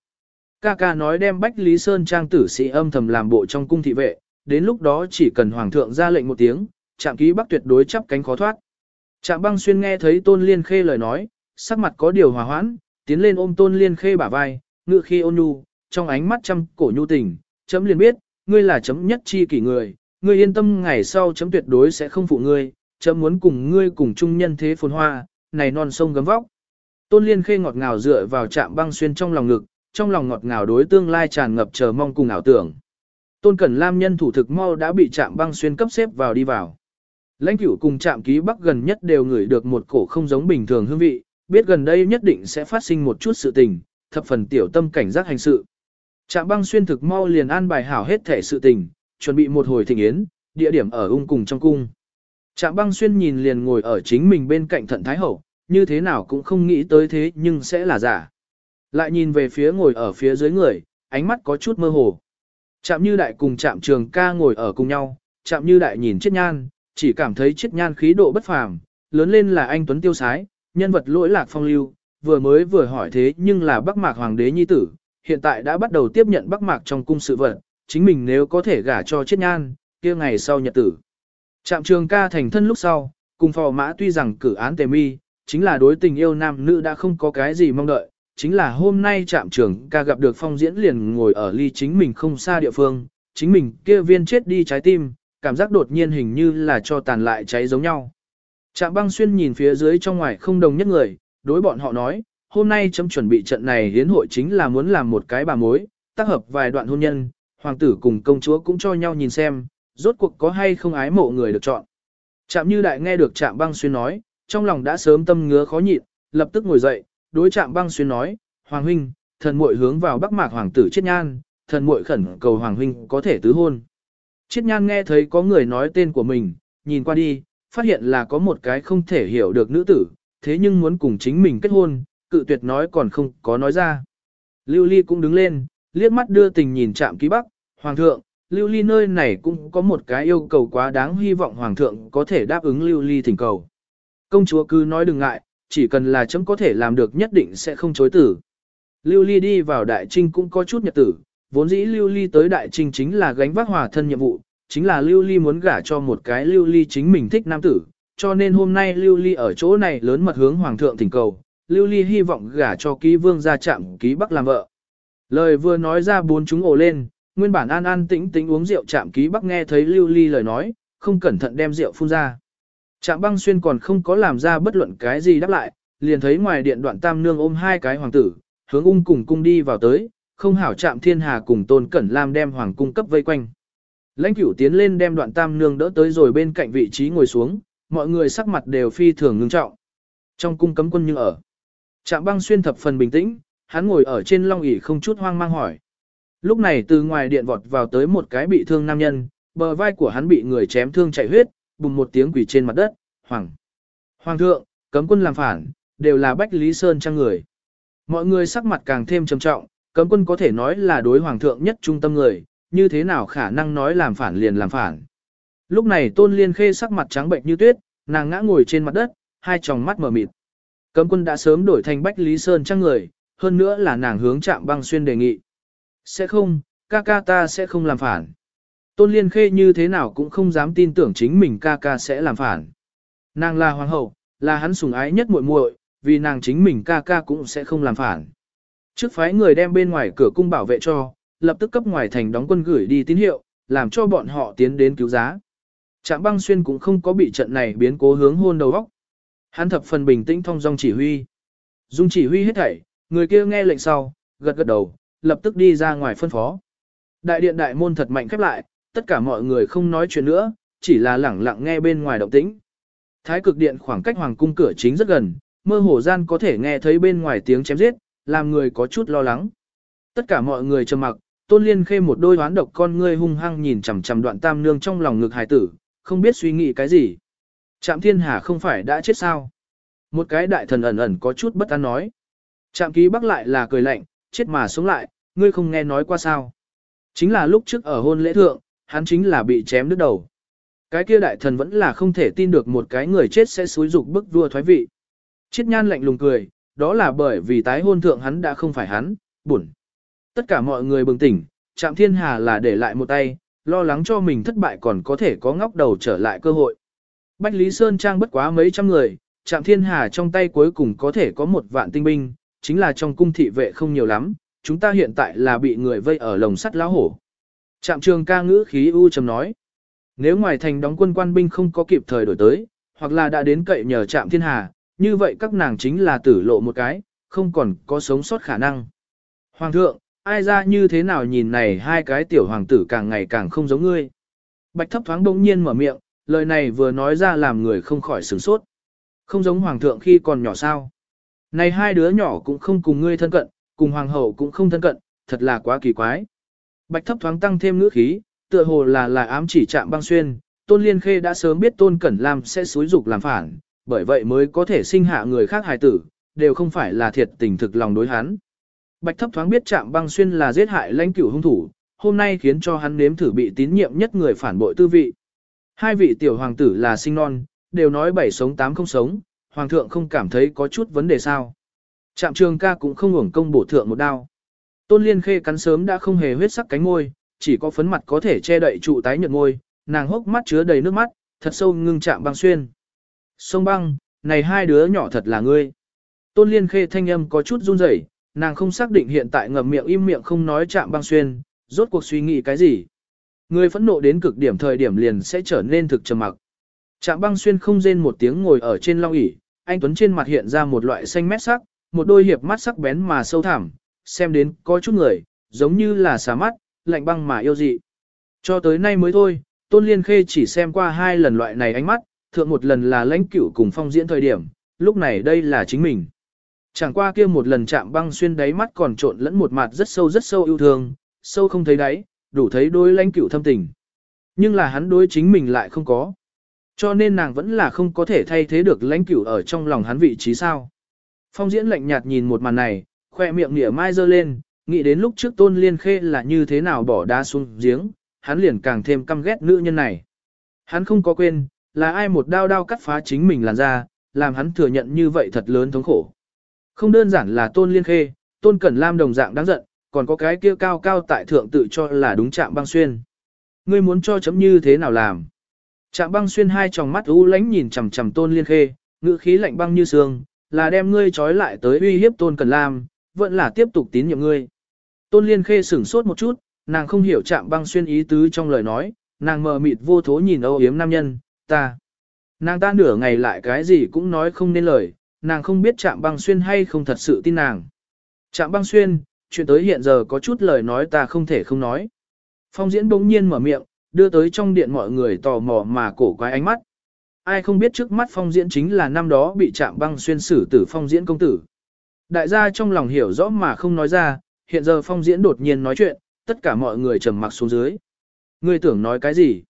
Ca ca nói đem Bách Lý Sơn trang tử sĩ âm thầm làm bộ trong cung thị vệ, đến lúc đó chỉ cần hoàng thượng ra lệnh một tiếng, chạm ký bắc tuyệt đối chắp cánh khó thoát. Trạm băng xuyên nghe thấy tôn liên khê lời nói, sắc mặt có điều hòa hoãn, tiến lên ôm tôn liên khê bả vai, ngự khi ôn nhu, trong ánh mắt chăm cổ nhu tình, chấm liền biết, ngươi là chấm nhất chi kỷ người, ngươi yên tâm ngày sau chấm tuyệt đối sẽ không phụ ngươi, chấm muốn cùng ngươi cùng chung nhân thế phồn hoa, này non sông gấm vóc. Tôn Liên Khê ngọt ngào dựa vào chạm băng xuyên trong lòng ngực, trong lòng ngọt ngào đối tương lai tràn ngập chờ mong cùng ảo tưởng. Tôn Cẩn Lam nhân thủ thực mau đã bị chạm băng xuyên cấp xếp vào đi vào. Lãnh cửu cùng chạm ký bắc gần nhất đều ngửi được một cổ không giống bình thường hương vị, biết gần đây nhất định sẽ phát sinh một chút sự tình, thập phần tiểu tâm cảnh giác hành sự. Trạm băng xuyên thực mau liền an bài hảo hết thể sự tình, chuẩn bị một hồi thịnh yến, địa điểm ở ung cùng trong cung. Trạm băng xuyên nhìn liền ngồi ở chính mình bên cạnh thận thái hậu, như thế nào cũng không nghĩ tới thế nhưng sẽ là giả. Lại nhìn về phía ngồi ở phía dưới người, ánh mắt có chút mơ hồ. Trạm như đại cùng trạm trường ca ngồi ở cùng nhau, trạm như đại nhìn chiết nhan, chỉ cảm thấy chiết nhan khí độ bất phàm, lớn lên là anh Tuấn Tiêu Sái, nhân vật lỗi lạc phong lưu, vừa mới vừa hỏi thế nhưng là Bắc Mạc Hoàng đế Nhi Tử, hiện tại đã bắt đầu tiếp nhận Bắc Mạc trong cung sự vật, chính mình nếu có thể gả cho chết nhan, kia ngày sau nhật tử. Trạm trường ca thành thân lúc sau, cùng phò mã tuy rằng cử án tề mi, chính là đối tình yêu nam nữ đã không có cái gì mong đợi, chính là hôm nay trạm trường ca gặp được phong diễn liền ngồi ở ly chính mình không xa địa phương, chính mình kia viên chết đi trái tim, cảm giác đột nhiên hình như là cho tàn lại cháy giống nhau. Trạm băng xuyên nhìn phía dưới trong ngoài không đồng nhất người, đối bọn họ nói, hôm nay chấm chuẩn bị trận này hiến hội chính là muốn làm một cái bà mối, tác hợp vài đoạn hôn nhân, hoàng tử cùng công chúa cũng cho nhau nhìn xem, rốt cuộc có hay không ái mộ người được chọn. Trạm như đại nghe được trạm băng xuyên nói, trong lòng đã sớm tâm ngứa khó nhịn, lập tức ngồi dậy, đối trạm băng xuyên nói, Hoàng huynh, thần muội hướng vào bắc mạc hoàng tử chết nhan, thần muội khẩn cầu Hoàng huynh có thể tứ hôn. Chiết nhan nghe thấy có người nói tên của mình, nhìn qua đi, phát hiện là có một cái không thể hiểu được nữ tử, thế nhưng muốn cùng chính mình kết hôn, cự tuyệt nói còn không có nói ra. Lưu Ly cũng đứng lên, liếc mắt đưa tình nhìn chạm ký bắc, Hoàng thượng, Lưu Ly nơi này cũng có một cái yêu cầu quá đáng hy vọng Hoàng thượng có thể đáp ứng Lưu Ly thỉnh cầu. Công chúa cứ nói đừng ngại, chỉ cần là chấm có thể làm được nhất định sẽ không chối tử. Lưu Ly đi vào đại trinh cũng có chút nhật tử, vốn dĩ Lưu Ly tới đại trinh chính là gánh vác hòa thân nhiệm vụ, chính là Lưu Ly muốn gả cho một cái Lưu Ly chính mình thích nam tử, cho nên hôm nay Lưu Ly ở chỗ này lớn mật hướng hoàng thượng thỉnh cầu, Lưu Ly hy vọng gả cho ký vương ra chạm ký bắc làm vợ. Lời vừa nói ra bốn chúng ồ lên, nguyên bản an an tĩnh tĩnh uống rượu chạm ký bắc nghe thấy Lưu Ly lời nói, không cẩn thận đem rượu phun ra. Trạm băng xuyên còn không có làm ra bất luận cái gì đáp lại, liền thấy ngoài điện đoạn tam nương ôm hai cái hoàng tử, hướng ung cùng cung đi vào tới, không hảo chạm thiên hà cùng tôn cẩn lam đem hoàng cung cấp vây quanh. Lãnh cửu tiến lên đem đoạn tam nương đỡ tới rồi bên cạnh vị trí ngồi xuống, mọi người sắc mặt đều phi thường ngưng trọng. Trong cung cấm quân nhưng ở. Trạm băng xuyên thập phần bình tĩnh, hắn ngồi ở trên long ỷ không chút hoang mang hỏi. Lúc này từ ngoài điện vọt vào tới một cái bị thương nam nhân, bờ vai của hắn bị người chém thương chảy huyết, bùng một tiếng quỷ trên mặt đất, hoàng. Hoàng thượng, cấm quân làm phản, đều là Bách Lý Sơn trang người. Mọi người sắc mặt càng thêm trầm trọng, cấm quân có thể nói là đối hoàng thượng nhất trung tâm người, như thế nào khả năng nói làm phản liền làm phản. Lúc này tôn liên khê sắc mặt trắng bệnh như tuyết, nàng ngã ngồi trên mặt đất, hai tròng mắt mở mịt. Cấm quân đã sớm đổi thành Bách Lý Sơn trang người, hơn nữa là nàng hướng chạm băng xuyên đề nghị. Sẽ không, ca ca ta sẽ không làm phản. Tôn Liên Khê như thế nào cũng không dám tin tưởng chính mình ca ca sẽ làm phản. Nàng là hoàng hậu, là hắn sủng ái nhất muội muội, vì nàng chính mình ca ca cũng sẽ không làm phản. Trước phái người đem bên ngoài cửa cung bảo vệ cho, lập tức cấp ngoài thành đóng quân gửi đi tín hiệu, làm cho bọn họ tiến đến cứu giá. Trạm băng xuyên cũng không có bị trận này biến cố hướng hôn đầu óc. Hắn thập phần bình tĩnh thông dong chỉ huy. Dung chỉ huy hết thảy, người kia nghe lệnh sau, gật gật đầu, lập tức đi ra ngoài phân phó. Đại điện đại môn thật mạnh khép lại, tất cả mọi người không nói chuyện nữa, chỉ là lẳng lặng nghe bên ngoài động tĩnh. Thái cực điện khoảng cách hoàng cung cửa chính rất gần, mơ hồ gian có thể nghe thấy bên ngoài tiếng chém giết, làm người có chút lo lắng. Tất cả mọi người trầm mặc, tôn liên khê một đôi hoán độc con ngươi hung hăng nhìn chằm chằm đoạn tam nương trong lòng ngực hài tử, không biết suy nghĩ cái gì. Trạm thiên hà không phải đã chết sao? Một cái đại thần ẩn ẩn có chút bất an nói. Trạm ký bắc lại là cười lạnh, chết mà sống lại, ngươi không nghe nói qua sao. Chính là lúc trước ở hôn lễ thượng, hắn chính là bị chém đứt đầu. Cái kia đại thần vẫn là không thể tin được một cái người chết sẽ xúi dục bức vua thoái vị. Chiết nhan lạnh lùng cười, đó là bởi vì tái hôn thượng hắn đã không phải hắn, buồn. Tất cả mọi người bừng tỉnh, Trạm Thiên Hà là để lại một tay, lo lắng cho mình thất bại còn có thể có ngóc đầu trở lại cơ hội. Bách Lý Sơn Trang bất quá mấy trăm người, Trạm Thiên Hà trong tay cuối cùng có thể có một vạn tinh binh, chính là trong cung thị vệ không nhiều lắm, chúng ta hiện tại là bị người vây ở lồng sắt lão hổ. Trạm trường ca ngữ khí u trầm nói. Nếu ngoài thành đóng quân quan binh không có kịp thời đổi tới, hoặc là đã đến cậy nhờ trạm thiên hà, như vậy các nàng chính là tử lộ một cái, không còn có sống sót khả năng. Hoàng thượng, ai ra như thế nào nhìn này hai cái tiểu hoàng tử càng ngày càng không giống ngươi. Bạch thấp thoáng bỗng nhiên mở miệng, lời này vừa nói ra làm người không khỏi sửng sốt. Không giống hoàng thượng khi còn nhỏ sao. Này hai đứa nhỏ cũng không cùng ngươi thân cận, cùng hoàng hậu cũng không thân cận, thật là quá kỳ quái. Bạch thấp thoáng tăng thêm ngữ khí, tựa hồ là là ám chỉ chạm băng xuyên, tôn liên khê đã sớm biết tôn cẩn lam sẽ xúi dục làm phản, bởi vậy mới có thể sinh hạ người khác hài tử, đều không phải là thiệt tình thực lòng đối hắn. Bạch thấp thoáng biết chạm băng xuyên là giết hại lãnh cửu hung thủ, hôm nay khiến cho hắn nếm thử bị tín nhiệm nhất người phản bội tư vị. Hai vị tiểu hoàng tử là sinh non, đều nói bảy sống tám không sống, hoàng thượng không cảm thấy có chút vấn đề sao. Trạm trường ca cũng không hưởng công bổ thượng một đao. Tôn liên khê cắn sớm đã không hề huyết sắc cánh môi, chỉ có phấn mặt có thể che đậy trụ tái nhợt môi, nàng hốc mắt chứa đầy nước mắt, thật sâu ngưng chạm băng xuyên. Sông băng, này hai đứa nhỏ thật là ngươi. Tôn liên khê thanh âm có chút run rẩy, nàng không xác định hiện tại ngậm miệng im miệng không nói chạm băng xuyên, rốt cuộc suy nghĩ cái gì. Người phẫn nộ đến cực điểm thời điểm liền sẽ trở nên thực trầm mặc. Trạm băng xuyên không rên một tiếng ngồi ở trên long ỷ anh Tuấn trên mặt hiện ra một loại xanh mét sắc, một đôi hiệp mắt sắc bén mà sâu thẳm, xem đến có chút người, giống như là xà mắt, lạnh băng mà yêu dị. Cho tới nay mới thôi, Tôn Liên Khê chỉ xem qua hai lần loại này ánh mắt, thượng một lần là lãnh cửu cùng phong diễn thời điểm, lúc này đây là chính mình. Chẳng qua kia một lần chạm băng xuyên đáy mắt còn trộn lẫn một mặt rất sâu rất sâu yêu thương, sâu không thấy đáy, đủ thấy đôi lãnh cửu thâm tình. Nhưng là hắn đối chính mình lại không có. Cho nên nàng vẫn là không có thể thay thế được lãnh cửu ở trong lòng hắn vị trí sao. Phong diễn lạnh nhạt nhìn một màn này, khoe miệng nỉa mai dơ lên, nghĩ đến lúc trước tôn liên khê là như thế nào bỏ đá xuống giếng, hắn liền càng thêm căm ghét nữ nhân này. Hắn không có quên, là ai một đao đao cắt phá chính mình làn ra, làm hắn thừa nhận như vậy thật lớn thống khổ. Không đơn giản là tôn liên khê, tôn cẩn lam đồng dạng đáng giận, còn có cái kia cao cao tại thượng tự cho là đúng chạm băng xuyên. Ngươi muốn cho chấm như thế nào làm? Trạm băng xuyên hai tròng mắt u lánh nhìn chằm chằm tôn liên khê, ngữ khí lạnh băng như sương, là đem ngươi trói lại tới uy hiếp tôn cẩn lam, vẫn là tiếp tục tín nhiệm ngươi. Tôn liên khê sửng sốt một chút, nàng không hiểu trạm băng xuyên ý tứ trong lời nói, nàng mờ mịt vô thố nhìn âu yếm nam nhân, ta. Nàng ta nửa ngày lại cái gì cũng nói không nên lời, nàng không biết chạm băng xuyên hay không thật sự tin nàng. Chạm băng xuyên, chuyện tới hiện giờ có chút lời nói ta không thể không nói. Phong diễn bỗng nhiên mở miệng, đưa tới trong điện mọi người tò mò mà cổ quái ánh mắt. Ai không biết trước mắt phong diễn chính là năm đó bị chạm băng xuyên xử tử phong diễn công tử. Đại gia trong lòng hiểu rõ mà không nói ra, hiện giờ phong diễn đột nhiên nói chuyện, tất cả mọi người trầm mặc xuống dưới. Ngươi tưởng nói cái gì?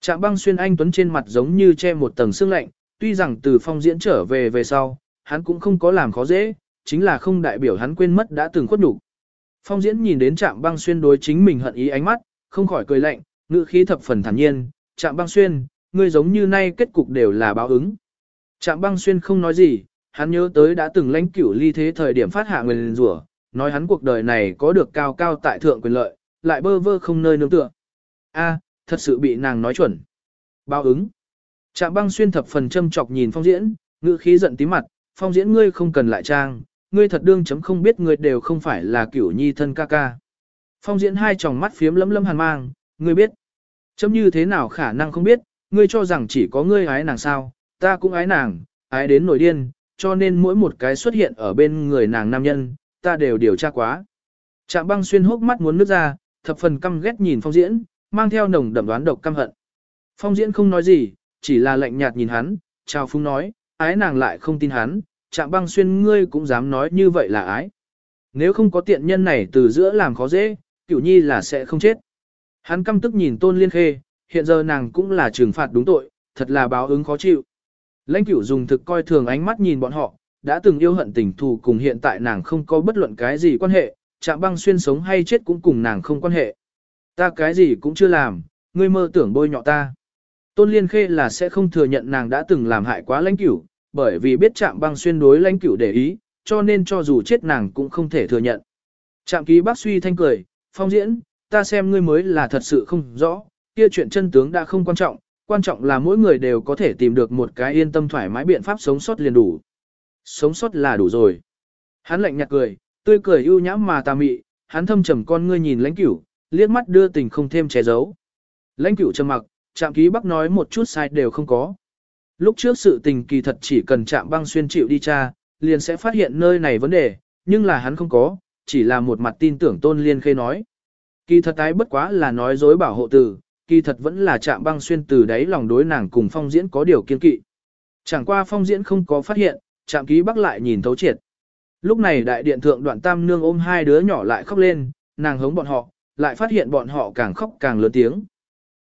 Trạm băng xuyên anh Tuấn trên mặt giống như che một tầng sương lạnh, tuy rằng từ phong diễn trở về về sau, hắn cũng không có làm khó dễ, chính là không đại biểu hắn quên mất đã từng khuất nhục. Phong diễn nhìn đến trạm băng xuyên đối chính mình hận ý ánh mắt, không khỏi cười lạnh, ngữ khí thập phần thản nhiên, trạm băng xuyên, ngươi giống như nay kết cục đều là báo ứng. Trạm băng xuyên không nói gì, hắn nhớ tới đã từng lãnh cửu ly thế thời điểm phát hạ nguyên rủa, nói hắn cuộc đời này có được cao cao tại thượng quyền lợi, lại bơ vơ không nơi nương tựa. A, thật sự bị nàng nói chuẩn. Báo ứng. Trạm băng xuyên thập phần châm chọc nhìn phong diễn, ngữ khí giận tím mặt, phong diễn ngươi không cần lại trang, ngươi thật đương chấm không biết ngươi đều không phải là cửu nhi thân ca ca. Phong diễn hai tròng mắt phiếm lấm lấm hàn mang, ngươi biết. Chấm như thế nào khả năng không biết, ngươi cho rằng chỉ có ngươi ái nàng sao, ta cũng ái nàng, ái đến nổi điên, cho nên mỗi một cái xuất hiện ở bên người nàng nam nhân, ta đều điều tra quá. Trạm băng xuyên hốc mắt muốn nước ra, thập phần căm ghét nhìn phong diễn, mang theo nồng đậm đoán độc căm hận. Phong diễn không nói gì, chỉ là lạnh nhạt nhìn hắn, chào phúng nói, ái nàng lại không tin hắn, chạm băng xuyên ngươi cũng dám nói như vậy là ái. Nếu không có tiện nhân này từ giữa làm khó dễ, cửu nhi là sẽ không chết. Hắn căm tức nhìn tôn liên khê, hiện giờ nàng cũng là trừng phạt đúng tội, thật là báo ứng khó chịu. Lãnh cửu dùng thực coi thường ánh mắt nhìn bọn họ, đã từng yêu hận tình thù cùng hiện tại nàng không có bất luận cái gì quan hệ, chạm băng xuyên sống hay chết cũng cùng nàng không quan hệ. Ta cái gì cũng chưa làm, ngươi mơ tưởng bôi nhọ ta. Tôn Liên Khê là sẽ không thừa nhận nàng đã từng làm hại quá lãnh cửu, bởi vì biết chạm băng xuyên đối lãnh cửu để ý, cho nên cho dù chết nàng cũng không thể thừa nhận. Trạm ký bác suy thanh cười, phong diễn, ta xem ngươi mới là thật sự không rõ, kia chuyện chân tướng đã không quan trọng, quan trọng là mỗi người đều có thể tìm được một cái yên tâm thoải mái biện pháp sống sót liền đủ. Sống sót là đủ rồi. Hắn lạnh nhạt cười, tươi cười ưu nhãm mà tà mị, hắn thâm trầm con ngươi nhìn lãnh cửu, liếc mắt đưa tình không thêm che giấu. Lãnh cửu trầm mặc, trạm ký bắc nói một chút sai đều không có. Lúc trước sự tình kỳ thật chỉ cần Trạm băng xuyên chịu đi tra, liền sẽ phát hiện nơi này vấn đề, nhưng là hắn không có, chỉ là một mặt tin tưởng tôn liên khê nói. Kỳ thật ái bất quá là nói dối bảo hộ từ, kỳ thật vẫn là Trạm băng xuyên từ đấy lòng đối nàng cùng phong diễn có điều kiên kỵ. Chẳng qua phong diễn không có phát hiện, Trạm ký bắc lại nhìn thấu triệt. Lúc này đại điện thượng đoạn tam nương ôm hai đứa nhỏ lại khóc lên, nàng hống bọn họ, lại phát hiện bọn họ càng khóc càng lớn tiếng.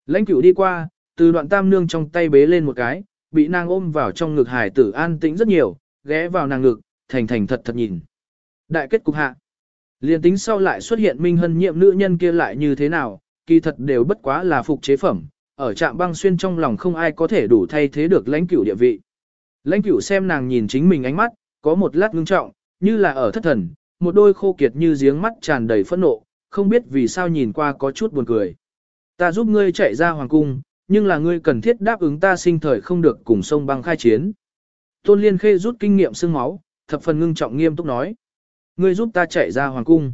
Lãnh cửu đi qua, từ đoạn tam nương trong tay bế lên một cái, bị nàng ôm vào trong ngực hải tử an tĩnh rất nhiều, ghé vào nàng ngực, thành thành thật thật nhìn. Đại kết cục hạ. Liên tính sau lại xuất hiện minh hân nhiệm nữ nhân kia lại như thế nào, kỳ thật đều bất quá là phục chế phẩm, ở trạm băng xuyên trong lòng không ai có thể đủ thay thế được lãnh cửu địa vị. Lãnh cửu xem nàng nhìn chính mình ánh mắt, có một lát ngưng trọng, như là ở thất thần, một đôi khô kiệt như giếng mắt tràn đầy phẫn nộ, không biết vì sao nhìn qua có chút buồn cười. Ta giúp ngươi chạy ra hoàng cung, nhưng là ngươi cần thiết đáp ứng ta sinh thời không được cùng sông băng khai chiến. Tôn Liên Khê rút kinh nghiệm xương máu, thập phần ngưng trọng nghiêm túc nói. Ngươi giúp ta chạy ra hoàng cung.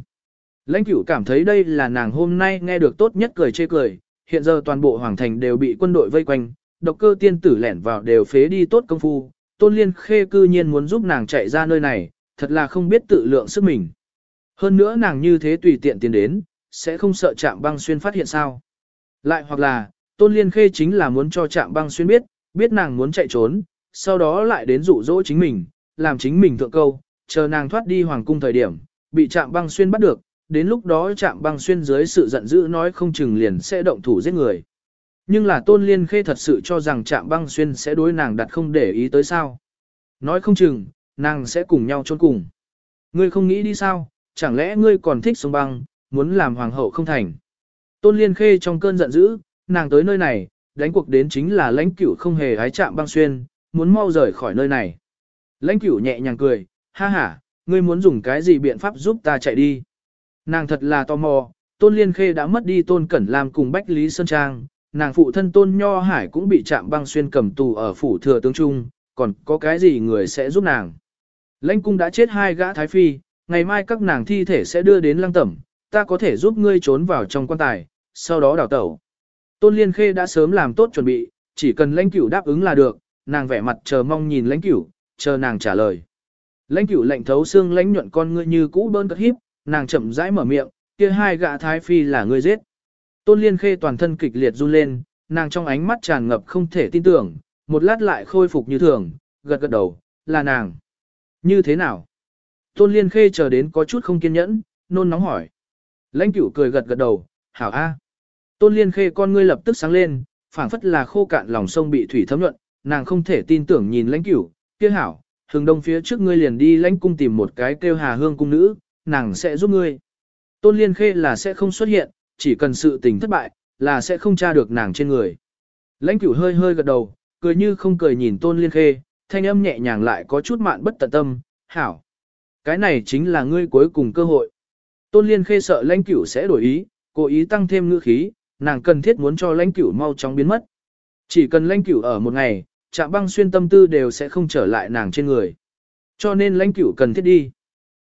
Lãnh cửu cảm thấy đây là nàng hôm nay nghe được tốt nhất cười chê cười, Hiện giờ toàn bộ hoàng thành đều bị quân đội vây quanh, độc cơ tiên tử lẻn vào đều phế đi tốt công phu, tôn liên khê cư nhiên muốn giúp nàng chạy ra nơi này, thật là không biết tự lượng sức mình. Hơn nữa nàng như thế tùy tiện tiến đến, sẽ không sợ chạm băng xuyên phát hiện sao. Lại hoặc là, tôn liên khê chính là muốn cho trạm băng xuyên biết, biết nàng muốn chạy trốn, sau đó lại đến dụ dỗ chính mình, làm chính mình thượng câu, chờ nàng thoát đi hoàng cung thời điểm, bị trạm băng xuyên bắt được, đến lúc đó trạm băng xuyên dưới sự giận dữ nói không chừng liền sẽ động thủ giết người. Nhưng là tôn liên khê thật sự cho rằng trạm băng xuyên sẽ đối nàng đặt không để ý tới sao. Nói không chừng, nàng sẽ cùng nhau trốn cùng. Ngươi không nghĩ đi sao, chẳng lẽ ngươi còn thích sông băng, muốn làm hoàng hậu không thành. Tôn liên khê trong cơn giận dữ, nàng tới nơi này, đánh cuộc đến chính là lãnh cửu không hề hái chạm băng xuyên, muốn mau rời khỏi nơi này. Lãnh cửu nhẹ nhàng cười, ha ha, ngươi muốn dùng cái gì biện pháp giúp ta chạy đi. Nàng thật là tò mò, tôn liên khê đã mất đi tôn cẩn làm cùng Bách Lý Sơn Trang, nàng phụ thân tôn nho hải cũng bị chạm băng xuyên cầm tù ở phủ thừa tướng trung, còn có cái gì người sẽ giúp nàng. Lãnh cung đã chết hai gã thái phi, ngày mai các nàng thi thể sẽ đưa đến lăng tẩm, ta có thể giúp ngươi trốn vào trong quan tài, sau đó đào tẩu. Tôn Liên Khê đã sớm làm tốt chuẩn bị, chỉ cần lãnh cửu đáp ứng là được, nàng vẻ mặt chờ mong nhìn lãnh cửu, chờ nàng trả lời. Lãnh cửu lạnh thấu xương lãnh nhuận con ngươi như cũ bơn cất híp nàng chậm rãi mở miệng, kia hai gã thái phi là ngươi giết. Tôn Liên Khê toàn thân kịch liệt run lên, nàng trong ánh mắt tràn ngập không thể tin tưởng, một lát lại khôi phục như thường, gật gật đầu, là nàng. Như thế nào? Tôn Liên Khê chờ đến có chút không kiên nhẫn, nôn nóng hỏi. Lãnh cửu cười gật gật đầu, hảo a. Tôn Liên Khê con ngươi lập tức sáng lên, phảng phất là khô cạn lòng sông bị thủy thấm nhuận, nàng không thể tin tưởng nhìn lãnh cửu, kia hảo, hướng đông phía trước ngươi liền đi lãnh cung tìm một cái kêu hà hương cung nữ, nàng sẽ giúp ngươi. Tôn Liên Khê là sẽ không xuất hiện, chỉ cần sự tình thất bại, là sẽ không tra được nàng trên người. Lãnh cửu hơi hơi gật đầu, cười như không cười nhìn Tôn Liên Khê, thanh âm nhẹ nhàng lại có chút mạn bất tận tâm, hảo. Cái này chính là ngươi cuối cùng cơ hội. Tôn Liên Khê sợ lãnh cửu sẽ đổi ý, cố ý tăng thêm ngữ khí, nàng cần thiết muốn cho lãnh cửu mau chóng biến mất. Chỉ cần lãnh cửu ở một ngày, chạm băng xuyên tâm tư đều sẽ không trở lại nàng trên người. Cho nên lãnh cửu cần thiết đi.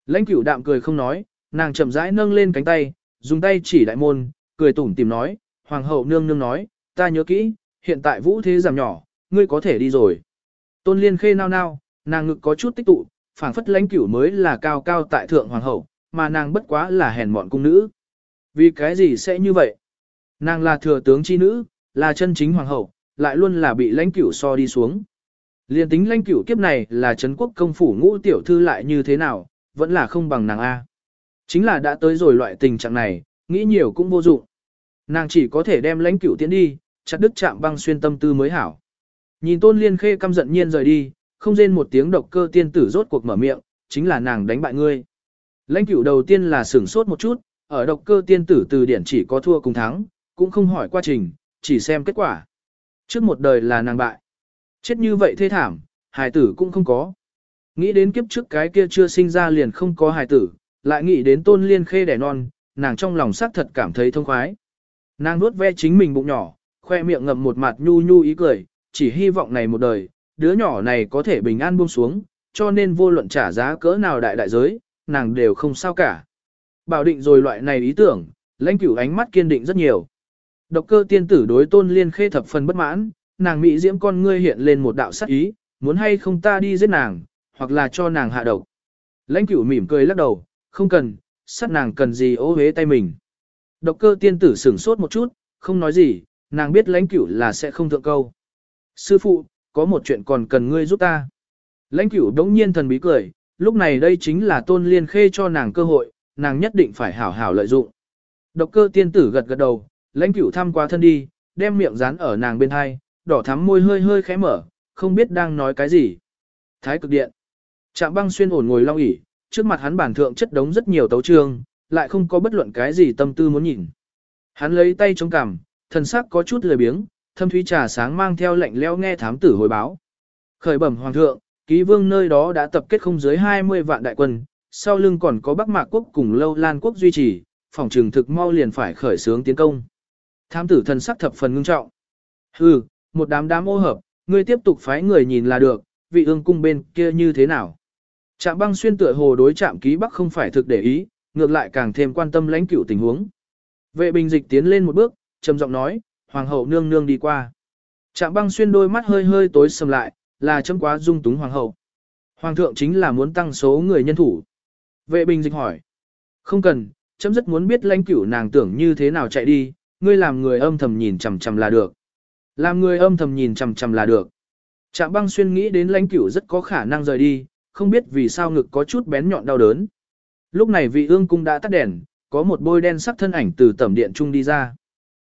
Lãnh cửu đạm cười không nói, nàng chậm rãi nâng lên cánh tay, dùng tay chỉ đại môn, cười tủm tìm nói, hoàng hậu nương nương nói, ta nhớ kỹ, hiện tại vũ thế giảm nhỏ, ngươi có thể đi rồi. Tôn liên khê nao nao, nàng ngực có chút tích tụ, phảng phất lãnh cửu mới là cao cao tại thượng hoàng hậu, mà nàng bất quá là hèn mọn cung nữ. Vì cái gì sẽ như vậy? Nàng là thừa tướng chi nữ, là chân chính hoàng hậu, lại luôn là bị lãnh cửu so đi xuống. Liên tính lãnh cửu kiếp này là Trấn quốc công phủ ngũ tiểu thư lại như thế nào, vẫn là không bằng nàng A. Chính là đã tới rồi loại tình trạng này, nghĩ nhiều cũng vô dụng. Nàng chỉ có thể đem lãnh cửu tiến đi, chặt đứt chạm băng xuyên tâm tư mới hảo. Nhìn tôn liên khê căm giận nhiên rời đi, không rên một tiếng độc cơ tiên tử rốt cuộc mở miệng, chính là nàng đánh bại ngươi. Lãnh cửu đầu tiên là sửng sốt một chút, ở độc cơ tiên tử từ điển chỉ có thua cùng thắng, cũng không hỏi quá trình, chỉ xem kết quả. Trước một đời là nàng bại. Chết như vậy thê thảm, hài tử cũng không có. Nghĩ đến kiếp trước cái kia chưa sinh ra liền không có hài tử, lại nghĩ đến tôn liên khê đẻ non, nàng trong lòng xác thật cảm thấy thông khoái. Nàng nuốt ve chính mình bụng nhỏ, khoe miệng ngậm một mặt nhu nhu ý cười, chỉ hy vọng này một đời, đứa nhỏ này có thể bình an buông xuống, cho nên vô luận trả giá cỡ nào đại đại giới, nàng đều không sao cả. Bảo định rồi loại này ý tưởng, lãnh cửu ánh mắt kiên định rất nhiều. Độc cơ tiên tử đối tôn liên khê thập phần bất mãn, nàng mỹ diễm con ngươi hiện lên một đạo sắc ý, muốn hay không ta đi giết nàng, hoặc là cho nàng hạ độc. Lãnh cửu mỉm cười lắc đầu, không cần, sát nàng cần gì ô hế tay mình. Độc cơ tiên tử sửng sốt một chút, không nói gì, nàng biết lãnh cửu là sẽ không thượng câu. Sư phụ, có một chuyện còn cần ngươi giúp ta. Lãnh cửu đống nhiên thần bí cười, lúc này đây chính là tôn liên khê cho nàng cơ hội, nàng nhất định phải hảo hảo lợi dụng. Độc cơ tiên tử gật gật đầu, lãnh cửu thăm qua thân đi, đem miệng dán ở nàng bên hai, đỏ thắm môi hơi hơi khẽ mở, không biết đang nói cái gì. Thái cực điện. Trạm băng xuyên ổn ngồi long ỉ, trước mặt hắn bản thượng chất đống rất nhiều tấu trương, lại không có bất luận cái gì tâm tư muốn nhìn. Hắn lấy tay chống cằm, thần sắc có chút lười biếng, thâm thúy trà sáng mang theo lệnh leo nghe thám tử hồi báo. Khởi bẩm hoàng thượng, ký vương nơi đó đã tập kết không dưới 20 vạn đại quân, sau lưng còn có Bắc Mạc quốc cùng Lâu Lan quốc duy trì, phòng trường thực mau liền phải khởi xướng tiến công. Tham tử thần sắc thập phần ngưng trọng. Hừ, một đám đám ô hợp, ngươi tiếp tục phái người nhìn là được, vị ương cung bên kia như thế nào. Trạm băng xuyên tựa hồ đối trạm ký bắc không phải thực để ý, ngược lại càng thêm quan tâm lãnh cửu tình huống. Vệ bình dịch tiến lên một bước, trầm giọng nói, hoàng hậu nương nương đi qua. Trạm băng xuyên đôi mắt hơi hơi tối sầm lại, là chấm quá dung túng hoàng hậu. Hoàng thượng chính là muốn tăng số người nhân thủ. Vệ bình dịch hỏi. Không cần, chấm rất muốn biết lãnh cửu nàng tưởng như thế nào chạy đi, ngươi làm người âm thầm nhìn chằm chằm là được. Làm người âm thầm nhìn chằm chằm là được. Trạm băng xuyên nghĩ đến lãnh cửu rất có khả năng rời đi, không biết vì sao ngực có chút bén nhọn đau đớn. Lúc này vị ương cung đã tắt đèn, có một bôi đen sắc thân ảnh từ tẩm điện trung đi ra.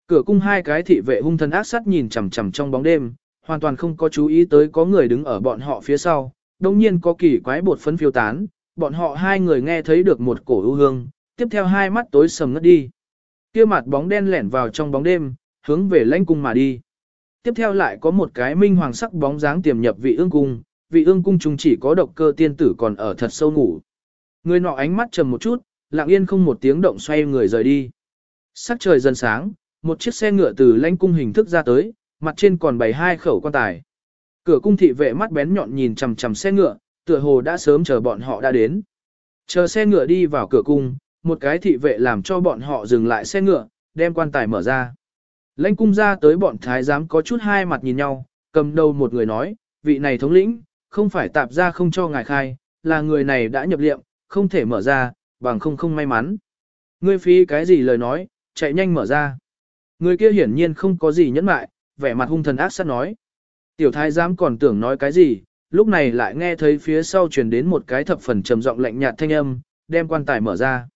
Cửa cung hai cái thị vệ hung thần ác sát nhìn chằm chằm trong bóng đêm, hoàn toàn không có chú ý tới có người đứng ở bọn họ phía sau. Đồng nhiên có kỳ quái bột phấn phiêu tán, bọn họ hai người nghe thấy được một cổ ưu hương, tiếp theo hai mắt tối sầm ngất đi. Kia mặt bóng đen lẻn vào trong bóng đêm, hướng về lãnh cung mà đi. Tiếp theo lại có một cái minh hoàng sắc bóng dáng tiềm nhập vị ương cung, vị ương cung trùng chỉ có độc cơ tiên tử còn ở thật sâu ngủ. Người nọ ánh mắt trầm một chút, lặng yên không một tiếng động xoay người rời đi. Sắc trời dần sáng, một chiếc xe ngựa từ lãnh cung hình thức ra tới, mặt trên còn bày hai khẩu quan tài. Cửa cung thị vệ mắt bén nhọn nhìn chằm chằm xe ngựa, tựa hồ đã sớm chờ bọn họ đã đến. Chờ xe ngựa đi vào cửa cung, một cái thị vệ làm cho bọn họ dừng lại xe ngựa, đem quan tài mở ra. Lãnh cung ra tới bọn thái giám có chút hai mặt nhìn nhau, cầm đầu một người nói, vị này thống lĩnh, không phải tạp ra không cho ngài khai, là người này đã nhập liệm, không thể mở ra, bằng không không may mắn. Ngươi phí cái gì lời nói, chạy nhanh mở ra. Người kia hiển nhiên không có gì nhẫn mại, vẻ mặt hung thần ác sát nói. Tiểu thái giám còn tưởng nói cái gì, lúc này lại nghe thấy phía sau truyền đến một cái thập phần trầm giọng lạnh nhạt thanh âm, đem quan tài mở ra.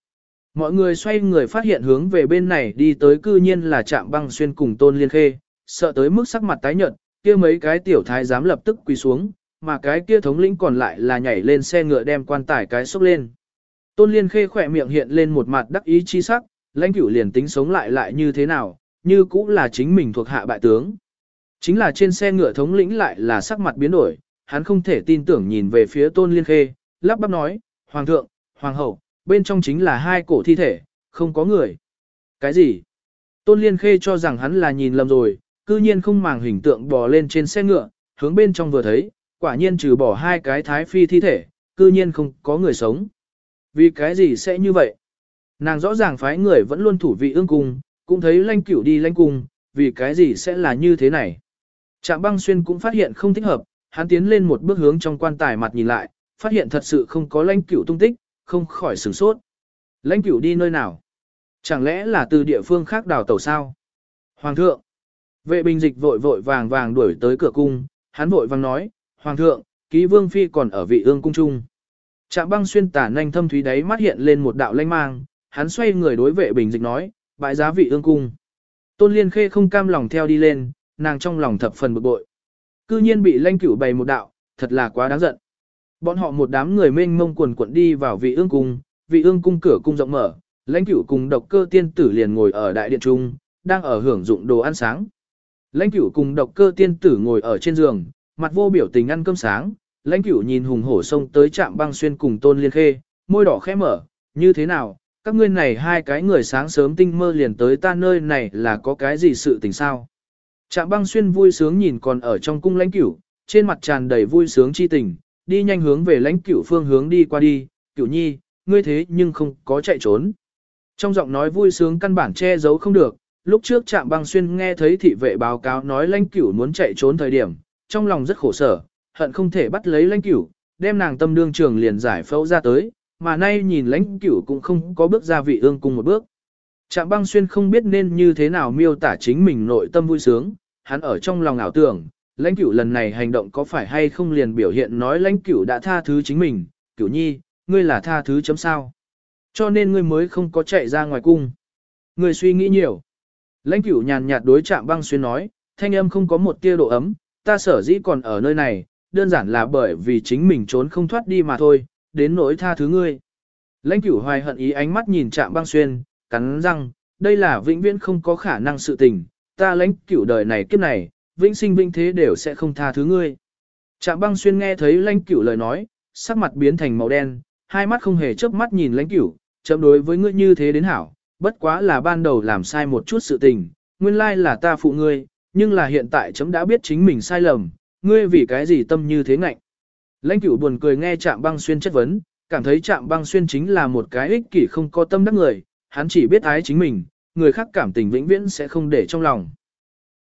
Mọi người xoay người phát hiện hướng về bên này đi tới cư nhiên là trạm băng xuyên cùng tôn liên khê, sợ tới mức sắc mặt tái nhợt, kia mấy cái tiểu thái dám lập tức quỳ xuống, mà cái kia thống lĩnh còn lại là nhảy lên xe ngựa đem quan tài cái xúc lên. Tôn liên khê khỏe miệng hiện lên một mặt đắc ý chi sắc, lãnh cửu liền tính sống lại lại như thế nào, như cũng là chính mình thuộc hạ bại tướng. Chính là trên xe ngựa thống lĩnh lại là sắc mặt biến đổi, hắn không thể tin tưởng nhìn về phía tôn liên khê, lắp bắp nói, Hoàng thượng, Hoàng hậu, bên trong chính là hai cổ thi thể, không có người. Cái gì? Tôn liên khê cho rằng hắn là nhìn lầm rồi, cư nhiên không màng hình tượng bò lên trên xe ngựa, hướng bên trong vừa thấy, quả nhiên trừ bỏ hai cái thái phi thi thể, cư nhiên không có người sống. Vì cái gì sẽ như vậy? Nàng rõ ràng phái người vẫn luôn thủ vị ương cung, cũng thấy lanh cửu đi lanh cung, vì cái gì sẽ là như thế này? Trạm băng xuyên cũng phát hiện không thích hợp, hắn tiến lên một bước hướng trong quan tài mặt nhìn lại, phát hiện thật sự không có lanh cửu tung tích, không khỏi sửng sốt. Lãnh cửu đi nơi nào? Chẳng lẽ là từ địa phương khác đào tẩu sao? Hoàng thượng! Vệ bình dịch vội vội vàng vàng đuổi tới cửa cung, hắn vội vàng nói, Hoàng thượng, ký vương phi còn ở vị ương cung trung. Trạm băng xuyên tả nhanh thâm thúy đáy mắt hiện lên một đạo lanh mang, hắn xoay người đối vệ bình dịch nói, bại giá vị ương cung. Tôn liên khê không cam lòng theo đi lên, nàng trong lòng thập phần bực bội. Cư nhiên bị lanh cửu bày một đạo, thật là quá đáng giận. Bọn họ một đám người mênh mông quần quận đi vào vị ương cung, vị ương cung cửa cung rộng mở, lãnh cửu cùng độc cơ tiên tử liền ngồi ở đại điện trung, đang ở hưởng dụng đồ ăn sáng. Lãnh cửu cùng độc cơ tiên tử ngồi ở trên giường, mặt vô biểu tình ăn cơm sáng, lãnh cửu nhìn hùng hổ sông tới trạm băng xuyên cùng tôn liên khê, môi đỏ khẽ mở, như thế nào, các ngươi này hai cái người sáng sớm tinh mơ liền tới ta nơi này là có cái gì sự tình sao. Trạm băng xuyên vui sướng nhìn còn ở trong cung lãnh cửu, trên mặt tràn đầy vui sướng chi tình, đi nhanh hướng về lãnh cửu phương hướng đi qua đi, cửu nhi, ngươi thế nhưng không có chạy trốn. Trong giọng nói vui sướng căn bản che giấu không được, lúc trước trạm băng xuyên nghe thấy thị vệ báo cáo nói lãnh cửu muốn chạy trốn thời điểm, trong lòng rất khổ sở, hận không thể bắt lấy lãnh cửu, đem nàng tâm đương trường liền giải phẫu ra tới, mà nay nhìn lãnh cửu cũng không có bước ra vị ương cùng một bước. Trạm băng xuyên không biết nên như thế nào miêu tả chính mình nội tâm vui sướng, hắn ở trong lòng ảo tưởng, lãnh cửu lần này hành động có phải hay không liền biểu hiện nói lãnh cửu đã tha thứ chính mình, cửu nhi, ngươi là tha thứ chấm sao. Cho nên ngươi mới không có chạy ra ngoài cung. Ngươi suy nghĩ nhiều. Lãnh cửu nhàn nhạt đối chạm băng xuyên nói, thanh âm không có một tia độ ấm, ta sở dĩ còn ở nơi này, đơn giản là bởi vì chính mình trốn không thoát đi mà thôi, đến nỗi tha thứ ngươi. Lãnh cửu hoài hận ý ánh mắt nhìn chạm băng xuyên, cắn răng, đây là vĩnh viễn không có khả năng sự tình, ta lãnh cửu đời này kiếp này, vĩnh sinh vĩnh thế đều sẽ không tha thứ ngươi. Trạm băng xuyên nghe thấy lãnh cửu lời nói, sắc mặt biến thành màu đen, hai mắt không hề chớp mắt nhìn lãnh cửu, chậm đối với ngươi như thế đến hảo, bất quá là ban đầu làm sai một chút sự tình, nguyên lai là ta phụ ngươi, nhưng là hiện tại chấm đã biết chính mình sai lầm, ngươi vì cái gì tâm như thế ngạnh. Lãnh cửu buồn cười nghe Trạm băng xuyên chất vấn, cảm thấy Trạm băng xuyên chính là một cái ích kỷ không có tâm đắc người, hắn chỉ biết ái chính mình, người khác cảm tình vĩnh viễn sẽ không để trong lòng.